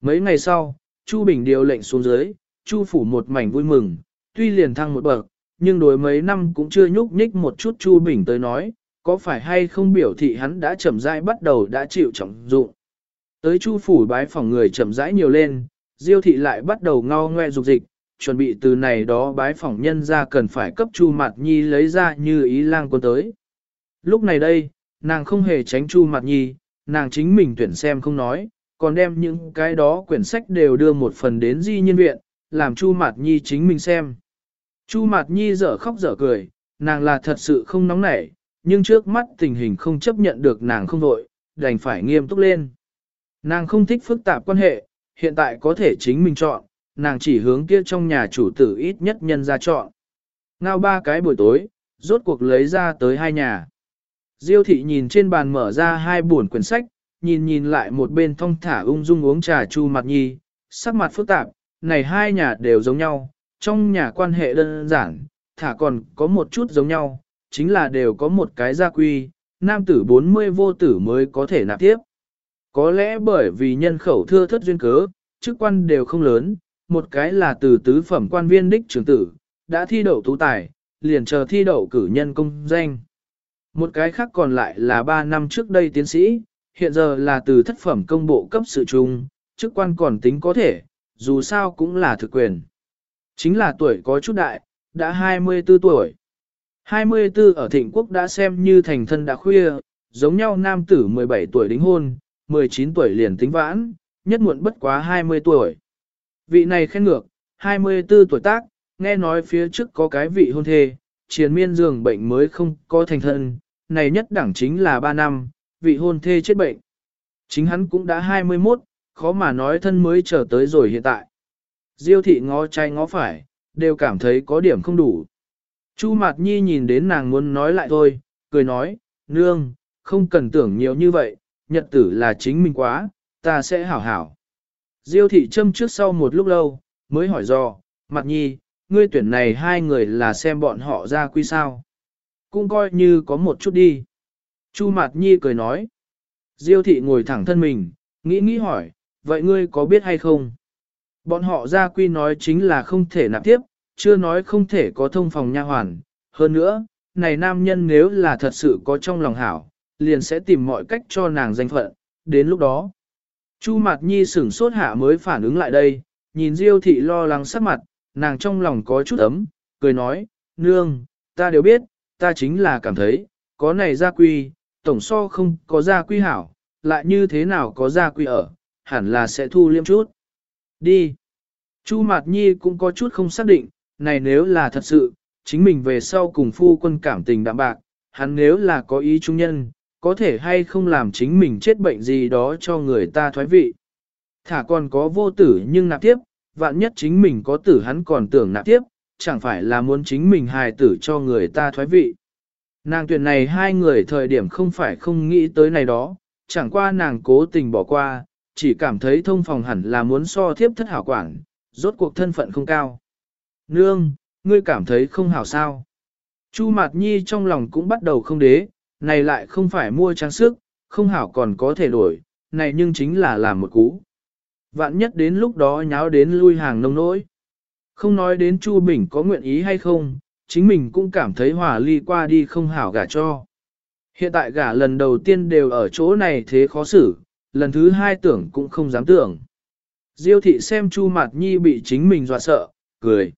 Mấy ngày sau, Chu Bình điều lệnh xuống dưới, Chu phủ một mảnh vui mừng, tuy liền thăng một bậc, nhưng đối mấy năm cũng chưa nhúc nhích một chút Chu Bình tới nói, có phải hay không biểu thị hắn đã chậm rãi bắt đầu đã chịu trọng dụng. Tới Chu phủ bái phòng người chậm rãi nhiều lên, Diêu thị lại bắt đầu ngao ngoe dục dịch, chuẩn bị từ này đó bái phỏng nhân ra cần phải cấp Chu Mạt Nhi lấy ra như ý lang quân tới. Lúc này đây, nàng không hề tránh Chu Mạt Nhi, nàng chính mình tuyển xem không nói, còn đem những cái đó quyển sách đều đưa một phần đến di nhân viện, làm Chu Mạt Nhi chính mình xem. Chu Mạt Nhi dở khóc dở cười, nàng là thật sự không nóng nảy, nhưng trước mắt tình hình không chấp nhận được nàng không vội, đành phải nghiêm túc lên. Nàng không thích phức tạp quan hệ, hiện tại có thể chính mình chọn, nàng chỉ hướng kia trong nhà chủ tử ít nhất nhân ra chọn. Ngao ba cái buổi tối, rốt cuộc lấy ra tới hai nhà. Diêu thị nhìn trên bàn mở ra hai buồn quyển sách, nhìn nhìn lại một bên thong thả ung dung uống trà chu mặt nhi, sắc mặt phức tạp, này hai nhà đều giống nhau, trong nhà quan hệ đơn giản, thả còn có một chút giống nhau, chính là đều có một cái gia quy, nam tử 40 vô tử mới có thể nạp tiếp. Có lẽ bởi vì nhân khẩu thưa thất duyên cớ, chức quan đều không lớn, một cái là từ tứ phẩm quan viên đích trưởng tử, đã thi đậu tú tài, liền chờ thi đậu cử nhân công danh. Một cái khác còn lại là 3 năm trước đây tiến sĩ, hiện giờ là từ thất phẩm công bộ cấp sự trung, chức quan còn tính có thể, dù sao cũng là thực quyền. Chính là tuổi có chút đại, đã 24 tuổi. 24 ở thịnh quốc đã xem như thành thân đã khuya, giống nhau nam tử 17 tuổi đính hôn, 19 tuổi liền tính vãn, nhất muộn bất quá 20 tuổi. Vị này khen ngược, 24 tuổi tác, nghe nói phía trước có cái vị hôn thê, triền miên giường bệnh mới không có thành thân, này nhất đẳng chính là 3 năm, vị hôn thê chết bệnh. Chính hắn cũng đã 21, khó mà nói thân mới trở tới rồi hiện tại. Diêu thị ngó trái ngó phải, đều cảm thấy có điểm không đủ. Chu Mạt Nhi nhìn đến nàng muốn nói lại thôi, cười nói, nương, không cần tưởng nhiều như vậy, nhật tử là chính mình quá, ta sẽ hảo hảo. Diêu thị châm trước sau một lúc lâu, mới hỏi dò, mặt Nhi, ngươi tuyển này hai người là xem bọn họ ra quy sao. Cũng coi như có một chút đi. Chu mặt Nhi cười nói. Diêu thị ngồi thẳng thân mình, nghĩ nghĩ hỏi, vậy ngươi có biết hay không? Bọn họ ra quy nói chính là không thể nạp tiếp, chưa nói không thể có thông phòng nha hoàn. Hơn nữa, này nam nhân nếu là thật sự có trong lòng hảo, liền sẽ tìm mọi cách cho nàng danh phận, đến lúc đó. Chu Mạt Nhi sửng sốt hạ mới phản ứng lại đây, nhìn Diêu thị lo lắng sắc mặt, nàng trong lòng có chút ấm, cười nói, nương, ta đều biết, ta chính là cảm thấy, có này gia quy, tổng so không có gia quy hảo, lại như thế nào có gia quy ở, hẳn là sẽ thu liêm chút. Đi. Chu Mạt Nhi cũng có chút không xác định, này nếu là thật sự, chính mình về sau cùng phu quân cảm tình đạm bạc, hắn nếu là có ý trung nhân, có thể hay không làm chính mình chết bệnh gì đó cho người ta thoái vị. Thả còn có vô tử nhưng nạp tiếp, vạn nhất chính mình có tử hắn còn tưởng nạp tiếp, chẳng phải là muốn chính mình hài tử cho người ta thoái vị. Nàng tuyển này hai người thời điểm không phải không nghĩ tới này đó, chẳng qua nàng cố tình bỏ qua, chỉ cảm thấy thông phòng hẳn là muốn so thiếp thất hảo quản, rốt cuộc thân phận không cao. Nương, ngươi cảm thấy không hảo sao. Chu Mạt Nhi trong lòng cũng bắt đầu không đế, này lại không phải mua trang sức, không hảo còn có thể đổi, này nhưng chính là làm một cú. Vạn nhất đến lúc đó nháo đến lui hàng nông nỗi. Không nói đến Chu Bình có nguyện ý hay không, chính mình cũng cảm thấy hòa ly qua đi không hảo gả cho. Hiện tại gả lần đầu tiên đều ở chỗ này thế khó xử, lần thứ hai tưởng cũng không dám tưởng. Diêu thị xem Chu Mạt Nhi bị chính mình dọa sợ, cười.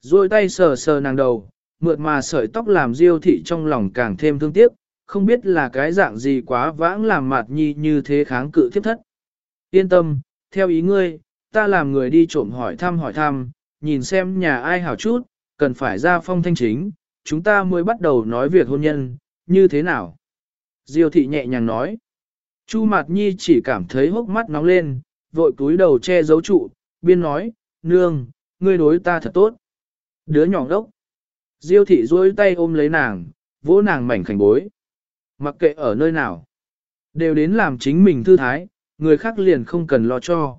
Rồi tay sờ sờ nàng đầu, mượt mà sợi tóc làm Diêu thị trong lòng càng thêm thương tiếc, không biết là cái dạng gì quá vãng làm Mạt Nhi như thế kháng cự tiếp thất. Yên tâm, theo ý ngươi, ta làm người đi trộm hỏi thăm hỏi thăm, nhìn xem nhà ai hảo chút, cần phải ra phong thanh chính, chúng ta mới bắt đầu nói việc hôn nhân, như thế nào? Diêu thị nhẹ nhàng nói. Chu Mạt Nhi chỉ cảm thấy hốc mắt nóng lên, vội cúi đầu che giấu trụ, biên nói, nương, ngươi đối ta thật tốt. Đứa nhỏ đốc. Diêu thị duỗi tay ôm lấy nàng, vỗ nàng mảnh khảnh bối. Mặc kệ ở nơi nào, đều đến làm chính mình thư thái, người khác liền không cần lo cho.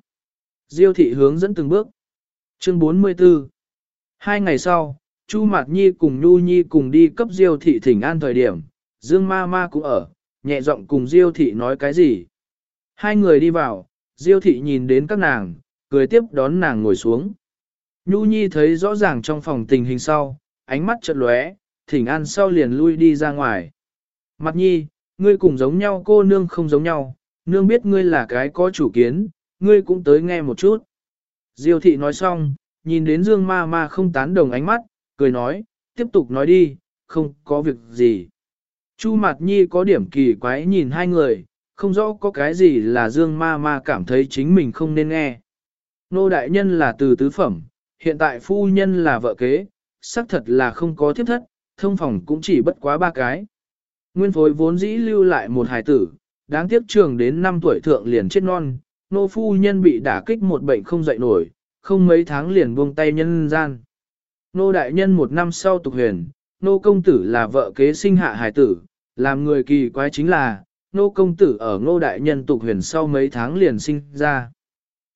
Diêu thị hướng dẫn từng bước. Chương 44 Hai ngày sau, Chu Mạt Nhi cùng Nhu Nhi cùng đi cấp Diêu thị thỉnh an thời điểm, Dương Ma Ma cũng ở, nhẹ giọng cùng Diêu thị nói cái gì. Hai người đi vào, Diêu thị nhìn đến các nàng, cười tiếp đón nàng ngồi xuống. Nhu Nhi thấy rõ ràng trong phòng tình hình sau, ánh mắt chợt lóe, thỉnh an sau liền lui đi ra ngoài. Mặt Nhi, ngươi cùng giống nhau cô nương không giống nhau, nương biết ngươi là cái có chủ kiến, ngươi cũng tới nghe một chút. Diêu thị nói xong, nhìn đến Dương ma ma không tán đồng ánh mắt, cười nói, tiếp tục nói đi, không có việc gì. Chu Mạt Nhi có điểm kỳ quái nhìn hai người, không rõ có cái gì là Dương ma ma cảm thấy chính mình không nên nghe. Nô đại nhân là từ tứ phẩm, hiện tại phu nhân là vợ kế, xác thật là không có thiếp thất, thông phòng cũng chỉ bất quá ba cái. Nguyên phối vốn dĩ lưu lại một hài tử, đáng tiếc trường đến 5 tuổi thượng liền chết non, nô phu nhân bị đả kích một bệnh không dậy nổi, không mấy tháng liền buông tay nhân gian. Nô đại nhân một năm sau tục huyền, nô công tử là vợ kế sinh hạ hài tử, làm người kỳ quái chính là, nô công tử ở nô đại nhân tục huyền sau mấy tháng liền sinh ra.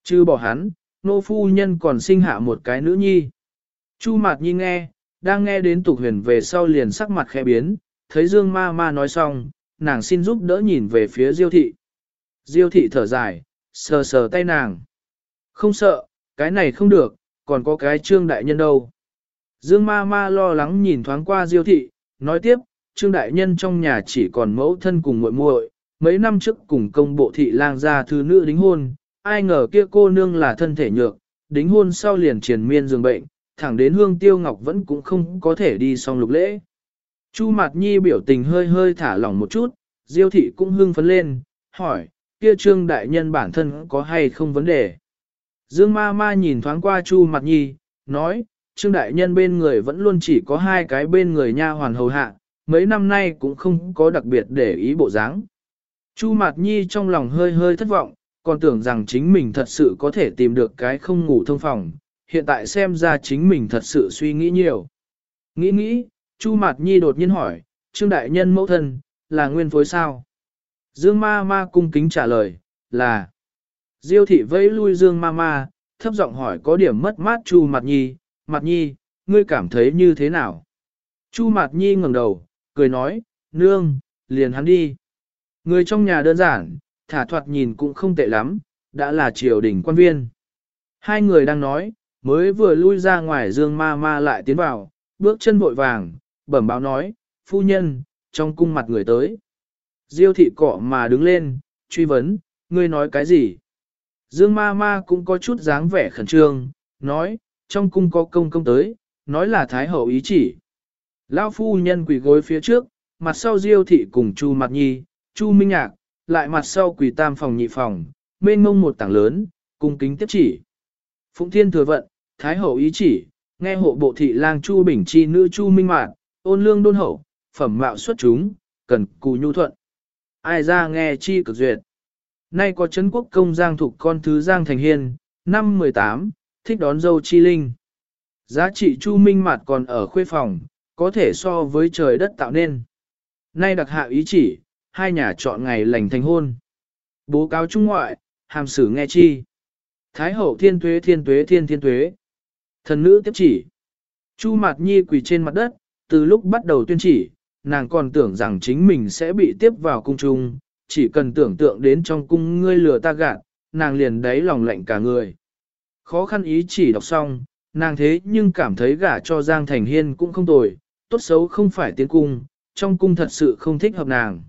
Chứ bỏ hắn, nô phu nhân còn sinh hạ một cái nữ nhi. Chu Mạt Nhi nghe, đang nghe đến tục huyền về sau liền sắc mặt khẽ biến, thấy Dương ma ma nói xong, nàng xin giúp đỡ nhìn về phía Diêu thị. Diêu thị thở dài, sờ sờ tay nàng. Không sợ, cái này không được, còn có cái trương đại nhân đâu. Dương ma ma lo lắng nhìn thoáng qua Diêu thị, nói tiếp, trương đại nhân trong nhà chỉ còn mẫu thân cùng muội muội, mấy năm trước cùng công bộ thị lang gia thư nữ đính hôn, ai ngờ kia cô nương là thân thể nhược, đính hôn sau liền triền miên giường bệnh, thẳng đến hương tiêu ngọc vẫn cũng không có thể đi xong lục lễ. Chu Mạt Nhi biểu tình hơi hơi thả lỏng một chút, Diêu thị cũng hưng phấn lên, hỏi, kia trương đại nhân bản thân có hay không vấn đề. Dương ma ma nhìn thoáng qua Chu Mạt Nhi, nói, trương đại nhân bên người vẫn luôn chỉ có hai cái bên người nha hoàn hầu hạ, mấy năm nay cũng không có đặc biệt để ý bộ dáng. Chu Mạt Nhi trong lòng hơi hơi thất vọng, còn tưởng rằng chính mình thật sự có thể tìm được cái không ngủ thông phòng, hiện tại xem ra chính mình thật sự suy nghĩ nhiều. Nghĩ nghĩ, Chu Mạt Nhi đột nhiên hỏi, Trương Đại Nhân mẫu thân, là nguyên phối sao? Dương ma ma cung kính trả lời, là. Diêu thị vẫy lui Dương ma ma, thấp giọng hỏi có điểm mất mát Chu Mạt Nhi, Mạt Nhi, ngươi cảm thấy như thế nào? Chu Mạt Nhi ngẩng đầu, cười nói, nương, liền hắn đi. Người trong nhà đơn giản, thả thoạt nhìn cũng không tệ lắm, đã là triều đình quan viên. Hai người đang nói, mới vừa lui ra ngoài Dương ma ma lại tiến vào, bước chân vội vàng, bẩm báo nói, phu nhân, trong cung mặt người tới. Diêu thị cọ mà đứng lên, truy vấn, ngươi nói cái gì? Dương ma ma cũng có chút dáng vẻ khẩn trương, nói, trong cung có công công tới, nói là thái hậu ý chỉ. Lão phu nhân quỳ gối phía trước, mặt sau diêu thị cùng chu mặt nhi, chu minh nhạc, lại mặt sau quỳ tam phòng nhị phòng, mênh mông một tảng lớn, cung kính tiếp chỉ. Phụng thiên thừa vận, thái hậu ý chỉ, nghe hộ bộ thị lang chu bình chi nữ chu minh mạn, ôn lương đôn hậu, phẩm mạo xuất chúng, cần cù nhu thuận. Ai ra nghe chi cực duyệt. Nay có Trấn quốc công giang thuộc con thứ giang thành hiên, năm 18, thích đón dâu chi linh. Giá trị chu minh mạt còn ở khuê phòng, có thể so với trời đất tạo nên. Nay đặc hạ ý chỉ, hai nhà chọn ngày lành thành hôn. Bố cáo trung ngoại, hàm sử nghe chi. Thái hậu thiên tuế thiên tuế thiên thiên tuế. Thần nữ tiếp chỉ. Chu Mạt Nhi quỳ trên mặt đất, từ lúc bắt đầu tuyên chỉ, nàng còn tưởng rằng chính mình sẽ bị tiếp vào cung trung, chỉ cần tưởng tượng đến trong cung ngươi lừa ta gạt, nàng liền đáy lòng lạnh cả người. Khó khăn ý chỉ đọc xong, nàng thế nhưng cảm thấy gả cho Giang Thành Hiên cũng không tồi, tốt xấu không phải tiến cung, trong cung thật sự không thích hợp nàng.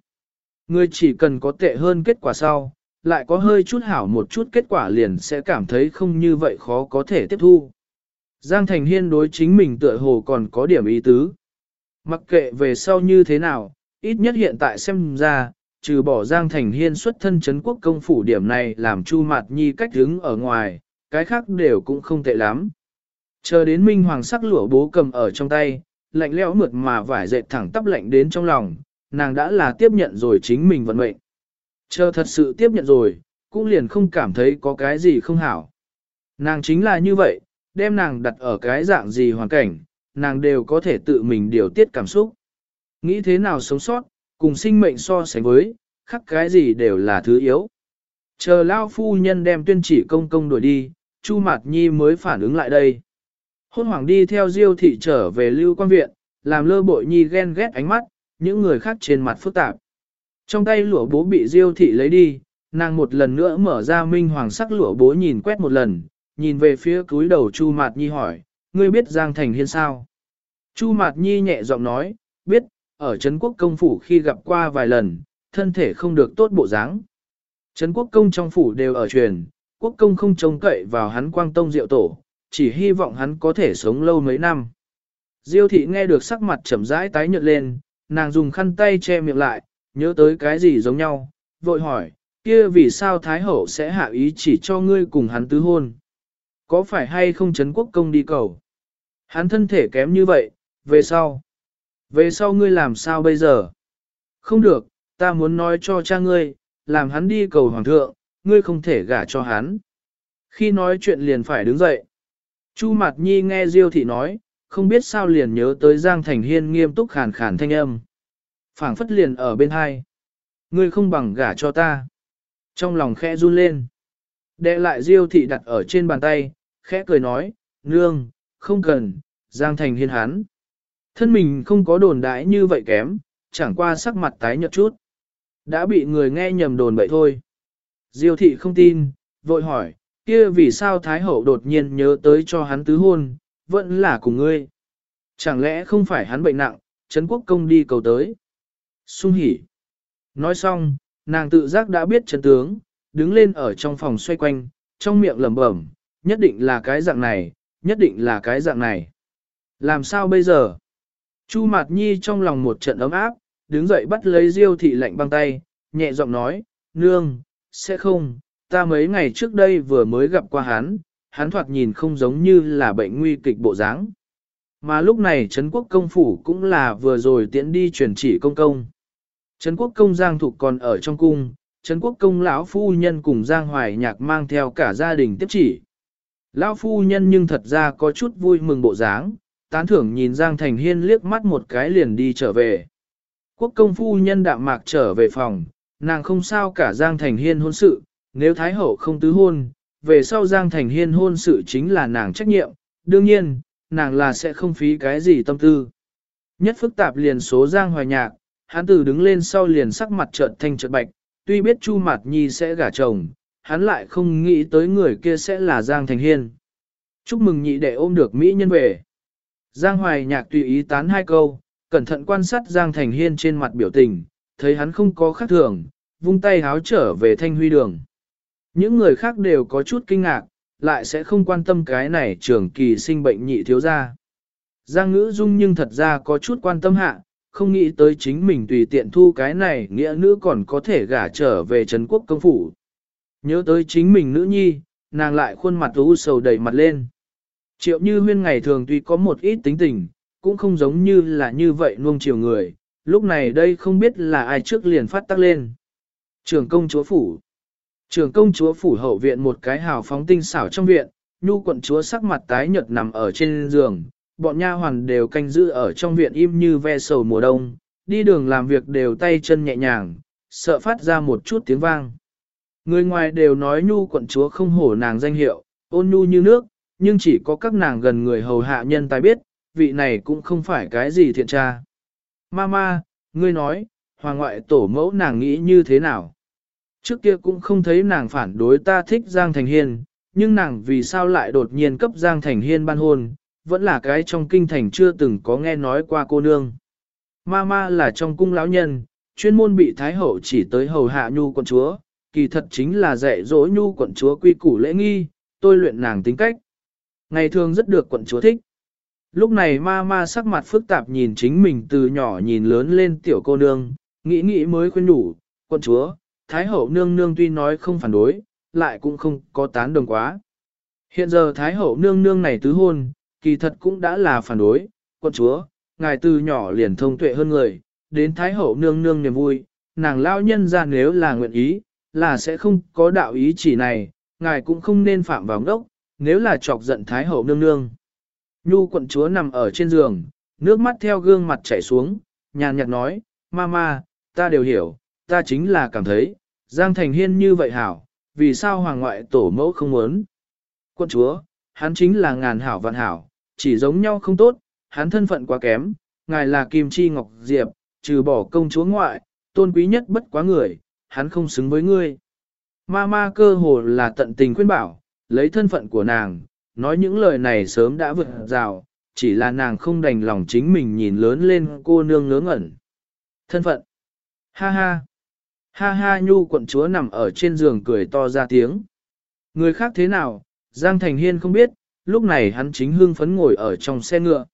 Ngươi chỉ cần có tệ hơn kết quả sau, lại có hơi chút hảo một chút kết quả liền sẽ cảm thấy không như vậy khó có thể tiếp thu. Giang Thành Hiên đối chính mình tựa hồ còn có điểm ý tứ. Mặc kệ về sau như thế nào, ít nhất hiện tại xem ra, trừ bỏ Giang Thành Hiên xuất thân chấn quốc công phủ điểm này làm Chu Mạt Nhi cách đứng ở ngoài, cái khác đều cũng không tệ lắm. Chờ đến Minh Hoàng sắc lụa bố cầm ở trong tay, lạnh lẽo mượt mà vải dệt thẳng tắp lạnh đến trong lòng, nàng đã là tiếp nhận rồi chính mình vận mệnh. Chờ thật sự tiếp nhận rồi, cũng liền không cảm thấy có cái gì không hảo. Nàng chính là như vậy, đem nàng đặt ở cái dạng gì hoàn cảnh, nàng đều có thể tự mình điều tiết cảm xúc. Nghĩ thế nào sống sót, cùng sinh mệnh so sánh với, khắc cái gì đều là thứ yếu. Chờ Lao phu nhân đem tuyên chỉ công công đuổi đi, Chu Mạt Nhi mới phản ứng lại đây. Hôn hoàng đi theo Diêu thị trở về lưu quan viện, làm lơ bội nhi ghen ghét ánh mắt, những người khác trên mặt phức tạp. Trong tay lụa bố bị Diêu thị lấy đi, nàng một lần nữa mở ra minh hoàng sắc lụa bố nhìn quét một lần, nhìn về phía cúi đầu Chu Mạt Nhi hỏi, ngươi biết Giang Thành Hiên sao? Chu Mạt Nhi nhẹ giọng nói, biết, ở Trấn Quốc Công Phủ khi gặp qua vài lần, thân thể không được tốt bộ dáng. Trấn Quốc Công trong phủ đều ở truyền, Quốc Công không trông cậy vào hắn quang tông diệu tổ, chỉ hy vọng hắn có thể sống lâu mấy năm. Diêu thị nghe được sắc mặt chậm rãi tái nhợt lên, nàng dùng khăn tay che miệng lại, nhớ tới cái gì giống nhau, vội hỏi, kia vì sao Thái Hậu sẽ hạ ý chỉ cho ngươi cùng hắn tứ hôn? Có phải hay không Trấn Quốc Công đi cầu? Hắn thân thể kém như vậy, về sau. Về sau ngươi làm sao bây giờ? Không được, ta muốn nói cho cha ngươi, làm hắn đi cầu hoàng thượng, ngươi không thể gả cho hắn. Khi nói chuyện liền phải đứng dậy. Chu Mạt Nhi nghe Diêu thị nói, không biết sao liền nhớ tới Giang Thành Hiên nghiêm túc khàn khàn thanh âm. phảng phất liền ở bên hai. Ngươi không bằng gả cho ta. Trong lòng khẽ run lên. Đệ lại Diêu thị đặt ở trên bàn tay, khẽ cười nói, nương, không cần, Giang Thành Hiên hán, Thân mình không có đồn đãi như vậy kém, chẳng qua sắc mặt tái nhợt chút. Đã bị người nghe nhầm đồn bậy thôi. Diêu thị không tin, vội hỏi, kia vì sao Thái Hậu đột nhiên nhớ tới cho hắn tứ hôn, vẫn là cùng ngươi. Chẳng lẽ không phải hắn bệnh nặng, Trấn Quốc Công đi cầu tới. Sung hỉ. Nói xong, nàng tự giác đã biết chân tướng, đứng lên ở trong phòng xoay quanh, trong miệng lẩm bẩm, nhất định là cái dạng này, nhất định là cái dạng này. Làm sao bây giờ? Chu Mạt Nhi trong lòng một trận ấm áp, đứng dậy bắt lấy Diêu thị lạnh băng tay, nhẹ giọng nói, nương, sẽ không, ta mấy ngày trước đây vừa mới gặp qua hắn, hắn thoạt nhìn không giống như là bệnh nguy kịch bộ dáng. Mà lúc này Trấn Quốc công phủ cũng là vừa rồi tiễn đi truyền chỉ công công. Trấn Quốc công Giang Thục còn ở trong cung, Trấn Quốc công lão phu nhân cùng Giang Hoài Nhạc mang theo cả gia đình tiếp chỉ. Lão phu nhân nhưng thật ra có chút vui mừng bộ dáng, tán thưởng nhìn Giang Thành Hiên liếc mắt một cái liền đi trở về. Quốc công phu nhân đạm mạc trở về phòng, nàng không sao cả Giang Thành Hiên hôn sự, nếu Thái Hậu không tứ hôn, về sau Giang Thành Hiên hôn sự chính là nàng trách nhiệm, đương nhiên, nàng là sẽ không phí cái gì tâm tư. Nhất phức tạp liền số Giang Hoài Nhạc, hắn từ đứng lên sau liền sắc mặt trợn thanh trợn bạch, tuy biết Chu Mạt Nhi sẽ gả chồng, hắn lại không nghĩ tới người kia sẽ là Giang Thành Hiên. Chúc mừng nhị đệ ôm được Mỹ nhân về. Giang Hoài Nhạc tùy ý tán hai câu, cẩn thận quan sát Giang Thành Hiên trên mặt biểu tình, thấy hắn không có khác thường, vung tay háo trở về thanh huy đường. Những người khác đều có chút kinh ngạc, lại sẽ không quan tâm cái này trường kỳ sinh bệnh nhị thiếu gia. Giang ngữ dung nhưng thật ra có chút quan tâm hạ, không nghĩ tới chính mình tùy tiện thu cái này nghĩa nữ còn có thể gả trở về Trấn quốc công phủ. Nhớ tới chính mình nữ nhi, nàng lại khuôn mặt u sầu đầy mặt lên. Triệu như huyên ngày thường tuy có một ít tính tình, cũng không giống như là như vậy nuông chiều người, lúc này đây không biết là ai trước liền phát tắc lên. Trường công chúa phủ Trường công chúa phủ hậu viện một cái hào phóng tinh xảo trong viện, nhu quận chúa sắc mặt tái nhợt nằm ở trên giường, bọn nha hoàn đều canh giữ ở trong viện im như ve sầu mùa đông, đi đường làm việc đều tay chân nhẹ nhàng, sợ phát ra một chút tiếng vang. Người ngoài đều nói nhu quận chúa không hổ nàng danh hiệu, ôn nhu như nước, nhưng chỉ có các nàng gần người hầu hạ nhân tài biết, vị này cũng không phải cái gì thiện tra. Mama, ngươi nói, hoàng ngoại tổ mẫu nàng nghĩ như thế nào. Trước kia cũng không thấy nàng phản đối ta thích Giang Thành Hiên, nhưng nàng vì sao lại đột nhiên cấp Giang Thành Hiên ban hôn, vẫn là cái trong kinh thành chưa từng có nghe nói qua cô nương. Mama là trong cung lão nhân, chuyên môn bị Thái Hậu chỉ tới hầu hạ nhu quận chúa, kỳ thật chính là dạy dỗ nhu quận chúa quy củ lễ nghi, tôi luyện nàng tính cách. Ngày thường rất được quận chúa thích. Lúc này ma ma sắc mặt phức tạp nhìn chính mình từ nhỏ nhìn lớn lên tiểu cô nương, nghĩ nghĩ mới khuyên đủ, quận chúa, Thái Hậu nương nương tuy nói không phản đối, lại cũng không có tán đồng quá. Hiện giờ Thái Hậu nương nương này tứ hôn, kỳ thật cũng đã là phản đối, quận chúa, ngài từ nhỏ liền thông tuệ hơn người, đến Thái Hậu nương nương niềm vui, nàng lao nhân ra nếu là nguyện ý, là sẽ không có đạo ý chỉ này, ngài cũng không nên phạm vào ngốc, nếu là chọc giận Thái Hậu nương nương. Nhu quận chúa nằm ở trên giường, nước mắt theo gương mặt chảy xuống, nhàn nhạt nói, Mama, ta đều hiểu, ta chính là cảm thấy, Giang Thành Hiên như vậy hảo, vì sao hoàng ngoại tổ mẫu không muốn. Quận chúa, hắn chính là ngàn hảo vạn hảo, chỉ giống nhau không tốt, hắn thân phận quá kém, ngài là Kim Chi Ngọc Diệp, trừ bỏ công chúa ngoại, tôn quý nhất bất quá người, hắn không xứng với ngươi. Ma ma cơ hồ là tận tình khuyên bảo, lấy thân phận của nàng, nói những lời này sớm đã vượt rào, chỉ là nàng không đành lòng chính mình nhìn lớn lên cô nương ngớ ngẩn. Thân phận. Ha ha. Ha ha nhu quận chúa nằm ở trên giường cười to ra tiếng. Người khác thế nào, Giang Thành Hiên không biết, lúc này hắn chính hương phấn ngồi ở trong xe ngựa.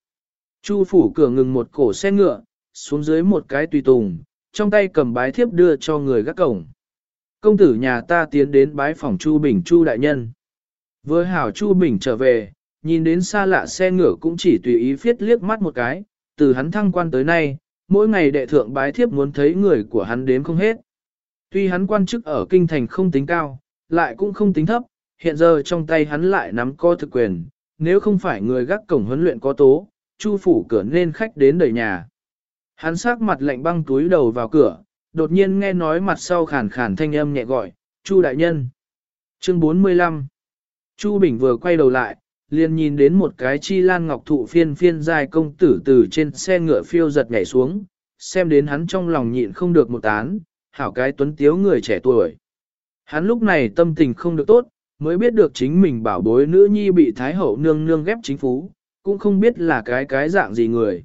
Chu phủ cửa ngừng một cổ xe ngựa, xuống dưới một cái tùy tùng, trong tay cầm bái thiếp đưa cho người gác cổng. Công tử nhà ta tiến đến bái phòng Chu Bình Chu đại nhân. Với hảo Chu Bình trở về, nhìn đến xa lạ xe ngựa cũng chỉ tùy ý phiết liếc mắt một cái, từ hắn thăng quan tới nay, mỗi ngày đệ thượng bái thiếp muốn thấy người của hắn đếm không hết. Tuy hắn quan chức ở kinh thành không tính cao, lại cũng không tính thấp, hiện giờ trong tay hắn lại nắm co thực quyền, nếu không phải người gác cổng huấn luyện có tố, chu phủ cửa nên khách đến đầy nhà. Hắn sắc mặt lạnh băng túi đầu vào cửa, đột nhiên nghe nói mặt sau khàn khàn thanh âm nhẹ gọi, Chu đại nhân. Chương 45 Chu Bình vừa quay đầu lại, liền nhìn đến một cái chi lan ngọc thụ phiên phiên dài công tử từ trên xe ngựa phiêu giật nhảy xuống, xem đến hắn trong lòng nhịn không được một tán, hảo cái tuấn tiếu người trẻ tuổi. Hắn lúc này tâm tình không được tốt, mới biết được chính mình bảo bối nữ nhi bị Thái Hậu nương nương ghép chính phú, cũng không biết là cái cái dạng gì người.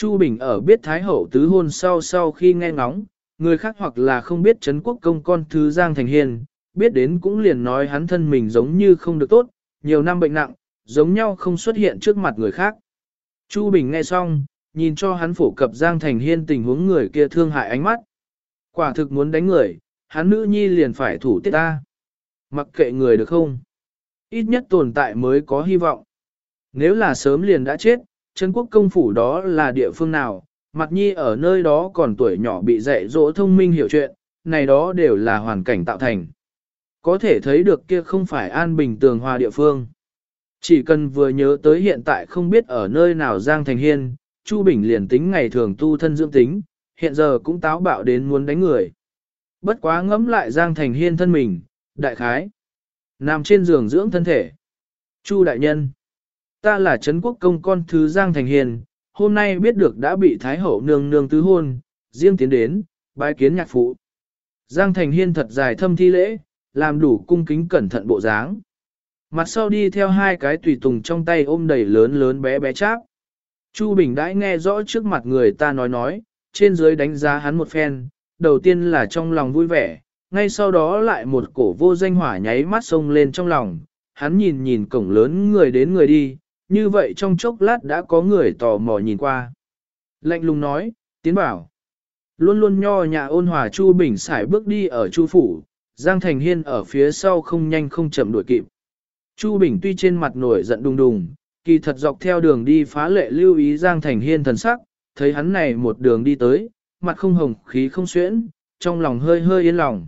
Chu Bình ở biết Thái Hậu tứ hôn sau sau khi nghe ngóng, người khác hoặc là không biết Trấn Quốc công con thứ Giang Thành Hiền, biết đến cũng liền nói hắn thân mình giống như không được tốt, nhiều năm bệnh nặng, giống nhau không xuất hiện trước mặt người khác. Chu Bình nghe xong, nhìn cho hắn phổ cập Giang Thành Hiên tình huống người kia thương hại ánh mắt. Quả thực muốn đánh người, hắn nữ nhi liền phải thủ tiết ta. Mặc kệ người được không? Ít nhất tồn tại mới có hy vọng. Nếu là sớm liền đã chết, Trấn quốc công phủ đó là địa phương nào, mặt nhi ở nơi đó còn tuổi nhỏ bị dạy dỗ thông minh hiểu chuyện, này đó đều là hoàn cảnh tạo thành. Có thể thấy được kia không phải an bình tường hòa địa phương. Chỉ cần vừa nhớ tới hiện tại không biết ở nơi nào Giang Thành Hiên, Chu Bình liền tính ngày thường tu thân dưỡng tính, hiện giờ cũng táo bạo đến muốn đánh người. Bất quá ngẫm lại Giang Thành Hiên thân mình, đại khái. Nằm trên giường dưỡng thân thể. Chu đại nhân. Ta là Trấn Quốc công con thứ Giang Thành Hiền, hôm nay biết được đã bị Thái Hậu nương nương tứ hôn, riêng tiến đến, bái kiến nhạc phụ. Giang Thành Hiên thật dài thâm thi lễ, làm đủ cung kính cẩn thận bộ dáng. Mặt sau đi theo hai cái tùy tùng trong tay ôm đầy lớn lớn bé bé cháp. Chu Bình đãi nghe rõ trước mặt người ta nói nói, trên dưới đánh giá hắn một phen, đầu tiên là trong lòng vui vẻ, ngay sau đó lại một cổ vô danh hỏa nháy mắt sông lên trong lòng, hắn nhìn nhìn cổng lớn người đến người đi, như vậy trong chốc lát đã có người tò mò nhìn qua. Lạnh lùng nói, tiến bảo. Luôn luôn nho nhà ôn hòa Chu Bình xài bước đi ở Chu Phủ, Giang Thành Hiên ở phía sau không nhanh không chậm đuổi kịp. Chu Bình tuy trên mặt nổi giận đùng đùng, kỳ thật dọc theo đường đi phá lệ lưu ý Giang Thành Hiên thần sắc, thấy hắn này một đường đi tới, mặt không hồng khí không xuyễn, trong lòng hơi hơi yên lòng.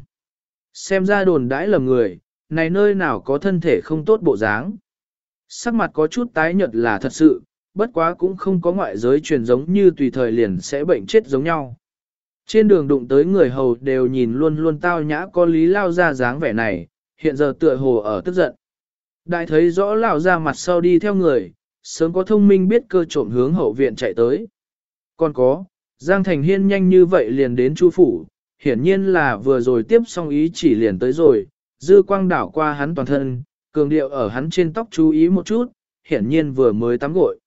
Xem ra đồn đãi lầm người, này nơi nào có thân thể không tốt bộ dáng. Sắc mặt có chút tái nhợt là thật sự, bất quá cũng không có ngoại giới truyền giống như tùy thời liền sẽ bệnh chết giống nhau. Trên đường đụng tới người hầu đều nhìn luôn luôn tao nhã có lý lao ra dáng vẻ này, hiện giờ tựa hồ ở tức giận. Đại thấy rõ lao ra mặt sau đi theo người, sớm có thông minh biết cơ trộm hướng hậu viện chạy tới. Còn có, Giang Thành Hiên nhanh như vậy liền đến Chu phủ, hiển nhiên là vừa rồi tiếp xong ý chỉ liền tới rồi, dư quang đảo qua hắn toàn thân, cường điệu ở hắn trên tóc chú ý một chút, hiển nhiên vừa mới tắm gội.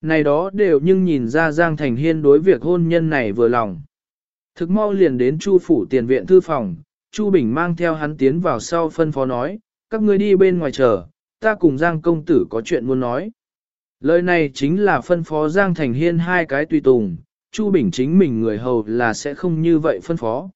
Này đó đều nhưng nhìn ra Giang Thành Hiên đối việc hôn nhân này vừa lòng. Thực mau liền đến Chu phủ tiền viện thư phòng, Chu Bình mang theo hắn tiến vào sau phân phó nói, các ngươi đi bên ngoài chờ, ta cùng Giang công tử có chuyện muốn nói. Lời này chính là phân phó Giang Thành Hiên hai cái tùy tùng, Chu Bình chính mình người hầu là sẽ không như vậy phân phó.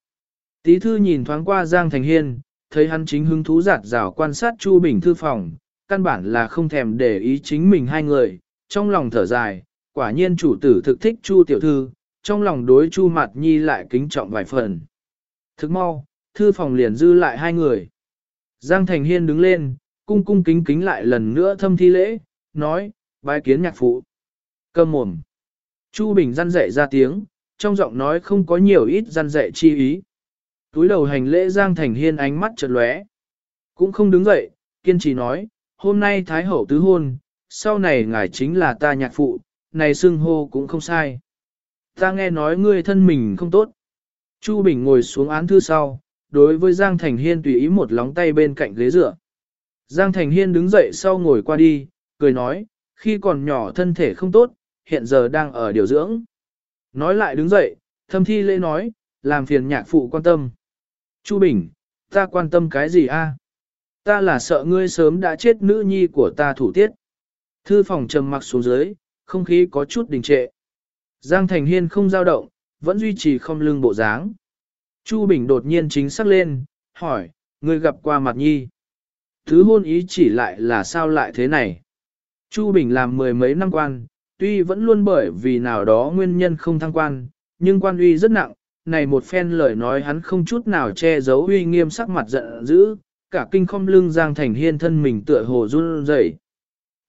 Tí thư nhìn thoáng qua Giang Thành Hiên, thấy hắn chính hứng thú giạt rào quan sát Chu Bình thư phòng, căn bản là không thèm để ý chính mình hai người, trong lòng thở dài, quả nhiên chủ tử thực thích Chu tiểu thư, trong lòng đối Chu Mạt Nhi lại kính trọng vài phần. Thức mau, thư phòng liền dư lại hai người. Giang Thành Hiên đứng lên, cung cung kính kính lại lần nữa thâm thi lễ, nói, bái kiến nhạc phụ. Cơm mồm. Chu Bình răn dạy ra tiếng, trong giọng nói không có nhiều ít răn dạy chi ý. Túi đầu hành lễ Giang Thành Hiên ánh mắt chợt lóe, Cũng không đứng dậy, kiên trì nói, hôm nay Thái Hậu tứ hôn, sau này ngài chính là ta nhạc phụ, này xưng hô cũng không sai. Ta nghe nói ngươi thân mình không tốt. Chu Bình ngồi xuống án thư sau, đối với Giang Thành Hiên tùy ý một lóng tay bên cạnh ghế dựa. Giang Thành Hiên đứng dậy sau ngồi qua đi, cười nói, khi còn nhỏ thân thể không tốt, hiện giờ đang ở điều dưỡng. Nói lại đứng dậy, thâm thi lễ nói, làm phiền nhạc phụ quan tâm. Chu Bình, ta quan tâm cái gì a? Ta là sợ ngươi sớm đã chết nữ nhi của ta thủ tiết. Thư phòng trầm mặc xuống dưới, không khí có chút đình trệ. Giang Thành Hiên không dao động, vẫn duy trì không lưng bộ dáng. Chu Bình đột nhiên chính xác lên, hỏi, ngươi gặp qua mặt nhi. Thứ hôn ý chỉ lại là sao lại thế này? Chu Bình làm mười mấy năm quan, tuy vẫn luôn bởi vì nào đó nguyên nhân không thăng quan, nhưng quan uy rất nặng, này một phen lời nói hắn không chút nào che giấu uy nghiêm sắc mặt giận dữ, cả kinh không lưng Giang Thành Hiên thân mình tựa hồ run rẩy.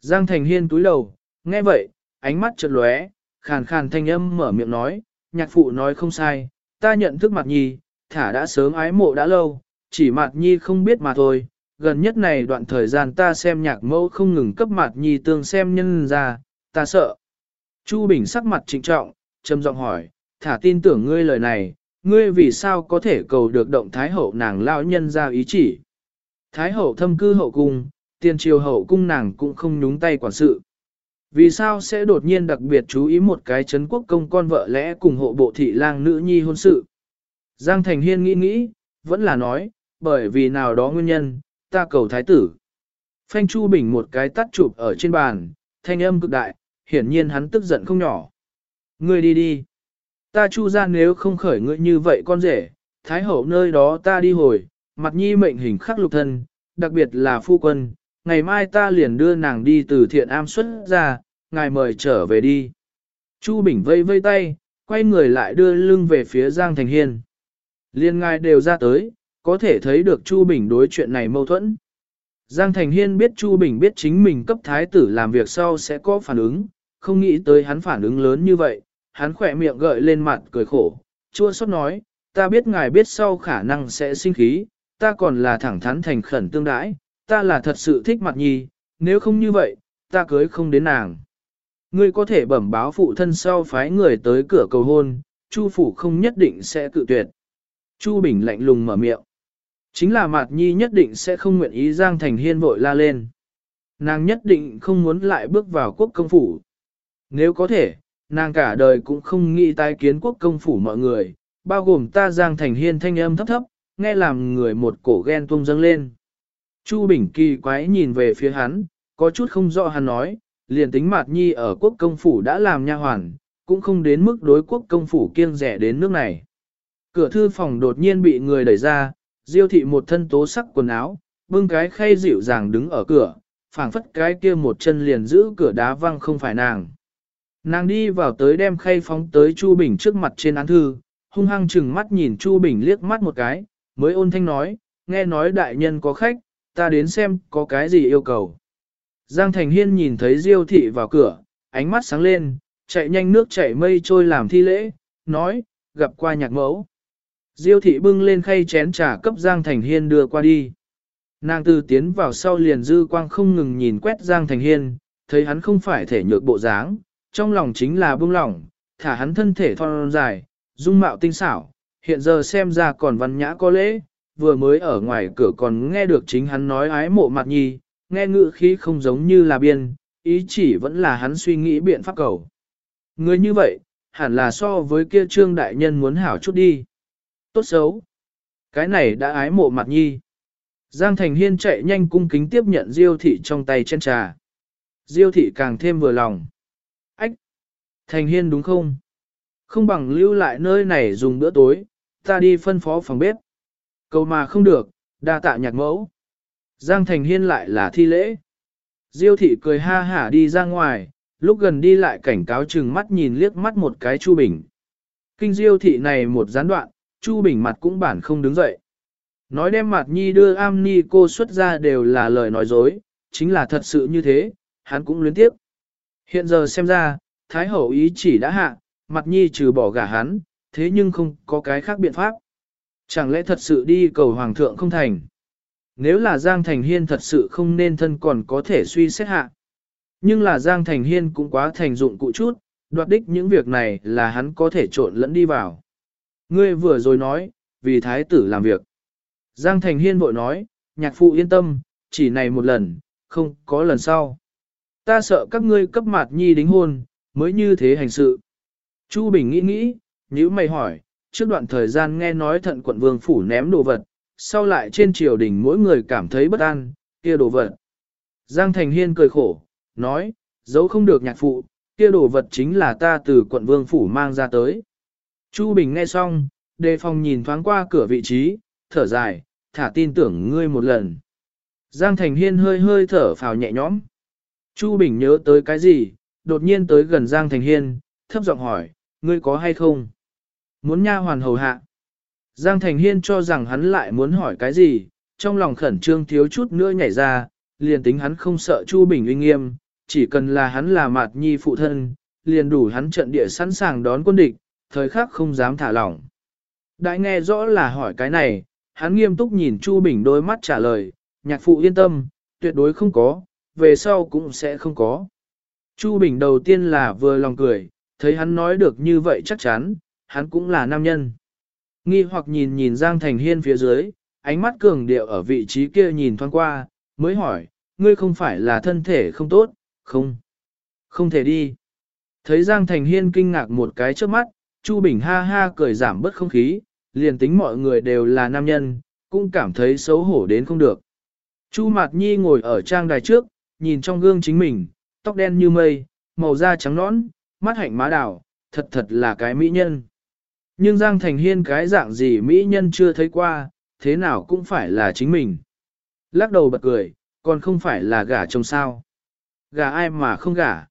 Giang Thành Hiên túi đầu, nghe vậy, ánh mắt chợt lóe, khàn khàn thanh âm mở miệng nói, nhạc phụ nói không sai, ta nhận thức mặt nhi, thả đã sớm ái mộ đã lâu, chỉ mặt nhi không biết mà thôi, gần nhất này đoạn thời gian ta xem nhạc mẫu không ngừng cấp mặt nhi tương xem nhân ra, ta sợ. Chu Bình sắc mặt trịnh trọng, trầm giọng hỏi, thả tin tưởng ngươi lời này, ngươi vì sao có thể cầu được động Thái Hậu nàng lao nhân ra ý chỉ. Thái Hậu thâm cư hậu cung, tiền triều hậu cung nàng cũng không nhúng tay quản sự. Vì sao sẽ đột nhiên đặc biệt chú ý một cái chấn quốc công con vợ lẽ cùng hộ bộ thị lang nữ nhi hôn sự? Giang Thành Hiên nghĩ nghĩ, vẫn là nói, bởi vì nào đó nguyên nhân, ta cầu thái tử. Phanh Chu Bình một cái tắt chụp ở trên bàn, thanh âm cực đại, hiển nhiên hắn tức giận không nhỏ. Ngươi đi đi. Ta chu ra nếu không khởi ngươi như vậy con rể, thái hậu nơi đó ta đi hồi, mặt nhi mệnh hình khắc lục thân, đặc biệt là phu quân, ngày mai ta liền đưa nàng đi từ thiện am xuất ra, ngài mời trở về đi. Chu Bình vây vây tay, quay người lại đưa lưng về phía Giang Thành Hiên. Liên ngài đều ra tới, có thể thấy được Chu Bình đối chuyện này mâu thuẫn. Giang Thành Hiên biết Chu Bình biết chính mình cấp thái tử làm việc sau sẽ có phản ứng, không nghĩ tới hắn phản ứng lớn như vậy, hắn khỏe miệng gợi lên mặt cười khổ, chua xót nói, ta biết ngài biết sau khả năng sẽ sinh khí, ta còn là thẳng thắn thành khẩn tương đãi, ta là thật sự thích mặt nhi, nếu không như vậy, ta cưới không đến nàng. Ngươi có thể bẩm báo phụ thân sau phái người tới cửa cầu hôn, Chu phủ không nhất định sẽ cự tuyệt. Chu Bình lạnh lùng mở miệng. Chính là Mạt Nhi nhất định sẽ không nguyện ý Giang Thành Hiên vội la lên. Nàng nhất định không muốn lại bước vào quốc công phủ. Nếu có thể, nàng cả đời cũng không nghĩ tái kiến quốc công phủ mọi người, bao gồm ta Giang Thành Hiên thanh âm thấp thấp, nghe làm người một cổ ghen tuông dâng lên. Chu Bình kỳ quái nhìn về phía hắn, có chút không rõ hắn nói, liền tính Mạt Nhi ở quốc công phủ đã làm nha hoàn, cũng không đến mức đối quốc công phủ kiêng rẻ đến nước này. Cửa thư phòng đột nhiên bị người đẩy ra, diêu thị một thân tố sắc quần áo, bưng cái khay dịu dàng đứng ở cửa, phảng phất cái kia một chân liền giữ cửa đá văng không phải nàng. Nàng đi vào tới đem khay phóng tới Chu Bình trước mặt trên án thư, hung hăng chừng mắt nhìn Chu Bình liếc mắt một cái, mới ôn thanh nói, nghe nói đại nhân có khách, ta đến xem có cái gì yêu cầu. Giang Thành Hiên nhìn thấy Diêu thị vào cửa, ánh mắt sáng lên, chạy nhanh nước chảy mây trôi làm thi lễ, nói, gặp qua nhạc mẫu. Diêu thị bưng lên khay chén trà cấp Giang Thành Hiên đưa qua đi. Nàng từ tiến vào sau liền dư quang không ngừng nhìn quét Giang Thành Hiên, thấy hắn không phải thể nhược bộ dáng, trong lòng chính là buông lỏng, thả hắn thân thể thon dài, dung mạo tinh xảo, hiện giờ xem ra còn văn nhã có lễ, vừa mới ở ngoài cửa còn nghe được chính hắn nói ái mộ mặt nhi, nghe ngữ khí không giống như là biên, ý chỉ vẫn là hắn suy nghĩ biện pháp cầu. Người như vậy, hẳn là so với kia trương đại nhân muốn hảo chút đi. Tốt xấu. Cái này đã ái mộ mặt nhi. Giang Thành Hiên chạy nhanh cung kính tiếp nhận Diêu thị trong tay chân trà. Diêu thị càng thêm vừa lòng. Thành Hiên đúng không? Không bằng lưu lại nơi này dùng bữa tối, ta đi phân phó phòng bếp. Cầu mà không được, đa tạ nhạc mẫu. Giang Thành Hiên lại là thi lễ. Diêu thị cười ha hả đi ra ngoài, lúc gần đi lại cảnh cáo chừng mắt nhìn liếc mắt một cái Chu Bình. Kinh Diêu thị này một gián đoạn, Chu Bình mặt cũng bản không đứng dậy. Nói đem mặt nhi đưa am ni cô xuất ra đều là lời nói dối, chính là thật sự như thế, hắn cũng luyến tiếp. Hiện giờ xem ra, Thái Hậu ý chỉ đã hạ, mặt nhi trừ bỏ gả hắn, thế nhưng không có cái khác biện pháp. Chẳng lẽ thật sự đi cầu Hoàng thượng không thành? Nếu là Giang Thành Hiên thật sự không nên thân còn có thể suy xét hạ. Nhưng là Giang Thành Hiên cũng quá thành dụng cụ chút, đoạt đích những việc này là hắn có thể trộn lẫn đi vào. Ngươi vừa rồi nói, vì thái tử làm việc. Giang Thành Hiên vội nói, nhạc phụ yên tâm, chỉ này một lần, không có lần sau. Ta sợ các ngươi cấp mặt nhi đính hôn, mới như thế hành sự. Chu Bình nghĩ nghĩ, nhữ mày hỏi, trước đoạn thời gian nghe nói thận quận vương phủ ném đồ vật, sau lại trên triều đình mỗi người cảm thấy bất an, kia đồ vật. Giang Thành Hiên cười khổ, nói, giấu không được nhạc phụ, kia đồ vật chính là ta từ quận vương phủ mang ra tới. Chu Bình nghe xong, đề phòng nhìn thoáng qua cửa vị trí, thở dài, thả tin tưởng ngươi một lần. Giang Thành Hiên hơi hơi thở phào nhẹ nhõm. Chu Bình nhớ tới cái gì, đột nhiên tới gần Giang Thành Hiên, thấp giọng hỏi, ngươi có hay không? Muốn nha hoàn hầu hạ. Giang Thành Hiên cho rằng hắn lại muốn hỏi cái gì, trong lòng khẩn trương thiếu chút nữa nhảy ra, liền tính hắn không sợ Chu Bình uy nghiêm, chỉ cần là hắn là mạt nhi phụ thân, liền đủ hắn trận địa sẵn sàng đón quân địch, thời khắc không dám thả lỏng. Đại nghe rõ là hỏi cái này, hắn nghiêm túc nhìn Chu Bình đôi mắt trả lời, nhạc phụ yên tâm, tuyệt đối không có, về sau cũng sẽ không có. Chu Bình đầu tiên là vừa lòng cười, thấy hắn nói được như vậy chắc chắn, hắn cũng là nam nhân. Nghi hoặc nhìn nhìn Giang Thành Hiên phía dưới, ánh mắt cường điệu ở vị trí kia nhìn thoáng qua, mới hỏi, ngươi không phải là thân thể không tốt, không? Không thể đi. Thấy Giang Thành Hiên kinh ngạc một cái trước mắt, Chu Bình ha ha cười giảm bớt không khí, liền tính mọi người đều là nam nhân, cũng cảm thấy xấu hổ đến không được. Chu Mạt Nhi ngồi ở trang đài trước, nhìn trong gương chính mình, tóc đen như mây, màu da trắng nõn, mắt hạnh má đào, thật thật là cái mỹ nhân. Nhưng Giang Thành Hiên cái dạng gì mỹ nhân chưa thấy qua, thế nào cũng phải là chính mình. Lắc đầu bật cười, còn không phải là gả chồng sao. Gả ai mà không gả.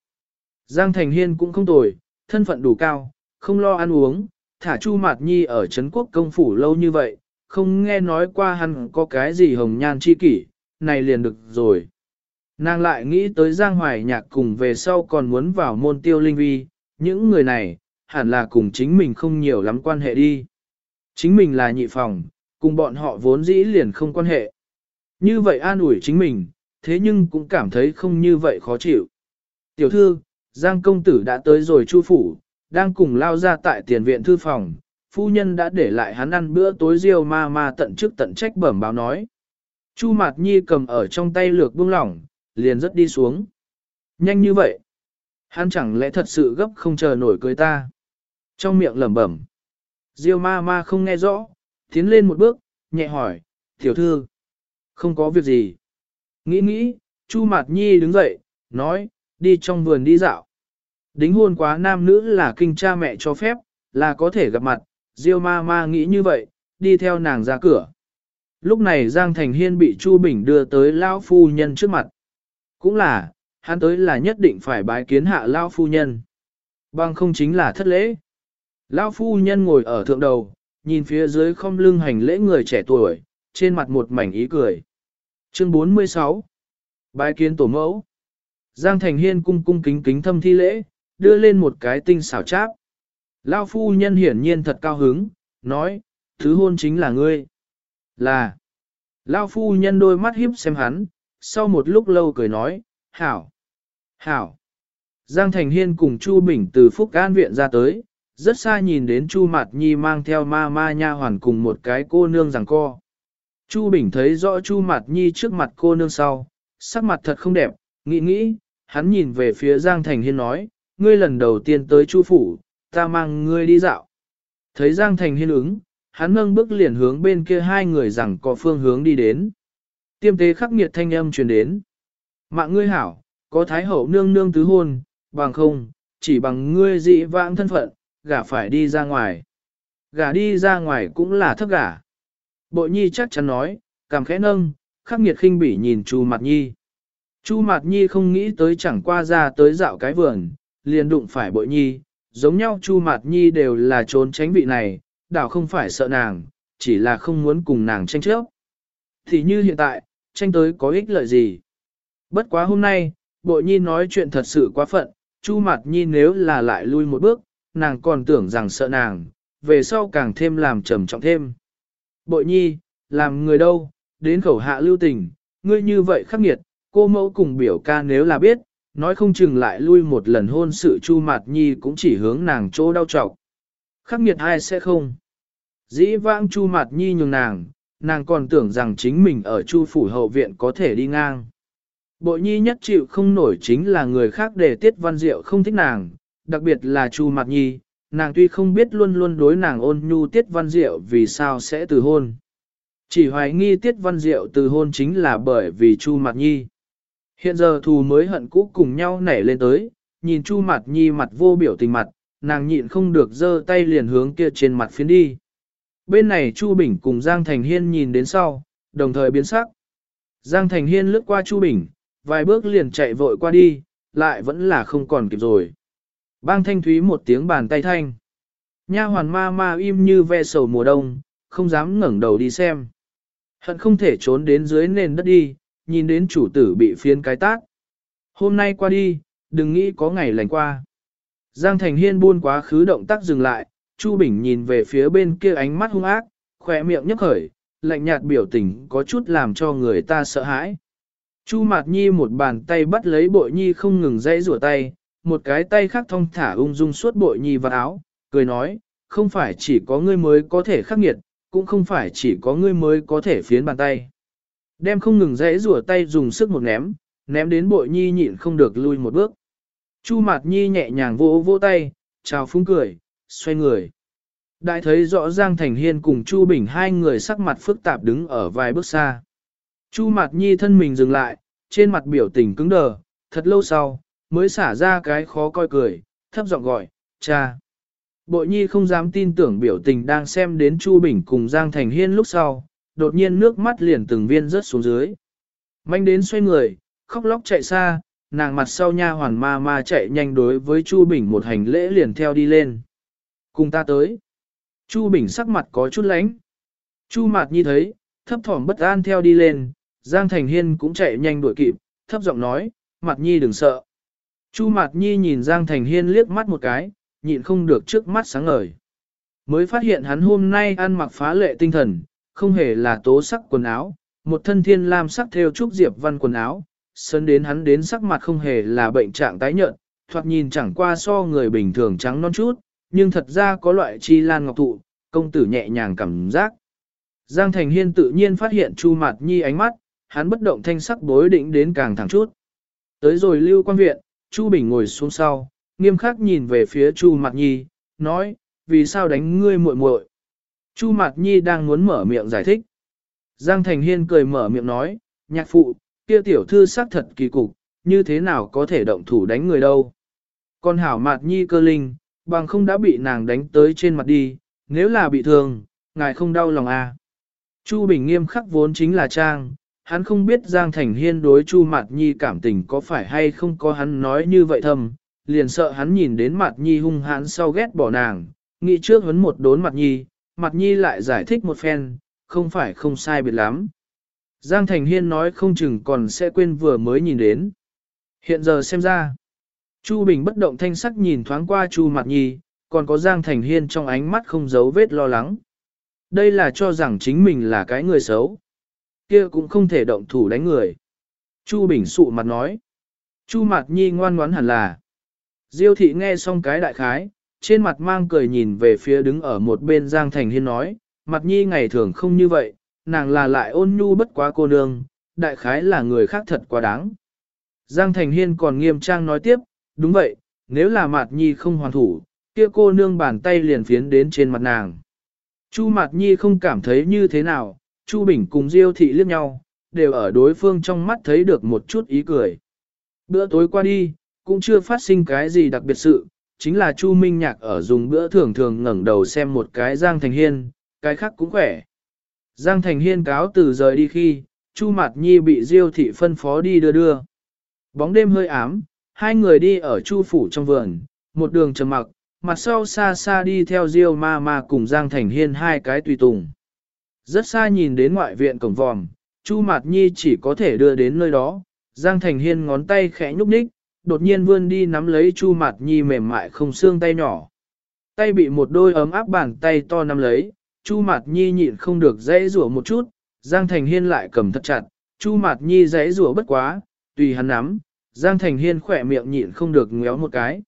Giang Thành Hiên cũng không tồi, thân phận đủ cao, không lo ăn uống, thả Chu Mạt Nhi ở Trấn Quốc công phủ lâu như vậy, không nghe nói qua hắn có cái gì hồng nhan chi kỷ, này liền được rồi. Nàng lại nghĩ tới Giang Hoài Nhạc cùng về sau còn muốn vào môn tiêu linh vi, những người này, hẳn là cùng chính mình không nhiều lắm quan hệ đi. Chính mình là nhị phòng, cùng bọn họ vốn dĩ liền không quan hệ. Như vậy an ủi chính mình, thế nhưng cũng cảm thấy không như vậy khó chịu. Tiểu thư, Giang công tử đã tới rồi chu phủ, đang cùng lao ra tại tiền viện thư phòng, phu nhân đã để lại hắn ăn bữa tối riêu ma ma tận trước tận trách bẩm báo nói. Chu Mạt Nhi cầm ở trong tay lược buông lỏng, liền rất đi xuống. Nhanh như vậy. Hắn chẳng lẽ thật sự gấp không chờ nổi cưới ta. Trong miệng lẩm bẩm. Diêu ma ma không nghe rõ, tiến lên một bước, nhẹ hỏi, tiểu thư. Không có việc gì. Nghĩ nghĩ, Chu Mạt Nhi đứng dậy, nói, đi trong vườn đi dạo. Đính hôn quá nam nữ là kinh cha mẹ cho phép, là có thể gặp mặt, Diêu ma ma nghĩ như vậy, đi theo nàng ra cửa. Lúc này Giang Thành Hiên bị Chu Bình đưa tới lão Phu Nhân trước mặt. Cũng là, hắn tới là nhất định phải bái kiến hạ Lao Phu Nhân. Bằng không chính là thất lễ. Lao Phu Nhân ngồi ở thượng đầu, nhìn phía dưới không lưng hành lễ người trẻ tuổi, trên mặt một mảnh ý cười. Chương 46 Bái kiến tổ mẫu Giang Thành Hiên cung cung kính kính thâm thi lễ, đưa lên một cái tinh xảo cháp. Lao phu nhân hiển nhiên thật cao hứng, nói, thứ hôn chính là ngươi. Là. Lao phu nhân đôi mắt hiếp xem hắn, sau một lúc lâu cười nói, hảo, hảo. Giang Thành Hiên cùng Chu Bình từ Phúc An viện ra tới, rất xa nhìn đến Chu Mạt Nhi mang theo ma ma nha hoàn cùng một cái cô nương rằng co. Chu Bình thấy rõ Chu Mạt Nhi trước mặt cô nương sau, sắc mặt thật không đẹp, nghĩ nghĩ, hắn nhìn về phía Giang Thành Hiên nói, ngươi lần đầu tiên tới Chu Phủ, ta mang ngươi đi dạo. Thấy Giang Thành Hiên ứng, hắn nâng bước liền hướng bên kia hai người rằng có phương hướng đi đến. Tiêm tế khắc nghiệt thanh âm truyền đến. Mạng ngươi hảo, có thái hậu nương nương tứ hôn, bằng không, chỉ bằng ngươi dị vãng thân phận, gả phải đi ra ngoài. Gả đi ra ngoài cũng là thấp gả. Bội nhi chắc chắn nói, cảm khẽ nâng, khắc nghiệt khinh bỉ nhìn Chu mặt Nhi. Chu mặt Nhi không nghĩ tới chẳng qua ra tới dạo cái vườn, liền đụng phải bội nhi, giống nhau Chu mặt Nhi đều là trốn tránh vị này, đảo không phải sợ nàng, chỉ là không muốn cùng nàng tranh chấp. Thì như hiện tại, tranh tới có ích lợi gì? Bất quá hôm nay, bội nhi nói chuyện thật sự quá phận, Chu Mạt Nhi nếu là lại lui một bước, nàng còn tưởng rằng sợ nàng, về sau càng thêm làm trầm trọng thêm. Bội nhi, làm người đâu, đến khẩu hạ lưu tình, ngươi như vậy khắc nghiệt, cô mẫu cùng biểu ca nếu là biết, nói không chừng lại lui một lần hôn sự Chu Mạt Nhi cũng chỉ hướng nàng chỗ đau trọc. Khắc nghiệt ai sẽ không? Dĩ vãng Chu Mạt Nhi nhường nàng, nàng còn tưởng rằng chính mình ở Chu phủ hậu viện có thể đi ngang. Bội Nhi nhất chịu không nổi chính là người khác để Tiết Văn Diệu không thích nàng, đặc biệt là Chu mặt Nhi, nàng tuy không biết luôn luôn đối nàng ôn nhu Tiết Văn Diệu vì sao sẽ từ hôn. Chỉ hoài nghi Tiết Văn Diệu từ hôn chính là bởi vì Chu mặt Nhi. Hiện giờ thù mới hận cũ cùng nhau nảy lên tới, nhìn Chu mặt Nhi mặt vô biểu tình mặt, nàng nhịn không được giơ tay liền hướng kia trên mặt phiến đi. Bên này Chu Bình cùng Giang Thành Hiên nhìn đến sau, đồng thời biến sắc. Giang Thành Hiên lướt qua Chu Bình, vài bước liền chạy vội qua đi, lại vẫn là không còn kịp rồi. Bang thanh thúy một tiếng bàn tay thanh. Nha hoàn ma ma im như ve sầu mùa đông, không dám ngẩng đầu đi xem. Hận không thể trốn đến dưới nền đất đi, nhìn đến chủ tử bị phiến cái tác. Hôm nay qua đi, đừng nghĩ có ngày lành qua. Giang Thành Hiên buôn quá khứ động tác dừng lại, Chu Bình nhìn về phía bên kia ánh mắt hung ác, khỏe miệng nhấp khởi, lạnh nhạt biểu tình có chút làm cho người ta sợ hãi. Chu Mạt Nhi một bàn tay bắt lấy bội nhi không ngừng dãy rủa tay, một cái tay khác thong thả ung dung suốt bội nhi vào áo, cười nói, không phải chỉ có ngươi mới có thể khắc nghiệt, cũng không phải chỉ có ngươi mới có thể phiến bàn tay. Đem không ngừng dãy rủa tay dùng sức một ném, ném đến bội nhi nhịn không được lui một bước. Chu Mạt Nhi nhẹ nhàng vỗ vỗ tay, chào phúng cười, xoay người. Đại thấy rõ Giang Thành Hiên cùng Chu Bình hai người sắc mặt phức tạp đứng ở vài bước xa. Chu Mạt Nhi thân mình dừng lại, trên mặt biểu tình cứng đờ, thật lâu sau, mới xả ra cái khó coi cười, thấp giọng gọi, cha. Bội Nhi không dám tin tưởng biểu tình đang xem đến Chu Bình cùng Giang Thành Hiên lúc sau, đột nhiên nước mắt liền từng viên rớt xuống dưới. Manh đến xoay người, khóc lóc chạy xa, nàng mặt sau nha hoàn ma ma chạy nhanh đối với Chu Bình một hành lễ liền theo đi lên. Cùng ta tới. Chu Bình sắc mặt có chút lánh. Chu Mạt Nhi thấy, thấp thỏm bất an theo đi lên, Giang Thành Hiên cũng chạy nhanh đuổi kịp, thấp giọng nói, Mạt Nhi đừng sợ. Chu Mạt Nhi nhìn Giang Thành Hiên liếc mắt một cái, nhịn không được trước mắt sáng ngời. Mới phát hiện hắn hôm nay ăn mặc phá lệ tinh thần, không hề là tố sắc quần áo, một thân thiên lam sắc theo trúc diệp văn quần áo, sân đến hắn đến sắc mặt không hề là bệnh trạng tái nhợt, thoạt nhìn chẳng qua so người bình thường trắng non chút, nhưng thật ra có loại chi lan ngọc thụ, công tử nhẹ nhàng cảm giác. Giang Thành Hiên tự nhiên phát hiện Chu Mạt Nhi ánh mắt, hắn bất động thanh sắc bối định đến càng thẳng chút. Tới rồi lưu quan viện, Chu Bình ngồi xuống sau, nghiêm khắc nhìn về phía Chu Mạt Nhi, nói, vì sao đánh ngươi muội muội? Chu Mạt Nhi đang muốn mở miệng giải thích. Giang Thành Hiên cười mở miệng nói, nhạc phụ, kia tiểu thư xác thật kỳ cục, như thế nào có thể động thủ đánh người đâu. Con hảo Mạt Nhi cơ linh, bằng không đã bị nàng đánh tới trên mặt đi, nếu là bị thương, ngài không đau lòng à. Chu Bình nghiêm khắc vốn chính là Trang, hắn không biết Giang Thành Hiên đối Chu Mạt Nhi cảm tình có phải hay không có hắn nói như vậy thầm, liền sợ hắn nhìn đến Mạt Nhi hung hãn sau ghét bỏ nàng, nghĩ trước huấn một đốn Mạt Nhi, Mạt Nhi lại giải thích một phen, không phải không sai biệt lắm. Giang Thành Hiên nói không chừng còn sẽ quên vừa mới nhìn đến. Hiện giờ xem ra, Chu Bình bất động thanh sắc nhìn thoáng qua Chu Mạt Nhi, còn có Giang Thành Hiên trong ánh mắt không giấu vết lo lắng. Đây là cho rằng chính mình là cái người xấu. kia cũng không thể động thủ đánh người. Chu Bình sụ mặt nói. Chu Mạt Nhi ngoan ngoãn hẳn là. Diêu thị nghe xong cái đại khái, trên mặt mang cười nhìn về phía đứng ở một bên Giang Thành Hiên nói, mặt nhi ngày thường không như vậy, nàng là lại ôn nhu bất quá cô nương, đại khái là người khác thật quá đáng. Giang Thành Hiên còn nghiêm trang nói tiếp, đúng vậy, nếu là Mạt nhi không hoàn thủ, kia cô nương bàn tay liền phiến đến trên mặt nàng. Chu Mạt Nhi không cảm thấy như thế nào, Chu Bình cùng Diêu thị liếc nhau, đều ở đối phương trong mắt thấy được một chút ý cười. Bữa tối qua đi, cũng chưa phát sinh cái gì đặc biệt sự, chính là Chu Minh Nhạc ở dùng bữa thường thường ngẩng đầu xem một cái Giang Thành Hiên, cái khác cũng khỏe. Giang Thành Hiên cáo từ rời đi khi, Chu Mạt Nhi bị Diêu thị phân phó đi đưa đưa. Bóng đêm hơi ám, hai người đi ở Chu phủ trong vườn, một đường trầm mặc, mặt sau xa xa đi theo Diêu ma ma cùng Giang Thành Hiên hai cái tùy tùng. Rất xa nhìn đến ngoại viện cổng vòm, Chu Mạt Nhi chỉ có thể đưa đến nơi đó, Giang Thành Hiên ngón tay khẽ nhúc nhích, đột nhiên vươn đi nắm lấy Chu Mạt Nhi mềm mại không xương tay nhỏ. Tay bị một đôi ấm áp bàn tay to nắm lấy, Chu Mạt Nhi nhịn không được dãy rủa một chút, Giang Thành Hiên lại cầm thật chặt, Chu Mạt Nhi dãy rủa bất quá, tùy hắn nắm, Giang Thành Hiên khỏe miệng nhịn không được ngéo một cái.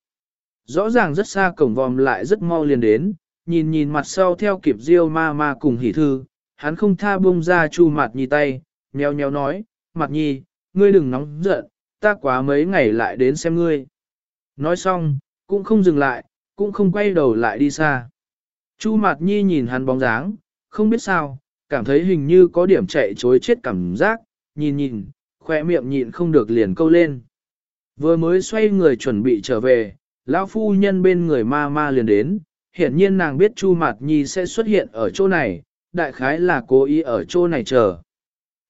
Rõ ràng rất xa cổng vòm lại rất mau liền đến, nhìn nhìn mặt sau theo kịp Diêu ma ma cùng hỉ thư, hắn không tha bông ra Chu Mạt Nhi tay, nheo nheo nói, mặt Nhi, ngươi đừng nóng giận, ta quá mấy ngày lại đến xem ngươi. Nói xong, cũng không dừng lại, cũng không quay đầu lại đi xa. Chu Mạt Nhi nhìn hắn bóng dáng, không biết sao, cảm thấy hình như có điểm chạy chối chết cảm giác, nhìn nhìn, khoe miệng nhịn không được liền câu lên. Vừa mới xoay người chuẩn bị trở về, lão phu nhân bên người ma ma liền đến, hiển nhiên nàng biết Chu Mạt Nhi sẽ xuất hiện ở chỗ này, đại khái là cố ý ở chỗ này chờ.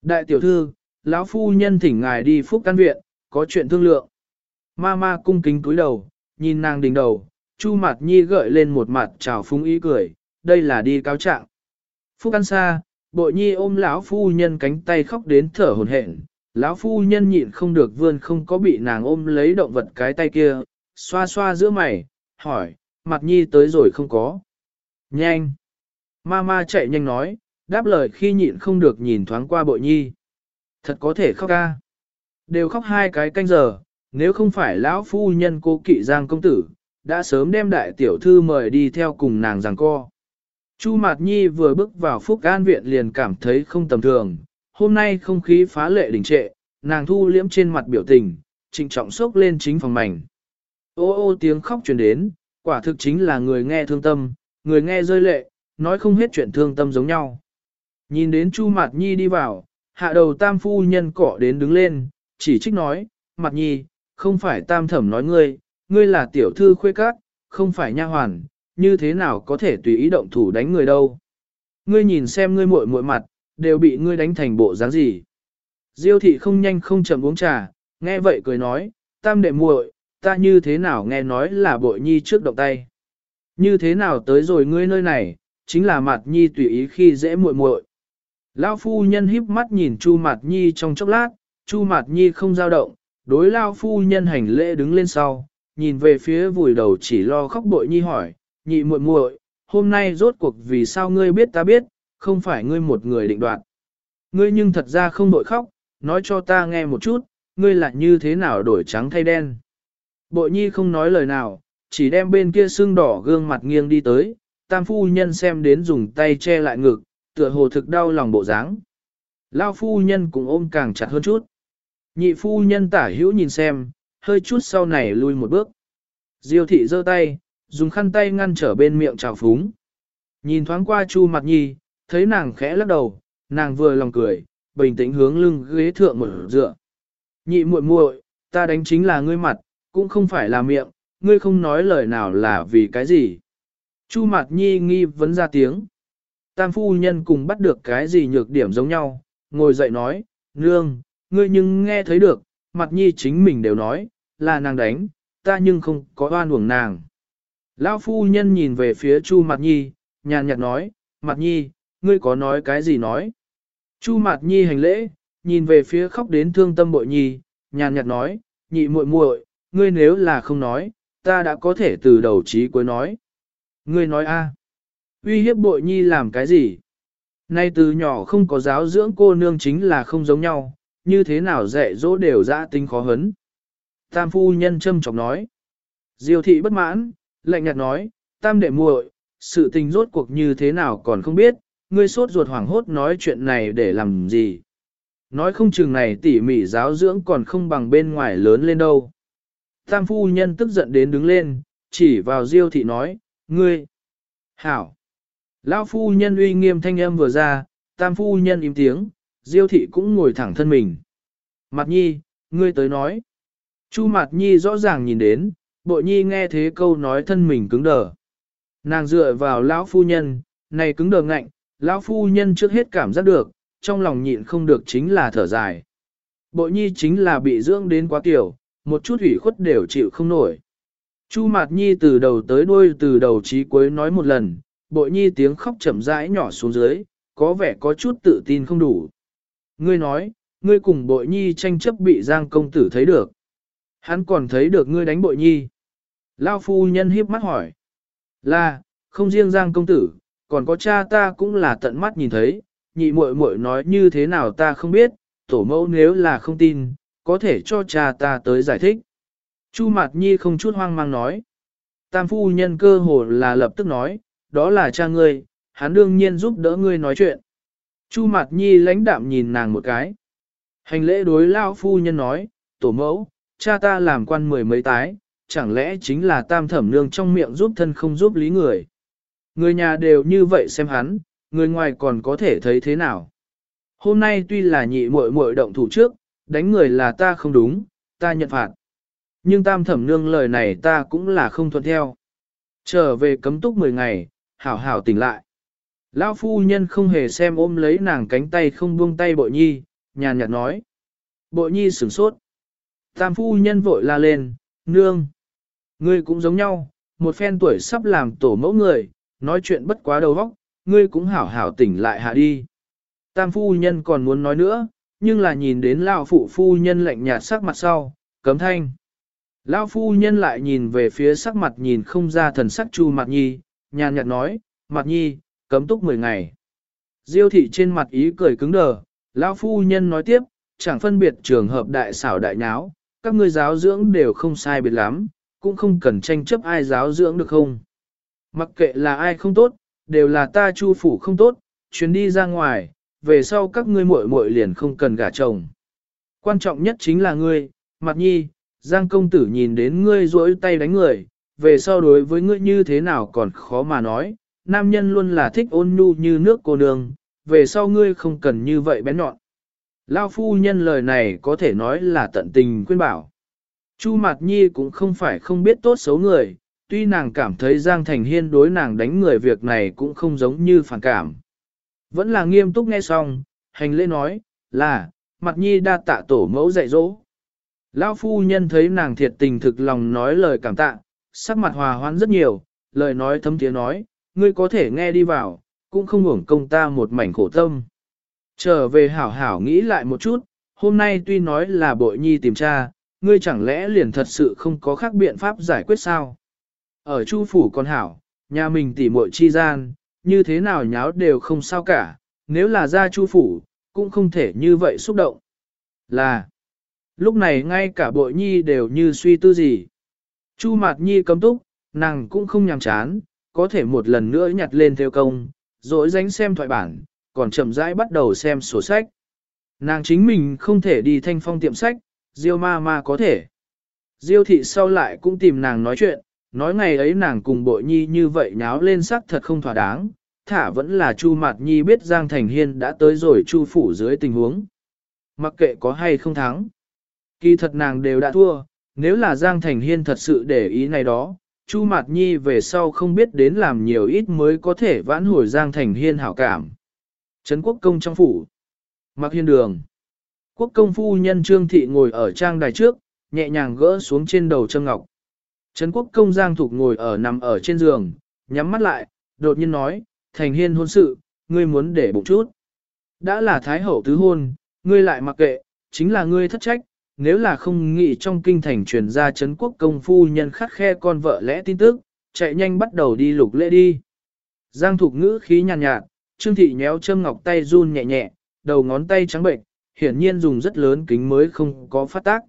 Đại tiểu thư, lão phu nhân thỉnh ngài đi phúc căn viện, có chuyện thương lượng. Ma ma cung kính cúi đầu, nhìn nàng đỉnh đầu, Chu Mạt Nhi gợi lên một mặt trào phúng ý cười, đây là đi cáo trạng. Phúc căn xa, bội nhi ôm lão phu nhân cánh tay khóc đến thở hổn hển, lão phu nhân nhịn không được vươn không có bị nàng ôm lấy động vật cái tay kia, xoa xoa giữa mày, hỏi, mặt nhi tới rồi không có. Nhanh! Mama chạy nhanh nói, đáp lời khi nhịn không được nhìn thoáng qua bội nhi. Thật có thể khóc ca. Đều khóc hai cái canh giờ, nếu không phải lão phu nhân cô kỵ giang công tử, đã sớm đem đại tiểu thư mời đi theo cùng nàng giằng co. Chu Mạt Nhi vừa bước vào Phúc An Viện liền cảm thấy không tầm thường, hôm nay không khí phá lệ đình trệ, nàng thu liễm trên mặt biểu tình, trịnh trọng sốc lên chính phòng mảnh. Ô ô tiếng khóc truyền đến, quả thực chính là người nghe thương tâm, người nghe rơi lệ, nói không hết chuyện thương tâm giống nhau. Nhìn đến Chu Mạt Nhi đi vào, hạ đầu tam phu nhân cỏ đến đứng lên, chỉ trích nói, Mạt Nhi, không phải tam thẩm nói ngươi, ngươi là tiểu thư khuê các, không phải nha hoàn, như thế nào có thể tùy ý động thủ đánh người đâu. Ngươi nhìn xem ngươi muội muội mặt, đều bị ngươi đánh thành bộ dáng gì. Diêu thị không nhanh không chậm uống trà, nghe vậy cười nói, tam đệ muội, ta như thế nào nghe nói là bội nhi trước động tay. Như thế nào tới rồi ngươi nơi này, chính là mặt nhi tùy ý khi dễ muội muội. Lão phu nhân híp mắt nhìn Chu Mạt Nhi trong chốc lát, Chu Mạt Nhi không dao động, đối Lão phu nhân hành lễ đứng lên sau, nhìn về phía vùi đầu chỉ lo khóc bội nhi hỏi, nhị muội muội, hôm nay rốt cuộc vì sao ngươi biết ta biết, không phải ngươi một người định đoạt. Ngươi nhưng thật ra không bội khóc, nói cho ta nghe một chút, ngươi là như thế nào đổi trắng thay đen. Bội nhi không nói lời nào, chỉ đem bên kia xương đỏ gương mặt nghiêng đi tới, tam phu nhân xem đến dùng tay che lại ngực, tựa hồ thực đau lòng bộ dáng. Lao phu nhân cũng ôm càng chặt hơn chút. Nhị phu nhân tả hữu nhìn xem, hơi chút sau này lui một bước. Diêu thị giơ tay, dùng khăn tay ngăn trở bên miệng trào phúng. Nhìn thoáng qua Chu Mặt Nhi, thấy nàng khẽ lắc đầu, nàng vừa lòng cười, bình tĩnh hướng lưng ghế thượng một dựa. Nhị muội muội, ta đánh chính là ngươi mặt, cũng không phải là miệng, ngươi không nói lời nào là vì cái gì. Chu mặt Nhi nghi vấn ra tiếng. Tam phu nhân cùng bắt được cái gì nhược điểm giống nhau, ngồi dậy nói, nương, ngươi nhưng nghe thấy được, mặt Nhi chính mình đều nói, là nàng đánh, ta nhưng không có oan uổng nàng. Lão phu nhân nhìn về phía Chu Mạt Nhi, nhàn nhạt nói, Mạt Nhi, ngươi có nói cái gì nói? Chu Mạt Nhi hành lễ, nhìn về phía khóc đến thương tâm bội nhi, nhàn nhạt nói, nhị muội muội, ngươi nếu là không nói, ta đã có thể từ đầu chí cuối nói. Ngươi nói a, uy hiếp bội nhi làm cái gì? Nay từ nhỏ không có giáo dưỡng cô nương chính là không giống nhau, như thế nào dạy dỗ đều ra tinh khó hấn. Tam phu nhân châm chọc nói. Diêu thị bất mãn, lạnh nhạt nói, tam đệ muội, sự tình rốt cuộc như thế nào còn không biết, ngươi sốt ruột hoảng hốt nói chuyện này để làm gì. Nói không chừng này tỉ mỉ giáo dưỡng còn không bằng bên ngoài lớn lên đâu. Tam phu nhân tức giận đến đứng lên, chỉ vào diêu thị nói, ngươi, hảo. Lão phu nhân uy nghiêm thanh âm vừa ra, tam phu nhân im tiếng, diêu thị cũng ngồi thẳng thân mình. Mặt nhi, ngươi tới nói. Chu mặt nhi rõ ràng nhìn đến, bội nhi nghe thế câu nói thân mình cứng đờ. Nàng dựa vào lão phu nhân, này cứng đờ ngạnh, lão phu nhân trước hết cảm giác được, trong lòng nhịn không được chính là thở dài. Bội nhi chính là bị dưỡng đến quá tiểu, một chút ủy khuất đều chịu không nổi. Chu Mạt Nhi từ đầu tới đuôi từ đầu chí cuối nói một lần, bội nhi tiếng khóc chậm rãi nhỏ xuống dưới, có vẻ có chút tự tin không đủ. Ngươi nói, ngươi cùng bội nhi tranh chấp bị Giang công tử thấy được. Hắn còn thấy được ngươi đánh bội nhi. Lao phu nhân hiếp mắt hỏi. Là, không riêng Giang công tử, còn có cha ta cũng là tận mắt nhìn thấy, nhị muội muội nói như thế nào ta không biết, tổ mẫu nếu là không tin, có thể cho cha ta tới giải thích. Chu Mạt Nhi không chút hoang mang nói. Tam phu nhân cơ hồ là lập tức nói, đó là cha ngươi, hắn đương nhiên giúp đỡ ngươi nói chuyện. Chu Mạt Nhi lãnh đạm nhìn nàng một cái. Hành lễ đối lao phu nhân nói, tổ mẫu, cha ta làm quan mười mấy tái, chẳng lẽ chính là tam thẩm nương trong miệng giúp thân không giúp lý người. Người nhà đều như vậy xem hắn, người ngoài còn có thể thấy thế nào. Hôm nay tuy là nhị muội muội động thủ trước, đánh người là ta không đúng, ta nhận phạt. Nhưng tam thẩm nương lời này ta cũng là không thuận theo. Trở về cấm túc 10 ngày, hảo hảo tỉnh lại. Lão phu nhân không hề xem ôm lấy nàng cánh tay không buông tay bội nhi, nhàn nhạt nói. Bội nhi sửng sốt. Tam phu nhân vội la lên, nương. Ngươi cũng giống nhau, một phen tuổi sắp làm tổ mẫu người, nói chuyện bất quá đầu óc, ngươi cũng hảo hảo tỉnh lại hạ đi. Tam phu nhân còn muốn nói nữa, nhưng là nhìn đến lão phụ phu nhân lạnh nhạt sắc mặt sau, cấm thanh. Lão phu nhân lại nhìn về phía sắc mặt nhìn không ra thần sắc chu mặt nhi, nhàn nhạt nói, mặt nhi, cấm túc 10 ngày. Diêu thị trên mặt ý cười cứng đờ, lão phu nhân nói tiếp, chẳng phân biệt trường hợp đại xảo đại nháo, các ngươi giáo dưỡng đều không sai biệt lắm, cũng không cần tranh chấp ai giáo dưỡng được không. Mặc kệ là ai không tốt, đều là ta chu phủ không tốt, chuyến đi ra ngoài, về sau các ngươi muội muội liền không cần gả chồng. Quan trọng nhất chính là ngươi, mặt nhi, Giang công tử nhìn đến ngươi rỗi tay đánh người, về sau đối với ngươi như thế nào còn khó mà nói, nam nhân luôn là thích ôn nhu như nước cô nương, về sau ngươi không cần như vậy bén nhọn. Lao phu nhân lời này có thể nói là tận tình khuyên bảo. Chu Mạt Nhi cũng không phải không biết tốt xấu người, tuy nàng cảm thấy Giang Thành Hiên đối nàng đánh người việc này cũng không giống như phản cảm. Vẫn là nghiêm túc nghe xong, hành lễ nói, là, mặt Nhi đa tạ tổ mẫu dạy dỗ. Lão phu nhân thấy nàng thiệt tình thực lòng nói lời cảm tạ, sắc mặt hòa hoãn rất nhiều, lời nói thấm tiếng nói, ngươi có thể nghe đi vào, cũng không hưởng công ta một mảnh khổ tâm. Trở về hảo hảo nghĩ lại một chút, hôm nay tuy nói là bội nhi tìm tra, ngươi chẳng lẽ liền thật sự không có khác biện pháp giải quyết sao? Ở chu phủ con hảo, nhà mình tỉ muội chi gian, như thế nào nháo đều không sao cả, nếu là ra chu phủ, cũng không thể như vậy xúc động. Là, lúc này ngay cả bội nhi đều như suy tư gì. Chu Mạt Nhi cấm túc, nàng cũng không nhàm chán, có thể một lần nữa nhặt lên theo công, rồi dánh xem thoại bản, còn chậm rãi bắt đầu xem sổ sách. Nàng chính mình không thể đi thanh phong tiệm sách, Diêu ma ma có thể. Diêu thị sau lại cũng tìm nàng nói chuyện, nói ngày ấy nàng cùng bội nhi như vậy nháo lên sắc thật không thỏa đáng, thả vẫn là Chu Mạt Nhi biết Giang Thành Hiên đã tới rồi Chu phủ dưới tình huống. Mặc kệ có hay không thắng. Kỳ thật nàng đều đã thua, nếu là Giang Thành Hiên thật sự để ý này đó, Chu Mạt Nhi về sau không biết đến làm nhiều ít mới có thể vãn hồi Giang Thành Hiên hảo cảm. Trấn quốc công trong phủ. Mặc hiên đường. Quốc công phu nhân Trương Thị ngồi ở trang đài trước, nhẹ nhàng gỡ xuống trên đầu Trâm Ngọc. Trấn quốc công Giang Thục ngồi ở nằm ở trên giường, nhắm mắt lại, đột nhiên nói, Thành Hiên hôn sự, ngươi muốn để bụng chút. Đã là Thái Hậu tứ hôn, ngươi lại mặc kệ, chính là ngươi thất trách, nếu là không nghĩ trong kinh thành truyền ra Trấn quốc công phu nhân khắc khe con vợ lẽ tin tức, chạy nhanh bắt đầu đi lục lễ đi. Giang Thục ngữ khí nhàn nhạt, nhạt, Trương Thị nhéo châm ngọc tay run nhẹ nhẹ, đầu ngón tay trắng bệnh, hiển nhiên dùng rất lớn kính mới không có phát tác.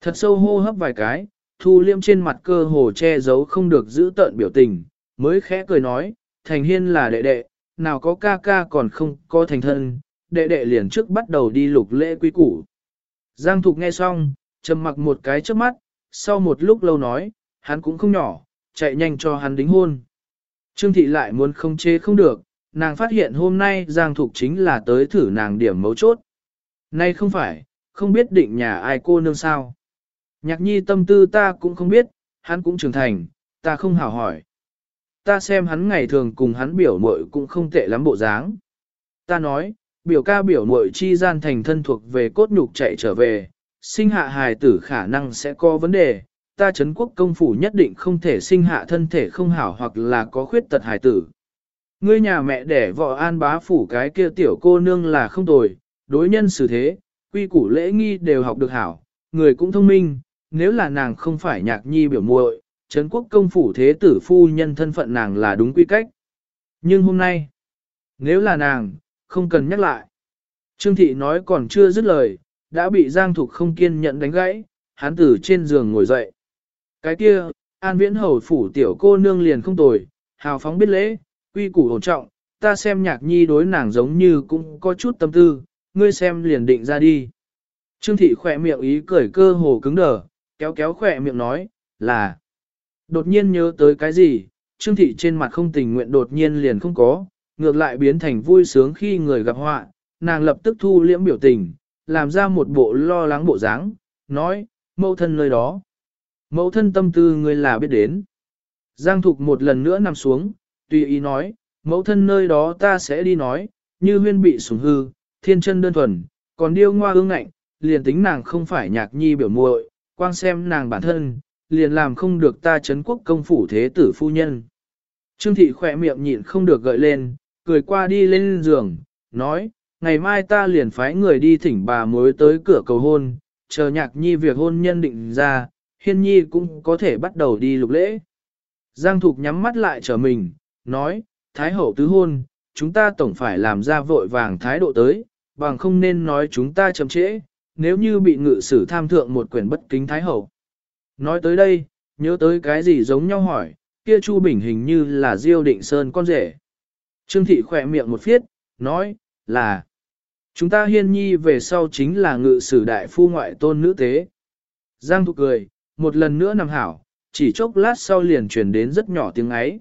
Thật sâu hô hấp vài cái, thu liêm trên mặt cơ hồ che giấu không được giữ tợn biểu tình, mới khẽ cười nói, thành hiên là đệ đệ, nào có ca ca còn không có thành thân, đệ đệ liền trước bắt đầu đi lục lễ quý củ. Giang Thục nghe xong, trầm mặc một cái trước mắt, sau một lúc lâu nói, hắn cũng không nhỏ, chạy nhanh cho hắn đính hôn. Trương Thị lại muốn không chế không được, nàng phát hiện hôm nay Giang Thục chính là tới thử nàng điểm mấu chốt. Nay không phải, không biết định nhà ai cô nương sao. Nhạc nhi tâm tư ta cũng không biết, hắn cũng trưởng thành, ta không hảo hỏi. Ta xem hắn ngày thường cùng hắn biểu muội cũng không tệ lắm bộ dáng. Ta nói, biểu ca biểu muội chi gian thành thân thuộc về cốt nhục chạy trở về, sinh hạ hài tử khả năng sẽ có vấn đề, ta chấn quốc công phủ nhất định không thể sinh hạ thân thể không hảo hoặc là có khuyết tật hài tử. Ngươi nhà mẹ đẻ vợ an bá phủ cái kia tiểu cô nương là không tồi, đối nhân xử thế, quy củ lễ nghi đều học được hảo, người cũng thông minh, nếu là nàng không phải nhạc nhi biểu muội, chấn quốc công phủ thế tử phu nhân thân phận nàng là đúng quy cách. Nhưng hôm nay, nếu là nàng, không cần nhắc lại. Trương thị nói còn chưa dứt lời, đã bị Giang Thục không kiên nhẫn đánh gãy, hắn từ trên giường ngồi dậy. Cái kia, an viễn hầu phủ tiểu cô nương liền không tồi, hào phóng biết lễ, quy củ ổn trọng, ta xem nhạc nhi đối nàng giống như cũng có chút tâm tư, ngươi xem liền định ra đi. Trương thị khỏe miệng ý cười cơ hồ cứng đờ, kéo kéo khỏe miệng nói, là. Đột nhiên nhớ tới cái gì, Trương thị trên mặt không tình nguyện đột nhiên liền không có, ngược lại biến thành vui sướng khi người gặp họa, nàng lập tức thu liễm biểu tình, làm ra một bộ lo lắng bộ dáng, nói, mẫu thân nơi đó. Mẫu thân tâm tư ngươi là biết đến. Giang Thục một lần nữa nằm xuống, tùy ý nói, mẫu thân nơi đó ta sẽ đi nói, như huyên bị sủng hư, thiên chân đơn thuần, còn điêu ngoa ương ngạnh, liền tính nàng không phải nhạc nhi biểu muội, quang xem nàng bản thân, liền làm không được ta chấn quốc công phủ thế tử phu nhân. Trương thị khỏe miệng nhịn không được gợi lên, cười qua đi lên giường, nói, ngày mai ta liền phái người đi thỉnh bà mối tới cửa cầu hôn, chờ nhạc nhi việc hôn nhân định ra, hiên nhi cũng có thể bắt đầu đi lục lễ. Giang Thục nhắm mắt lại trở mình, nói, Thái hậu tứ hôn, chúng ta tổng phải làm ra vội vàng thái độ tới, bằng không nên nói chúng ta chậm trễ, nếu như bị ngự sử tham thượng một quyển bất kính Thái hậu. Nói tới đây, nhớ tới cái gì giống nhau hỏi, kia Chu Bình hình như là Diêu Định Sơn con rể. Trương Thị khỏe miệng một phiết, nói, là, chúng ta hiên nhi về sau chính là ngự sử đại phu ngoại tôn nữ tế. Giang Thục cười, một lần nữa nằm hảo, chỉ chốc lát sau liền truyền đến rất nhỏ tiếng ấy.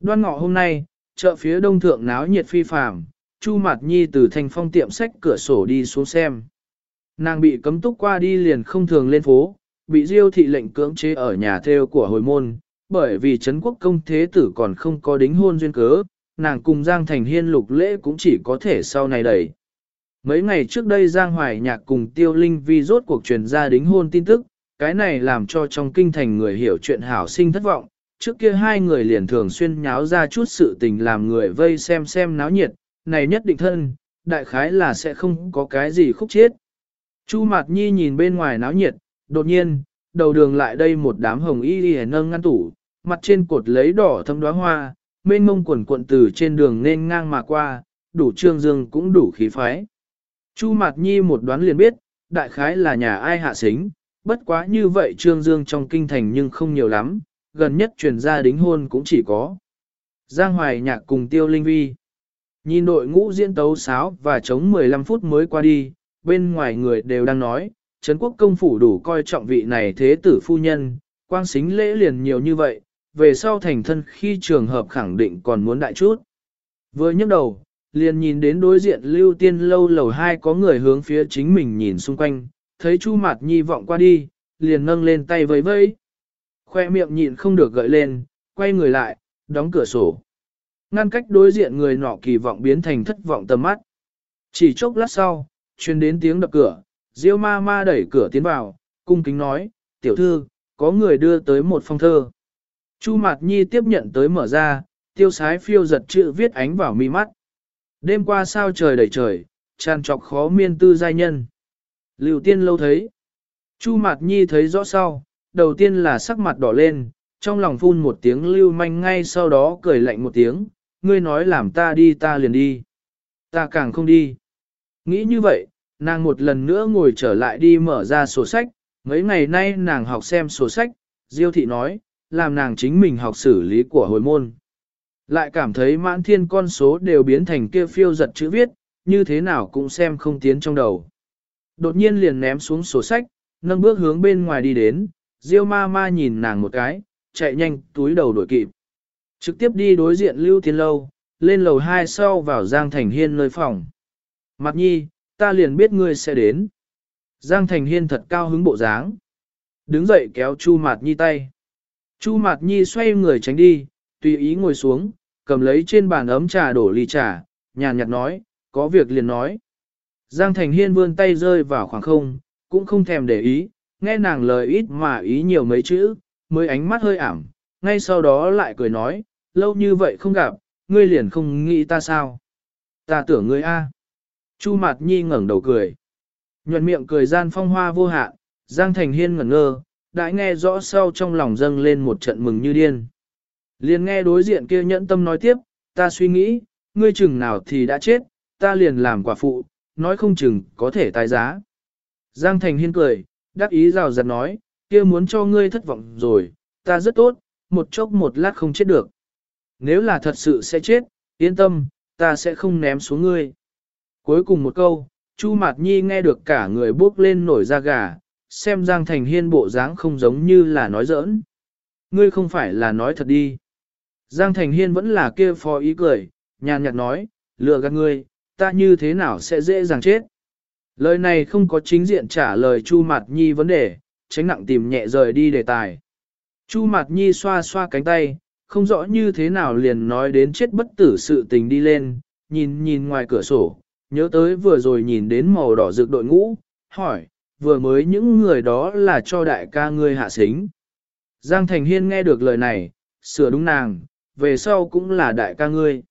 Đoan ngọ hôm nay, chợ phía đông thượng náo nhiệt phi phàm, Chu Mạt Nhi từ thành phong tiệm sách cửa sổ đi xuống xem. Nàng bị cấm túc qua đi liền không thường lên phố, bị diêu thị lệnh cưỡng chế ở nhà theo của hồi môn, bởi vì Trấn quốc công thế tử còn không có đính hôn duyên cớ, nàng cùng Giang Thành Hiên lục lễ cũng chỉ có thể sau này đẩy. Mấy ngày trước đây Giang Hoài Nhạc cùng Tiêu Linh Vi rốt cuộc truyền ra đính hôn tin tức, cái này làm cho trong kinh thành người hiểu chuyện hảo sinh thất vọng, trước kia hai người liền thường xuyên nháo ra chút sự tình làm người vây xem xem náo nhiệt, này nhất định thân, đại khái là sẽ không có cái gì khúc chết. Chu Mạt Nhi nhìn bên ngoài náo nhiệt, đột nhiên, đầu đường lại đây một đám hồng y y nâng ngăn tủ, mặt trên cột lấy đỏ thâm đóa hoa, mênh mông quần cuộn từ trên đường nên ngang mà qua, đủ trương dương cũng đủ khí phái. Chu Mạt Nhi một đoán liền biết, đại khái là nhà ai hạ xính, bất quá như vậy trương dương trong kinh thành nhưng không nhiều lắm, gần nhất truyền ra đính hôn cũng chỉ có. Giang Hoài Nhạc cùng Tiêu Linh Vi. Nhìn đội ngũ diễn tấu sáo và chống 15 phút mới qua đi, bên ngoài người đều đang nói, Trấn quốc công phủ đủ coi trọng vị này thế tử phu nhân, quang xính lễ liền nhiều như vậy, về sau thành thân khi trường hợp khẳng định còn muốn đại chút. Vừa nhấc đầu, liền nhìn đến đối diện lưu tiên lâu lầu hai có người hướng phía chính mình nhìn xung quanh, thấy Chu mặt Nhi vọng qua đi, liền nâng lên tay vẫy vẫy. Khoe miệng nhịn không được gợi lên, quay người lại, đóng cửa sổ. Ngăn cách đối diện người nọ kỳ vọng biến thành thất vọng tầm mắt. Chỉ chốc lát sau, truyền đến tiếng đập cửa, Diêu ma ma đẩy cửa tiến vào, cung kính nói, tiểu thư, có người đưa tới một phong thơ. Chu Mạt Nhi tiếp nhận tới mở ra, tiêu sái phiêu giật chữ viết ánh vào mi mắt. Đêm qua sao trời đầy trời, tràn trọc khó miên tư giai nhân. Lưu tiên lâu thấy. Chu Mạt Nhi thấy rõ sau, đầu tiên là sắc mặt đỏ lên, trong lòng phun một tiếng lưu manh ngay sau đó cười lạnh một tiếng, ngươi nói làm ta đi ta liền đi. Ta càng không đi. Nghĩ như vậy, nàng một lần nữa ngồi trở lại đi mở ra sổ sách, Mấy ngày nay nàng học xem sổ sách, Diêu thị nói, làm nàng chính mình học xử lý của hồi môn. Lại cảm thấy mãn thiên con số đều biến thành kia phiêu giật chữ viết, như thế nào cũng xem không tiến trong đầu. Đột nhiên liền ném xuống sổ sách, nâng bước hướng bên ngoài đi đến, Diêu ma ma nhìn nàng một cái, chạy nhanh túi đầu đuổi kịp. Trực tiếp đi đối diện Lưu Thiên Lâu, lên lầu 2 sau vào Giang Thành Hiên nơi phòng. Mặt nhi, ta liền biết ngươi sẽ đến. Giang Thành Hiên thật cao hứng bộ dáng. Đứng dậy kéo Chu Mạt Nhi tay. Chu Mạt Nhi xoay người tránh đi, tùy ý ngồi xuống, cầm lấy trên bàn ấm trà đổ ly trà, nhàn nhạt nói, có việc liền nói. Giang Thành Hiên vươn tay rơi vào khoảng không, cũng không thèm để ý, nghe nàng lời ít mà ý nhiều mấy chữ, mới ánh mắt hơi ảm, ngay sau đó lại cười nói, lâu như vậy không gặp, ngươi liền không nghĩ ta sao? Ta tưởng ngươi a. Chu Mạt Nhi ngẩng đầu cười. Nhuận miệng cười gian phong hoa vô hạn, Giang Thành Hiên ngẩn ngơ, đã nghe rõ sau trong lòng dâng lên một trận mừng như điên. Liền nghe đối diện kia nhẫn tâm nói tiếp, ta suy nghĩ, ngươi chừng nào thì đã chết, ta liền làm quả phụ, nói không chừng có thể tái giá. Giang Thành Hiên cười, đáp ý rào rạt nói, kia muốn cho ngươi thất vọng rồi, ta rất tốt, một chốc một lát không chết được. Nếu là thật sự sẽ chết, yên tâm, ta sẽ không ném xuống ngươi. Cuối cùng một câu, Chu Mạt Nhi nghe được cả người bước lên nổi da gà, xem Giang Thành Hiên bộ dáng không giống như là nói giỡn. Ngươi không phải là nói thật đi. Giang Thành Hiên vẫn là kia phó ý cười, nhàn nhạt nói, lừa gạt ngươi, ta như thế nào sẽ dễ dàng chết. Lời này không có chính diện trả lời Chu Mạt Nhi vấn đề, tránh nặng tìm nhẹ rời đi đề tài. Chu Mạt Nhi xoa xoa cánh tay, không rõ như thế nào liền nói đến chết bất tử sự tình đi lên, nhìn nhìn ngoài cửa sổ, nhớ tới vừa rồi nhìn đến màu đỏ rực đội ngũ, hỏi, vừa mới những người đó là cho đại ca ngươi hạ xính. Giang Thành Hiên nghe được lời này, sửa đúng nàng, về sau cũng là đại ca ngươi.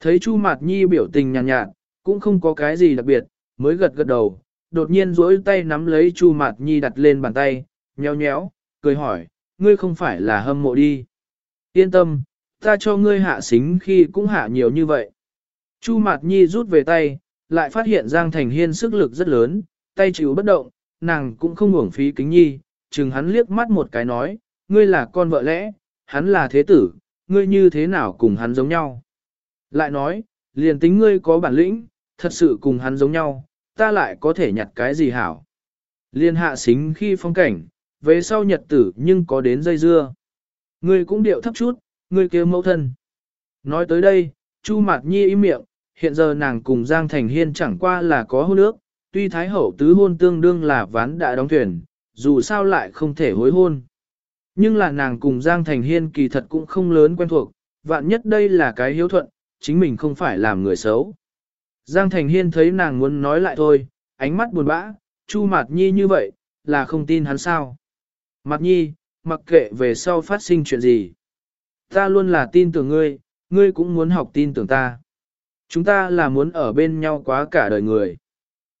Thấy Chu Mạt Nhi biểu tình nhàn nhạt, nhạt, cũng không có cái gì đặc biệt, mới gật gật đầu, đột nhiên duỗi tay nắm lấy Chu Mạt Nhi đặt lên bàn tay, nhéo nhéo, cười hỏi, ngươi không phải là hâm mộ đi. Yên tâm, ta cho ngươi hạ xính khi cũng hạ nhiều như vậy. Chu Mạt Nhi rút về tay, lại phát hiện Giang Thành Hiên sức lực rất lớn, tay chịu bất động, nàng cũng không uổng phí kính nhi, chừng hắn liếc mắt một cái nói, ngươi là con vợ lẽ, hắn là thế tử, ngươi như thế nào cùng hắn giống nhau. Lại nói, liền tính ngươi có bản lĩnh, thật sự cùng hắn giống nhau, ta lại có thể nhặt cái gì hảo. Liên hạ xính khi phong cảnh, về sau nhật tử nhưng có đến dây dưa. Ngươi cũng điệu thấp chút, ngươi kêu mẫu thân. Nói tới đây, Chu Mạt Nhi im miệng, hiện giờ nàng cùng Giang Thành Hiên chẳng qua là có hôn ước, tuy Thái Hậu tứ hôn tương đương là ván đã đóng thuyền, dù sao lại không thể hối hôn. Nhưng là nàng cùng Giang Thành Hiên kỳ thật cũng không lớn quen thuộc, vạn nhất đây là cái hiếu thuận, chính mình không phải làm người xấu. Giang Thành Hiên thấy nàng muốn nói lại thôi, ánh mắt buồn bã, Chu Mạt Nhi như vậy, là không tin hắn sao. Mạt Nhi, mặc kệ về sau phát sinh chuyện gì. Ta luôn là tin tưởng ngươi, ngươi cũng muốn học tin tưởng ta. Chúng ta là muốn ở bên nhau quá cả đời người.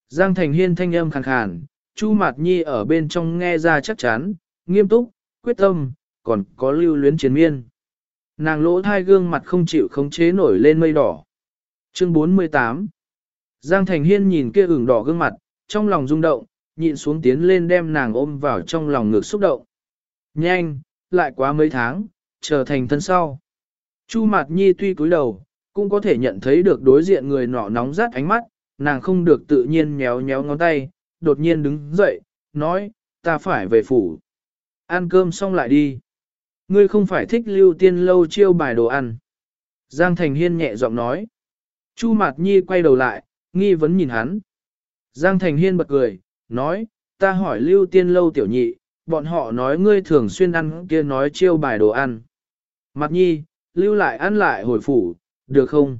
Giang Thành Hiên thanh âm khàn khàn, Chu Mạt Nhi ở bên trong nghe ra chắc chắn, nghiêm túc, quyết tâm, còn có lưu luyến chiến miên. Nàng lỗ thai gương mặt không chịu khống chế nổi lên mây đỏ. Chương 48 Giang Thành Hiên nhìn kia ửng đỏ gương mặt, trong lòng rung động, nhịn xuống tiến lên đem nàng ôm vào trong lòng ngực xúc động. Nhanh, lại quá mấy tháng, trở thành thân sau. Chu Mạt Nhi tuy cúi đầu, cũng có thể nhận thấy được đối diện người nọ nóng rát ánh mắt, nàng không được tự nhiên nhéo nhéo ngón tay, đột nhiên đứng dậy, nói, ta phải về phủ. Ăn cơm xong lại đi. Ngươi không phải thích lưu tiên lâu chiêu bài đồ ăn. Giang Thành Hiên nhẹ giọng nói. Chu Mạt Nhi quay đầu lại, nghi vấn nhìn hắn. Giang Thành Hiên bật cười, nói, ta hỏi lưu tiên lâu tiểu nhị, bọn họ nói ngươi thường xuyên ăn kia nói chiêu bài đồ ăn. Mạt Nhi, lưu lại ăn lại hồi phủ, được không?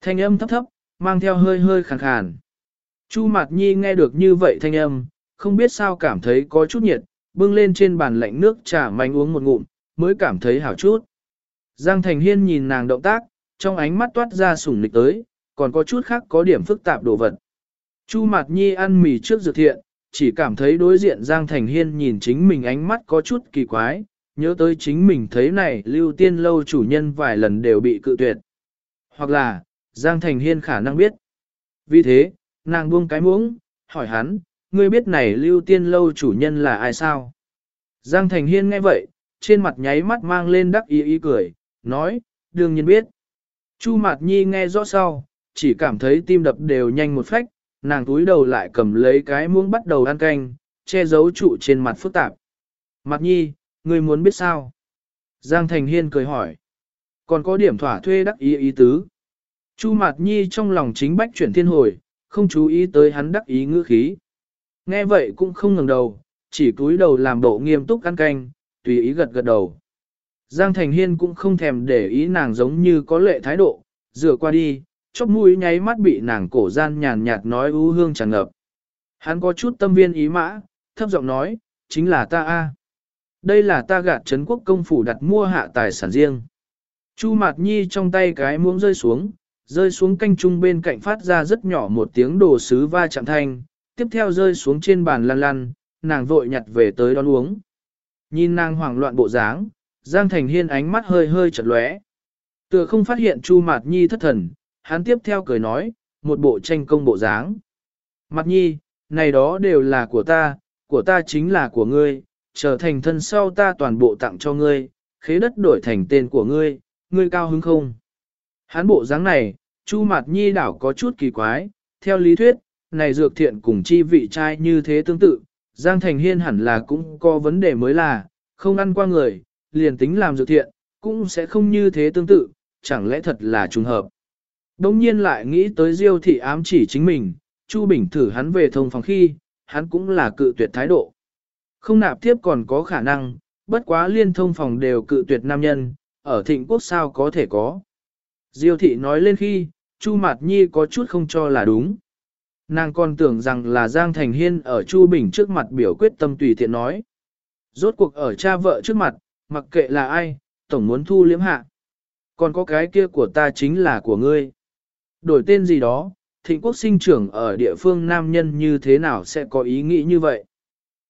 Thanh âm thấp thấp, mang theo hơi hơi khàn khàn. Chu Mạt Nhi nghe được như vậy thanh âm, không biết sao cảm thấy có chút nhiệt, bưng lên trên bàn lạnh nước trà mạnh uống một ngụm, mới cảm thấy hảo chút. Giang Thành Hiên nhìn nàng động tác, trong ánh mắt toát ra sủng nịch tới, còn có chút khác có điểm phức tạp đồ vật. Chu Mạt Nhi ăn mì trước dược thiện, chỉ cảm thấy đối diện Giang Thành Hiên nhìn chính mình ánh mắt có chút kỳ quái, nhớ tới chính mình thấy này lưu tiên lâu chủ nhân vài lần đều bị cự tuyệt. Hoặc là, Giang Thành Hiên khả năng biết. Vì thế, nàng buông cái muỗng, hỏi hắn, ngươi biết này lưu tiên lâu chủ nhân là ai sao? Giang Thành Hiên nghe vậy, trên mặt nháy mắt mang lên đắc ý ý cười, nói, đương nhiên biết. Chu Mạt Nhi nghe rõ sau, chỉ cảm thấy tim đập đều nhanh một phách, nàng túi đầu lại cầm lấy cái muỗng bắt đầu ăn canh, che giấu trụ trên mặt phức tạp. Mạt Nhi, ngươi muốn biết sao? Giang Thành Hiên cười hỏi. Còn có điểm thỏa thuê đắc ý ý tứ. Chu Mạt Nhi trong lòng chính bách chuyển thiên hồi, không chú ý tới hắn đắc ý ngữ khí. Nghe vậy cũng không ngừng đầu, chỉ cúi đầu làm bộ nghiêm túc ăn canh, tùy ý gật gật đầu. Giang Thành Hiên cũng không thèm để ý nàng giống như có lệ thái độ, rửa qua đi, chóp mũi nháy mắt bị nàng cổ gian nhàn nhạt nói ưu hương tràn ngập. Hắn có chút tâm viên ý mã, thấp giọng nói, chính là ta a. Đây là ta gạt Trấn quốc công phủ đặt mua hạ tài sản riêng. Chu Mạt Nhi trong tay cái muỗng rơi xuống, rơi xuống canh trung bên cạnh phát ra rất nhỏ một tiếng đồ sứ va chạm thanh, tiếp theo rơi xuống trên bàn lăn lăn, nàng vội nhặt về tới đón uống. Nhìn nàng hoảng loạn bộ dáng, Giang Thành Hiên ánh mắt hơi hơi chật lóe. Tựa không phát hiện Chu Mạt Nhi thất thần, hắn tiếp theo cười nói, một bộ tranh công bộ dáng. Mạt Nhi, này đó đều là của ta, của ta chính là của ngươi, trở thành thân sau ta toàn bộ tặng cho ngươi, khế đất đổi thành tên của ngươi, ngươi cao hứng không? Hắn bộ dáng này, Chu Mạt Nhi đảo có chút kỳ quái, theo lý thuyết, này dược thiện cùng chi vị trai như thế tương tự, Giang Thành Hiên hẳn là cũng có vấn đề mới là, không ăn qua người, liền tính làm dược thiện, cũng sẽ không như thế tương tự, chẳng lẽ thật là trùng hợp. Đông nhiên lại nghĩ tới Diêu thị ám chỉ chính mình, Chu Bình thử hắn về thông phòng khi, hắn cũng là cự tuyệt thái độ. Không nạp tiếp còn có khả năng, bất quá liên thông phòng đều cự tuyệt nam nhân, ở thịnh quốc sao có thể có. Diêu thị nói lên khi, Chu Mạt Nhi có chút không cho là đúng. Nàng còn tưởng rằng là Giang Thành Hiên ở Chu Bình trước mặt biểu quyết tâm tùy tiện nói. Rốt cuộc ở cha vợ trước mặt, mặc kệ là ai, tổng muốn thu liếm hạ. Còn có cái kia của ta chính là của ngươi. Đổi tên gì đó, thịnh quốc sinh trưởng ở địa phương nam nhân như thế nào sẽ có ý nghĩ như vậy.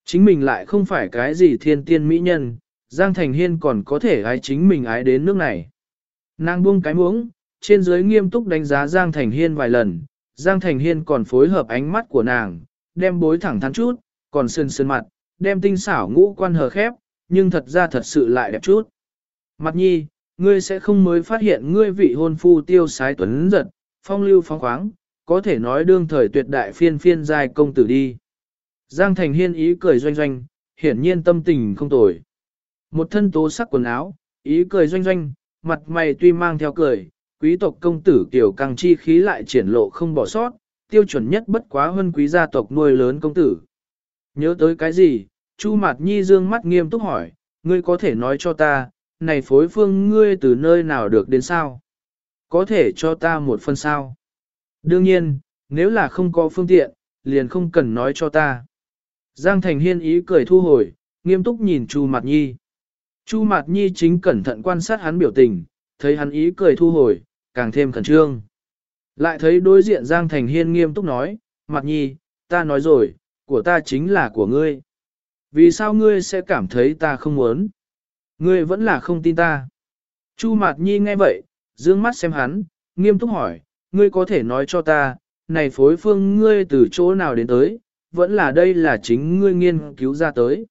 Chính mình lại không phải cái gì thiên tiên mỹ nhân, Giang Thành Hiên còn có thể ái chính mình ái đến nước này. Nàng buông cái muỗng, trên dưới nghiêm túc đánh giá Giang Thành Hiên vài lần, Giang Thành Hiên còn phối hợp ánh mắt của nàng, đem bối thẳng thắn chút, còn sơn sơn mặt, đem tinh xảo ngũ quan hờ khép, nhưng thật ra thật sự lại đẹp chút. Mặt nhi, ngươi sẽ không mới phát hiện ngươi vị hôn phu tiêu sái tuấn giật, phong lưu phóng khoáng, có thể nói đương thời tuyệt đại phiên phiên giai công tử đi. Giang Thành Hiên ý cười doanh doanh, hiển nhiên tâm tình không tồi. Một thân tố sắc quần áo, ý cười doanh doanh, mặt mày tuy mang theo cười, quý tộc công tử kiểu càng chi khí lại triển lộ không bỏ sót, tiêu chuẩn nhất bất quá hơn quý gia tộc nuôi lớn công tử. Nhớ tới cái gì, Chu Mạt Nhi dương mắt nghiêm túc hỏi, ngươi có thể nói cho ta, này phối phương ngươi từ nơi nào được đến sao? Có thể cho ta một phần sao? Đương nhiên, nếu là không có phương tiện, liền không cần nói cho ta. Giang Thành Hiên ý cười thu hồi, nghiêm túc nhìn Chu Mạt Nhi. Chu Mạt Nhi chính cẩn thận quan sát hắn biểu tình, thấy hắn ý cười thu hồi, càng thêm khẩn trương. Lại thấy đối diện Giang Thành Hiên nghiêm túc nói, Mạt Nhi, ta nói rồi, của ta chính là của ngươi. Vì sao ngươi sẽ cảm thấy ta không muốn? Ngươi vẫn là không tin ta. Chu Mạt Nhi nghe vậy, dương mắt xem hắn, nghiêm túc hỏi, ngươi có thể nói cho ta, này phối phương ngươi từ chỗ nào đến tới, vẫn là đây là chính ngươi nghiên cứu ra tới.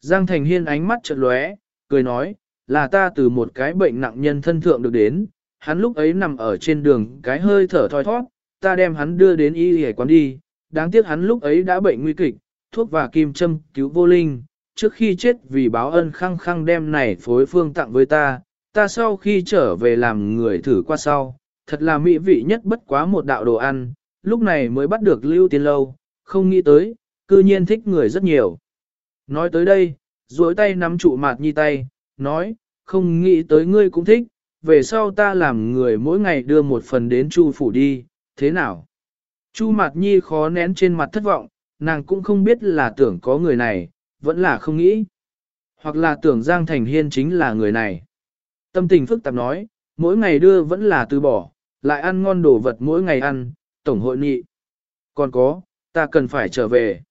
Giang Thành Hiên ánh mắt chợt lóe, cười nói, là ta từ một cái bệnh nặng nhân thân thượng được đến, hắn lúc ấy nằm ở trên đường cái hơi thở thoi thoát, ta đem hắn đưa đến y y quán đi, đáng tiếc hắn lúc ấy đã bệnh nguy kịch, thuốc và kim châm cứu vô linh, trước khi chết vì báo ân khăng khăng đem này phối phương tặng với ta, ta sau khi trở về làm người thử qua sau, thật là mỹ vị nhất bất quá một đạo đồ ăn, lúc này mới bắt được lưu tiên lâu, không nghĩ tới, cư nhiên thích người rất nhiều. Nói tới đây, duỗi tay nắm trụ mạt nhi tay, nói, không nghĩ tới ngươi cũng thích, về sau ta làm người mỗi ngày đưa một phần đến chu phủ đi, thế nào? Chu mạt nhi khó nén trên mặt thất vọng, nàng cũng không biết là tưởng có người này, vẫn là không nghĩ. Hoặc là tưởng Giang Thành Hiên chính là người này. Tâm tình phức tạp nói, mỗi ngày đưa vẫn là từ bỏ, lại ăn ngon đồ vật mỗi ngày ăn, tổng hội nghị. Còn có, ta cần phải trở về.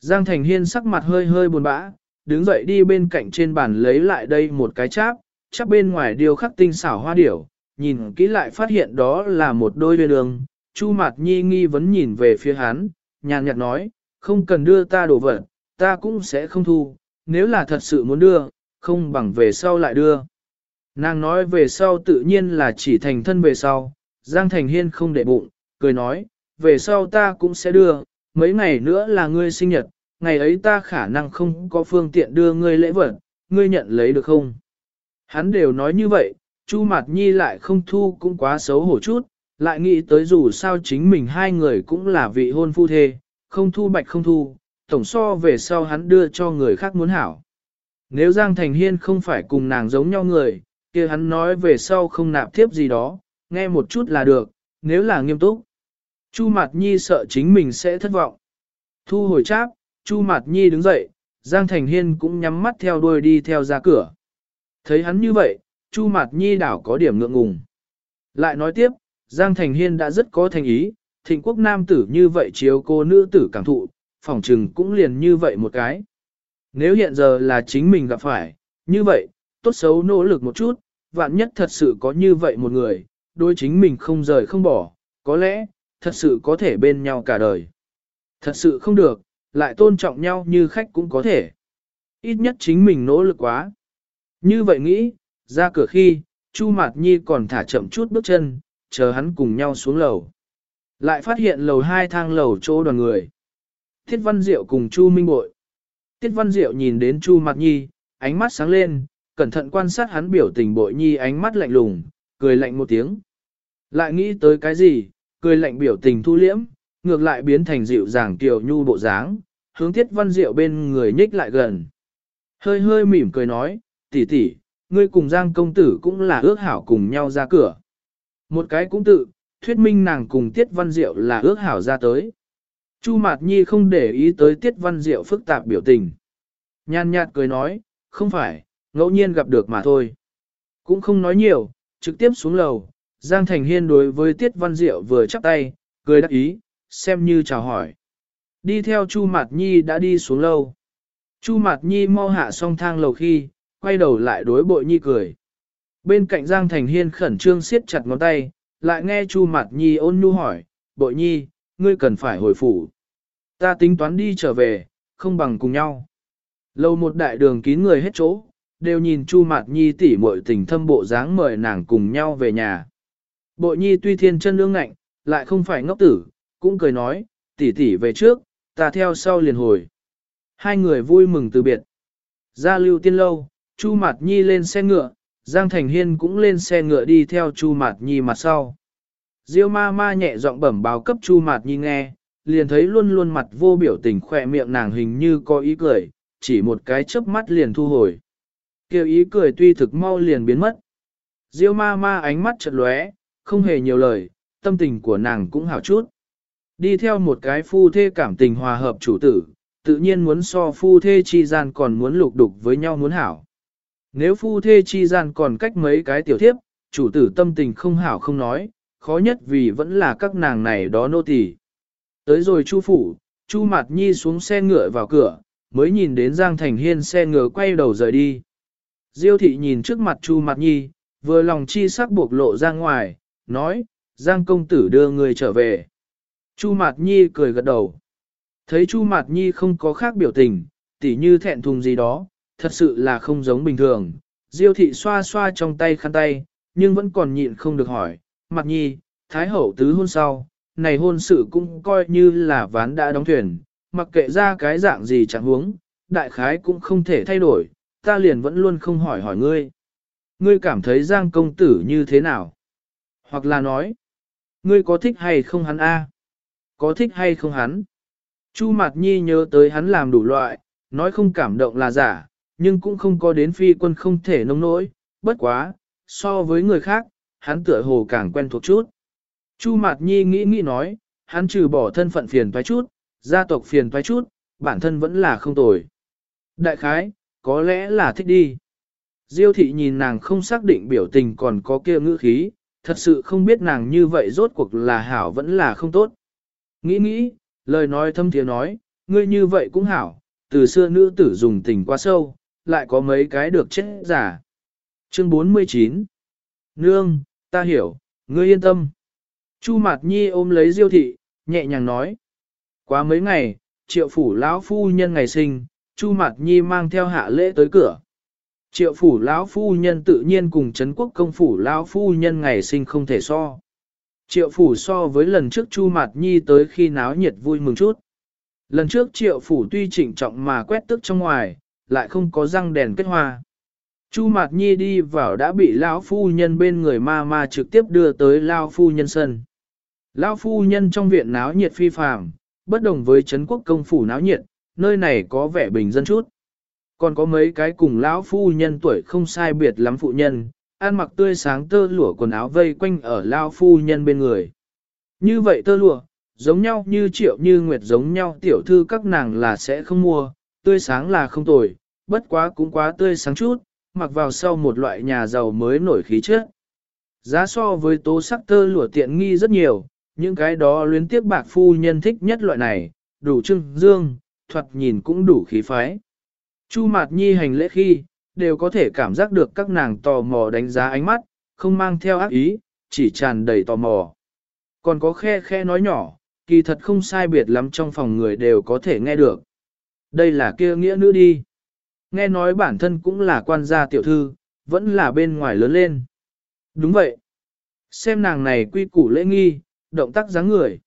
Giang Thành Hiên sắc mặt hơi hơi buồn bã, đứng dậy đi bên cạnh trên bàn lấy lại đây một cái cháp, cháp bên ngoài điêu khắc tinh xảo hoa điểu, nhìn kỹ lại phát hiện đó là một đôi đuôi đường. Chu Mạt Nhi nghi vấn nhìn về phía hắn, nhàn nhạt nói, không cần đưa ta đồ vật, ta cũng sẽ không thu, nếu là thật sự muốn đưa, không bằng về sau lại đưa. Nàng nói về sau tự nhiên là chỉ thành thân về sau, Giang Thành Hiên không để bụng, cười nói, về sau ta cũng sẽ đưa, mấy ngày nữa là ngươi sinh nhật, ngày ấy ta khả năng không có phương tiện đưa ngươi lễ vật, ngươi nhận lấy được không? Hắn đều nói như vậy, Chu Mạt Nhi lại không thu cũng quá xấu hổ chút, lại nghĩ tới dù sao chính mình hai người cũng là vị hôn phu thê, không thu bạch không thu, tổng so về sau hắn đưa cho người khác muốn hảo. Nếu Giang Thành Hiên không phải cùng nàng giống nhau người, kia hắn nói về sau không nạp tiếp gì đó, nghe một chút là được, nếu là nghiêm túc. Chu Mạt Nhi sợ chính mình sẽ thất vọng. Thu hồi cháp, Chu Mạt Nhi đứng dậy, Giang Thành Hiên cũng nhắm mắt theo đuôi đi theo ra cửa. Thấy hắn như vậy, Chu Mạt Nhi đảo có điểm ngượng ngùng. Lại nói tiếp, Giang Thành Hiên đã rất có thành ý, thịnh quốc nam tử như vậy chiếu cô nữ tử cảm thụ, phỏng trừng cũng liền như vậy một cái. Nếu hiện giờ là chính mình gặp phải, như vậy, tốt xấu nỗ lực một chút, vạn nhất thật sự có như vậy một người, đôi chính mình không rời không bỏ, có lẽ, thật sự có thể bên nhau cả đời. Thật sự không được, lại tôn trọng nhau như khách cũng có thể. Ít nhất chính mình nỗ lực quá. Như vậy nghĩ, ra cửa khi, Chu Mạt Nhi còn thả chậm chút bước chân, chờ hắn cùng nhau xuống lầu. Lại phát hiện lầu hai thang lầu chỗ đoàn người. Thiết Văn Diệu cùng Chu Minh Bội. Tiết Văn Diệu nhìn đến Chu Mạt Nhi, ánh mắt sáng lên, cẩn thận quan sát hắn biểu tình bội nhi ánh mắt lạnh lùng, cười lạnh một tiếng. Lại nghĩ tới cái gì, cười lạnh biểu tình thu liễm, ngược lại biến thành dịu dàng kiều nhu bộ dáng, hướng Tiết Văn Diệu bên người nhích lại gần. Hơi hơi mỉm cười nói, tỷ tỷ, ngươi cùng Giang công tử cũng là ước hảo cùng nhau ra cửa. Một cái cũng tự, thuyết minh nàng cùng Tiết Văn Diệu là ước hảo ra tới. Chu Mạt Nhi không để ý tới Tiết Văn Diệu phức tạp biểu tình. Nhàn nhạt cười nói, không phải, ngẫu nhiên gặp được mà thôi. Cũng không nói nhiều, trực tiếp xuống lầu, Giang Thành Hiên đối với Tiết Văn Diệu vừa chắp tay, cười đắc ý, xem như chào hỏi. Đi theo Chu Mạt Nhi đã đi xuống lâu. Chu Mạt Nhi mau hạ xong thang lầu khi, quay đầu lại đối bội Nhi cười. Bên cạnh Giang Thành Hiên khẩn trương siết chặt ngón tay, lại nghe Chu Mạt Nhi ôn nhu hỏi, bội Nhi, ngươi cần phải hồi phủ. Ta tính toán đi trở về, không bằng cùng nhau. Lâu một đại đường kín người hết chỗ, đều nhìn Chu Mạt Nhi tỉ muội tình thâm bộ dáng mời nàng cùng nhau về nhà. Bội Nhi tuy thiên chân lương ngạnh, lại không phải ngốc tử, cũng cười nói, tỷ tỷ về trước, ta theo sau liền hồi. Hai người vui mừng từ biệt. Ra lưu tiên lâu, Chu Mạt Nhi lên xe ngựa, Giang Thành Hiên cũng lên xe ngựa đi theo Chu Mạt Nhi mặt sau. Diêu ma ma nhẹ giọng bẩm báo cấp Chu Mạt Nhi nghe, liền thấy luôn luôn mặt vô biểu tình khỏe miệng nàng hình như có ý cười, chỉ một cái chớp mắt liền thu hồi. Kêu ý cười tuy thực mau liền biến mất. Diêu ma ma ánh mắt chợt lóe, không hề nhiều lời, tâm tình của nàng cũng hảo chút. Đi theo một cái phu thê cảm tình hòa hợp chủ tử, tự nhiên muốn so phu thê chi gian còn muốn lục đục với nhau muốn hảo. Nếu phu thê chi gian còn cách mấy cái tiểu thiếp, chủ tử tâm tình không hảo không nói, khó nhất vì vẫn là các nàng này đó nô tỳ. Tới rồi Chu phủ, Chu mặt Nhi xuống xe ngựa vào cửa, mới nhìn đến Giang Thành Hiên xe ngựa quay đầu rời đi. Diêu thị nhìn trước mặt Chu mặt Nhi, vừa lòng chi sắc buộc lộ ra ngoài, nói, Giang công tử đưa người trở về. Chu Mạt Nhi cười gật đầu. Thấy Chu Mạt Nhi không có khác biểu tình, tỉ như thẹn thùng gì đó, thật sự là không giống bình thường. Diêu thị xoa xoa trong tay khăn tay, nhưng vẫn còn nhịn không được hỏi, Mạt Nhi, Thái Hậu tứ hôn sau, này hôn sự cũng coi như là ván đã đóng thuyền, mặc kệ ra cái dạng gì chẳng huống, đại khái cũng không thể thay đổi, ta liền vẫn luôn không hỏi hỏi ngươi. Ngươi cảm thấy Giang công tử như thế nào? Hoặc là nói, ngươi có thích hay không hắn a? Có thích hay không hắn? Chu Mạt Nhi nhớ tới hắn làm đủ loại, nói không cảm động là giả, nhưng cũng không có đến phi quân không thể nông nỗi, bất quá, so với người khác, hắn tựa hồ càng quen thuộc chút. Chu Mạt Nhi nghĩ nghĩ nói, hắn trừ bỏ thân phận phiền thoái chút, gia tộc phiền thoái chút, bản thân vẫn là không tồi. Đại khái, có lẽ là thích đi. Diêu thị nhìn nàng không xác định biểu tình còn có kia ngữ khí, thật sự không biết nàng như vậy rốt cuộc là hảo vẫn là không tốt. Nghĩ nghĩ, lời nói thâm thiế nói, ngươi như vậy cũng hảo, từ xưa nữ tử dùng tình quá sâu, lại có mấy cái được chết giả. Chương 49 Nương, ta hiểu, ngươi yên tâm. Chu Mạt Nhi ôm lấy Diêu thị, nhẹ nhàng nói. Quá mấy ngày, triệu phủ lão phu nhân ngày sinh, Chu Mạt Nhi mang theo hạ lễ tới cửa. Triệu phủ lão phu nhân tự nhiên cùng Trấn quốc công phủ lão phu nhân ngày sinh không thể so. Triệu phủ so với lần trước Chu Mạt Nhi tới khi náo nhiệt vui mừng chút. Lần trước triệu phủ tuy trịnh trọng mà quét tức trong ngoài, lại không có răng đèn kết hoa. Chu Mạt Nhi đi vào đã bị lão phu nhân bên người ma ma trực tiếp đưa tới lão phu nhân sân. Lão phu nhân trong viện náo nhiệt phi phàm, bất đồng với Trấn quốc công phủ náo nhiệt, nơi này có vẻ bình dân chút. Còn có mấy cái cùng lão phu nhân tuổi không sai biệt lắm phụ nhân, ăn mặc tươi sáng tơ lụa quần áo vây quanh ở lao phu nhân bên người. Như vậy tơ lụa, giống nhau như triệu như nguyệt giống nhau tiểu thư các nàng là sẽ không mua, tươi sáng là không tồi, bất quá cũng quá tươi sáng chút, mặc vào sau một loại nhà giàu mới nổi khí chất. Giá so với tố sắc tơ lụa tiện nghi rất nhiều, những cái đó luyến tiếc bạc phu nhân thích nhất loại này, đủ trưng dương, thuật nhìn cũng đủ khí phái. Chu Mạt Nhi hành lễ khi, đều có thể cảm giác được các nàng tò mò đánh giá ánh mắt, không mang theo ác ý, chỉ tràn đầy tò mò. Còn có khe khe nói nhỏ, kỳ thật không sai biệt lắm trong phòng người đều có thể nghe được. Đây là kia nghĩa nữ đi. Nghe nói bản thân cũng là quan gia tiểu thư, vẫn là bên ngoài lớn lên. Đúng vậy. Xem nàng này quy củ lễ nghi, động tác dáng người.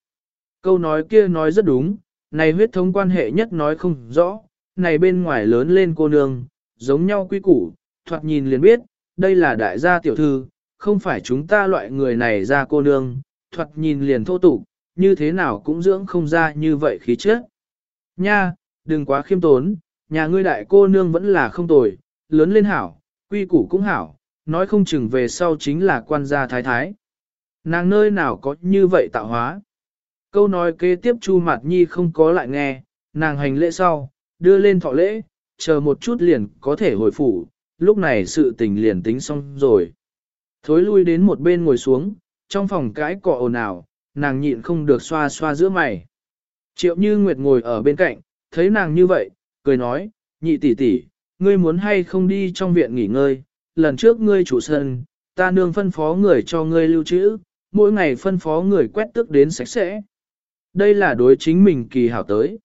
Câu nói kia nói rất đúng, này huyết thống quan hệ nhất nói không rõ, này bên ngoài lớn lên cô nương, giống nhau quy củ, thoạt nhìn liền biết, đây là đại gia tiểu thư, không phải chúng ta loại người này ra cô nương, thoạt nhìn liền thô tục, như thế nào cũng dưỡng không ra như vậy khí chất. Nha, đừng quá khiêm tốn, nhà ngươi đại cô nương vẫn là không tồi, lớn lên hảo, quy củ cũng hảo, nói không chừng về sau chính là quan gia thái thái. Nàng nơi nào có như vậy tạo hóa. Câu nói kế tiếp Chu Mạt Nhi không có lại nghe, nàng hành lễ sau, đưa lên thọ lễ, chờ một chút liền có thể hồi phủ, lúc này sự tình liền tính xong rồi. Thối lui đến một bên ngồi xuống, trong phòng cái cọ ồn ào, nàng nhịn không được xoa xoa giữa mày. Triệu Như Nguyệt ngồi ở bên cạnh, thấy nàng như vậy, cười nói, nhị tỷ tỷ, ngươi muốn hay không đi trong viện nghỉ ngơi, lần trước ngươi chủ sân, ta nương phân phó người cho ngươi lưu trữ, mỗi ngày phân phó người quét tước đến sạch sẽ. Đây là đối chính mình kỳ hảo tới.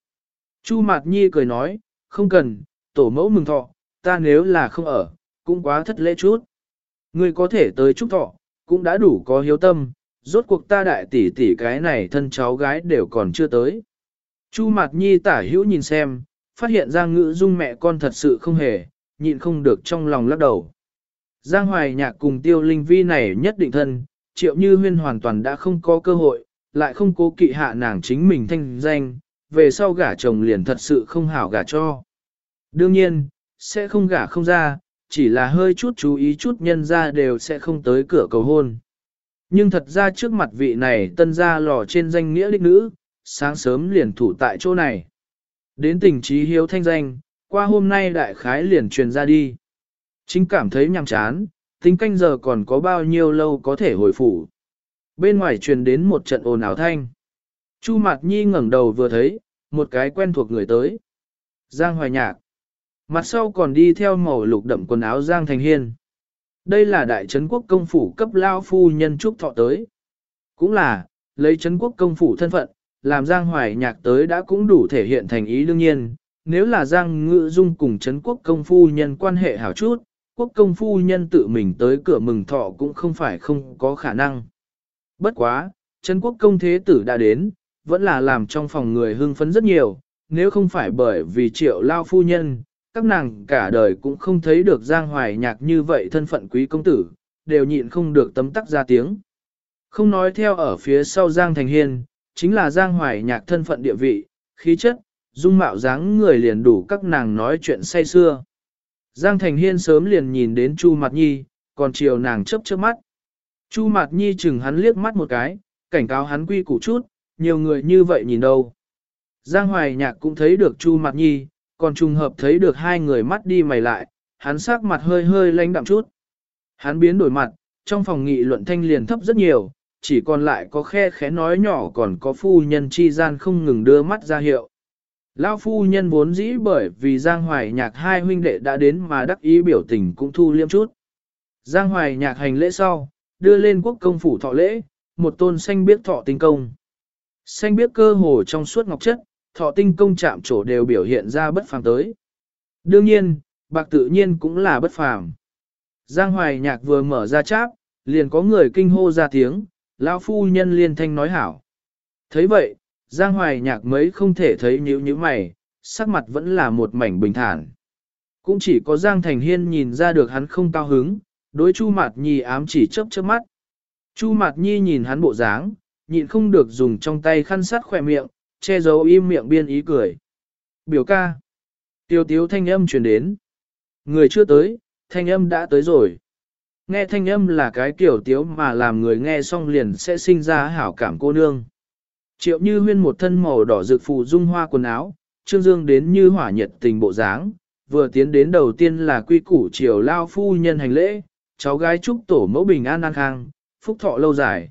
Chu Mạt Nhi cười nói, không cần, tổ mẫu mừng thọ, ta nếu là không ở, cũng quá thất lễ chút. Ngươi có thể tới chúc thọ, cũng đã đủ có hiếu tâm, rốt cuộc ta đại tỷ tỷ cái này thân cháu gái đều còn chưa tới. Chu Mạt Nhi tả hữu nhìn xem, phát hiện Giang Ngữ Dung mẹ con thật sự không hề, nhịn không được trong lòng lắc đầu. Giang Hoài Nhạc cùng Tiêu Linh Vi này nhất định thân, triệu như huyên hoàn toàn đã không có cơ hội, lại không cố kỵ hạ nàng chính mình thanh danh, về sau gả chồng liền thật sự không hảo gả cho. Đương nhiên, sẽ không gả không ra, chỉ là hơi chút chú ý chút nhân ra đều sẽ không tới cửa cầu hôn. Nhưng thật ra trước mặt vị này tân gia lò trên danh nghĩa đích nữ, sáng sớm liền thủ tại chỗ này. Đến tình trí hiếu thanh danh, qua hôm nay đại khái liền truyền ra đi. Chính cảm thấy nhàm chán, tính canh giờ còn có bao nhiêu lâu có thể hồi phủ. Bên ngoài truyền đến một trận ồn ào thanh. Chu Mạt Nhi ngẩng đầu vừa thấy, một cái quen thuộc người tới. Giang Hoài Nhạc. Mặt sau còn đi theo màu lục đậm quần áo Giang Thành Hiên. Đây là đại trấn quốc công phủ cấp lao phu nhân trúc thọ tới. Cũng là, lấy trấn quốc công phủ thân phận, làm Giang Hoài Nhạc tới đã cũng đủ thể hiện thành ý đương nhiên. Nếu là Giang Ngự Dung cùng trấn quốc công phu nhân quan hệ hảo chút, quốc công phu nhân tự mình tới cửa mừng thọ cũng không phải không có khả năng. Bất quá, Trấn quốc công thế tử đã đến, vẫn là làm trong phòng người hưng phấn rất nhiều, nếu không phải bởi vì triệu lao phu nhân, các nàng cả đời cũng không thấy được Giang Hoài Nhạc như vậy thân phận quý công tử, đều nhịn không được tấm tắc ra tiếng. Không nói theo ở phía sau Giang Thành Hiên, chính là Giang Hoài Nhạc thân phận địa vị, khí chất, dung mạo dáng người liền đủ các nàng nói chuyện say xưa. Giang Thành Hiên sớm liền nhìn đến Chu Mạt Nhi, còn chiều nàng chớp chớp mắt. Chu Mạt Nhi chừng hắn liếc mắt một cái, cảnh cáo hắn quy củ chút, nhiều người như vậy nhìn đâu. Giang Hoài Nhạc cũng thấy được Chu Mạt Nhi, còn trùng hợp thấy được hai người mắt đi mày lại, hắn sắc mặt hơi hơi lanh đạm chút. Hắn biến đổi mặt, trong phòng nghị luận thanh liền thấp rất nhiều, chỉ còn lại có khe khẽ nói nhỏ còn có phu nhân chi gian không ngừng đưa mắt ra hiệu. Lão phu nhân vốn dĩ bởi vì Giang Hoài Nhạc hai huynh đệ đã đến mà đắc ý biểu tình cũng thu liêm chút. Giang Hoài Nhạc hành lễ sau, đưa lên quốc công phủ thọ lễ, một tôn xanh biếc thọ tinh công. Xanh biếc cơ hồ trong suốt ngọc chất, thọ tinh công chạm trổ đều biểu hiện ra bất phàm tới. Đương nhiên, bạc tự nhiên cũng là bất phàm. Giang Hoài Nhạc vừa mở ra cháp, liền có người kinh hô ra tiếng, lão phu nhân liên thanh nói hảo. thấy vậy, Giang Hoài Nhạc mấy không thể thấy nhíu nhíu mày, sắc mặt vẫn là một mảnh bình thản. Cũng chỉ có Giang Thành Hiên nhìn ra được hắn không cao hứng, đối Chu Mạt Nhi ám chỉ chớp chớp mắt. Chu Mạt Nhi nhìn hắn bộ dáng, nhịn không được dùng trong tay khăn sắt khỏe miệng, che giấu im miệng biên ý cười. Biểu ca. Tiêu tiếu thanh âm truyền đến. Người chưa tới, thanh âm đã tới rồi. Nghe thanh âm là cái kiểu tiếu mà làm người nghe xong liền sẽ sinh ra hảo cảm cô nương. Triệu như huyên một thân màu đỏ rực phù dung hoa quần áo, trương dương đến như hỏa nhiệt tình bộ dáng, vừa tiến đến đầu tiên là quy củ triều lao phu nhân hành lễ, cháu gái chúc tổ mẫu bình an an khang, phúc thọ lâu dài.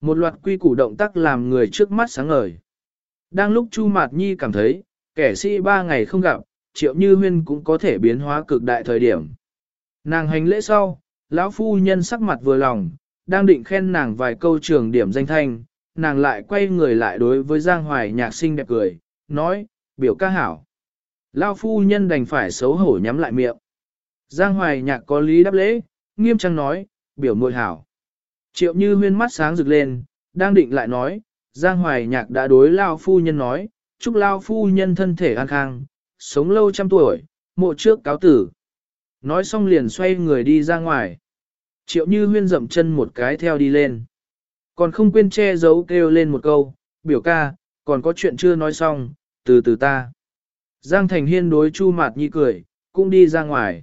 Một loạt quy củ động tác làm người trước mắt sáng ngời. Đang lúc Chu Mạt Nhi cảm thấy, kẻ sĩ ba ngày không gặp, triệu như huyên cũng có thể biến hóa cực đại thời điểm. Nàng hành lễ sau, lão phu nhân sắc mặt vừa lòng, đang định khen nàng vài câu trường điểm danh thanh, nàng lại quay người lại đối với Giang Hoài nhạc sinh đẹp cười, nói, biểu ca hảo. Lão phu nhân đành phải xấu hổ nhắm lại miệng. Giang Hoài nhạc có lý đáp lễ, nghiêm trang nói, biểu muội hảo. Triệu như huyên mắt sáng rực lên, đang định lại nói, Giang Hoài nhạc đã đối Lao phu nhân nói, chúc Lao phu nhân thân thể an khang, sống lâu trăm tuổi, mộ trước cáo tử. Nói xong liền xoay người đi ra ngoài. Triệu như huyên dậm chân một cái theo đi lên. Còn không quên che giấu kêu lên một câu, biểu ca, còn có chuyện chưa nói xong, từ từ ta. Giang Thành Hiên đối Chu Mạt Nhi cười, cũng đi ra ngoài.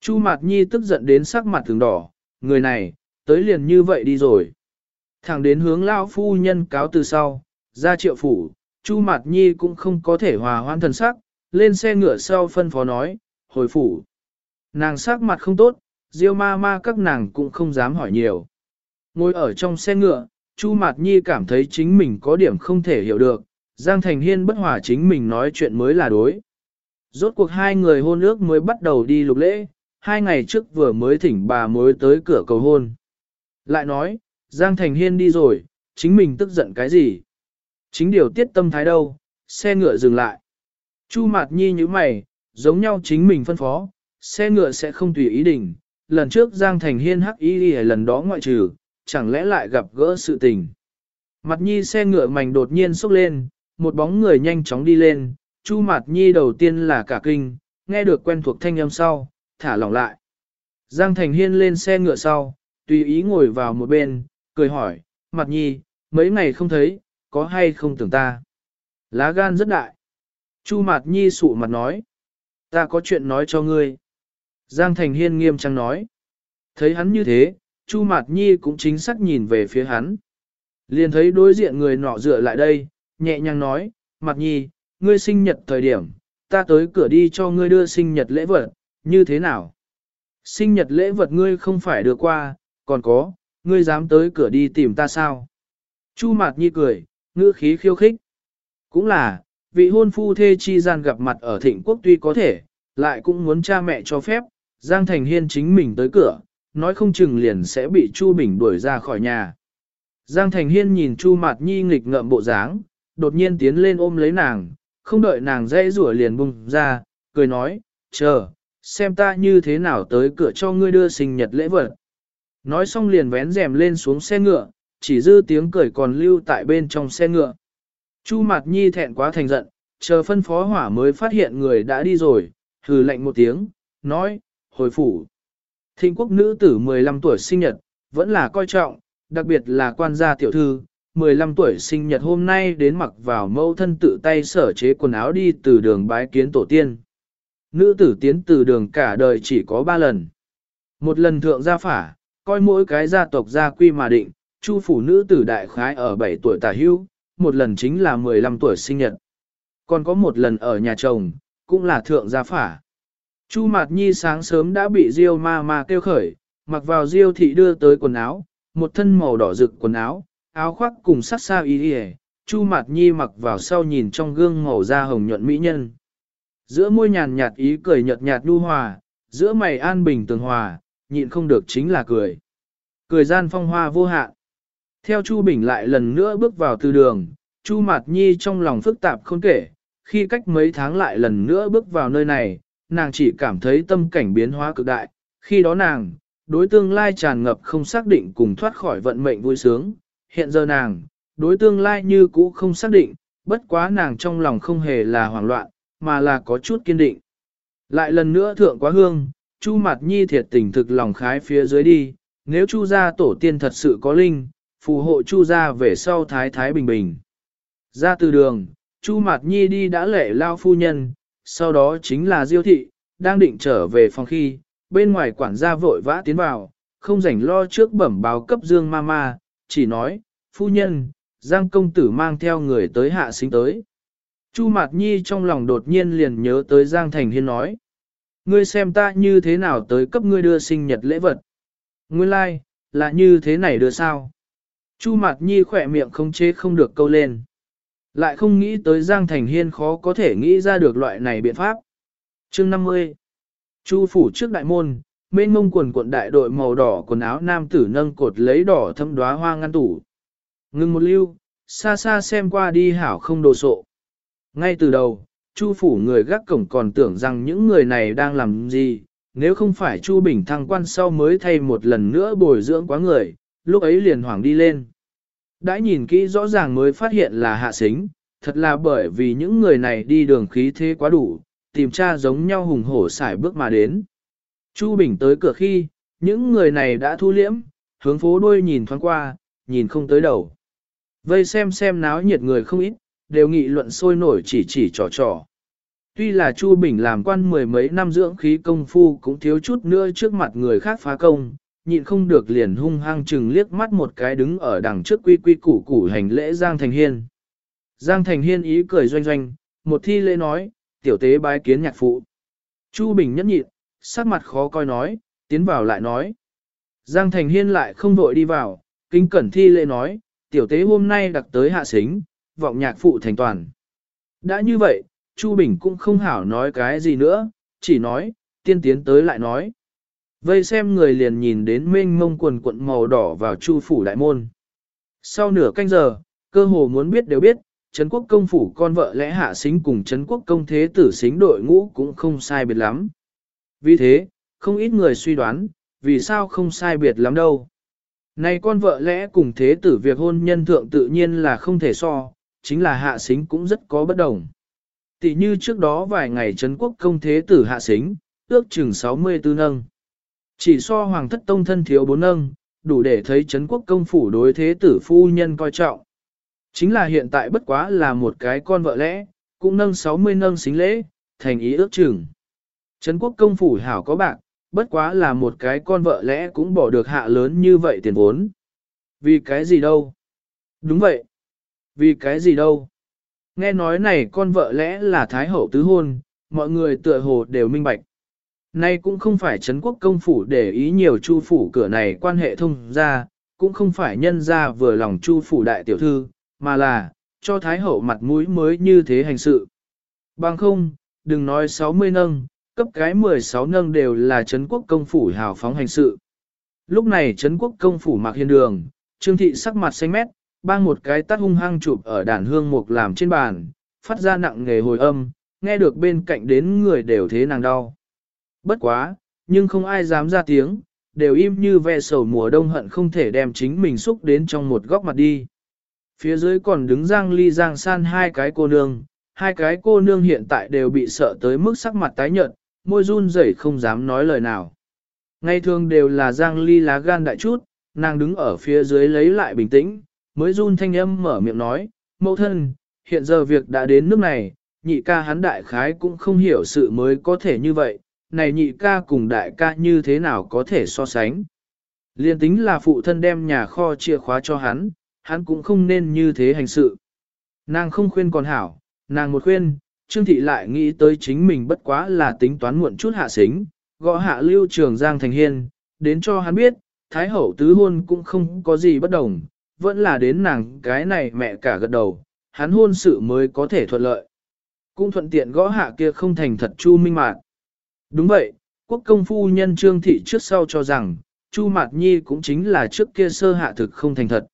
Chu Mạt Nhi tức giận đến sắc mặt thường đỏ, người này, tới liền như vậy đi rồi. Thẳng đến hướng lao phu nhân cáo từ sau, ra triệu phủ, Chu Mạt Nhi cũng không có thể hòa hoan thần sắc, lên xe ngựa sau phân phó nói, hồi phủ. Nàng sắc mặt không tốt, diêu ma ma các nàng cũng không dám hỏi nhiều. Ngồi ở trong xe ngựa, Chu Mạt Nhi cảm thấy chính mình có điểm không thể hiểu được, Giang Thành Hiên bất hòa chính mình nói chuyện mới là đối. Rốt cuộc hai người hôn ước mới bắt đầu đi lục lễ, hai ngày trước vừa mới thỉnh bà mới tới cửa cầu hôn. Lại nói, Giang Thành Hiên đi rồi, chính mình tức giận cái gì? Chính điều tiết tâm thái đâu, xe ngựa dừng lại. Chu Mạt Nhi như mày, giống nhau chính mình phân phó, xe ngựa sẽ không tùy ý định. Lần trước Giang Thành Hiên hắc ý đi lần đó ngoại trừ, chẳng lẽ lại gặp gỡ sự tình. Mặt Nhi xe ngựa mảnh đột nhiên sốc lên, một bóng người nhanh chóng đi lên, Chu Mạt Nhi đầu tiên là cả kinh, nghe được quen thuộc thanh âm sau, thả lỏng lại. Giang Thành Hiên lên xe ngựa sau, tùy ý ngồi vào một bên, cười hỏi, Mặt Nhi, mấy ngày không thấy, có hay không tưởng ta? Lá gan rất đại. Chu mặt Nhi sụ mặt nói, ta có chuyện nói cho ngươi. Giang Thành Hiên nghiêm trang nói, thấy hắn như thế, Chu Mạt Nhi cũng chính xác nhìn về phía hắn. Liền thấy đối diện người nọ dựa lại đây, nhẹ nhàng nói, Mạt Nhi, ngươi sinh nhật thời điểm, ta tới cửa đi cho ngươi đưa sinh nhật lễ vật, như thế nào? Sinh nhật lễ vật ngươi không phải đưa qua, còn có, ngươi dám tới cửa đi tìm ta sao? Chu Mạt Nhi cười, ngữ khí khiêu khích. Cũng là, vị hôn phu thê chi gian gặp mặt ở thịnh quốc tuy có thể, lại cũng muốn cha mẹ cho phép, Giang Thành Hiên chính mình tới cửa, nói không chừng liền sẽ bị Chu Bình đuổi ra khỏi nhà. Giang Thành Hiên nhìn Chu Mạt Nhi nghịch ngợm bộ dáng, đột nhiên tiến lên ôm lấy nàng, không đợi nàng dây rủa liền bung ra, cười nói, chờ, xem ta như thế nào tới cửa cho ngươi đưa sinh nhật lễ vật. Nói xong liền vén rèm lên xuống xe ngựa, chỉ dư tiếng cười còn lưu tại bên trong xe ngựa. Chu Mạt Nhi thẹn quá thành giận, chờ phân phó hỏa mới phát hiện người đã đi rồi, hừ lạnh một tiếng, nói, hồi phủ. Thịnh quốc nữ tử 15 tuổi sinh nhật, vẫn là coi trọng, đặc biệt là quan gia tiểu thư, 15 tuổi sinh nhật hôm nay đến mặc vào mẫu thân tự tay sở chế quần áo đi từ đường bái kiến tổ tiên. Nữ tử tiến từ đường cả đời chỉ có 3 lần. Một lần thượng gia phả, coi mỗi cái gia tộc gia quy mà định, chu phủ nữ tử đại khái ở 7 tuổi tả hưu, một lần chính là 15 tuổi sinh nhật. Còn có một lần ở nhà chồng, cũng là thượng gia phả. Chu Mạt Nhi sáng sớm đã bị Diêu ma ma kêu khởi, mặc vào Diêu thị đưa tới quần áo, một thân màu đỏ rực quần áo, áo khoác cùng sắc sao y y Chu Mạt Nhi mặc vào sau nhìn trong gương màu da hồng nhuận mỹ nhân. Giữa môi nhàn nhạt ý cười nhợt nhạt nhu hòa, giữa mày an bình tường hòa, nhịn không được chính là cười. Cười gian phong hoa vô hạn. Theo Chu Bình lại lần nữa bước vào từ đường, Chu Mạt Nhi trong lòng phức tạp không kể, khi cách mấy tháng lại lần nữa bước vào nơi này, nàng chỉ cảm thấy tâm cảnh biến hóa cực đại, khi đó nàng, đối tương lai tràn ngập không xác định cùng thoát khỏi vận mệnh vui sướng, hiện giờ nàng, đối tương lai như cũ không xác định, bất quá nàng trong lòng không hề là hoảng loạn, mà là có chút kiên định. Lại lần nữa thượng quá hương, Chu Mạt Nhi thiệt tình thực lòng khái phía dưới đi, nếu Chu gia tổ tiên thật sự có linh, phù hộ Chu gia về sau thái thái bình bình. Ra từ đường, Chu Mạt Nhi đi đã lệ lao phu nhân, sau đó chính là Diêu thị, đang định trở về phòng khi, bên ngoài quản gia vội vã tiến vào, không rảnh lo trước bẩm báo cấp Dương Mama, chỉ nói, phu nhân, Giang công tử mang theo người tới hạ sinh tới. Chu Mạt Nhi trong lòng đột nhiên liền nhớ tới Giang Thành Hiên nói. Ngươi xem ta như thế nào tới cấp ngươi đưa sinh nhật lễ vật. Nguyên lai, like, là như thế này đưa sao? Chu Mạt Nhi khỏe miệng không chế không được câu lên. Lại không nghĩ tới Giang Thành Hiên khó có thể nghĩ ra được loại này biện pháp. Chương 50 Chu phủ trước đại môn, mênh mông quần quận đại đội màu đỏ quần áo nam tử nâng cột lấy đỏ thâm đóa hoa ngăn tủ. Ngưng một lưu, xa xa xem qua đi hảo không đồ sộ. Ngay từ đầu, Chu phủ người gác cổng còn tưởng rằng những người này đang làm gì, nếu không phải Chu Bình thăng quan sau mới thay một lần nữa bồi dưỡng quá người, lúc ấy liền hoảng đi lên. Đã nhìn kỹ rõ ràng mới phát hiện là hạ xính, thật là bởi vì những người này đi đường khí thế quá đủ, tìm tra giống nhau hùng hổ xài bước mà đến. Chu Bình tới cửa khi, những người này đã thu liễm, hướng phố đuôi nhìn thoáng qua, nhìn không tới đầu. Vây xem xem náo nhiệt người không ít, đều nghị luận sôi nổi chỉ chỉ trò trò. Tuy là Chu Bình làm quan mười mấy năm dưỡng khí công phu cũng thiếu chút nữa trước mặt người khác phá công, nhịn không được liền hung hăng chừng liếc mắt một cái đứng ở đằng trước quy quy củ củ hành lễ Giang Thành Hiên. Giang Thành Hiên ý cười doanh doanh, một thi lễ nói, tiểu tế bái kiến nhạc phụ. Chu Bình nhẫn nhịn, sắc mặt khó coi nói, tiến vào lại nói. Giang Thành Hiên lại không vội đi vào, kinh cẩn thi lễ nói, tiểu tế hôm nay đặc tới hạ xính, vọng nhạc phụ thành toàn. Đã như vậy, Chu Bình cũng không hảo nói cái gì nữa, chỉ nói, tiên tiến tới lại nói. Vây xem người liền nhìn đến mênh mông quần quận màu đỏ vào chu phủ đại môn. Sau nửa canh giờ, cơ hồ muốn biết đều biết, Trấn quốc công phủ con vợ lẽ hạ xính cùng Trấn quốc công thế tử xính đội ngũ cũng không sai biệt lắm. Vì thế, không ít người suy đoán, vì sao không sai biệt lắm đâu. Này con vợ lẽ cùng thế tử việc hôn nhân thượng tự nhiên là không thể so, chính là hạ xính cũng rất có bất đồng. Tỷ như trước đó vài ngày Trấn quốc công thế tử hạ xính, ước chừng 64 nâng. Chỉ so hoàng thất tông thân thiếu bốn nâng, đủ để thấy Trấn quốc công phủ đối thế tử phu nhân coi trọng. Chính là hiện tại bất quá là một cái con vợ lẽ, cũng nâng 60 nâng xính lễ, thành ý ước chừng. Trấn quốc công phủ hảo có bạc, bất quá là một cái con vợ lẽ cũng bỏ được hạ lớn như vậy tiền vốn. Vì cái gì đâu? Đúng vậy. Vì cái gì đâu? Nghe nói này con vợ lẽ là Thái Hậu tứ hôn, mọi người tựa hồ đều minh bạch. Nay cũng không phải Trấn quốc công phủ để ý nhiều chu phủ cửa này quan hệ thông ra, cũng không phải nhân ra vừa lòng chu phủ đại tiểu thư, mà là, cho Thái Hậu mặt mũi mới như thế hành sự. Bằng không, đừng nói 60 nâng, cấp cái 16 nâng đều là Trấn quốc công phủ hào phóng hành sự. Lúc này Trấn quốc công phủ mặc hiên đường, Trương Thị sắc mặt xanh mét, bang một cái tắt hung hăng chụp ở đàn hương mục làm trên bàn, phát ra nặng nghề hồi âm, nghe được bên cạnh đến người đều thế nàng đau. Bất quá, nhưng không ai dám ra tiếng, đều im như ve sầu mùa đông hận không thể đem chính mình xúc đến trong một góc mặt đi. Phía dưới còn đứng Giang Ly Giang San hai cái cô nương, hai cái cô nương hiện tại đều bị sợ tới mức sắc mặt tái nhợt, môi run rẩy không dám nói lời nào. Ngày thường đều là Giang Ly lá gan đại chút, nàng đứng ở phía dưới lấy lại bình tĩnh, mới run thanh âm mở miệng nói, mẫu thân, hiện giờ việc đã đến nước này, nhị ca hắn đại khái cũng không hiểu sự mới có thể như vậy, này nhị ca cùng đại ca như thế nào có thể so sánh. Liên tính là phụ thân đem nhà kho chìa khóa cho hắn, hắn cũng không nên như thế hành sự. Nàng không khuyên còn hảo, nàng một khuyên, Trương Thị lại nghĩ tới chính mình bất quá là tính toán muộn chút hạ xính, gõ hạ lưu trường Giang Thành Hiên, đến cho hắn biết, Thái Hậu tứ hôn cũng không có gì bất đồng, vẫn là đến nàng cái này mẹ cả gật đầu, hắn hôn sự mới có thể thuận lợi. Cũng thuận tiện gõ hạ kia không thành thật Chu Minh Mạt. Đúng vậy, quốc công phu nhân Trương Thị trước sau cho rằng, Chu Mạt Nhi cũng chính là trước kia sơ hạ thực không thành thật.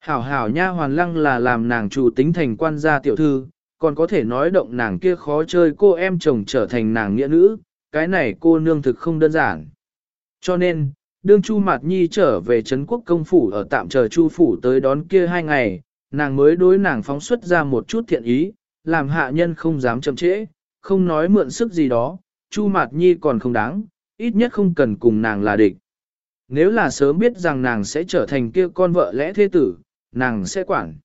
Hảo hảo nha hoàn lăng là làm nàng chủ tính thành quan gia tiểu thư, còn có thể nói động nàng kia khó chơi cô em chồng trở thành nàng nghĩa nữ, cái này cô nương thực không đơn giản. Cho nên, đương Chu Mạt Nhi trở về Trấn Quốc công phủ ở tạm chờ Chu phủ tới đón kia hai ngày, nàng mới đối nàng phóng xuất ra một chút thiện ý, làm hạ nhân không dám chậm trễ, không nói mượn sức gì đó, Chu Mạt Nhi còn không đáng, ít nhất không cần cùng nàng là địch. Nếu là sớm biết rằng nàng sẽ trở thành kia con vợ lẽ thế tử, nàng sẽ quản.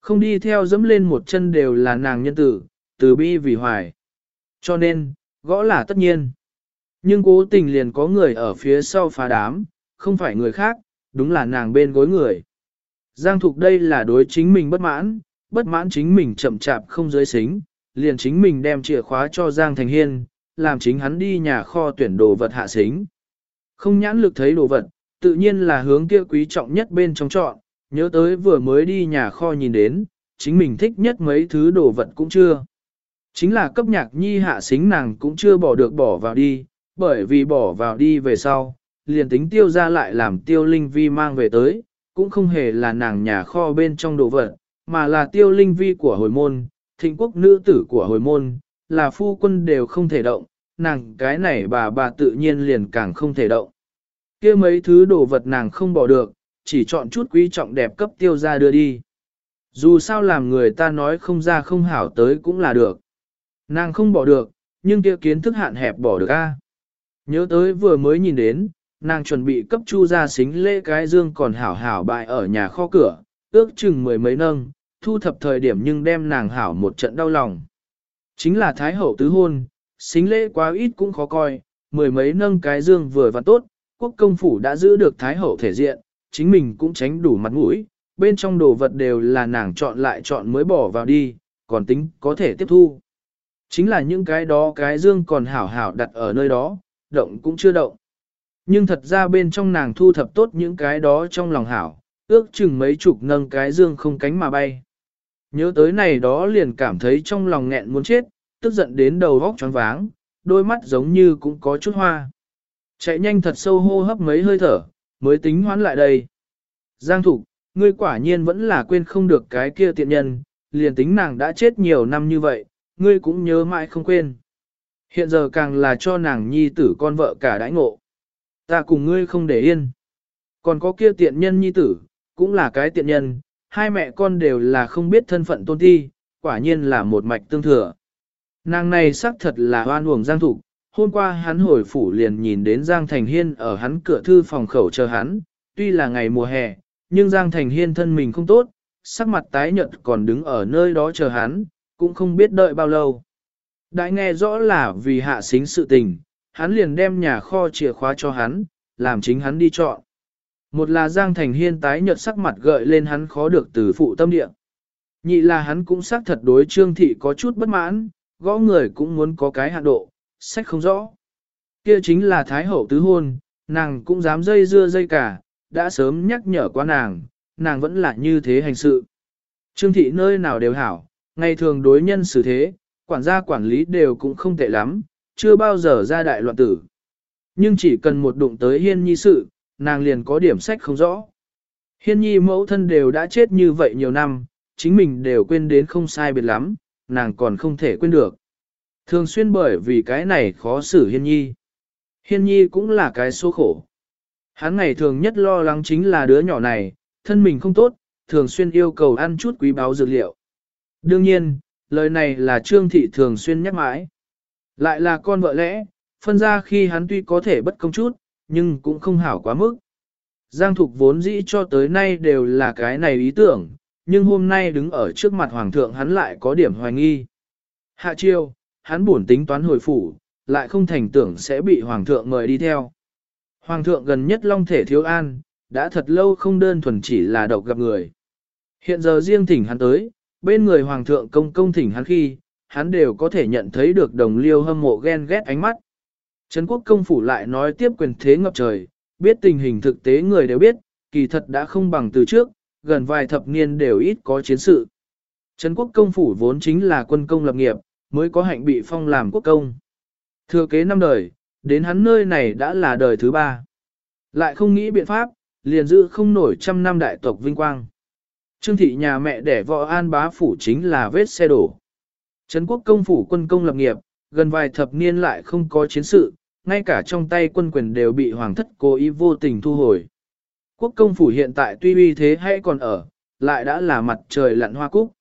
Không đi theo dẫm lên một chân đều là nàng nhân tử, từ bi vì hoài. Cho nên, gõ là tất nhiên. Nhưng cố tình liền có người ở phía sau phá đám, không phải người khác, đúng là nàng bên gối người. Giang Thục đây là đối chính mình bất mãn, bất mãn chính mình chậm chạp không giới xính, liền chính mình đem chìa khóa cho Giang Thành Hiên, làm chính hắn đi nhà kho tuyển đồ vật hạ xính. Không nhãn lực thấy đồ vật, tự nhiên là hướng kia quý trọng nhất bên trong chọn, nhớ tới vừa mới đi nhà kho nhìn đến, chính mình thích nhất mấy thứ đồ vật cũng chưa. Chính là cấp nhạc nhi hạ xính nàng cũng chưa bỏ được bỏ vào đi, bởi vì bỏ vào đi về sau, liền tính tiêu ra lại làm tiêu linh vi mang về tới, cũng không hề là nàng nhà kho bên trong đồ vật, mà là tiêu linh vi của hồi môn, thịnh quốc nữ tử của hồi môn, là phu quân đều không thể động, nàng cái này bà bà tự nhiên liền càng không thể động. kia mấy thứ đồ vật nàng không bỏ được, chỉ chọn chút quý trọng đẹp cấp tiêu ra đưa đi. Dù sao làm người ta nói không ra không hảo tới cũng là được. Nàng không bỏ được, nhưng kia kiến thức hạn hẹp bỏ được a. Nhớ tới vừa mới nhìn đến, nàng chuẩn bị cấp chu ra xính lễ cái dương còn hảo hảo bại ở nhà kho cửa, ước chừng mười mấy nâng, thu thập thời điểm nhưng đem nàng hảo một trận đau lòng. Chính là Thái Hậu tứ hôn, xính lễ quá ít cũng khó coi, mười mấy nâng cái dương vừa và tốt, quốc công phủ đã giữ được Thái Hậu thể diện, chính mình cũng tránh đủ mặt mũi, bên trong đồ vật đều là nàng chọn lại chọn mới bỏ vào đi, còn tính có thể tiếp thu. Chính là những cái đó cái dương còn hảo hảo đặt ở nơi đó, động cũng chưa động. Nhưng thật ra bên trong nàng thu thập tốt những cái đó trong lòng hảo, ước chừng mấy chục nâng cái dương không cánh mà bay. Nhớ tới này đó liền cảm thấy trong lòng nghẹn muốn chết, tức giận đến đầu góc choáng váng, đôi mắt giống như cũng có chút hoa. Chạy nhanh thật sâu hô hấp mấy hơi thở, mới tính hoán lại đây. Giang Thục, ngươi quả nhiên vẫn là quên không được cái kia tiện nhân, liền tính nàng đã chết nhiều năm như vậy, ngươi cũng nhớ mãi không quên. Hiện giờ càng là cho nàng nhi tử con vợ cả đãi ngộ. Ta cùng ngươi không để yên. Còn có kia tiện nhân nhi tử, cũng là cái tiện nhân, hai mẹ con đều là không biết thân phận tôn ti, quả nhiên là một mạch tương thừa. Nàng này xác thật là hoan uổng Giang thủ, hôm qua hắn hồi phủ liền nhìn đến Giang Thành Hiên ở hắn cửa thư phòng khẩu chờ hắn, tuy là ngày mùa hè, nhưng Giang Thành Hiên thân mình không tốt, sắc mặt tái nhợt còn đứng ở nơi đó chờ hắn, cũng không biết đợi bao lâu. Đại nghe rõ là vì hạ xính sự tình, hắn liền đem nhà kho chìa khóa cho hắn, làm chính hắn đi chọn. Một là Giang Thành Hiên tái nhợt sắc mặt gợi lên hắn khó được từ phụ tâm địa. Nhị là hắn cũng xác thật đối trương thị có chút bất mãn, gõ người cũng muốn có cái hạ độ, sách không rõ. Kia chính là Thái Hậu tứ hôn, nàng cũng dám dây dưa dây cả, đã sớm nhắc nhở qua nàng, nàng vẫn là như thế hành sự. Trương thị nơi nào đều hảo, ngày thường đối nhân xử thế, quản gia quản lý đều cũng không tệ lắm, chưa bao giờ ra đại loạn tử. Nhưng chỉ cần một đụng tới hiên nhi sự, nàng liền có điểm sách không rõ. Hiên nhi mẫu thân đều đã chết như vậy nhiều năm, chính mình đều quên đến không sai biệt lắm, nàng còn không thể quên được. Thường xuyên bởi vì cái này khó xử hiên nhi. Hiên nhi cũng là cái số khổ. Hắn ngày thường nhất lo lắng chính là đứa nhỏ này, thân mình không tốt, thường xuyên yêu cầu ăn chút quý báo dược liệu. Đương nhiên, lời này là Trương Thị thường xuyên nhắc mãi. Lại là con vợ lẽ, phân ra khi hắn tuy có thể bất công chút, nhưng cũng không hảo quá mức. Giang Thục vốn dĩ cho tới nay đều là cái này ý tưởng, nhưng hôm nay đứng ở trước mặt Hoàng thượng hắn lại có điểm hoài nghi. Hạ chiêu, hắn buồn tính toán hồi phủ, lại không thành tưởng sẽ bị Hoàng thượng mời đi theo. Hoàng thượng gần nhất long thể thiếu an, đã thật lâu không đơn thuần chỉ là độc gặp người. Hiện giờ riêng thỉnh hắn tới, bên người Hoàng thượng công công thỉnh hắn khi, hắn đều có thể nhận thấy được đồng liêu hâm mộ ghen ghét ánh mắt. Trấn quốc công phủ lại nói tiếp quyền thế ngập trời, biết tình hình thực tế người đều biết, kỳ thật đã không bằng từ trước, gần vài thập niên đều ít có chiến sự. Trấn quốc công phủ vốn chính là quân công lập nghiệp, mới có hạnh bị phong làm quốc công. Thừa kế năm đời, đến hắn nơi này đã là đời thứ ba. Lại không nghĩ biện pháp, liền giữ không nổi trăm năm đại tộc vinh quang. Trương thị nhà mẹ đẻ võ an bá phủ chính là vết xe đổ. Trấn quốc công phủ quân công lập nghiệp, gần vài thập niên lại không có chiến sự, ngay cả trong tay quân quyền đều bị hoàng thất cố ý vô tình thu hồi. Quốc công phủ hiện tại tuy uy thế hay còn ở, lại đã là mặt trời lặn hoa cúc.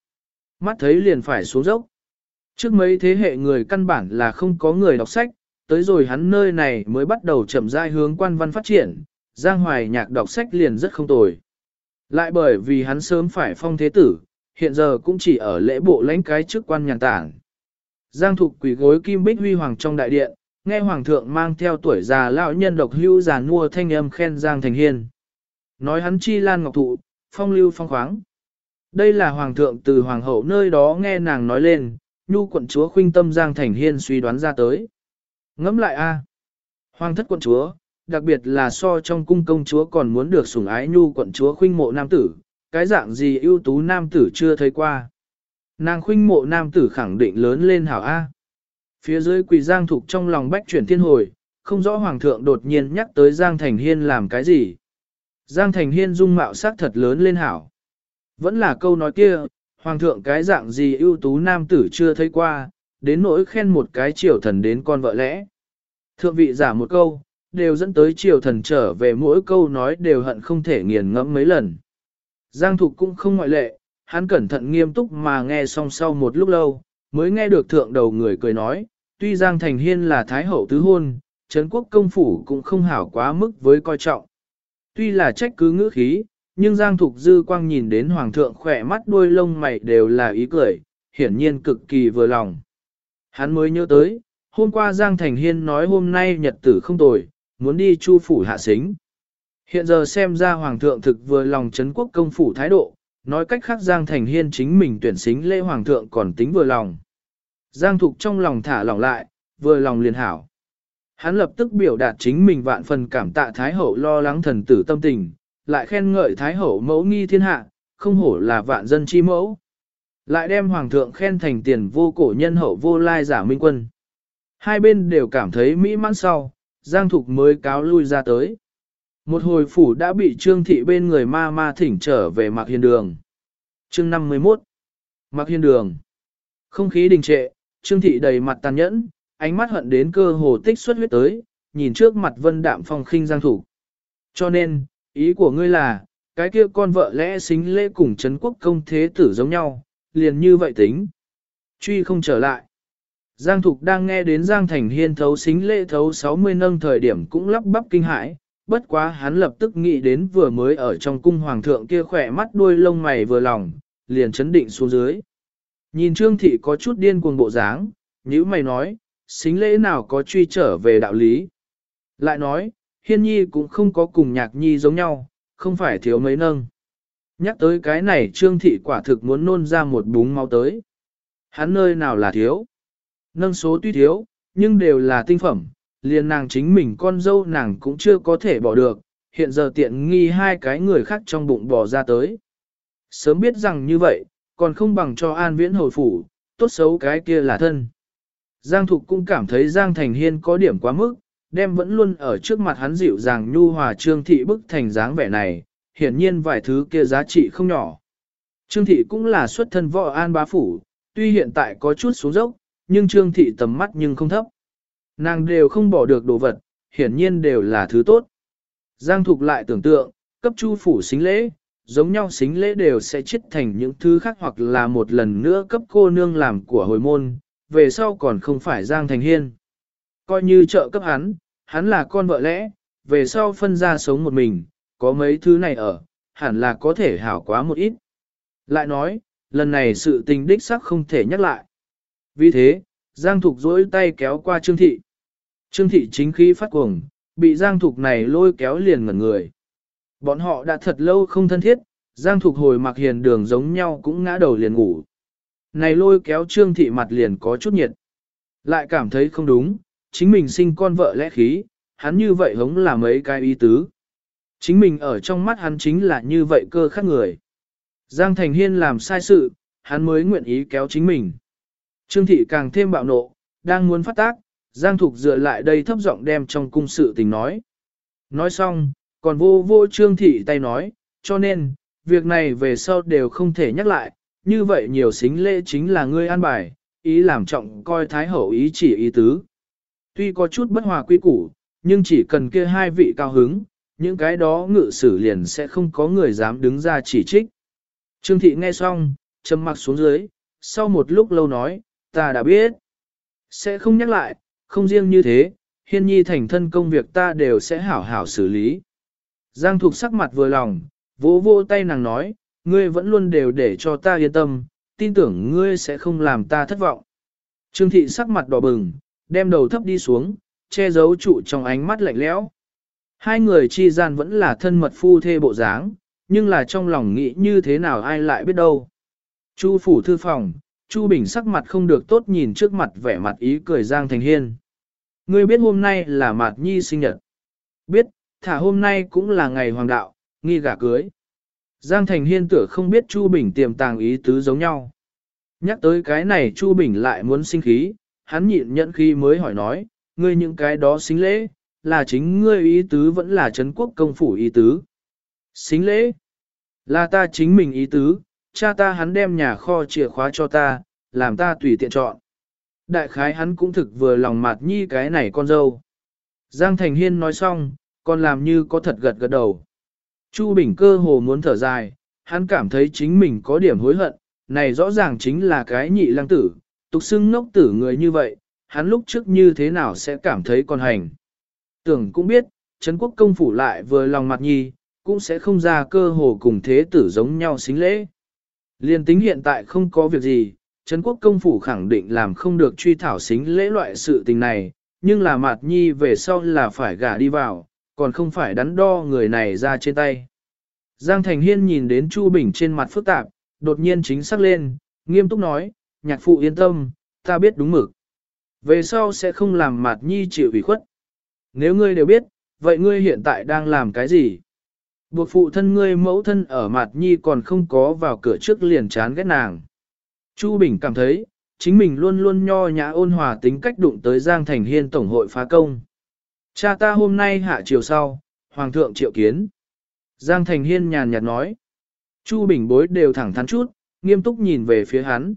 Mắt thấy liền phải xuống dốc. Trước mấy thế hệ người căn bản là không có người đọc sách, tới rồi hắn nơi này mới bắt đầu chậm rãi hướng quan văn phát triển, Giang Hoài nhạc đọc sách liền rất không tồi. Lại bởi vì hắn sớm phải phong thế tử, hiện giờ cũng chỉ ở lễ bộ lãnh cái chức quan nhàn tảng. Giang Thục quỷ gối kim bích huy hoàng trong đại điện, nghe hoàng thượng mang theo tuổi già lão nhân độc hữu già nua thanh âm khen Giang Thành Hiên. Nói hắn chi lan ngọc thụ, phong lưu phong khoáng. Đây là hoàng thượng từ hoàng hậu nơi đó nghe nàng nói lên, nhu quận chúa khuynh tâm Giang Thành Hiên suy đoán ra tới. Ngẫm lại a, Hoàng thất quận chúa, đặc biệt là so trong cung công chúa còn muốn được sủng ái nhu quận chúa khuynh mộ nam tử, cái dạng gì ưu tú nam tử chưa thấy qua. Nàng khuynh mộ nam tử khẳng định lớn lên hảo A. Phía dưới quỳ Giang Thục trong lòng bách chuyển thiên hồi, không rõ Hoàng thượng đột nhiên nhắc tới Giang Thành Hiên làm cái gì. Giang Thành Hiên dung mạo sắc thật lớn lên hảo. Vẫn là câu nói kia, Hoàng thượng cái dạng gì ưu tú nam tử chưa thấy qua, đến nỗi khen một cái triều thần đến con vợ lẽ. Thượng vị giả một câu, đều dẫn tới triều thần trở về mỗi câu nói đều hận không thể nghiền ngẫm mấy lần. Giang Thục cũng không ngoại lệ, hắn cẩn thận nghiêm túc mà nghe xong sau một lúc lâu, mới nghe được thượng đầu người cười nói, tuy Giang Thành Hiên là Thái Hậu Tứ Hôn, Trấn Quốc Công Phủ cũng không hảo quá mức với coi trọng. Tuy là trách cứ ngữ khí, nhưng Giang Thục Dư quang nhìn đến Hoàng thượng khỏe mắt đuôi lông mày đều là ý cười, hiển nhiên cực kỳ vừa lòng. Hắn mới nhớ tới, hôm qua Giang Thành Hiên nói hôm nay nhật tử không tồi, muốn đi chu phủ hạ xính. Hiện giờ xem ra Hoàng thượng thực vừa lòng chấn Quốc Công Phủ thái độ, nói cách khác Giang Thành Hiên chính mình tuyển xính lễ Hoàng thượng còn tính vừa lòng. Giang Thục trong lòng thả lỏng lại, vừa lòng liền hảo. Hắn lập tức biểu đạt chính mình vạn phần cảm tạ Thái Hậu lo lắng thần tử tâm tình, lại khen ngợi Thái Hậu mẫu nghi thiên hạ, không hổ là vạn dân chi mẫu. Lại đem Hoàng thượng khen thành tiền vô cổ nhân hậu vô lai giả minh quân. Hai bên đều cảm thấy mỹ mãn sau, Giang Thục mới cáo lui ra tới. Một hồi phủ đã bị Trương Thị bên người ma ma thỉnh trở về Mạc Hiên Đường. Chương 51 Mạc Hiên Đường Không khí đình trệ, Trương Thị đầy mặt tàn nhẫn, ánh mắt hận đến cơ hồ tích xuất huyết tới, nhìn trước mặt vân đạm phong khinh Giang Thục. Cho nên, ý của ngươi là, cái kia con vợ lẽ xính lễ cùng Trấn quốc công thế tử giống nhau, liền như vậy tính. Truy không trở lại. Giang Thục đang nghe đến Giang Thành Hiên thấu xính lễ thấu 60 nâng thời điểm cũng lắp bắp kinh hãi, bất quá hắn lập tức nghĩ đến vừa mới ở trong cung hoàng thượng kia khỏe mắt đuôi lông mày vừa lòng, liền chấn định xuống dưới. Nhìn Trương Thị có chút điên cuồng bộ dáng, như mày nói, xính lễ nào có truy trở về đạo lý. Lại nói, Hiên Nhi cũng không có cùng nhạc nhi giống nhau, không phải thiếu mấy nâng. Nhắc tới cái này Trương Thị quả thực muốn nôn ra một búng máu tới. Hắn nơi nào là thiếu. Nâng số tuy thiếu, nhưng đều là tinh phẩm, liền nàng chính mình con dâu nàng cũng chưa có thể bỏ được, hiện giờ tiện nghi hai cái người khác trong bụng bỏ ra tới. Sớm biết rằng như vậy, còn không bằng cho an viễn hồi phủ, tốt xấu cái kia là thân. Giang Thục cũng cảm thấy Giang Thành Hiên có điểm quá mức, đem vẫn luôn ở trước mặt hắn dịu dàng nhu hòa trương thị bức thành dáng vẻ này, hiển nhiên vài thứ kia giá trị không nhỏ. Trương thị cũng là xuất thân võ an bá phủ, tuy hiện tại có chút xuống dốc, nhưng trương thị tầm mắt nhưng không thấp. Nàng đều không bỏ được đồ vật, hiển nhiên đều là thứ tốt. Giang Thục lại tưởng tượng, cấp chu phủ xính lễ, giống nhau xính lễ đều sẽ chết thành những thứ khác hoặc là một lần nữa cấp cô nương làm của hồi môn, về sau còn không phải Giang Thành Hiên. Coi như trợ cấp hắn, hắn là con vợ lẽ, về sau phân ra sống một mình, có mấy thứ này ở, hẳn là có thể hảo quá một ít. Lại nói, lần này sự tình đích xác không thể nhắc lại. Vì thế, Giang Thục dỗi tay kéo qua Trương Thị. Trương Thị chính khí phát cuồng, bị Giang Thục này lôi kéo liền ngẩn người. Bọn họ đã thật lâu không thân thiết, Giang Thục hồi mặc hiền đường giống nhau cũng ngã đầu liền ngủ. Này lôi kéo Trương Thị mặt liền có chút nhiệt. Lại cảm thấy không đúng, chính mình sinh con vợ lẽ khí, hắn như vậy hống là mấy cái ý tứ. Chính mình ở trong mắt hắn chính là như vậy cơ khắc người. Giang Thành Hiên làm sai sự, hắn mới nguyện ý kéo chính mình. Trương thị càng thêm bạo nộ, đang muốn phát tác, Giang Thục dựa lại đây thấp giọng đem trong cung sự tình nói. Nói xong, còn vô vô Trương thị tay nói, cho nên, việc này về sau đều không thể nhắc lại, như vậy nhiều xính lễ chính là ngươi an bài, ý làm trọng coi thái hậu ý chỉ ý tứ. Tuy có chút bất hòa quy củ, nhưng chỉ cần kia hai vị cao hứng, những cái đó ngự sử liền sẽ không có người dám đứng ra chỉ trích. Trương thị nghe xong, trầm mặc xuống dưới, sau một lúc lâu nói, ta đã biết. Sẽ không nhắc lại, không riêng như thế, hiên nhi thành thân công việc ta đều sẽ hảo hảo xử lý. Giang Thục sắc mặt vừa lòng, vỗ vỗ tay nàng nói, ngươi vẫn luôn đều để cho ta yên tâm, tin tưởng ngươi sẽ không làm ta thất vọng. Trương thị sắc mặt đỏ bừng, đem đầu thấp đi xuống, che giấu trụ trong ánh mắt lạnh lẽo. Hai người chi gian vẫn là thân mật phu thê bộ dáng, nhưng là trong lòng nghĩ như thế nào ai lại biết đâu. Chu phủ thư phòng, Chu Bình sắc mặt không được tốt nhìn trước mặt vẻ mặt ý cười Giang Thành Hiên. Ngươi biết hôm nay là Mạt Nhi sinh nhật. Biết, thả hôm nay cũng là ngày hoàng đạo, nghi gả cưới. Giang Thành Hiên tựa không biết Chu Bình tiềm tàng ý tứ giống nhau. Nhắc tới cái này Chu Bình lại muốn sinh khí, hắn nhịn nhận khi mới hỏi nói, ngươi những cái đó xính lễ, là chính ngươi ý tứ vẫn là Trấn quốc công phủ ý tứ. Xính lễ, là ta chính mình ý tứ, cha ta hắn đem nhà kho chìa khóa cho ta, làm ta tùy tiện chọn. Đại khái hắn cũng thực vừa lòng mặt nhi cái này con dâu. Giang Thành Hiên nói xong, còn làm như có thật gật gật đầu. Chu Bình cơ hồ muốn thở dài, hắn cảm thấy chính mình có điểm hối hận, này rõ ràng chính là cái nhị lăng tử, tục xưng ngốc tử người như vậy, hắn lúc trước như thế nào sẽ cảm thấy con hành. Tưởng cũng biết, Trấn quốc công phủ lại vừa lòng mặt nhi, cũng sẽ không ra cơ hồ cùng thế tử giống nhau xính lễ. Liên tính hiện tại không có việc gì, Trấn quốc công phủ khẳng định làm không được truy thảo xính lễ loại sự tình này, nhưng là mạt nhi về sau là phải gả đi vào, còn không phải đắn đo người này ra trên tay. Giang Thành Hiên nhìn đến Chu Bình trên mặt phức tạp, đột nhiên chính xác lên, nghiêm túc nói, nhạc phụ yên tâm, ta biết đúng mực. Về sau sẽ không làm mạt nhi chịu ủy khuất. Nếu ngươi đều biết, vậy ngươi hiện tại đang làm cái gì? Buộc phụ thân ngươi mẫu thân ở mặt nhi còn không có vào cửa trước liền chán ghét nàng. Chu Bình cảm thấy, chính mình luôn luôn nho nhã ôn hòa tính cách đụng tới Giang Thành Hiên Tổng hội phá công. Cha ta hôm nay hạ chiều sau, Hoàng thượng triệu kiến. Giang Thành Hiên nhàn nhạt nói. Chu Bình bối đều thẳng thắn chút, nghiêm túc nhìn về phía hắn.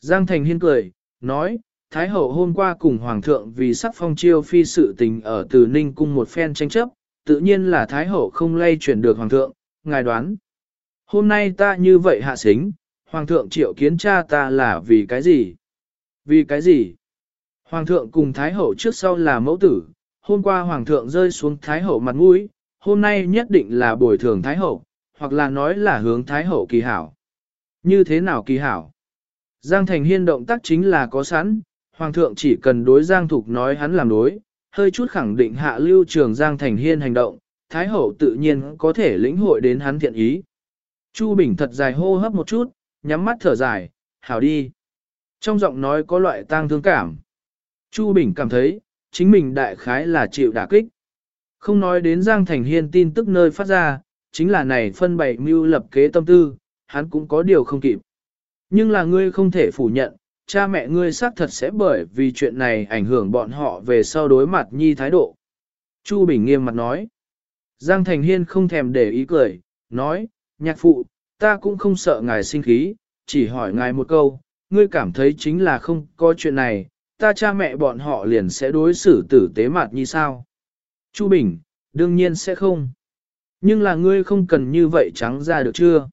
Giang Thành Hiên cười, nói, Thái hậu hôm qua cùng Hoàng thượng vì sắc phong chiêu phi sự tình ở từ Ninh cung một phen tranh chấp, tự nhiên là Thái hậu không lay chuyển được Hoàng thượng, ngài đoán. Hôm nay ta như vậy hạ xính, Hoàng thượng triệu kiến cha ta là vì cái gì? Vì cái gì? Hoàng thượng cùng Thái hậu trước sau là mẫu tử, hôm qua Hoàng thượng rơi xuống Thái hậu mặt mũi, hôm nay nhất định là bồi thường Thái hậu, hoặc là nói là hướng Thái hậu kỳ hảo. Như thế nào kỳ hảo? Giang Thành Hiên động tác chính là có sẵn, Hoàng thượng chỉ cần đối Giang Thục nói hắn làm đối, hơi chút khẳng định hạ lưu trường Giang Thành Hiên hành động, Thái hậu tự nhiên có thể lĩnh hội đến hắn thiện ý. Chu Bình thật dài hô hấp một chút, nhắm mắt thở dài, hảo đi. Trong giọng nói có loại tang thương cảm. Chu Bình cảm thấy, chính mình đại khái là chịu đả kích. Không nói đến Giang Thành Hiên tin tức nơi phát ra, chính là này phân bày mưu lập kế tâm tư, hắn cũng có điều không kịp. Nhưng là ngươi không thể phủ nhận, cha mẹ ngươi xác thật sẽ bởi vì chuyện này ảnh hưởng bọn họ về sau đối mặt nhi thái độ. Chu Bình nghiêm mặt nói. Giang Thành Hiên không thèm để ý cười, nói, nhạc phụ, ta cũng không sợ ngài sinh khí, chỉ hỏi ngài một câu, ngươi cảm thấy chính là không có chuyện này, ta cha mẹ bọn họ liền sẽ đối xử tử tế mặt như sao? Chu Bình, đương nhiên sẽ không. Nhưng là ngươi không cần như vậy trắng ra được chưa?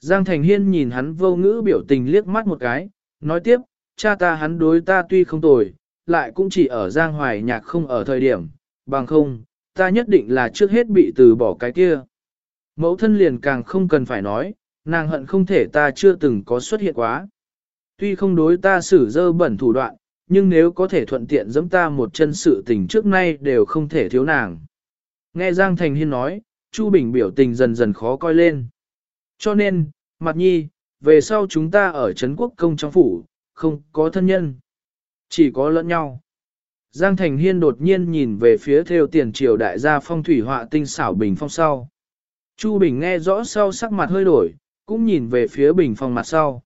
Giang Thành Hiên nhìn hắn vô ngữ biểu tình liếc mắt một cái, nói tiếp, cha ta hắn đối ta tuy không tồi, lại cũng chỉ ở Giang Hoài Nhạc không ở thời điểm, bằng không, ta nhất định là trước hết bị từ bỏ cái kia. Mẫu thân liền càng không cần phải nói, nàng hận không thể ta chưa từng có xuất hiện quá. Tuy không đối ta xử dơ bẩn thủ đoạn, nhưng nếu có thể thuận tiện giẫm ta một chân sự tình trước nay đều không thể thiếu nàng. Nghe Giang Thành Hiên nói, Chu Bình biểu tình dần dần khó coi lên. Cho nên, Mặt Nhi, về sau chúng ta ở Trấn Quốc Công trong phủ, không có thân nhân. Chỉ có lẫn nhau. Giang Thành Hiên đột nhiên nhìn về phía theo tiền triều đại gia phong thủy họa tinh xảo bình phong sau. Chu Bình nghe rõ sau sắc mặt hơi đổi, cũng nhìn về phía bình phong mặt sau.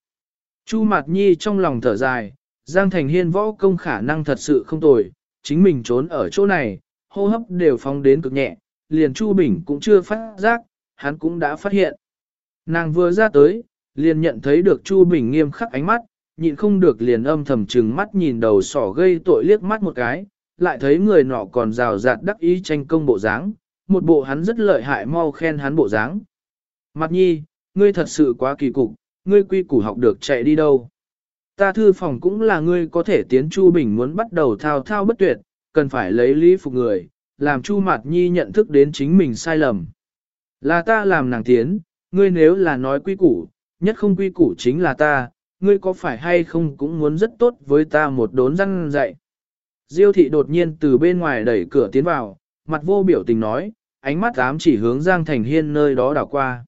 Chu Mạt Nhi trong lòng thở dài, Giang Thành Hiên võ công khả năng thật sự không tồi, chính mình trốn ở chỗ này, hô hấp đều phóng đến cực nhẹ, liền Chu Bình cũng chưa phát giác, hắn cũng đã phát hiện. Nàng vừa ra tới, liền nhận thấy được Chu Bình nghiêm khắc ánh mắt, nhịn không được liền âm thầm trừng mắt nhìn đầu sỏ gây tội liếc mắt một cái, lại thấy người nọ còn rào rạt đắc ý tranh công bộ dáng, một bộ hắn rất lợi hại mau khen hắn bộ dáng. Mặt nhi, ngươi thật sự quá kỳ cục, ngươi quy củ học được chạy đi đâu. Ta thư phòng cũng là ngươi có thể tiến Chu Bình muốn bắt đầu thao thao bất tuyệt, cần phải lấy lý phục người, làm Chu Mạt Nhi nhận thức đến chính mình sai lầm. Là ta làm nàng tiến, ngươi nếu là nói quy củ, nhất không quy củ chính là ta, ngươi có phải hay không cũng muốn rất tốt với ta một đốn răng dạy. Diêu thị đột nhiên từ bên ngoài đẩy cửa tiến vào, mặt vô biểu tình nói, ánh mắt ám chỉ hướng Giang Thành Hiên nơi đó đảo qua.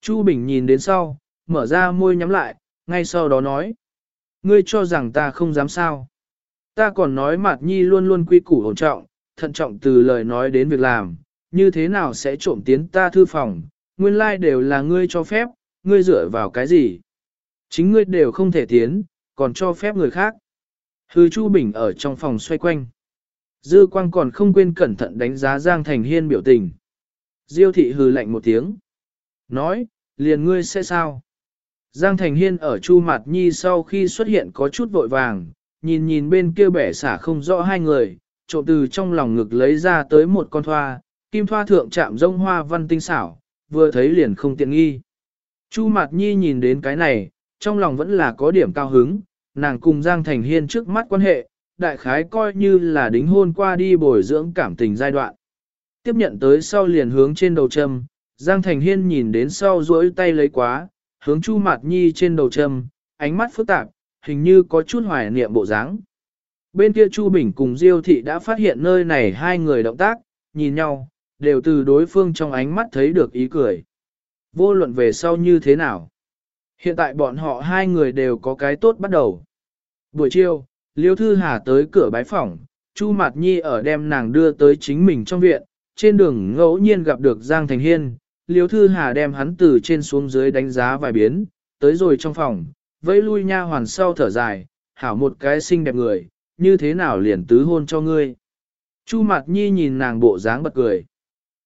Chu Bình nhìn đến sau, mở ra môi nhắm lại, ngay sau đó nói. Ngươi cho rằng ta không dám sao. Ta còn nói Mạt Nhi luôn luôn quy củ ổn trọng, thận trọng từ lời nói đến việc làm, như thế nào sẽ trộm tiến ta thư phòng, nguyên lai like đều là ngươi cho phép, ngươi dựa vào cái gì. Chính ngươi đều không thể tiến, còn cho phép người khác. Hư Chu Bình ở trong phòng xoay quanh. Dư quang còn không quên cẩn thận đánh giá Giang Thành Hiên biểu tình. Diêu thị hừ lạnh một tiếng. Nói, liền ngươi sẽ sao? Giang Thành Hiên ở Chu Mạt Nhi sau khi xuất hiện có chút vội vàng, nhìn nhìn bên kia bẻ xả không rõ hai người, trộm từ trong lòng ngực lấy ra tới một con thoa, kim thoa thượng chạm rông hoa văn tinh xảo, vừa thấy liền không tiện nghi. Chu Mạt Nhi nhìn đến cái này, trong lòng vẫn là có điểm cao hứng, nàng cùng Giang Thành Hiên trước mắt quan hệ, đại khái coi như là đính hôn qua đi bồi dưỡng cảm tình giai đoạn. Tiếp nhận tới sau liền hướng trên đầu châm, Giang Thành Hiên nhìn đến sau duỗi tay lấy quá, hướng Chu Mạt Nhi trên đầu châm, ánh mắt phức tạp, hình như có chút hoài niệm bộ dáng. Bên kia Chu Bình cùng Diêu Thị đã phát hiện nơi này hai người động tác, nhìn nhau, đều từ đối phương trong ánh mắt thấy được ý cười. Vô luận về sau như thế nào. Hiện tại bọn họ hai người đều có cái tốt bắt đầu. Buổi chiều, Liêu Thư Hà tới cửa bái phòng, Chu Mạt Nhi ở đem nàng đưa tới chính mình trong viện, trên đường ngẫu nhiên gặp được Giang Thành Hiên, Liêu Thư Hà đem hắn từ trên xuống dưới đánh giá vài biến, tới rồi trong phòng, vẫy lui nha hoàn sau thở dài, hảo một cái xinh đẹp người, như thế nào liền tứ hôn cho ngươi. Chu Mạt Nhi nhìn nàng bộ dáng bật cười.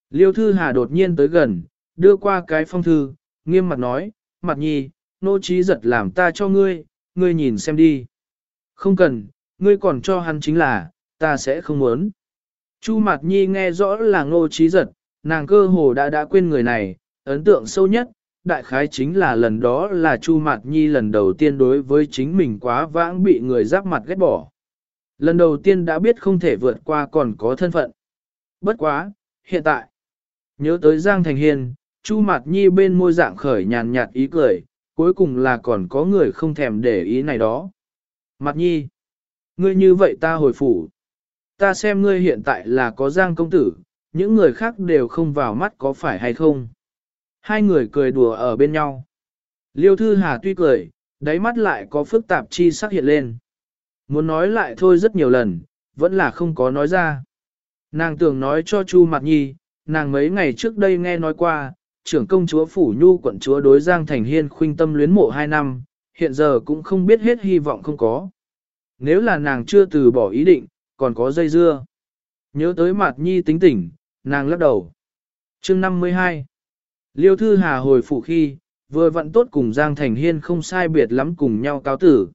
Liêu Thư Hà đột nhiên tới gần, đưa qua cái phong thư, nghiêm mặt nói, mặt Nhi, nô trí giật làm ta cho ngươi, ngươi nhìn xem đi. Không cần, ngươi còn cho hắn chính là, ta sẽ không muốn. Chu mặt Nhi nghe rõ là Nô trí giật, nàng cơ hồ đã đã quên người này, ấn tượng sâu nhất, đại khái chính là lần đó là Chu Mạt Nhi lần đầu tiên đối với chính mình quá vãng bị người giáp mặt ghét bỏ. Lần đầu tiên đã biết không thể vượt qua còn có thân phận. Bất quá, hiện tại, nhớ tới Giang Thành Hiên, Chu Mạt Nhi bên môi dạng khởi nhàn nhạt ý cười, cuối cùng là còn có người không thèm để ý này đó. Mạt Nhi, ngươi như vậy ta hồi phủ. Ta xem ngươi hiện tại là có Giang công tử, những người khác đều không vào mắt có phải hay không. Hai người cười đùa ở bên nhau. Liêu Thư Hà tuy cười, đáy mắt lại có phức tạp chi sắc hiện lên. Muốn nói lại thôi rất nhiều lần, vẫn là không có nói ra. Nàng tưởng nói cho Chu Mạt Nhi, nàng mấy ngày trước đây nghe nói qua, trưởng công chúa Phủ Nhu quận chúa đối Giang Thành Hiên khuynh tâm luyến mộ hai năm, hiện giờ cũng không biết hết hy vọng không có. Nếu là nàng chưa từ bỏ ý định, còn có dây dưa. Nhớ tới mặt Nhi tính tỉnh, nàng lắc đầu. chương 52 Liêu Thư Hà hồi phủ khi, vừa vận tốt cùng Giang Thành Hiên không sai biệt lắm cùng nhau cáo tử.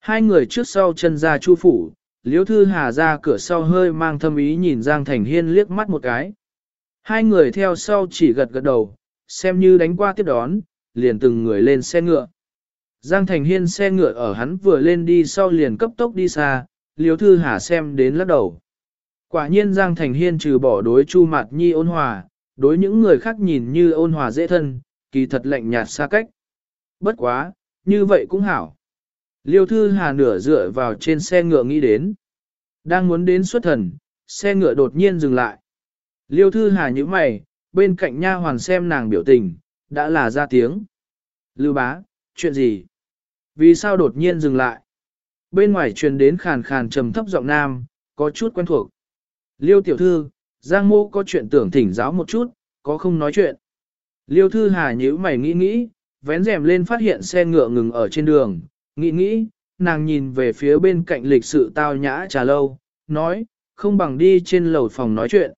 Hai người trước sau chân ra chu phủ, Liêu Thư Hà ra cửa sau hơi mang thâm ý nhìn Giang Thành Hiên liếc mắt một cái. Hai người theo sau chỉ gật gật đầu, xem như đánh qua tiếp đón, liền từng người lên xe ngựa. Giang Thành Hiên xe ngựa ở hắn vừa lên đi sau liền cấp tốc đi xa, Liêu Thư Hà xem đến lắc đầu. Quả nhiên Giang Thành Hiên trừ bỏ đối Chu Mạt Nhi ôn hòa, đối những người khác nhìn như ôn hòa dễ thân, kỳ thật lạnh nhạt xa cách. Bất quá, như vậy cũng hảo. Liêu Thư Hà nửa dựa vào trên xe ngựa nghĩ đến. Đang muốn đến xuất thần, xe ngựa đột nhiên dừng lại. Liêu Thư Hà như mày, bên cạnh nha hoàn xem nàng biểu tình, đã là ra tiếng. Lưu bá, chuyện gì? Vì sao đột nhiên dừng lại? Bên ngoài truyền đến khàn khàn trầm thấp giọng nam, có chút quen thuộc. Liêu tiểu thư, Giang mô có chuyện tưởng thỉnh giáo một chút, có không nói chuyện. Liêu thư hà nhíu mày nghĩ nghĩ, vén rèm lên phát hiện xe ngựa ngừng ở trên đường, nghĩ nghĩ, nàng nhìn về phía bên cạnh lịch sự tao nhã trà lâu, nói, không bằng đi trên lầu phòng nói chuyện.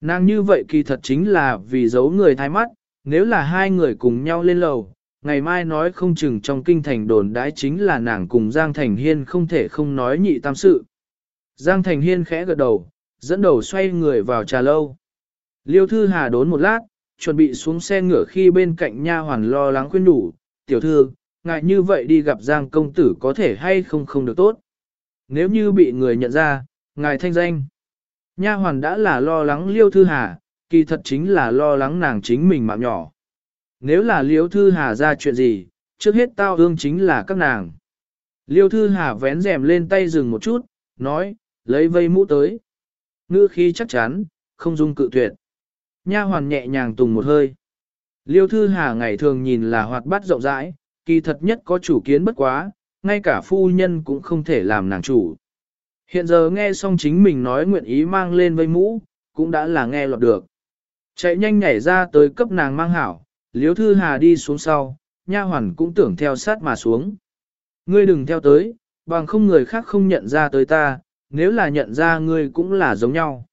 Nàng như vậy kỳ thật chính là vì giấu người thái mắt, Nếu là hai người cùng nhau lên lầu, ngày mai nói không chừng trong kinh thành đồn đãi chính là nàng cùng Giang Thành Hiên không thể không nói nhị tam sự. Giang Thành Hiên khẽ gật đầu, dẫn đầu xoay người vào trà lâu. Liêu Thư Hà đốn một lát, chuẩn bị xuống xe ngựa khi bên cạnh nha hoàn lo lắng khuyên đủ, tiểu thư, ngại như vậy đi gặp Giang công tử có thể hay không không được tốt. Nếu như bị người nhận ra, ngài thanh danh. Nha hoàn đã là lo lắng Liêu Thư Hà, kỳ thật chính là lo lắng nàng chính mình mạng nhỏ. Nếu là Liêu Thư Hà ra chuyện gì, trước hết tao ương chính là các nàng. Liêu Thư Hà vén rèm lên tay dừng một chút, nói, lấy vây mũ tới. Ngữ khí chắc chắn, không dung cự tuyệt. Nha hoàn nhẹ nhàng tùng một hơi. Liêu Thư Hà ngày thường nhìn là hoạt bát rộng rãi, kỳ thật nhất có chủ kiến bất quá, ngay cả phu nhân cũng không thể làm nàng chủ. Hiện giờ nghe xong chính mình nói nguyện ý mang lên vây mũ, cũng đã là nghe lọt được. Chạy nhanh nhảy ra tới cấp nàng mang hảo, liếu Thư Hà đi xuống sau, nha hoàn cũng tưởng theo sát mà xuống. Ngươi đừng theo tới, bằng không người khác không nhận ra tới ta, nếu là nhận ra ngươi cũng là giống nhau.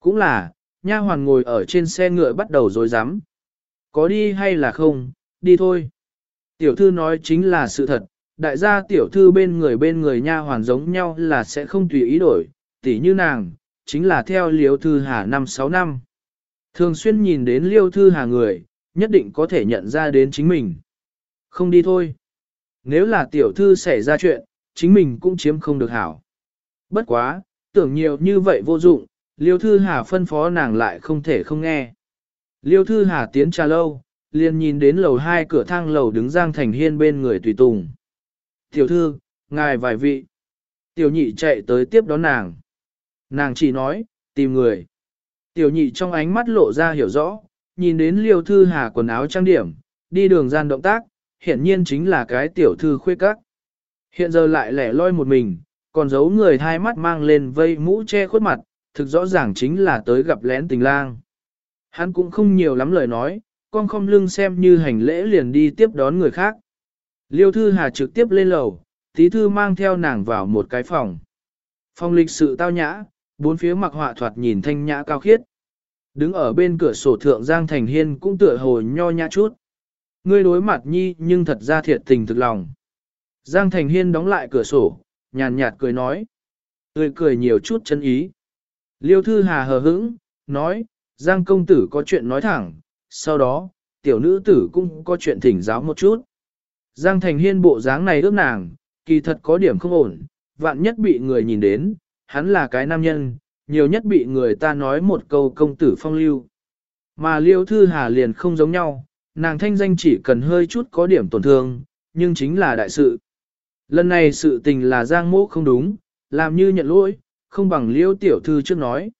Cũng là, nha hoàn ngồi ở trên xe ngựa bắt đầu dối rắm Có đi hay là không, đi thôi. Tiểu thư nói chính là sự thật, đại gia tiểu thư bên người bên người nha hoàn giống nhau là sẽ không tùy ý đổi, tỉ như nàng, chính là theo liêu thư hà năm sáu năm. Thường xuyên nhìn đến liêu thư hà người, nhất định có thể nhận ra đến chính mình. Không đi thôi. Nếu là tiểu thư xảy ra chuyện, chính mình cũng chiếm không được hảo. Bất quá, tưởng nhiều như vậy vô dụng, Liêu Thư Hà phân phó nàng lại không thể không nghe. Liêu Thư Hà tiến trà lâu, liền nhìn đến lầu hai cửa thang lầu đứng Giang Thành Hiên bên người tùy tùng. Tiểu thư, ngài vài vị. Tiểu nhị chạy tới tiếp đón nàng. Nàng chỉ nói, tìm người. Tiểu nhị trong ánh mắt lộ ra hiểu rõ, nhìn đến Liêu Thư Hà quần áo trang điểm, đi đường gian động tác, hiển nhiên chính là cái tiểu thư khuê các. Hiện giờ lại lẻ loi một mình, còn giấu người hai mắt mang lên vây mũ che khuất mặt, thực rõ ràng chính là tới gặp lén tình lang. Hắn cũng không nhiều lắm lời nói, con không lưng xem như hành lễ liền đi tiếp đón người khác. Liêu Thư Hà trực tiếp lên lầu, tí thư mang theo nàng vào một cái phòng. Phòng lịch sự tao nhã, bốn phía mặc họa thoạt nhìn thanh nhã cao khiết. Đứng ở bên cửa sổ thượng Giang Thành Hiên cũng tựa hồ nho nhã chút. Ngươi đối mặt nhi nhưng thật ra thiệt tình thực lòng. Giang Thành Hiên đóng lại cửa sổ, nhàn nhạt cười nói. Tươi cười nhiều chút chân ý. Liêu Thư Hà hờ hững, nói, Giang công tử có chuyện nói thẳng, sau đó, tiểu nữ tử cũng có chuyện thỉnh giáo một chút. Giang Thành Hiên bộ dáng này ước nàng, kỳ thật có điểm không ổn, vạn nhất bị người nhìn đến, hắn là cái nam nhân, nhiều nhất bị người ta nói một câu công tử phong lưu. Mà Liêu Thư Hà liền không giống nhau, nàng thanh danh chỉ cần hơi chút có điểm tổn thương, nhưng chính là đại sự. Lần này sự tình là Giang mỗ không đúng, làm như nhận lỗi, không bằng liêu tiểu thư trước nói.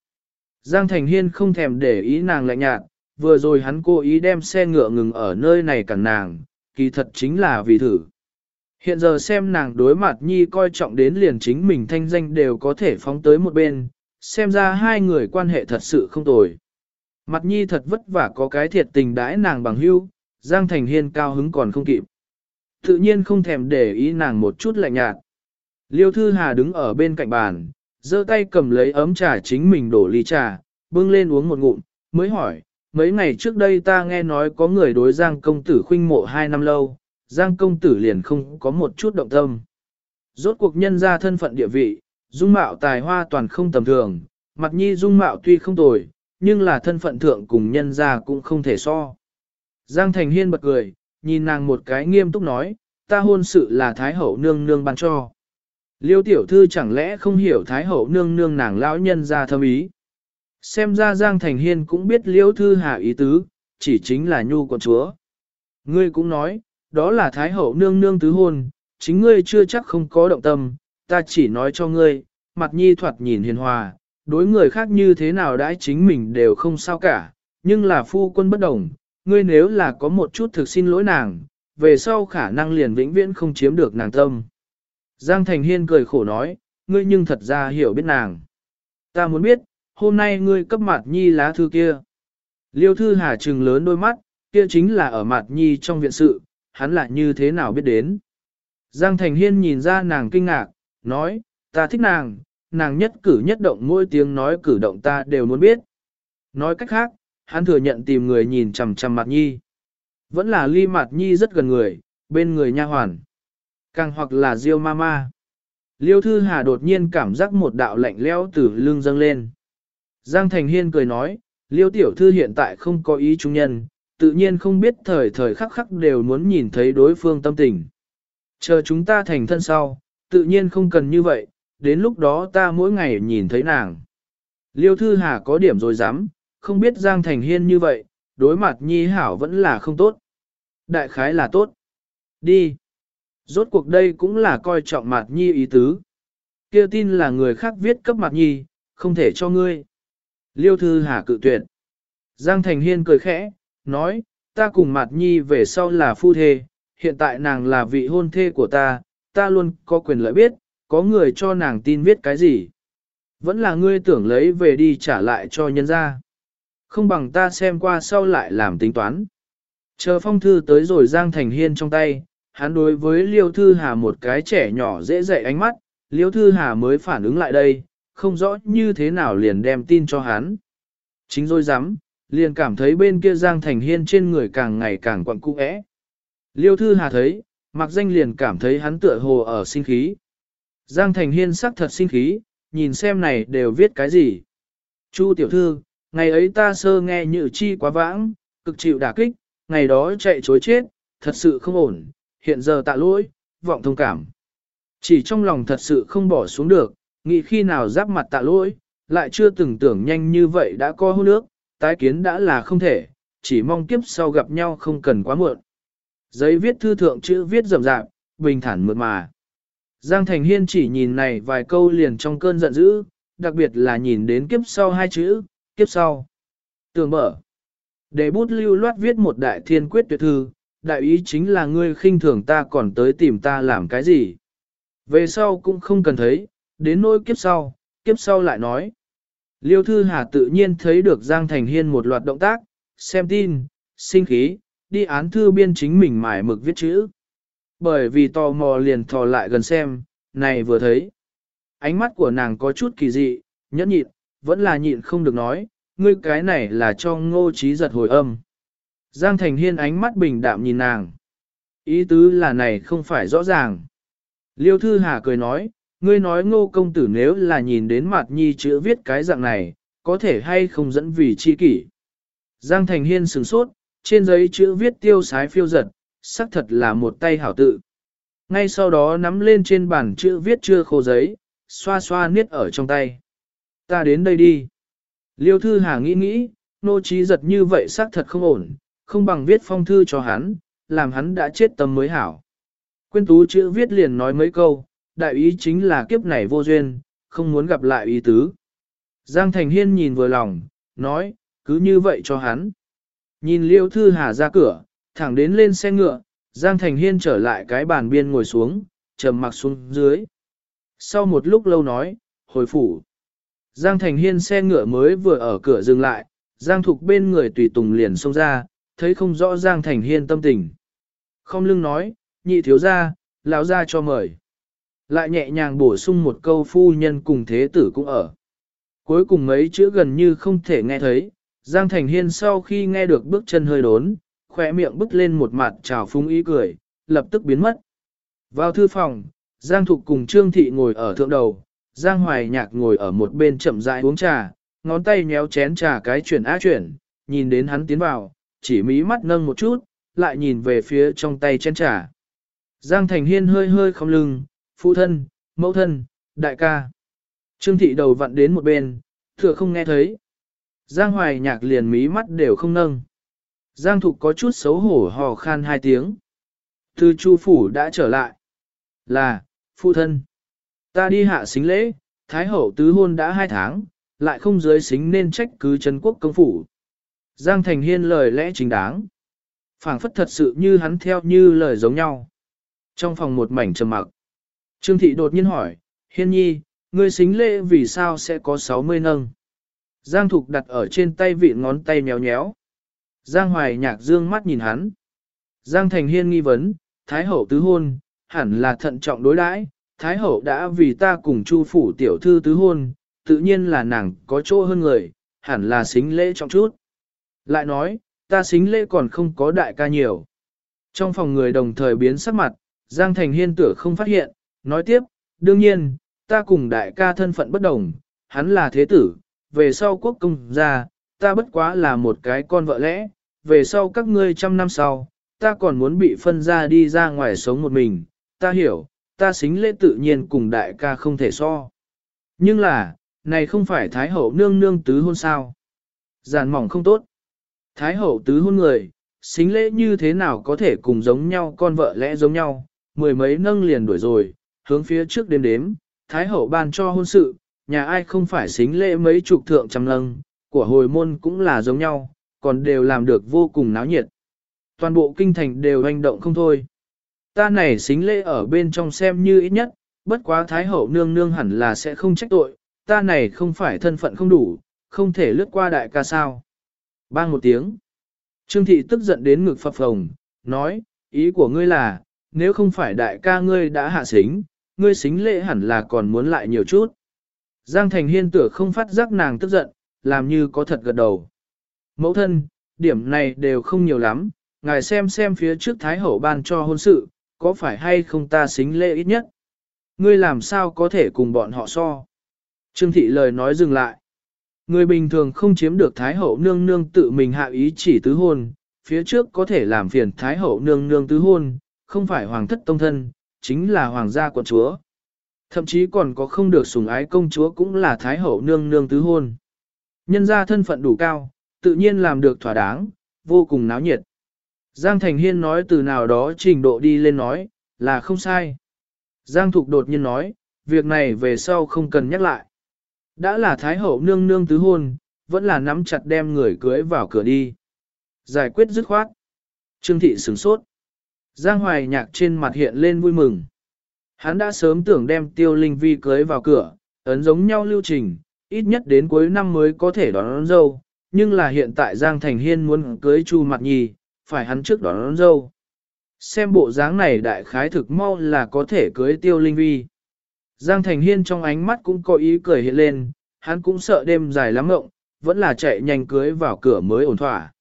Giang Thành Hiên không thèm để ý nàng lạnh nhạt, vừa rồi hắn cố ý đem xe ngựa ngừng ở nơi này cản nàng, kỳ thật chính là vì thử. Hiện giờ xem nàng đối mặt nhi coi trọng đến liền chính mình thanh danh đều có thể phóng tới một bên, xem ra hai người quan hệ thật sự không tồi. Mặt nhi thật vất vả có cái thiệt tình đãi nàng bằng hưu, Giang Thành Hiên cao hứng còn không kịp. Tự nhiên không thèm để ý nàng một chút lạnh nhạt. Liêu Thư Hà đứng ở bên cạnh bàn, giơ tay cầm lấy ấm trà chính mình đổ ly trà, bưng lên uống một ngụm, mới hỏi, mấy ngày trước đây ta nghe nói có người đối Giang công tử khuynh mộ hai năm lâu, Giang công tử liền không có một chút động tâm. Rốt cuộc nhân ra thân phận địa vị, dung mạo tài hoa toàn không tầm thường, mặt nhi dung mạo tuy không tồi, nhưng là thân phận thượng cùng nhân ra cũng không thể so. Giang Thành Hiên bật cười, nhìn nàng một cái nghiêm túc nói, ta hôn sự là Thái Hậu nương nương ban cho. Liêu tiểu thư chẳng lẽ không hiểu Thái Hậu nương nương nàng lão nhân ra thâm ý. Xem ra Giang Thành Hiên cũng biết liễu thư hạ ý tứ, chỉ chính là nhu quận chúa. Ngươi cũng nói, đó là Thái Hậu nương nương tứ hôn, chính ngươi chưa chắc không có động tâm, ta chỉ nói cho ngươi, mặt nhi thoạt nhìn hiền hòa, đối người khác như thế nào đãi chính mình đều không sao cả, nhưng là phu quân bất đồng, ngươi nếu là có một chút thực xin lỗi nàng, về sau khả năng liền vĩnh viễn không chiếm được nàng tâm. Giang Thành Hiên cười khổ nói, ngươi nhưng thật ra hiểu biết nàng. Ta muốn biết, hôm nay ngươi cấp mặt nhi lá thư kia. Liêu thư hà trừng lớn đôi mắt, kia chính là ở mặt nhi trong viện sự, hắn lại như thế nào biết đến. Giang Thành Hiên nhìn ra nàng kinh ngạc, nói, ta thích nàng, nàng nhất cử nhất động mỗi tiếng nói cử động ta đều muốn biết. Nói cách khác, hắn thừa nhận tìm người nhìn chằm chằm mặt nhi. Vẫn là ly mặt nhi rất gần người, bên người nha hoàn. Càng hoặc là diêu ma ma. Liêu Thư Hà đột nhiên cảm giác một đạo lạnh lẽo từ lưng dâng lên. Giang Thành Hiên cười nói, Liêu Tiểu Thư hiện tại không có ý chúng nhân, tự nhiên không biết thời thời khắc khắc đều muốn nhìn thấy đối phương tâm tình. Chờ chúng ta thành thân sau, tự nhiên không cần như vậy, đến lúc đó ta mỗi ngày nhìn thấy nàng. Liêu Thư Hà có điểm rồi dám, không biết Giang Thành Hiên như vậy, đối mặt nhi hảo vẫn là không tốt. Đại khái là tốt. Đi. Rốt cuộc đây cũng là coi trọng mặt nhi ý tứ. kia tin là người khác viết cấp mặt nhi, không thể cho ngươi. Liêu Thư Hà cự tuyệt. Giang Thành Hiên cười khẽ, nói, ta cùng Mạt nhi về sau là phu thê, hiện tại nàng là vị hôn thê của ta, ta luôn có quyền lợi biết, có người cho nàng tin viết cái gì. Vẫn là ngươi tưởng lấy về đi trả lại cho nhân gia. Không bằng ta xem qua sau lại làm tính toán. Chờ phong thư tới rồi Giang Thành Hiên trong tay, hắn đối với Liêu Thư Hà một cái trẻ nhỏ dễ dậy ánh mắt, Liêu Thư Hà mới phản ứng lại đây, không rõ như thế nào liền đem tin cho hắn. Chính rồi dám, liền cảm thấy bên kia Giang Thành Hiên trên người càng ngày càng quặn cung ẽ. Liêu Thư Hà thấy, mặc danh liền cảm thấy hắn tựa hồ ở sinh khí. Giang Thành Hiên sắc thật sinh khí, nhìn xem này đều viết cái gì. Chu tiểu thư, ngày ấy ta sơ nghe nhự chi quá vãng, cực chịu đả kích, ngày đó chạy chối chết, thật sự không ổn, hiện giờ tạ lỗi, vọng thông cảm. Chỉ trong lòng thật sự không bỏ xuống được, nghĩ khi nào giáp mặt tạ lỗi, lại chưa từng tưởng nhanh như vậy đã có hôn nước, tái kiến đã là không thể, chỉ mong kiếp sau gặp nhau không cần quá muộn. Giấy viết thư thượng chữ viết rậm rạp, bình thản mượt mà. Giang Thành Hiên chỉ nhìn này vài câu liền trong cơn giận dữ, đặc biệt là nhìn đến kiếp sau hai chữ, kiếp sau. Tường mở. Để bút lưu loát viết một đại thiên quyết tuyệt thư, đại ý chính là ngươi khinh thường ta còn tới tìm ta làm cái gì. Về sau cũng không cần thấy, đến nỗi kiếp sau, kiếp sau lại nói. Liêu Thư Hà tự nhiên thấy được Giang Thành Hiên một loạt động tác, xem tin, sinh khí, đi án thư biên chính mình mải mực viết chữ. Bởi vì tò mò liền thò lại gần xem, này vừa thấy. Ánh mắt của nàng có chút kỳ dị, nhẫn nhịn, vẫn là nhịn không được nói, ngươi cái này là cho ngô trí giật hồi âm. Giang Thành Hiên ánh mắt bình đạm nhìn nàng. Ý tứ là này không phải rõ ràng. Liêu Thư Hà cười nói, ngươi nói ngô công tử nếu là nhìn đến mặt nhi chữ viết cái dạng này, có thể hay không dẫn vì chi kỷ. Giang Thành Hiên sửng sốt, trên giấy chữ viết tiêu sái phiêu giật, xác thật là một tay hảo tự. Ngay sau đó nắm lên trên bản chữ viết chưa khô giấy, xoa xoa niết ở trong tay. Ta đến đây đi. Liêu Thư Hà nghĩ nghĩ, nô trí giật như vậy xác thật không ổn, không bằng viết phong thư cho hắn, làm hắn đã chết tâm mới hảo. Quyên tú chữ viết liền nói mấy câu, đại ý chính là kiếp này vô duyên, không muốn gặp lại ý tứ. Giang Thành Hiên nhìn vừa lòng, nói, cứ như vậy cho hắn. Nhìn Liêu Thư Hà ra cửa, thẳng đến lên xe ngựa, Giang Thành Hiên trở lại cái bàn biên ngồi xuống, trầm mặc xuống dưới. Sau một lúc lâu nói, hồi phủ. Giang Thành Hiên xe ngựa mới vừa ở cửa dừng lại, Giang Thục bên người tùy tùng liền xông ra, thấy không rõ Giang Thành Hiên tâm tình. Không lưng nói, nhị thiếu ra, lão ra cho mời. Lại nhẹ nhàng bổ sung một câu phu nhân cùng thế tử cũng ở. Cuối cùng mấy chữ gần như không thể nghe thấy, Giang Thành Hiên sau khi nghe được bước chân hơi đốn, khỏe miệng bứt lên một mặt trào phúng ý cười, lập tức biến mất. Vào thư phòng, Giang Thục cùng Trương Thị ngồi ở thượng đầu, Giang Hoài Nhạc ngồi ở một bên chậm rãi uống trà, ngón tay nhéo chén trà cái chuyển á chuyển, nhìn đến hắn tiến vào, chỉ mí mắt nâng một chút, lại nhìn về phía trong tay chén trà. Giang Thành Hiên hơi hơi không lưng, phụ thân, mẫu thân, đại ca. Trương Thị đầu vặn đến một bên, thừa không nghe thấy. Giang Hoài Nhạc liền mí mắt đều không nâng. Giang Thục có chút xấu hổ hò khan hai tiếng. Thư Chu Phủ đã trở lại. Là, phụ thân. Ta đi hạ xính lễ, Thái Hậu tứ hôn đã hai tháng, lại không giới xính nên trách cứ Trấn quốc công phủ. Giang Thành Hiên lời lẽ chính đáng. phảng phất thật sự như hắn theo như lời giống nhau. Trong phòng một mảnh trầm mặc. Trương Thị đột nhiên hỏi, Hiên nhi, ngươi xính lễ vì sao sẽ có 60 nâng? Giang Thục đặt ở trên tay vị ngón tay méo nhéo. Giang Hoài nhạc dương mắt nhìn hắn. Giang Thành Hiên nghi vấn, Thái Hậu tứ hôn, hẳn là thận trọng đối đãi. Thái Hậu đã vì ta cùng Chu phủ tiểu thư tứ hôn, tự nhiên là nàng có chỗ hơn người, hẳn là xính lễ trọng chút. Lại nói, ta xính lễ còn không có đại ca nhiều. Trong phòng người đồng thời biến sắc mặt, Giang Thành Hiên tựa không phát hiện, nói tiếp, đương nhiên, ta cùng đại ca thân phận bất đồng, hắn là thế tử, về sau quốc công gia, ta bất quá là một cái con vợ lẽ, về sau các ngươi trăm năm sau, ta còn muốn bị phân ra đi ra ngoài sống một mình, ta hiểu, ta xính lễ tự nhiên cùng đại ca không thể so. Nhưng là, này không phải Thái Hậu nương nương tứ hôn sao. Giàn mỏng không tốt. Thái Hậu tứ hôn người, xính lễ như thế nào có thể cùng giống nhau con vợ lẽ giống nhau, mười mấy nâng liền đuổi rồi, hướng phía trước đêm đếm, Thái Hậu ban cho hôn sự, nhà ai không phải xính lễ mấy chục thượng trăm lâng, của hồi môn cũng là giống nhau, còn đều làm được vô cùng náo nhiệt. Toàn bộ kinh thành đều hành động không thôi. Ta này xính lễ ở bên trong xem như ít nhất, bất quá Thái Hậu nương nương hẳn là sẽ không trách tội, ta này không phải thân phận không đủ, không thể lướt qua đại ca sao. Bang một tiếng. Trương thị tức giận đến ngực phập phồng, nói, ý của ngươi là, nếu không phải đại ca ngươi đã hạ xính, ngươi xính lễ hẳn là còn muốn lại nhiều chút. Giang Thành Hiên tựa không phát giác nàng tức giận, làm như có thật gật đầu. Mẫu thân, điểm này đều không nhiều lắm, ngài xem xem phía trước Thái Hậu ban cho hôn sự, có phải hay không ta xính lễ ít nhất. Ngươi làm sao có thể cùng bọn họ so. Trương Thị lời nói dừng lại. Người bình thường không chiếm được Thái Hậu nương nương tự mình hạ ý chỉ tứ hôn, phía trước có thể làm phiền Thái Hậu nương nương tứ hôn, không phải hoàng thất tông thân, chính là hoàng gia quận chúa. Thậm chí còn có không được sủng ái công chúa cũng là Thái Hậu nương nương tứ hôn. Nhân gia thân phận đủ cao, tự nhiên làm được thỏa đáng, vô cùng náo nhiệt. Giang Thành Hiên nói từ nào đó trình độ đi lên nói, là không sai. Giang Thục đột nhiên nói, việc này về sau không cần nhắc lại. Đã là Thái Hậu nương nương tứ hôn, vẫn là nắm chặt đem người cưới vào cửa đi. Giải quyết dứt khoát. Trương Thị sửng sốt. Giang Hoài Nhạc trên mặt hiện lên vui mừng. Hắn đã sớm tưởng đem tiêu linh vi cưới vào cửa, ấn giống nhau lưu trình, ít nhất đến cuối năm mới có thể đón, đón dâu, nhưng là hiện tại Giang Thành Hiên muốn cưới Chu Mặt Nhi, phải hắn trước đón, đón dâu. Xem bộ dáng này đại khái thực mau là có thể cưới tiêu linh vi. Giang Thành Hiên trong ánh mắt cũng có ý cười hiện lên, hắn cũng sợ đêm dài lắm ngộng, vẫn là chạy nhanh cưới vào cửa mới ổn thỏa.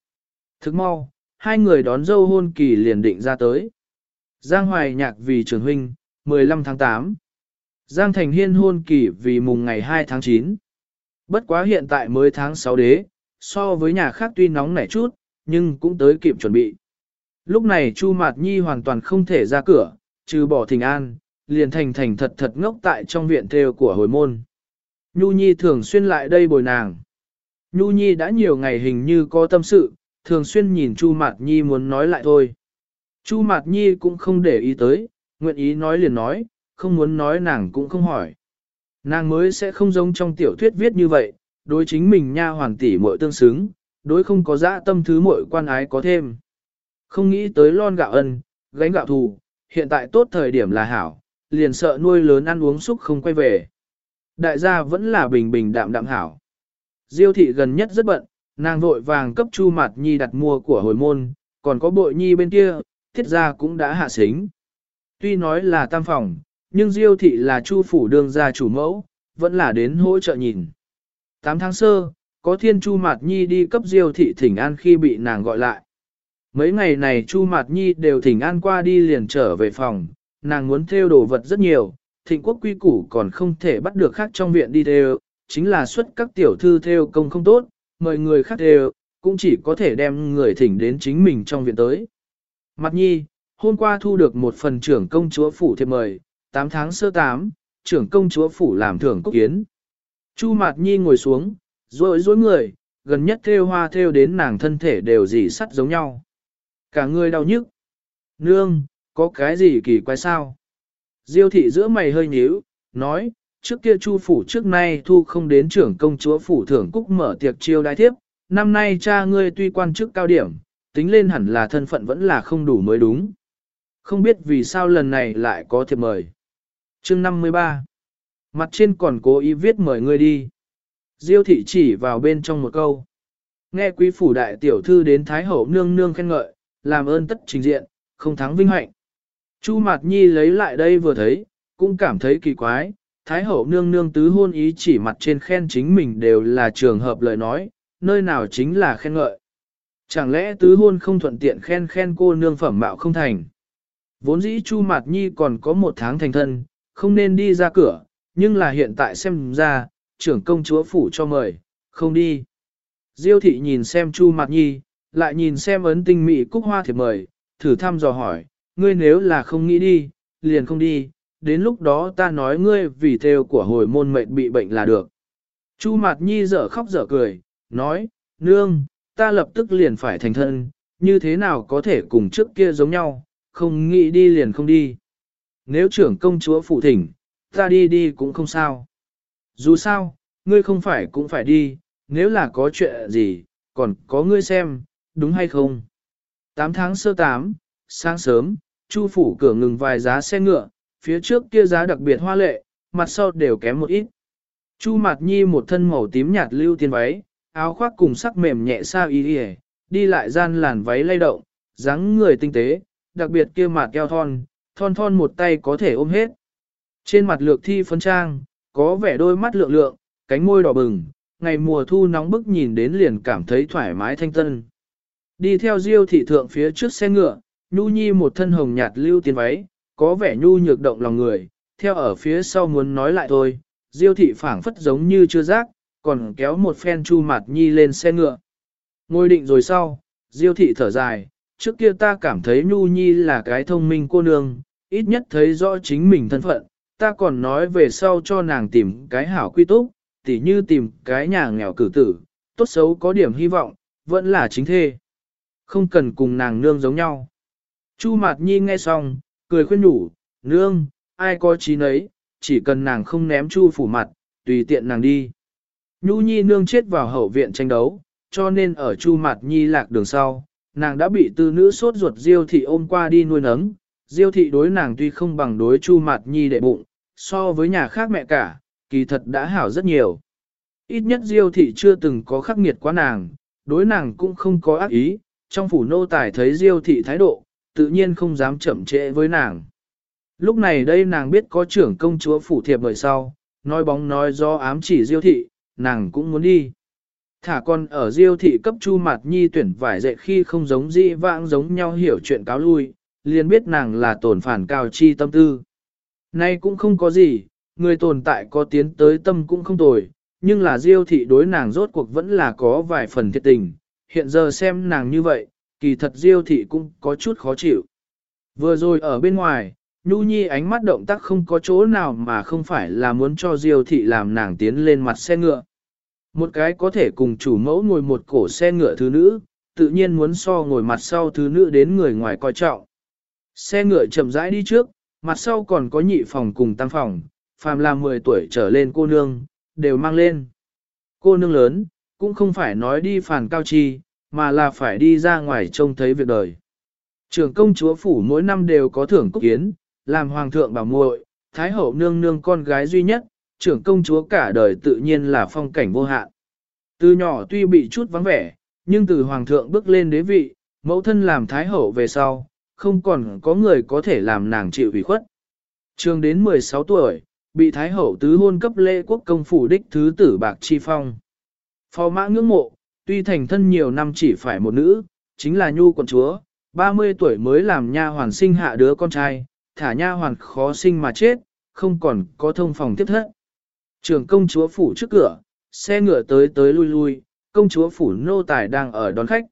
Thức mau, hai người đón dâu hôn kỳ liền định ra tới. Giang Hoài Nhạc vì trường huynh, 15 tháng 8. Giang Thành Hiên hôn kỳ vì mùng ngày 2 tháng 9. Bất quá hiện tại mới tháng 6 đế, so với nhà khác tuy nóng nảy chút, nhưng cũng tới kịp chuẩn bị. Lúc này Chu Mạt Nhi hoàn toàn không thể ra cửa, trừ bỏ thình an, liền thành thành thật thật ngốc tại trong viện theo của hồi môn. Nhu Nhi thường xuyên lại đây bồi nàng. Nhu Nhi đã nhiều ngày hình như có tâm sự, thường xuyên nhìn Chu Mạt Nhi muốn nói lại thôi. Chu Mạt Nhi cũng không để ý tới, nguyện ý nói liền nói, không muốn nói nàng cũng không hỏi. Nàng mới sẽ không giống trong tiểu thuyết viết như vậy, đối chính mình nha hoàng tỷ muội tương xứng, đối không có dã tâm thứ muội quan ái có thêm. Không nghĩ tới lon gạo ân, gánh gạo thù, hiện tại tốt thời điểm là hảo, liền sợ nuôi lớn ăn uống xúc không quay về. Đại gia vẫn là bình bình đạm đạm hảo. Diêu thị gần nhất rất bận, nàng vội vàng cấp chu mặt nhi đặt mua của hồi môn, còn có bội nhi bên kia, thiết gia cũng đã hạ xính. Tuy nói là tam phòng, nhưng diêu thị là chu phủ đương gia chủ mẫu, vẫn là đến hỗ trợ nhìn. 8 tháng sơ, có thiên chu mặt nhi đi cấp diêu thị thỉnh an khi bị nàng gọi lại. Mấy ngày này chu mặt nhi đều thỉnh an qua đi liền trở về phòng, nàng muốn theo đồ vật rất nhiều, thịnh quốc quy củ còn không thể bắt được khác trong viện đi theo, chính là xuất các tiểu thư theo công không tốt, mời người khác đều cũng chỉ có thể đem người thỉnh đến chính mình trong viện tới. Mặt nhi, hôm qua thu được một phần trưởng công chúa phủ thiệp mời, 8 tháng sơ 8, trưởng công chúa phủ làm thưởng cốc kiến. Chu Mạt Nhi ngồi xuống, rối rối người, gần nhất theo hoa theo đến nàng thân thể đều dì sắt giống nhau. Cả người đau nhức. Nương, có cái gì kỳ quái sao? Diêu thị giữa mày hơi nhíu, nói, trước kia chu phủ trước nay thu không đến trưởng công chúa phủ thưởng cúc mở tiệc chiêu đái thiếp, năm nay cha ngươi tuy quan chức cao điểm, tính lên hẳn là thân phận vẫn là không đủ mới đúng. Không biết vì sao lần này lại có thiệp mời. Chương 53 Mặt trên còn cố ý viết mời ngươi đi. Diêu thị chỉ vào bên trong một câu. Nghe quý phủ đại tiểu thư đến Thái Hậu nương nương khen ngợi, làm ơn tất trình diện, không thắng vinh hạnh. Chu Mạt Nhi lấy lại đây vừa thấy, cũng cảm thấy kỳ quái, Thái Hậu nương nương tứ hôn ý chỉ mặt trên khen chính mình đều là trường hợp lời nói, nơi nào chính là khen ngợi. Chẳng lẽ tứ hôn không thuận tiện khen khen cô nương phẩm mạo không thành. Vốn dĩ Chu Mạt Nhi còn có một tháng thành thân, không nên đi ra cửa, nhưng là hiện tại xem ra, trưởng công chúa phủ cho mời, không đi. Diêu thị nhìn xem Chu Mạt Nhi, lại nhìn xem ấn tinh mỹ cúc hoa thiệp mời, thử thăm dò hỏi, ngươi nếu là không nghĩ đi, liền không đi, đến lúc đó ta nói ngươi vì theo của hồi môn mệnh bị bệnh là được. Chu Mạt Nhi dở khóc dở cười, nói, nương, ta lập tức liền phải thành thân, như thế nào có thể cùng trước kia giống nhau, không nghĩ đi liền không đi. Nếu trưởng công chúa phụ thỉnh, ta đi đi cũng không sao. Dù sao, ngươi không phải cũng phải đi, nếu là có chuyện gì, còn có ngươi xem, đúng hay không? 8 tháng sơ 8, sáng sớm, Chu phủ cửa ngừng vài giá xe ngựa, phía trước kia giá đặc biệt hoa lệ, mặt sau đều kém một ít. Chu Mạt Nhi một thân màu tím nhạt lưu tiên váy, áo khoác cùng sắc mềm nhẹ sao y y, đi lại gian làn váy lay động, dáng người tinh tế, đặc biệt kia mặt eo thon, thon thon một tay có thể ôm hết. Trên mặt lược thi phấn trang, có vẻ đôi mắt lượng lượng, cánh môi đỏ bừng, ngày mùa thu nóng bức nhìn đến liền cảm thấy thoải mái thanh tân. Đi theo diêu thị thượng phía trước xe ngựa, Nhu Nhi một thân hồng nhạt lưu tiền váy, có vẻ Nhu nhược động lòng người, theo ở phía sau muốn nói lại thôi, diêu thị phảng phất giống như chưa giác, còn kéo một phen Chu Mạt Nhi lên xe ngựa. Ngồi định rồi sau, diêu thị thở dài, trước kia ta cảm thấy Nhu Nhi là cái thông minh cô nương, ít nhất thấy rõ chính mình thân phận, ta còn nói về sau cho nàng tìm cái hảo quy túc, tỉ như tìm cái nhà nghèo cử tử, tốt xấu có điểm hy vọng, vẫn là chính thê. Không cần cùng nàng nương giống nhau. Chu Mạt Nhi nghe xong, cười khuyên nhủ, nương, ai có trí nấy, chỉ cần nàng không ném chu phủ mặt, tùy tiện nàng đi. Nhu Nhi nương chết vào hậu viện tranh đấu, cho nên ở Chu mặt Nhi lạc đường sau, nàng đã bị tư nữ sốt ruột Diêu thị ôm qua đi nuôi nấng. Diêu thị đối nàng tuy không bằng đối Chu mặt Nhi đệ bụng, so với nhà khác mẹ cả, kỳ thật đã hảo rất nhiều. Ít nhất Diêu thị chưa từng có khắc nghiệt quá nàng, đối nàng cũng không có ác ý, trong phủ nô tài thấy Diêu thị thái độ, tự nhiên không dám chậm trễ với nàng. Lúc này đây nàng biết có trưởng công chúa phủ thiệp người sau, nói bóng nói do ám chỉ Diêu thị, nàng cũng muốn đi. Thả con ở Diêu thị cấp Chu mặt Nhi tuyển vải dạy khi không giống dĩ vãng giống nhau hiểu chuyện cáo lui, liền biết nàng là tổn phản cao chi tâm tư. Nay cũng không có gì, người tồn tại có tiến tới tâm cũng không tồi, nhưng là Diêu thị đối nàng rốt cuộc vẫn là có vài phần thiệt tình, hiện giờ xem nàng như vậy, kỳ thật Diêu thị cũng có chút khó chịu. Vừa rồi ở bên ngoài, Nhu Nhi ánh mắt động tác không có chỗ nào mà không phải là muốn cho Diêu thị làm nàng tiến lên mặt xe ngựa. Một cái có thể cùng chủ mẫu ngồi một cổ xe ngựa thứ nữ, tự nhiên muốn so ngồi mặt sau thứ nữ đến người ngoài coi trọng. Xe ngựa chậm rãi đi trước, mặt sau còn có nhị phòng cùng tam phòng, phàm là 10 tuổi trở lên cô nương, đều mang lên. Cô nương lớn, cũng không phải nói đi phản cao chi, mà là phải đi ra ngoài trông thấy việc đời. Trưởng công chúa phủ mỗi năm đều có thưởng cúc kiến, làm hoàng thượng bảo muội, thái hậu nương nương con gái duy nhất, trưởng công chúa cả đời tự nhiên là phong cảnh vô hạn. Từ nhỏ tuy bị chút vắng vẻ, nhưng từ hoàng thượng bước lên đế vị, mẫu thân làm thái hậu về sau, không còn có người có thể làm nàng chịu ủy khuất. Trường đến 16 tuổi, bị thái hậu tứ hôn cấp lễ quốc công phủ đích thứ tử bạc chi phong. Phò mã ngưỡng mộ, tuy thành thân nhiều năm chỉ phải một nữ, chính là nhu quận chúa, 30 tuổi mới làm nha hoàn sinh hạ đứa con trai, thả nha hoàn khó sinh mà chết, không còn có thông phòng tiếp thất. Trường công chúa phủ trước cửa, xe ngựa tới tới lui lui, công chúa phủ nô tài đang ở đón khách.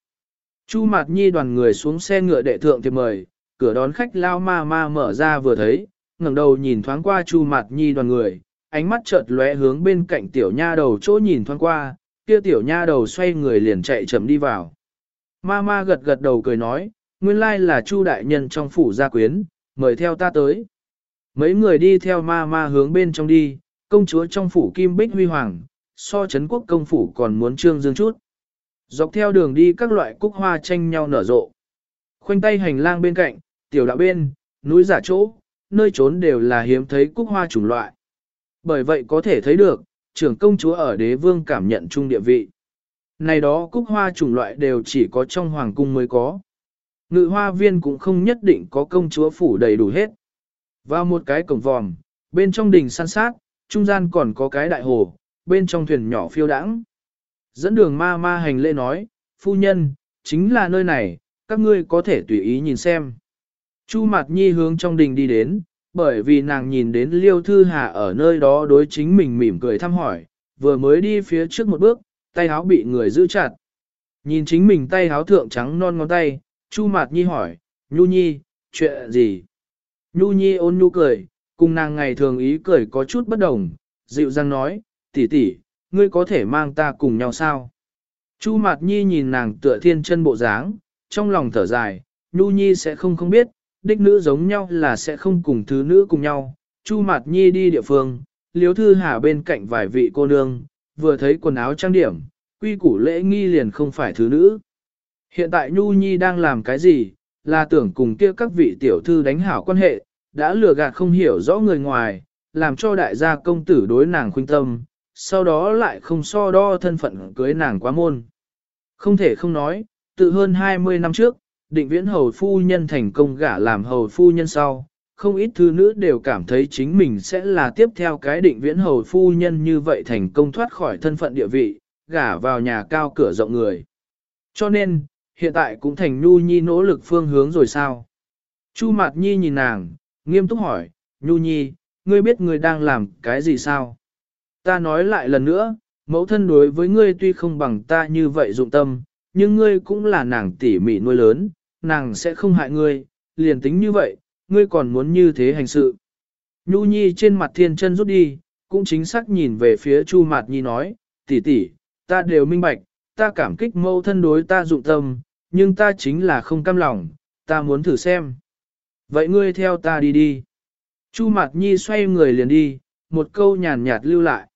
Chu Mạt Nhi đoàn người xuống xe ngựa đệ thượng thì mời, cửa đón khách lao ma ma mở ra vừa thấy, ngẩng đầu nhìn thoáng qua Chu Mạt Nhi đoàn người, ánh mắt chợt lóe hướng bên cạnh tiểu nha đầu chỗ nhìn thoáng qua, kia tiểu nha đầu xoay người liền chạy chậm đi vào. Ma ma gật gật đầu cười nói, nguyên lai là Chu đại nhân trong phủ gia quyến, mời theo ta tới. Mấy người đi theo ma ma hướng bên trong đi, công chúa trong phủ kim bích huy hoàng, so chấn quốc công phủ còn muốn trương dương chút. Dọc theo đường đi các loại cúc hoa tranh nhau nở rộ. Khoanh tay hành lang bên cạnh, tiểu đạo bên, núi giả chỗ, nơi trốn đều là hiếm thấy cúc hoa chủng loại. Bởi vậy có thể thấy được, trưởng công chúa ở đế vương cảm nhận chung địa vị. Này đó cúc hoa chủng loại đều chỉ có trong hoàng cung mới có. Ngự hoa viên cũng không nhất định có công chúa phủ đầy đủ hết. Vào một cái cổng vòm, bên trong đình san sát, trung gian còn có cái đại hồ, bên trong thuyền nhỏ phiêu đãng. Dẫn đường ma ma hành lễ nói, phu nhân, chính là nơi này, các ngươi có thể tùy ý nhìn xem. Chu Mạt Nhi hướng trong đình đi đến, bởi vì nàng nhìn đến Liêu Thư Hà ở nơi đó đối chính mình mỉm cười thăm hỏi, vừa mới đi phía trước một bước, tay háo bị người giữ chặt. Nhìn chính mình tay háo thượng trắng non ngón tay, Chu Mạt Nhi hỏi, Nhu Nhi, chuyện gì? Nhu Nhi ôn nhu cười, cùng nàng ngày thường ý cười có chút bất đồng, dịu dàng nói, tỷ tỷ, ngươi có thể mang ta cùng nhau sao? Chu Mạt Nhi nhìn nàng tựa thiên chân bộ dáng, trong lòng thở dài, Nhu Nhi sẽ không không biết, đích nữ giống nhau là sẽ không cùng thứ nữ cùng nhau. Chu Mạt Nhi đi địa phương, Liếu Thư Hà bên cạnh vài vị cô nương, vừa thấy quần áo trang điểm, quy củ lễ nghi liền không phải thứ nữ. Hiện tại Nhu Nhi đang làm cái gì, là tưởng cùng kia các vị tiểu thư đánh hảo quan hệ, đã lừa gạt không hiểu rõ người ngoài, làm cho đại gia công tử đối nàng khuyên tâm, sau đó lại không so đo thân phận cưới nàng quá môn. Không thể không nói, từ hơn 20 năm trước, định viễn hầu phu nhân thành công gả làm hầu phu nhân sau, không ít thư nữ đều cảm thấy chính mình sẽ là tiếp theo cái định viễn hầu phu nhân như vậy thành công thoát khỏi thân phận địa vị, gả vào nhà cao cửa rộng người. Cho nên, hiện tại cũng thành Nhu Nhi nỗ lực phương hướng rồi sao? Chu Mạt Nhi nhìn nàng, nghiêm túc hỏi, Nhu Nhi, ngươi biết ngươi đang làm cái gì sao? Ta nói lại lần nữa, mẫu thân đối với ngươi tuy không bằng ta như vậy dụng tâm, nhưng ngươi cũng là nàng tỉ mỉ nuôi lớn, nàng sẽ không hại ngươi, liền tính như vậy, ngươi còn muốn như thế hành sự. Nhu Nhi trên mặt thiên chân rút đi, cũng chính xác nhìn về phía Chu Mạt Nhi nói, tỷ tỷ, ta đều minh bạch, ta cảm kích mâu thân đối ta dụng tâm, nhưng ta chính là không cam lòng, ta muốn thử xem. Vậy ngươi theo ta đi đi. Chu Mạt Nhi xoay người liền đi, một câu nhàn nhạt lưu lại.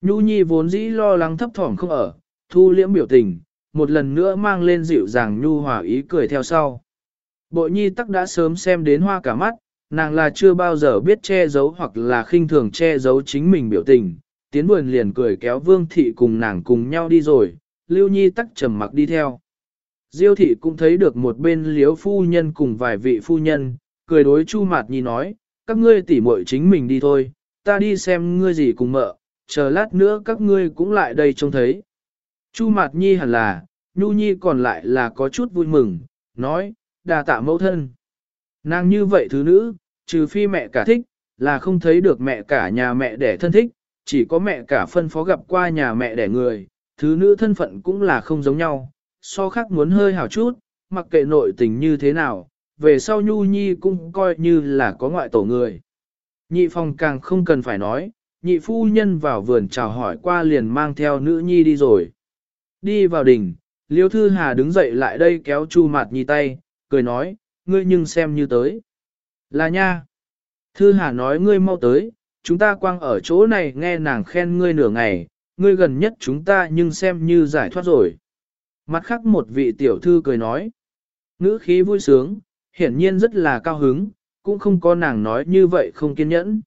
Nhu Nhi vốn dĩ lo lắng thấp thỏm không ở, thu liễm biểu tình, một lần nữa mang lên dịu dàng nhu hòa ý cười theo sau. Bội nhi tắc đã sớm xem đến hoa cả mắt, nàng là chưa bao giờ biết che giấu hoặc là khinh thường che giấu chính mình biểu tình, tiến vườn liền cười kéo vương thị cùng nàng cùng nhau đi rồi, lưu nhi tắc trầm mặc đi theo. Diêu thị cũng thấy được một bên liếu phu nhân cùng vài vị phu nhân, cười đối chu mạt nhi nói, các ngươi tỉ muội chính mình đi thôi, ta đi xem ngươi gì cùng mợ, chờ lát nữa các ngươi cũng lại đây trông thấy. Chu Mạt Nhi hẳn là, Nhu Nhi còn lại là có chút vui mừng, nói, đà tạ mẫu thân. Nàng như vậy thứ nữ, trừ phi mẹ cả thích, là không thấy được mẹ cả nhà mẹ đẻ thân thích, chỉ có mẹ cả phân phó gặp qua nhà mẹ đẻ người, thứ nữ thân phận cũng là không giống nhau, so khác muốn hơi hảo chút, mặc kệ nội tình như thế nào, về sau Nhu Nhi cũng coi như là có ngoại tổ người. Nhị phòng càng không cần phải nói, nhị phu nhân vào vườn chào hỏi qua liền mang theo nữ nhi đi rồi. Đi vào đỉnh, Liêu Thư Hà đứng dậy lại đây kéo Chu Mạt Nhi tay, cười nói, ngươi nhưng xem như tới. Là nha. Thư Hà nói ngươi mau tới, chúng ta quang ở chỗ này nghe nàng khen ngươi nửa ngày, ngươi gần nhất chúng ta nhưng xem như giải thoát rồi. Mặt khác một vị tiểu thư cười nói, ngữ khí vui sướng, hiển nhiên rất là cao hứng, cũng không có nàng nói như vậy không kiên nhẫn.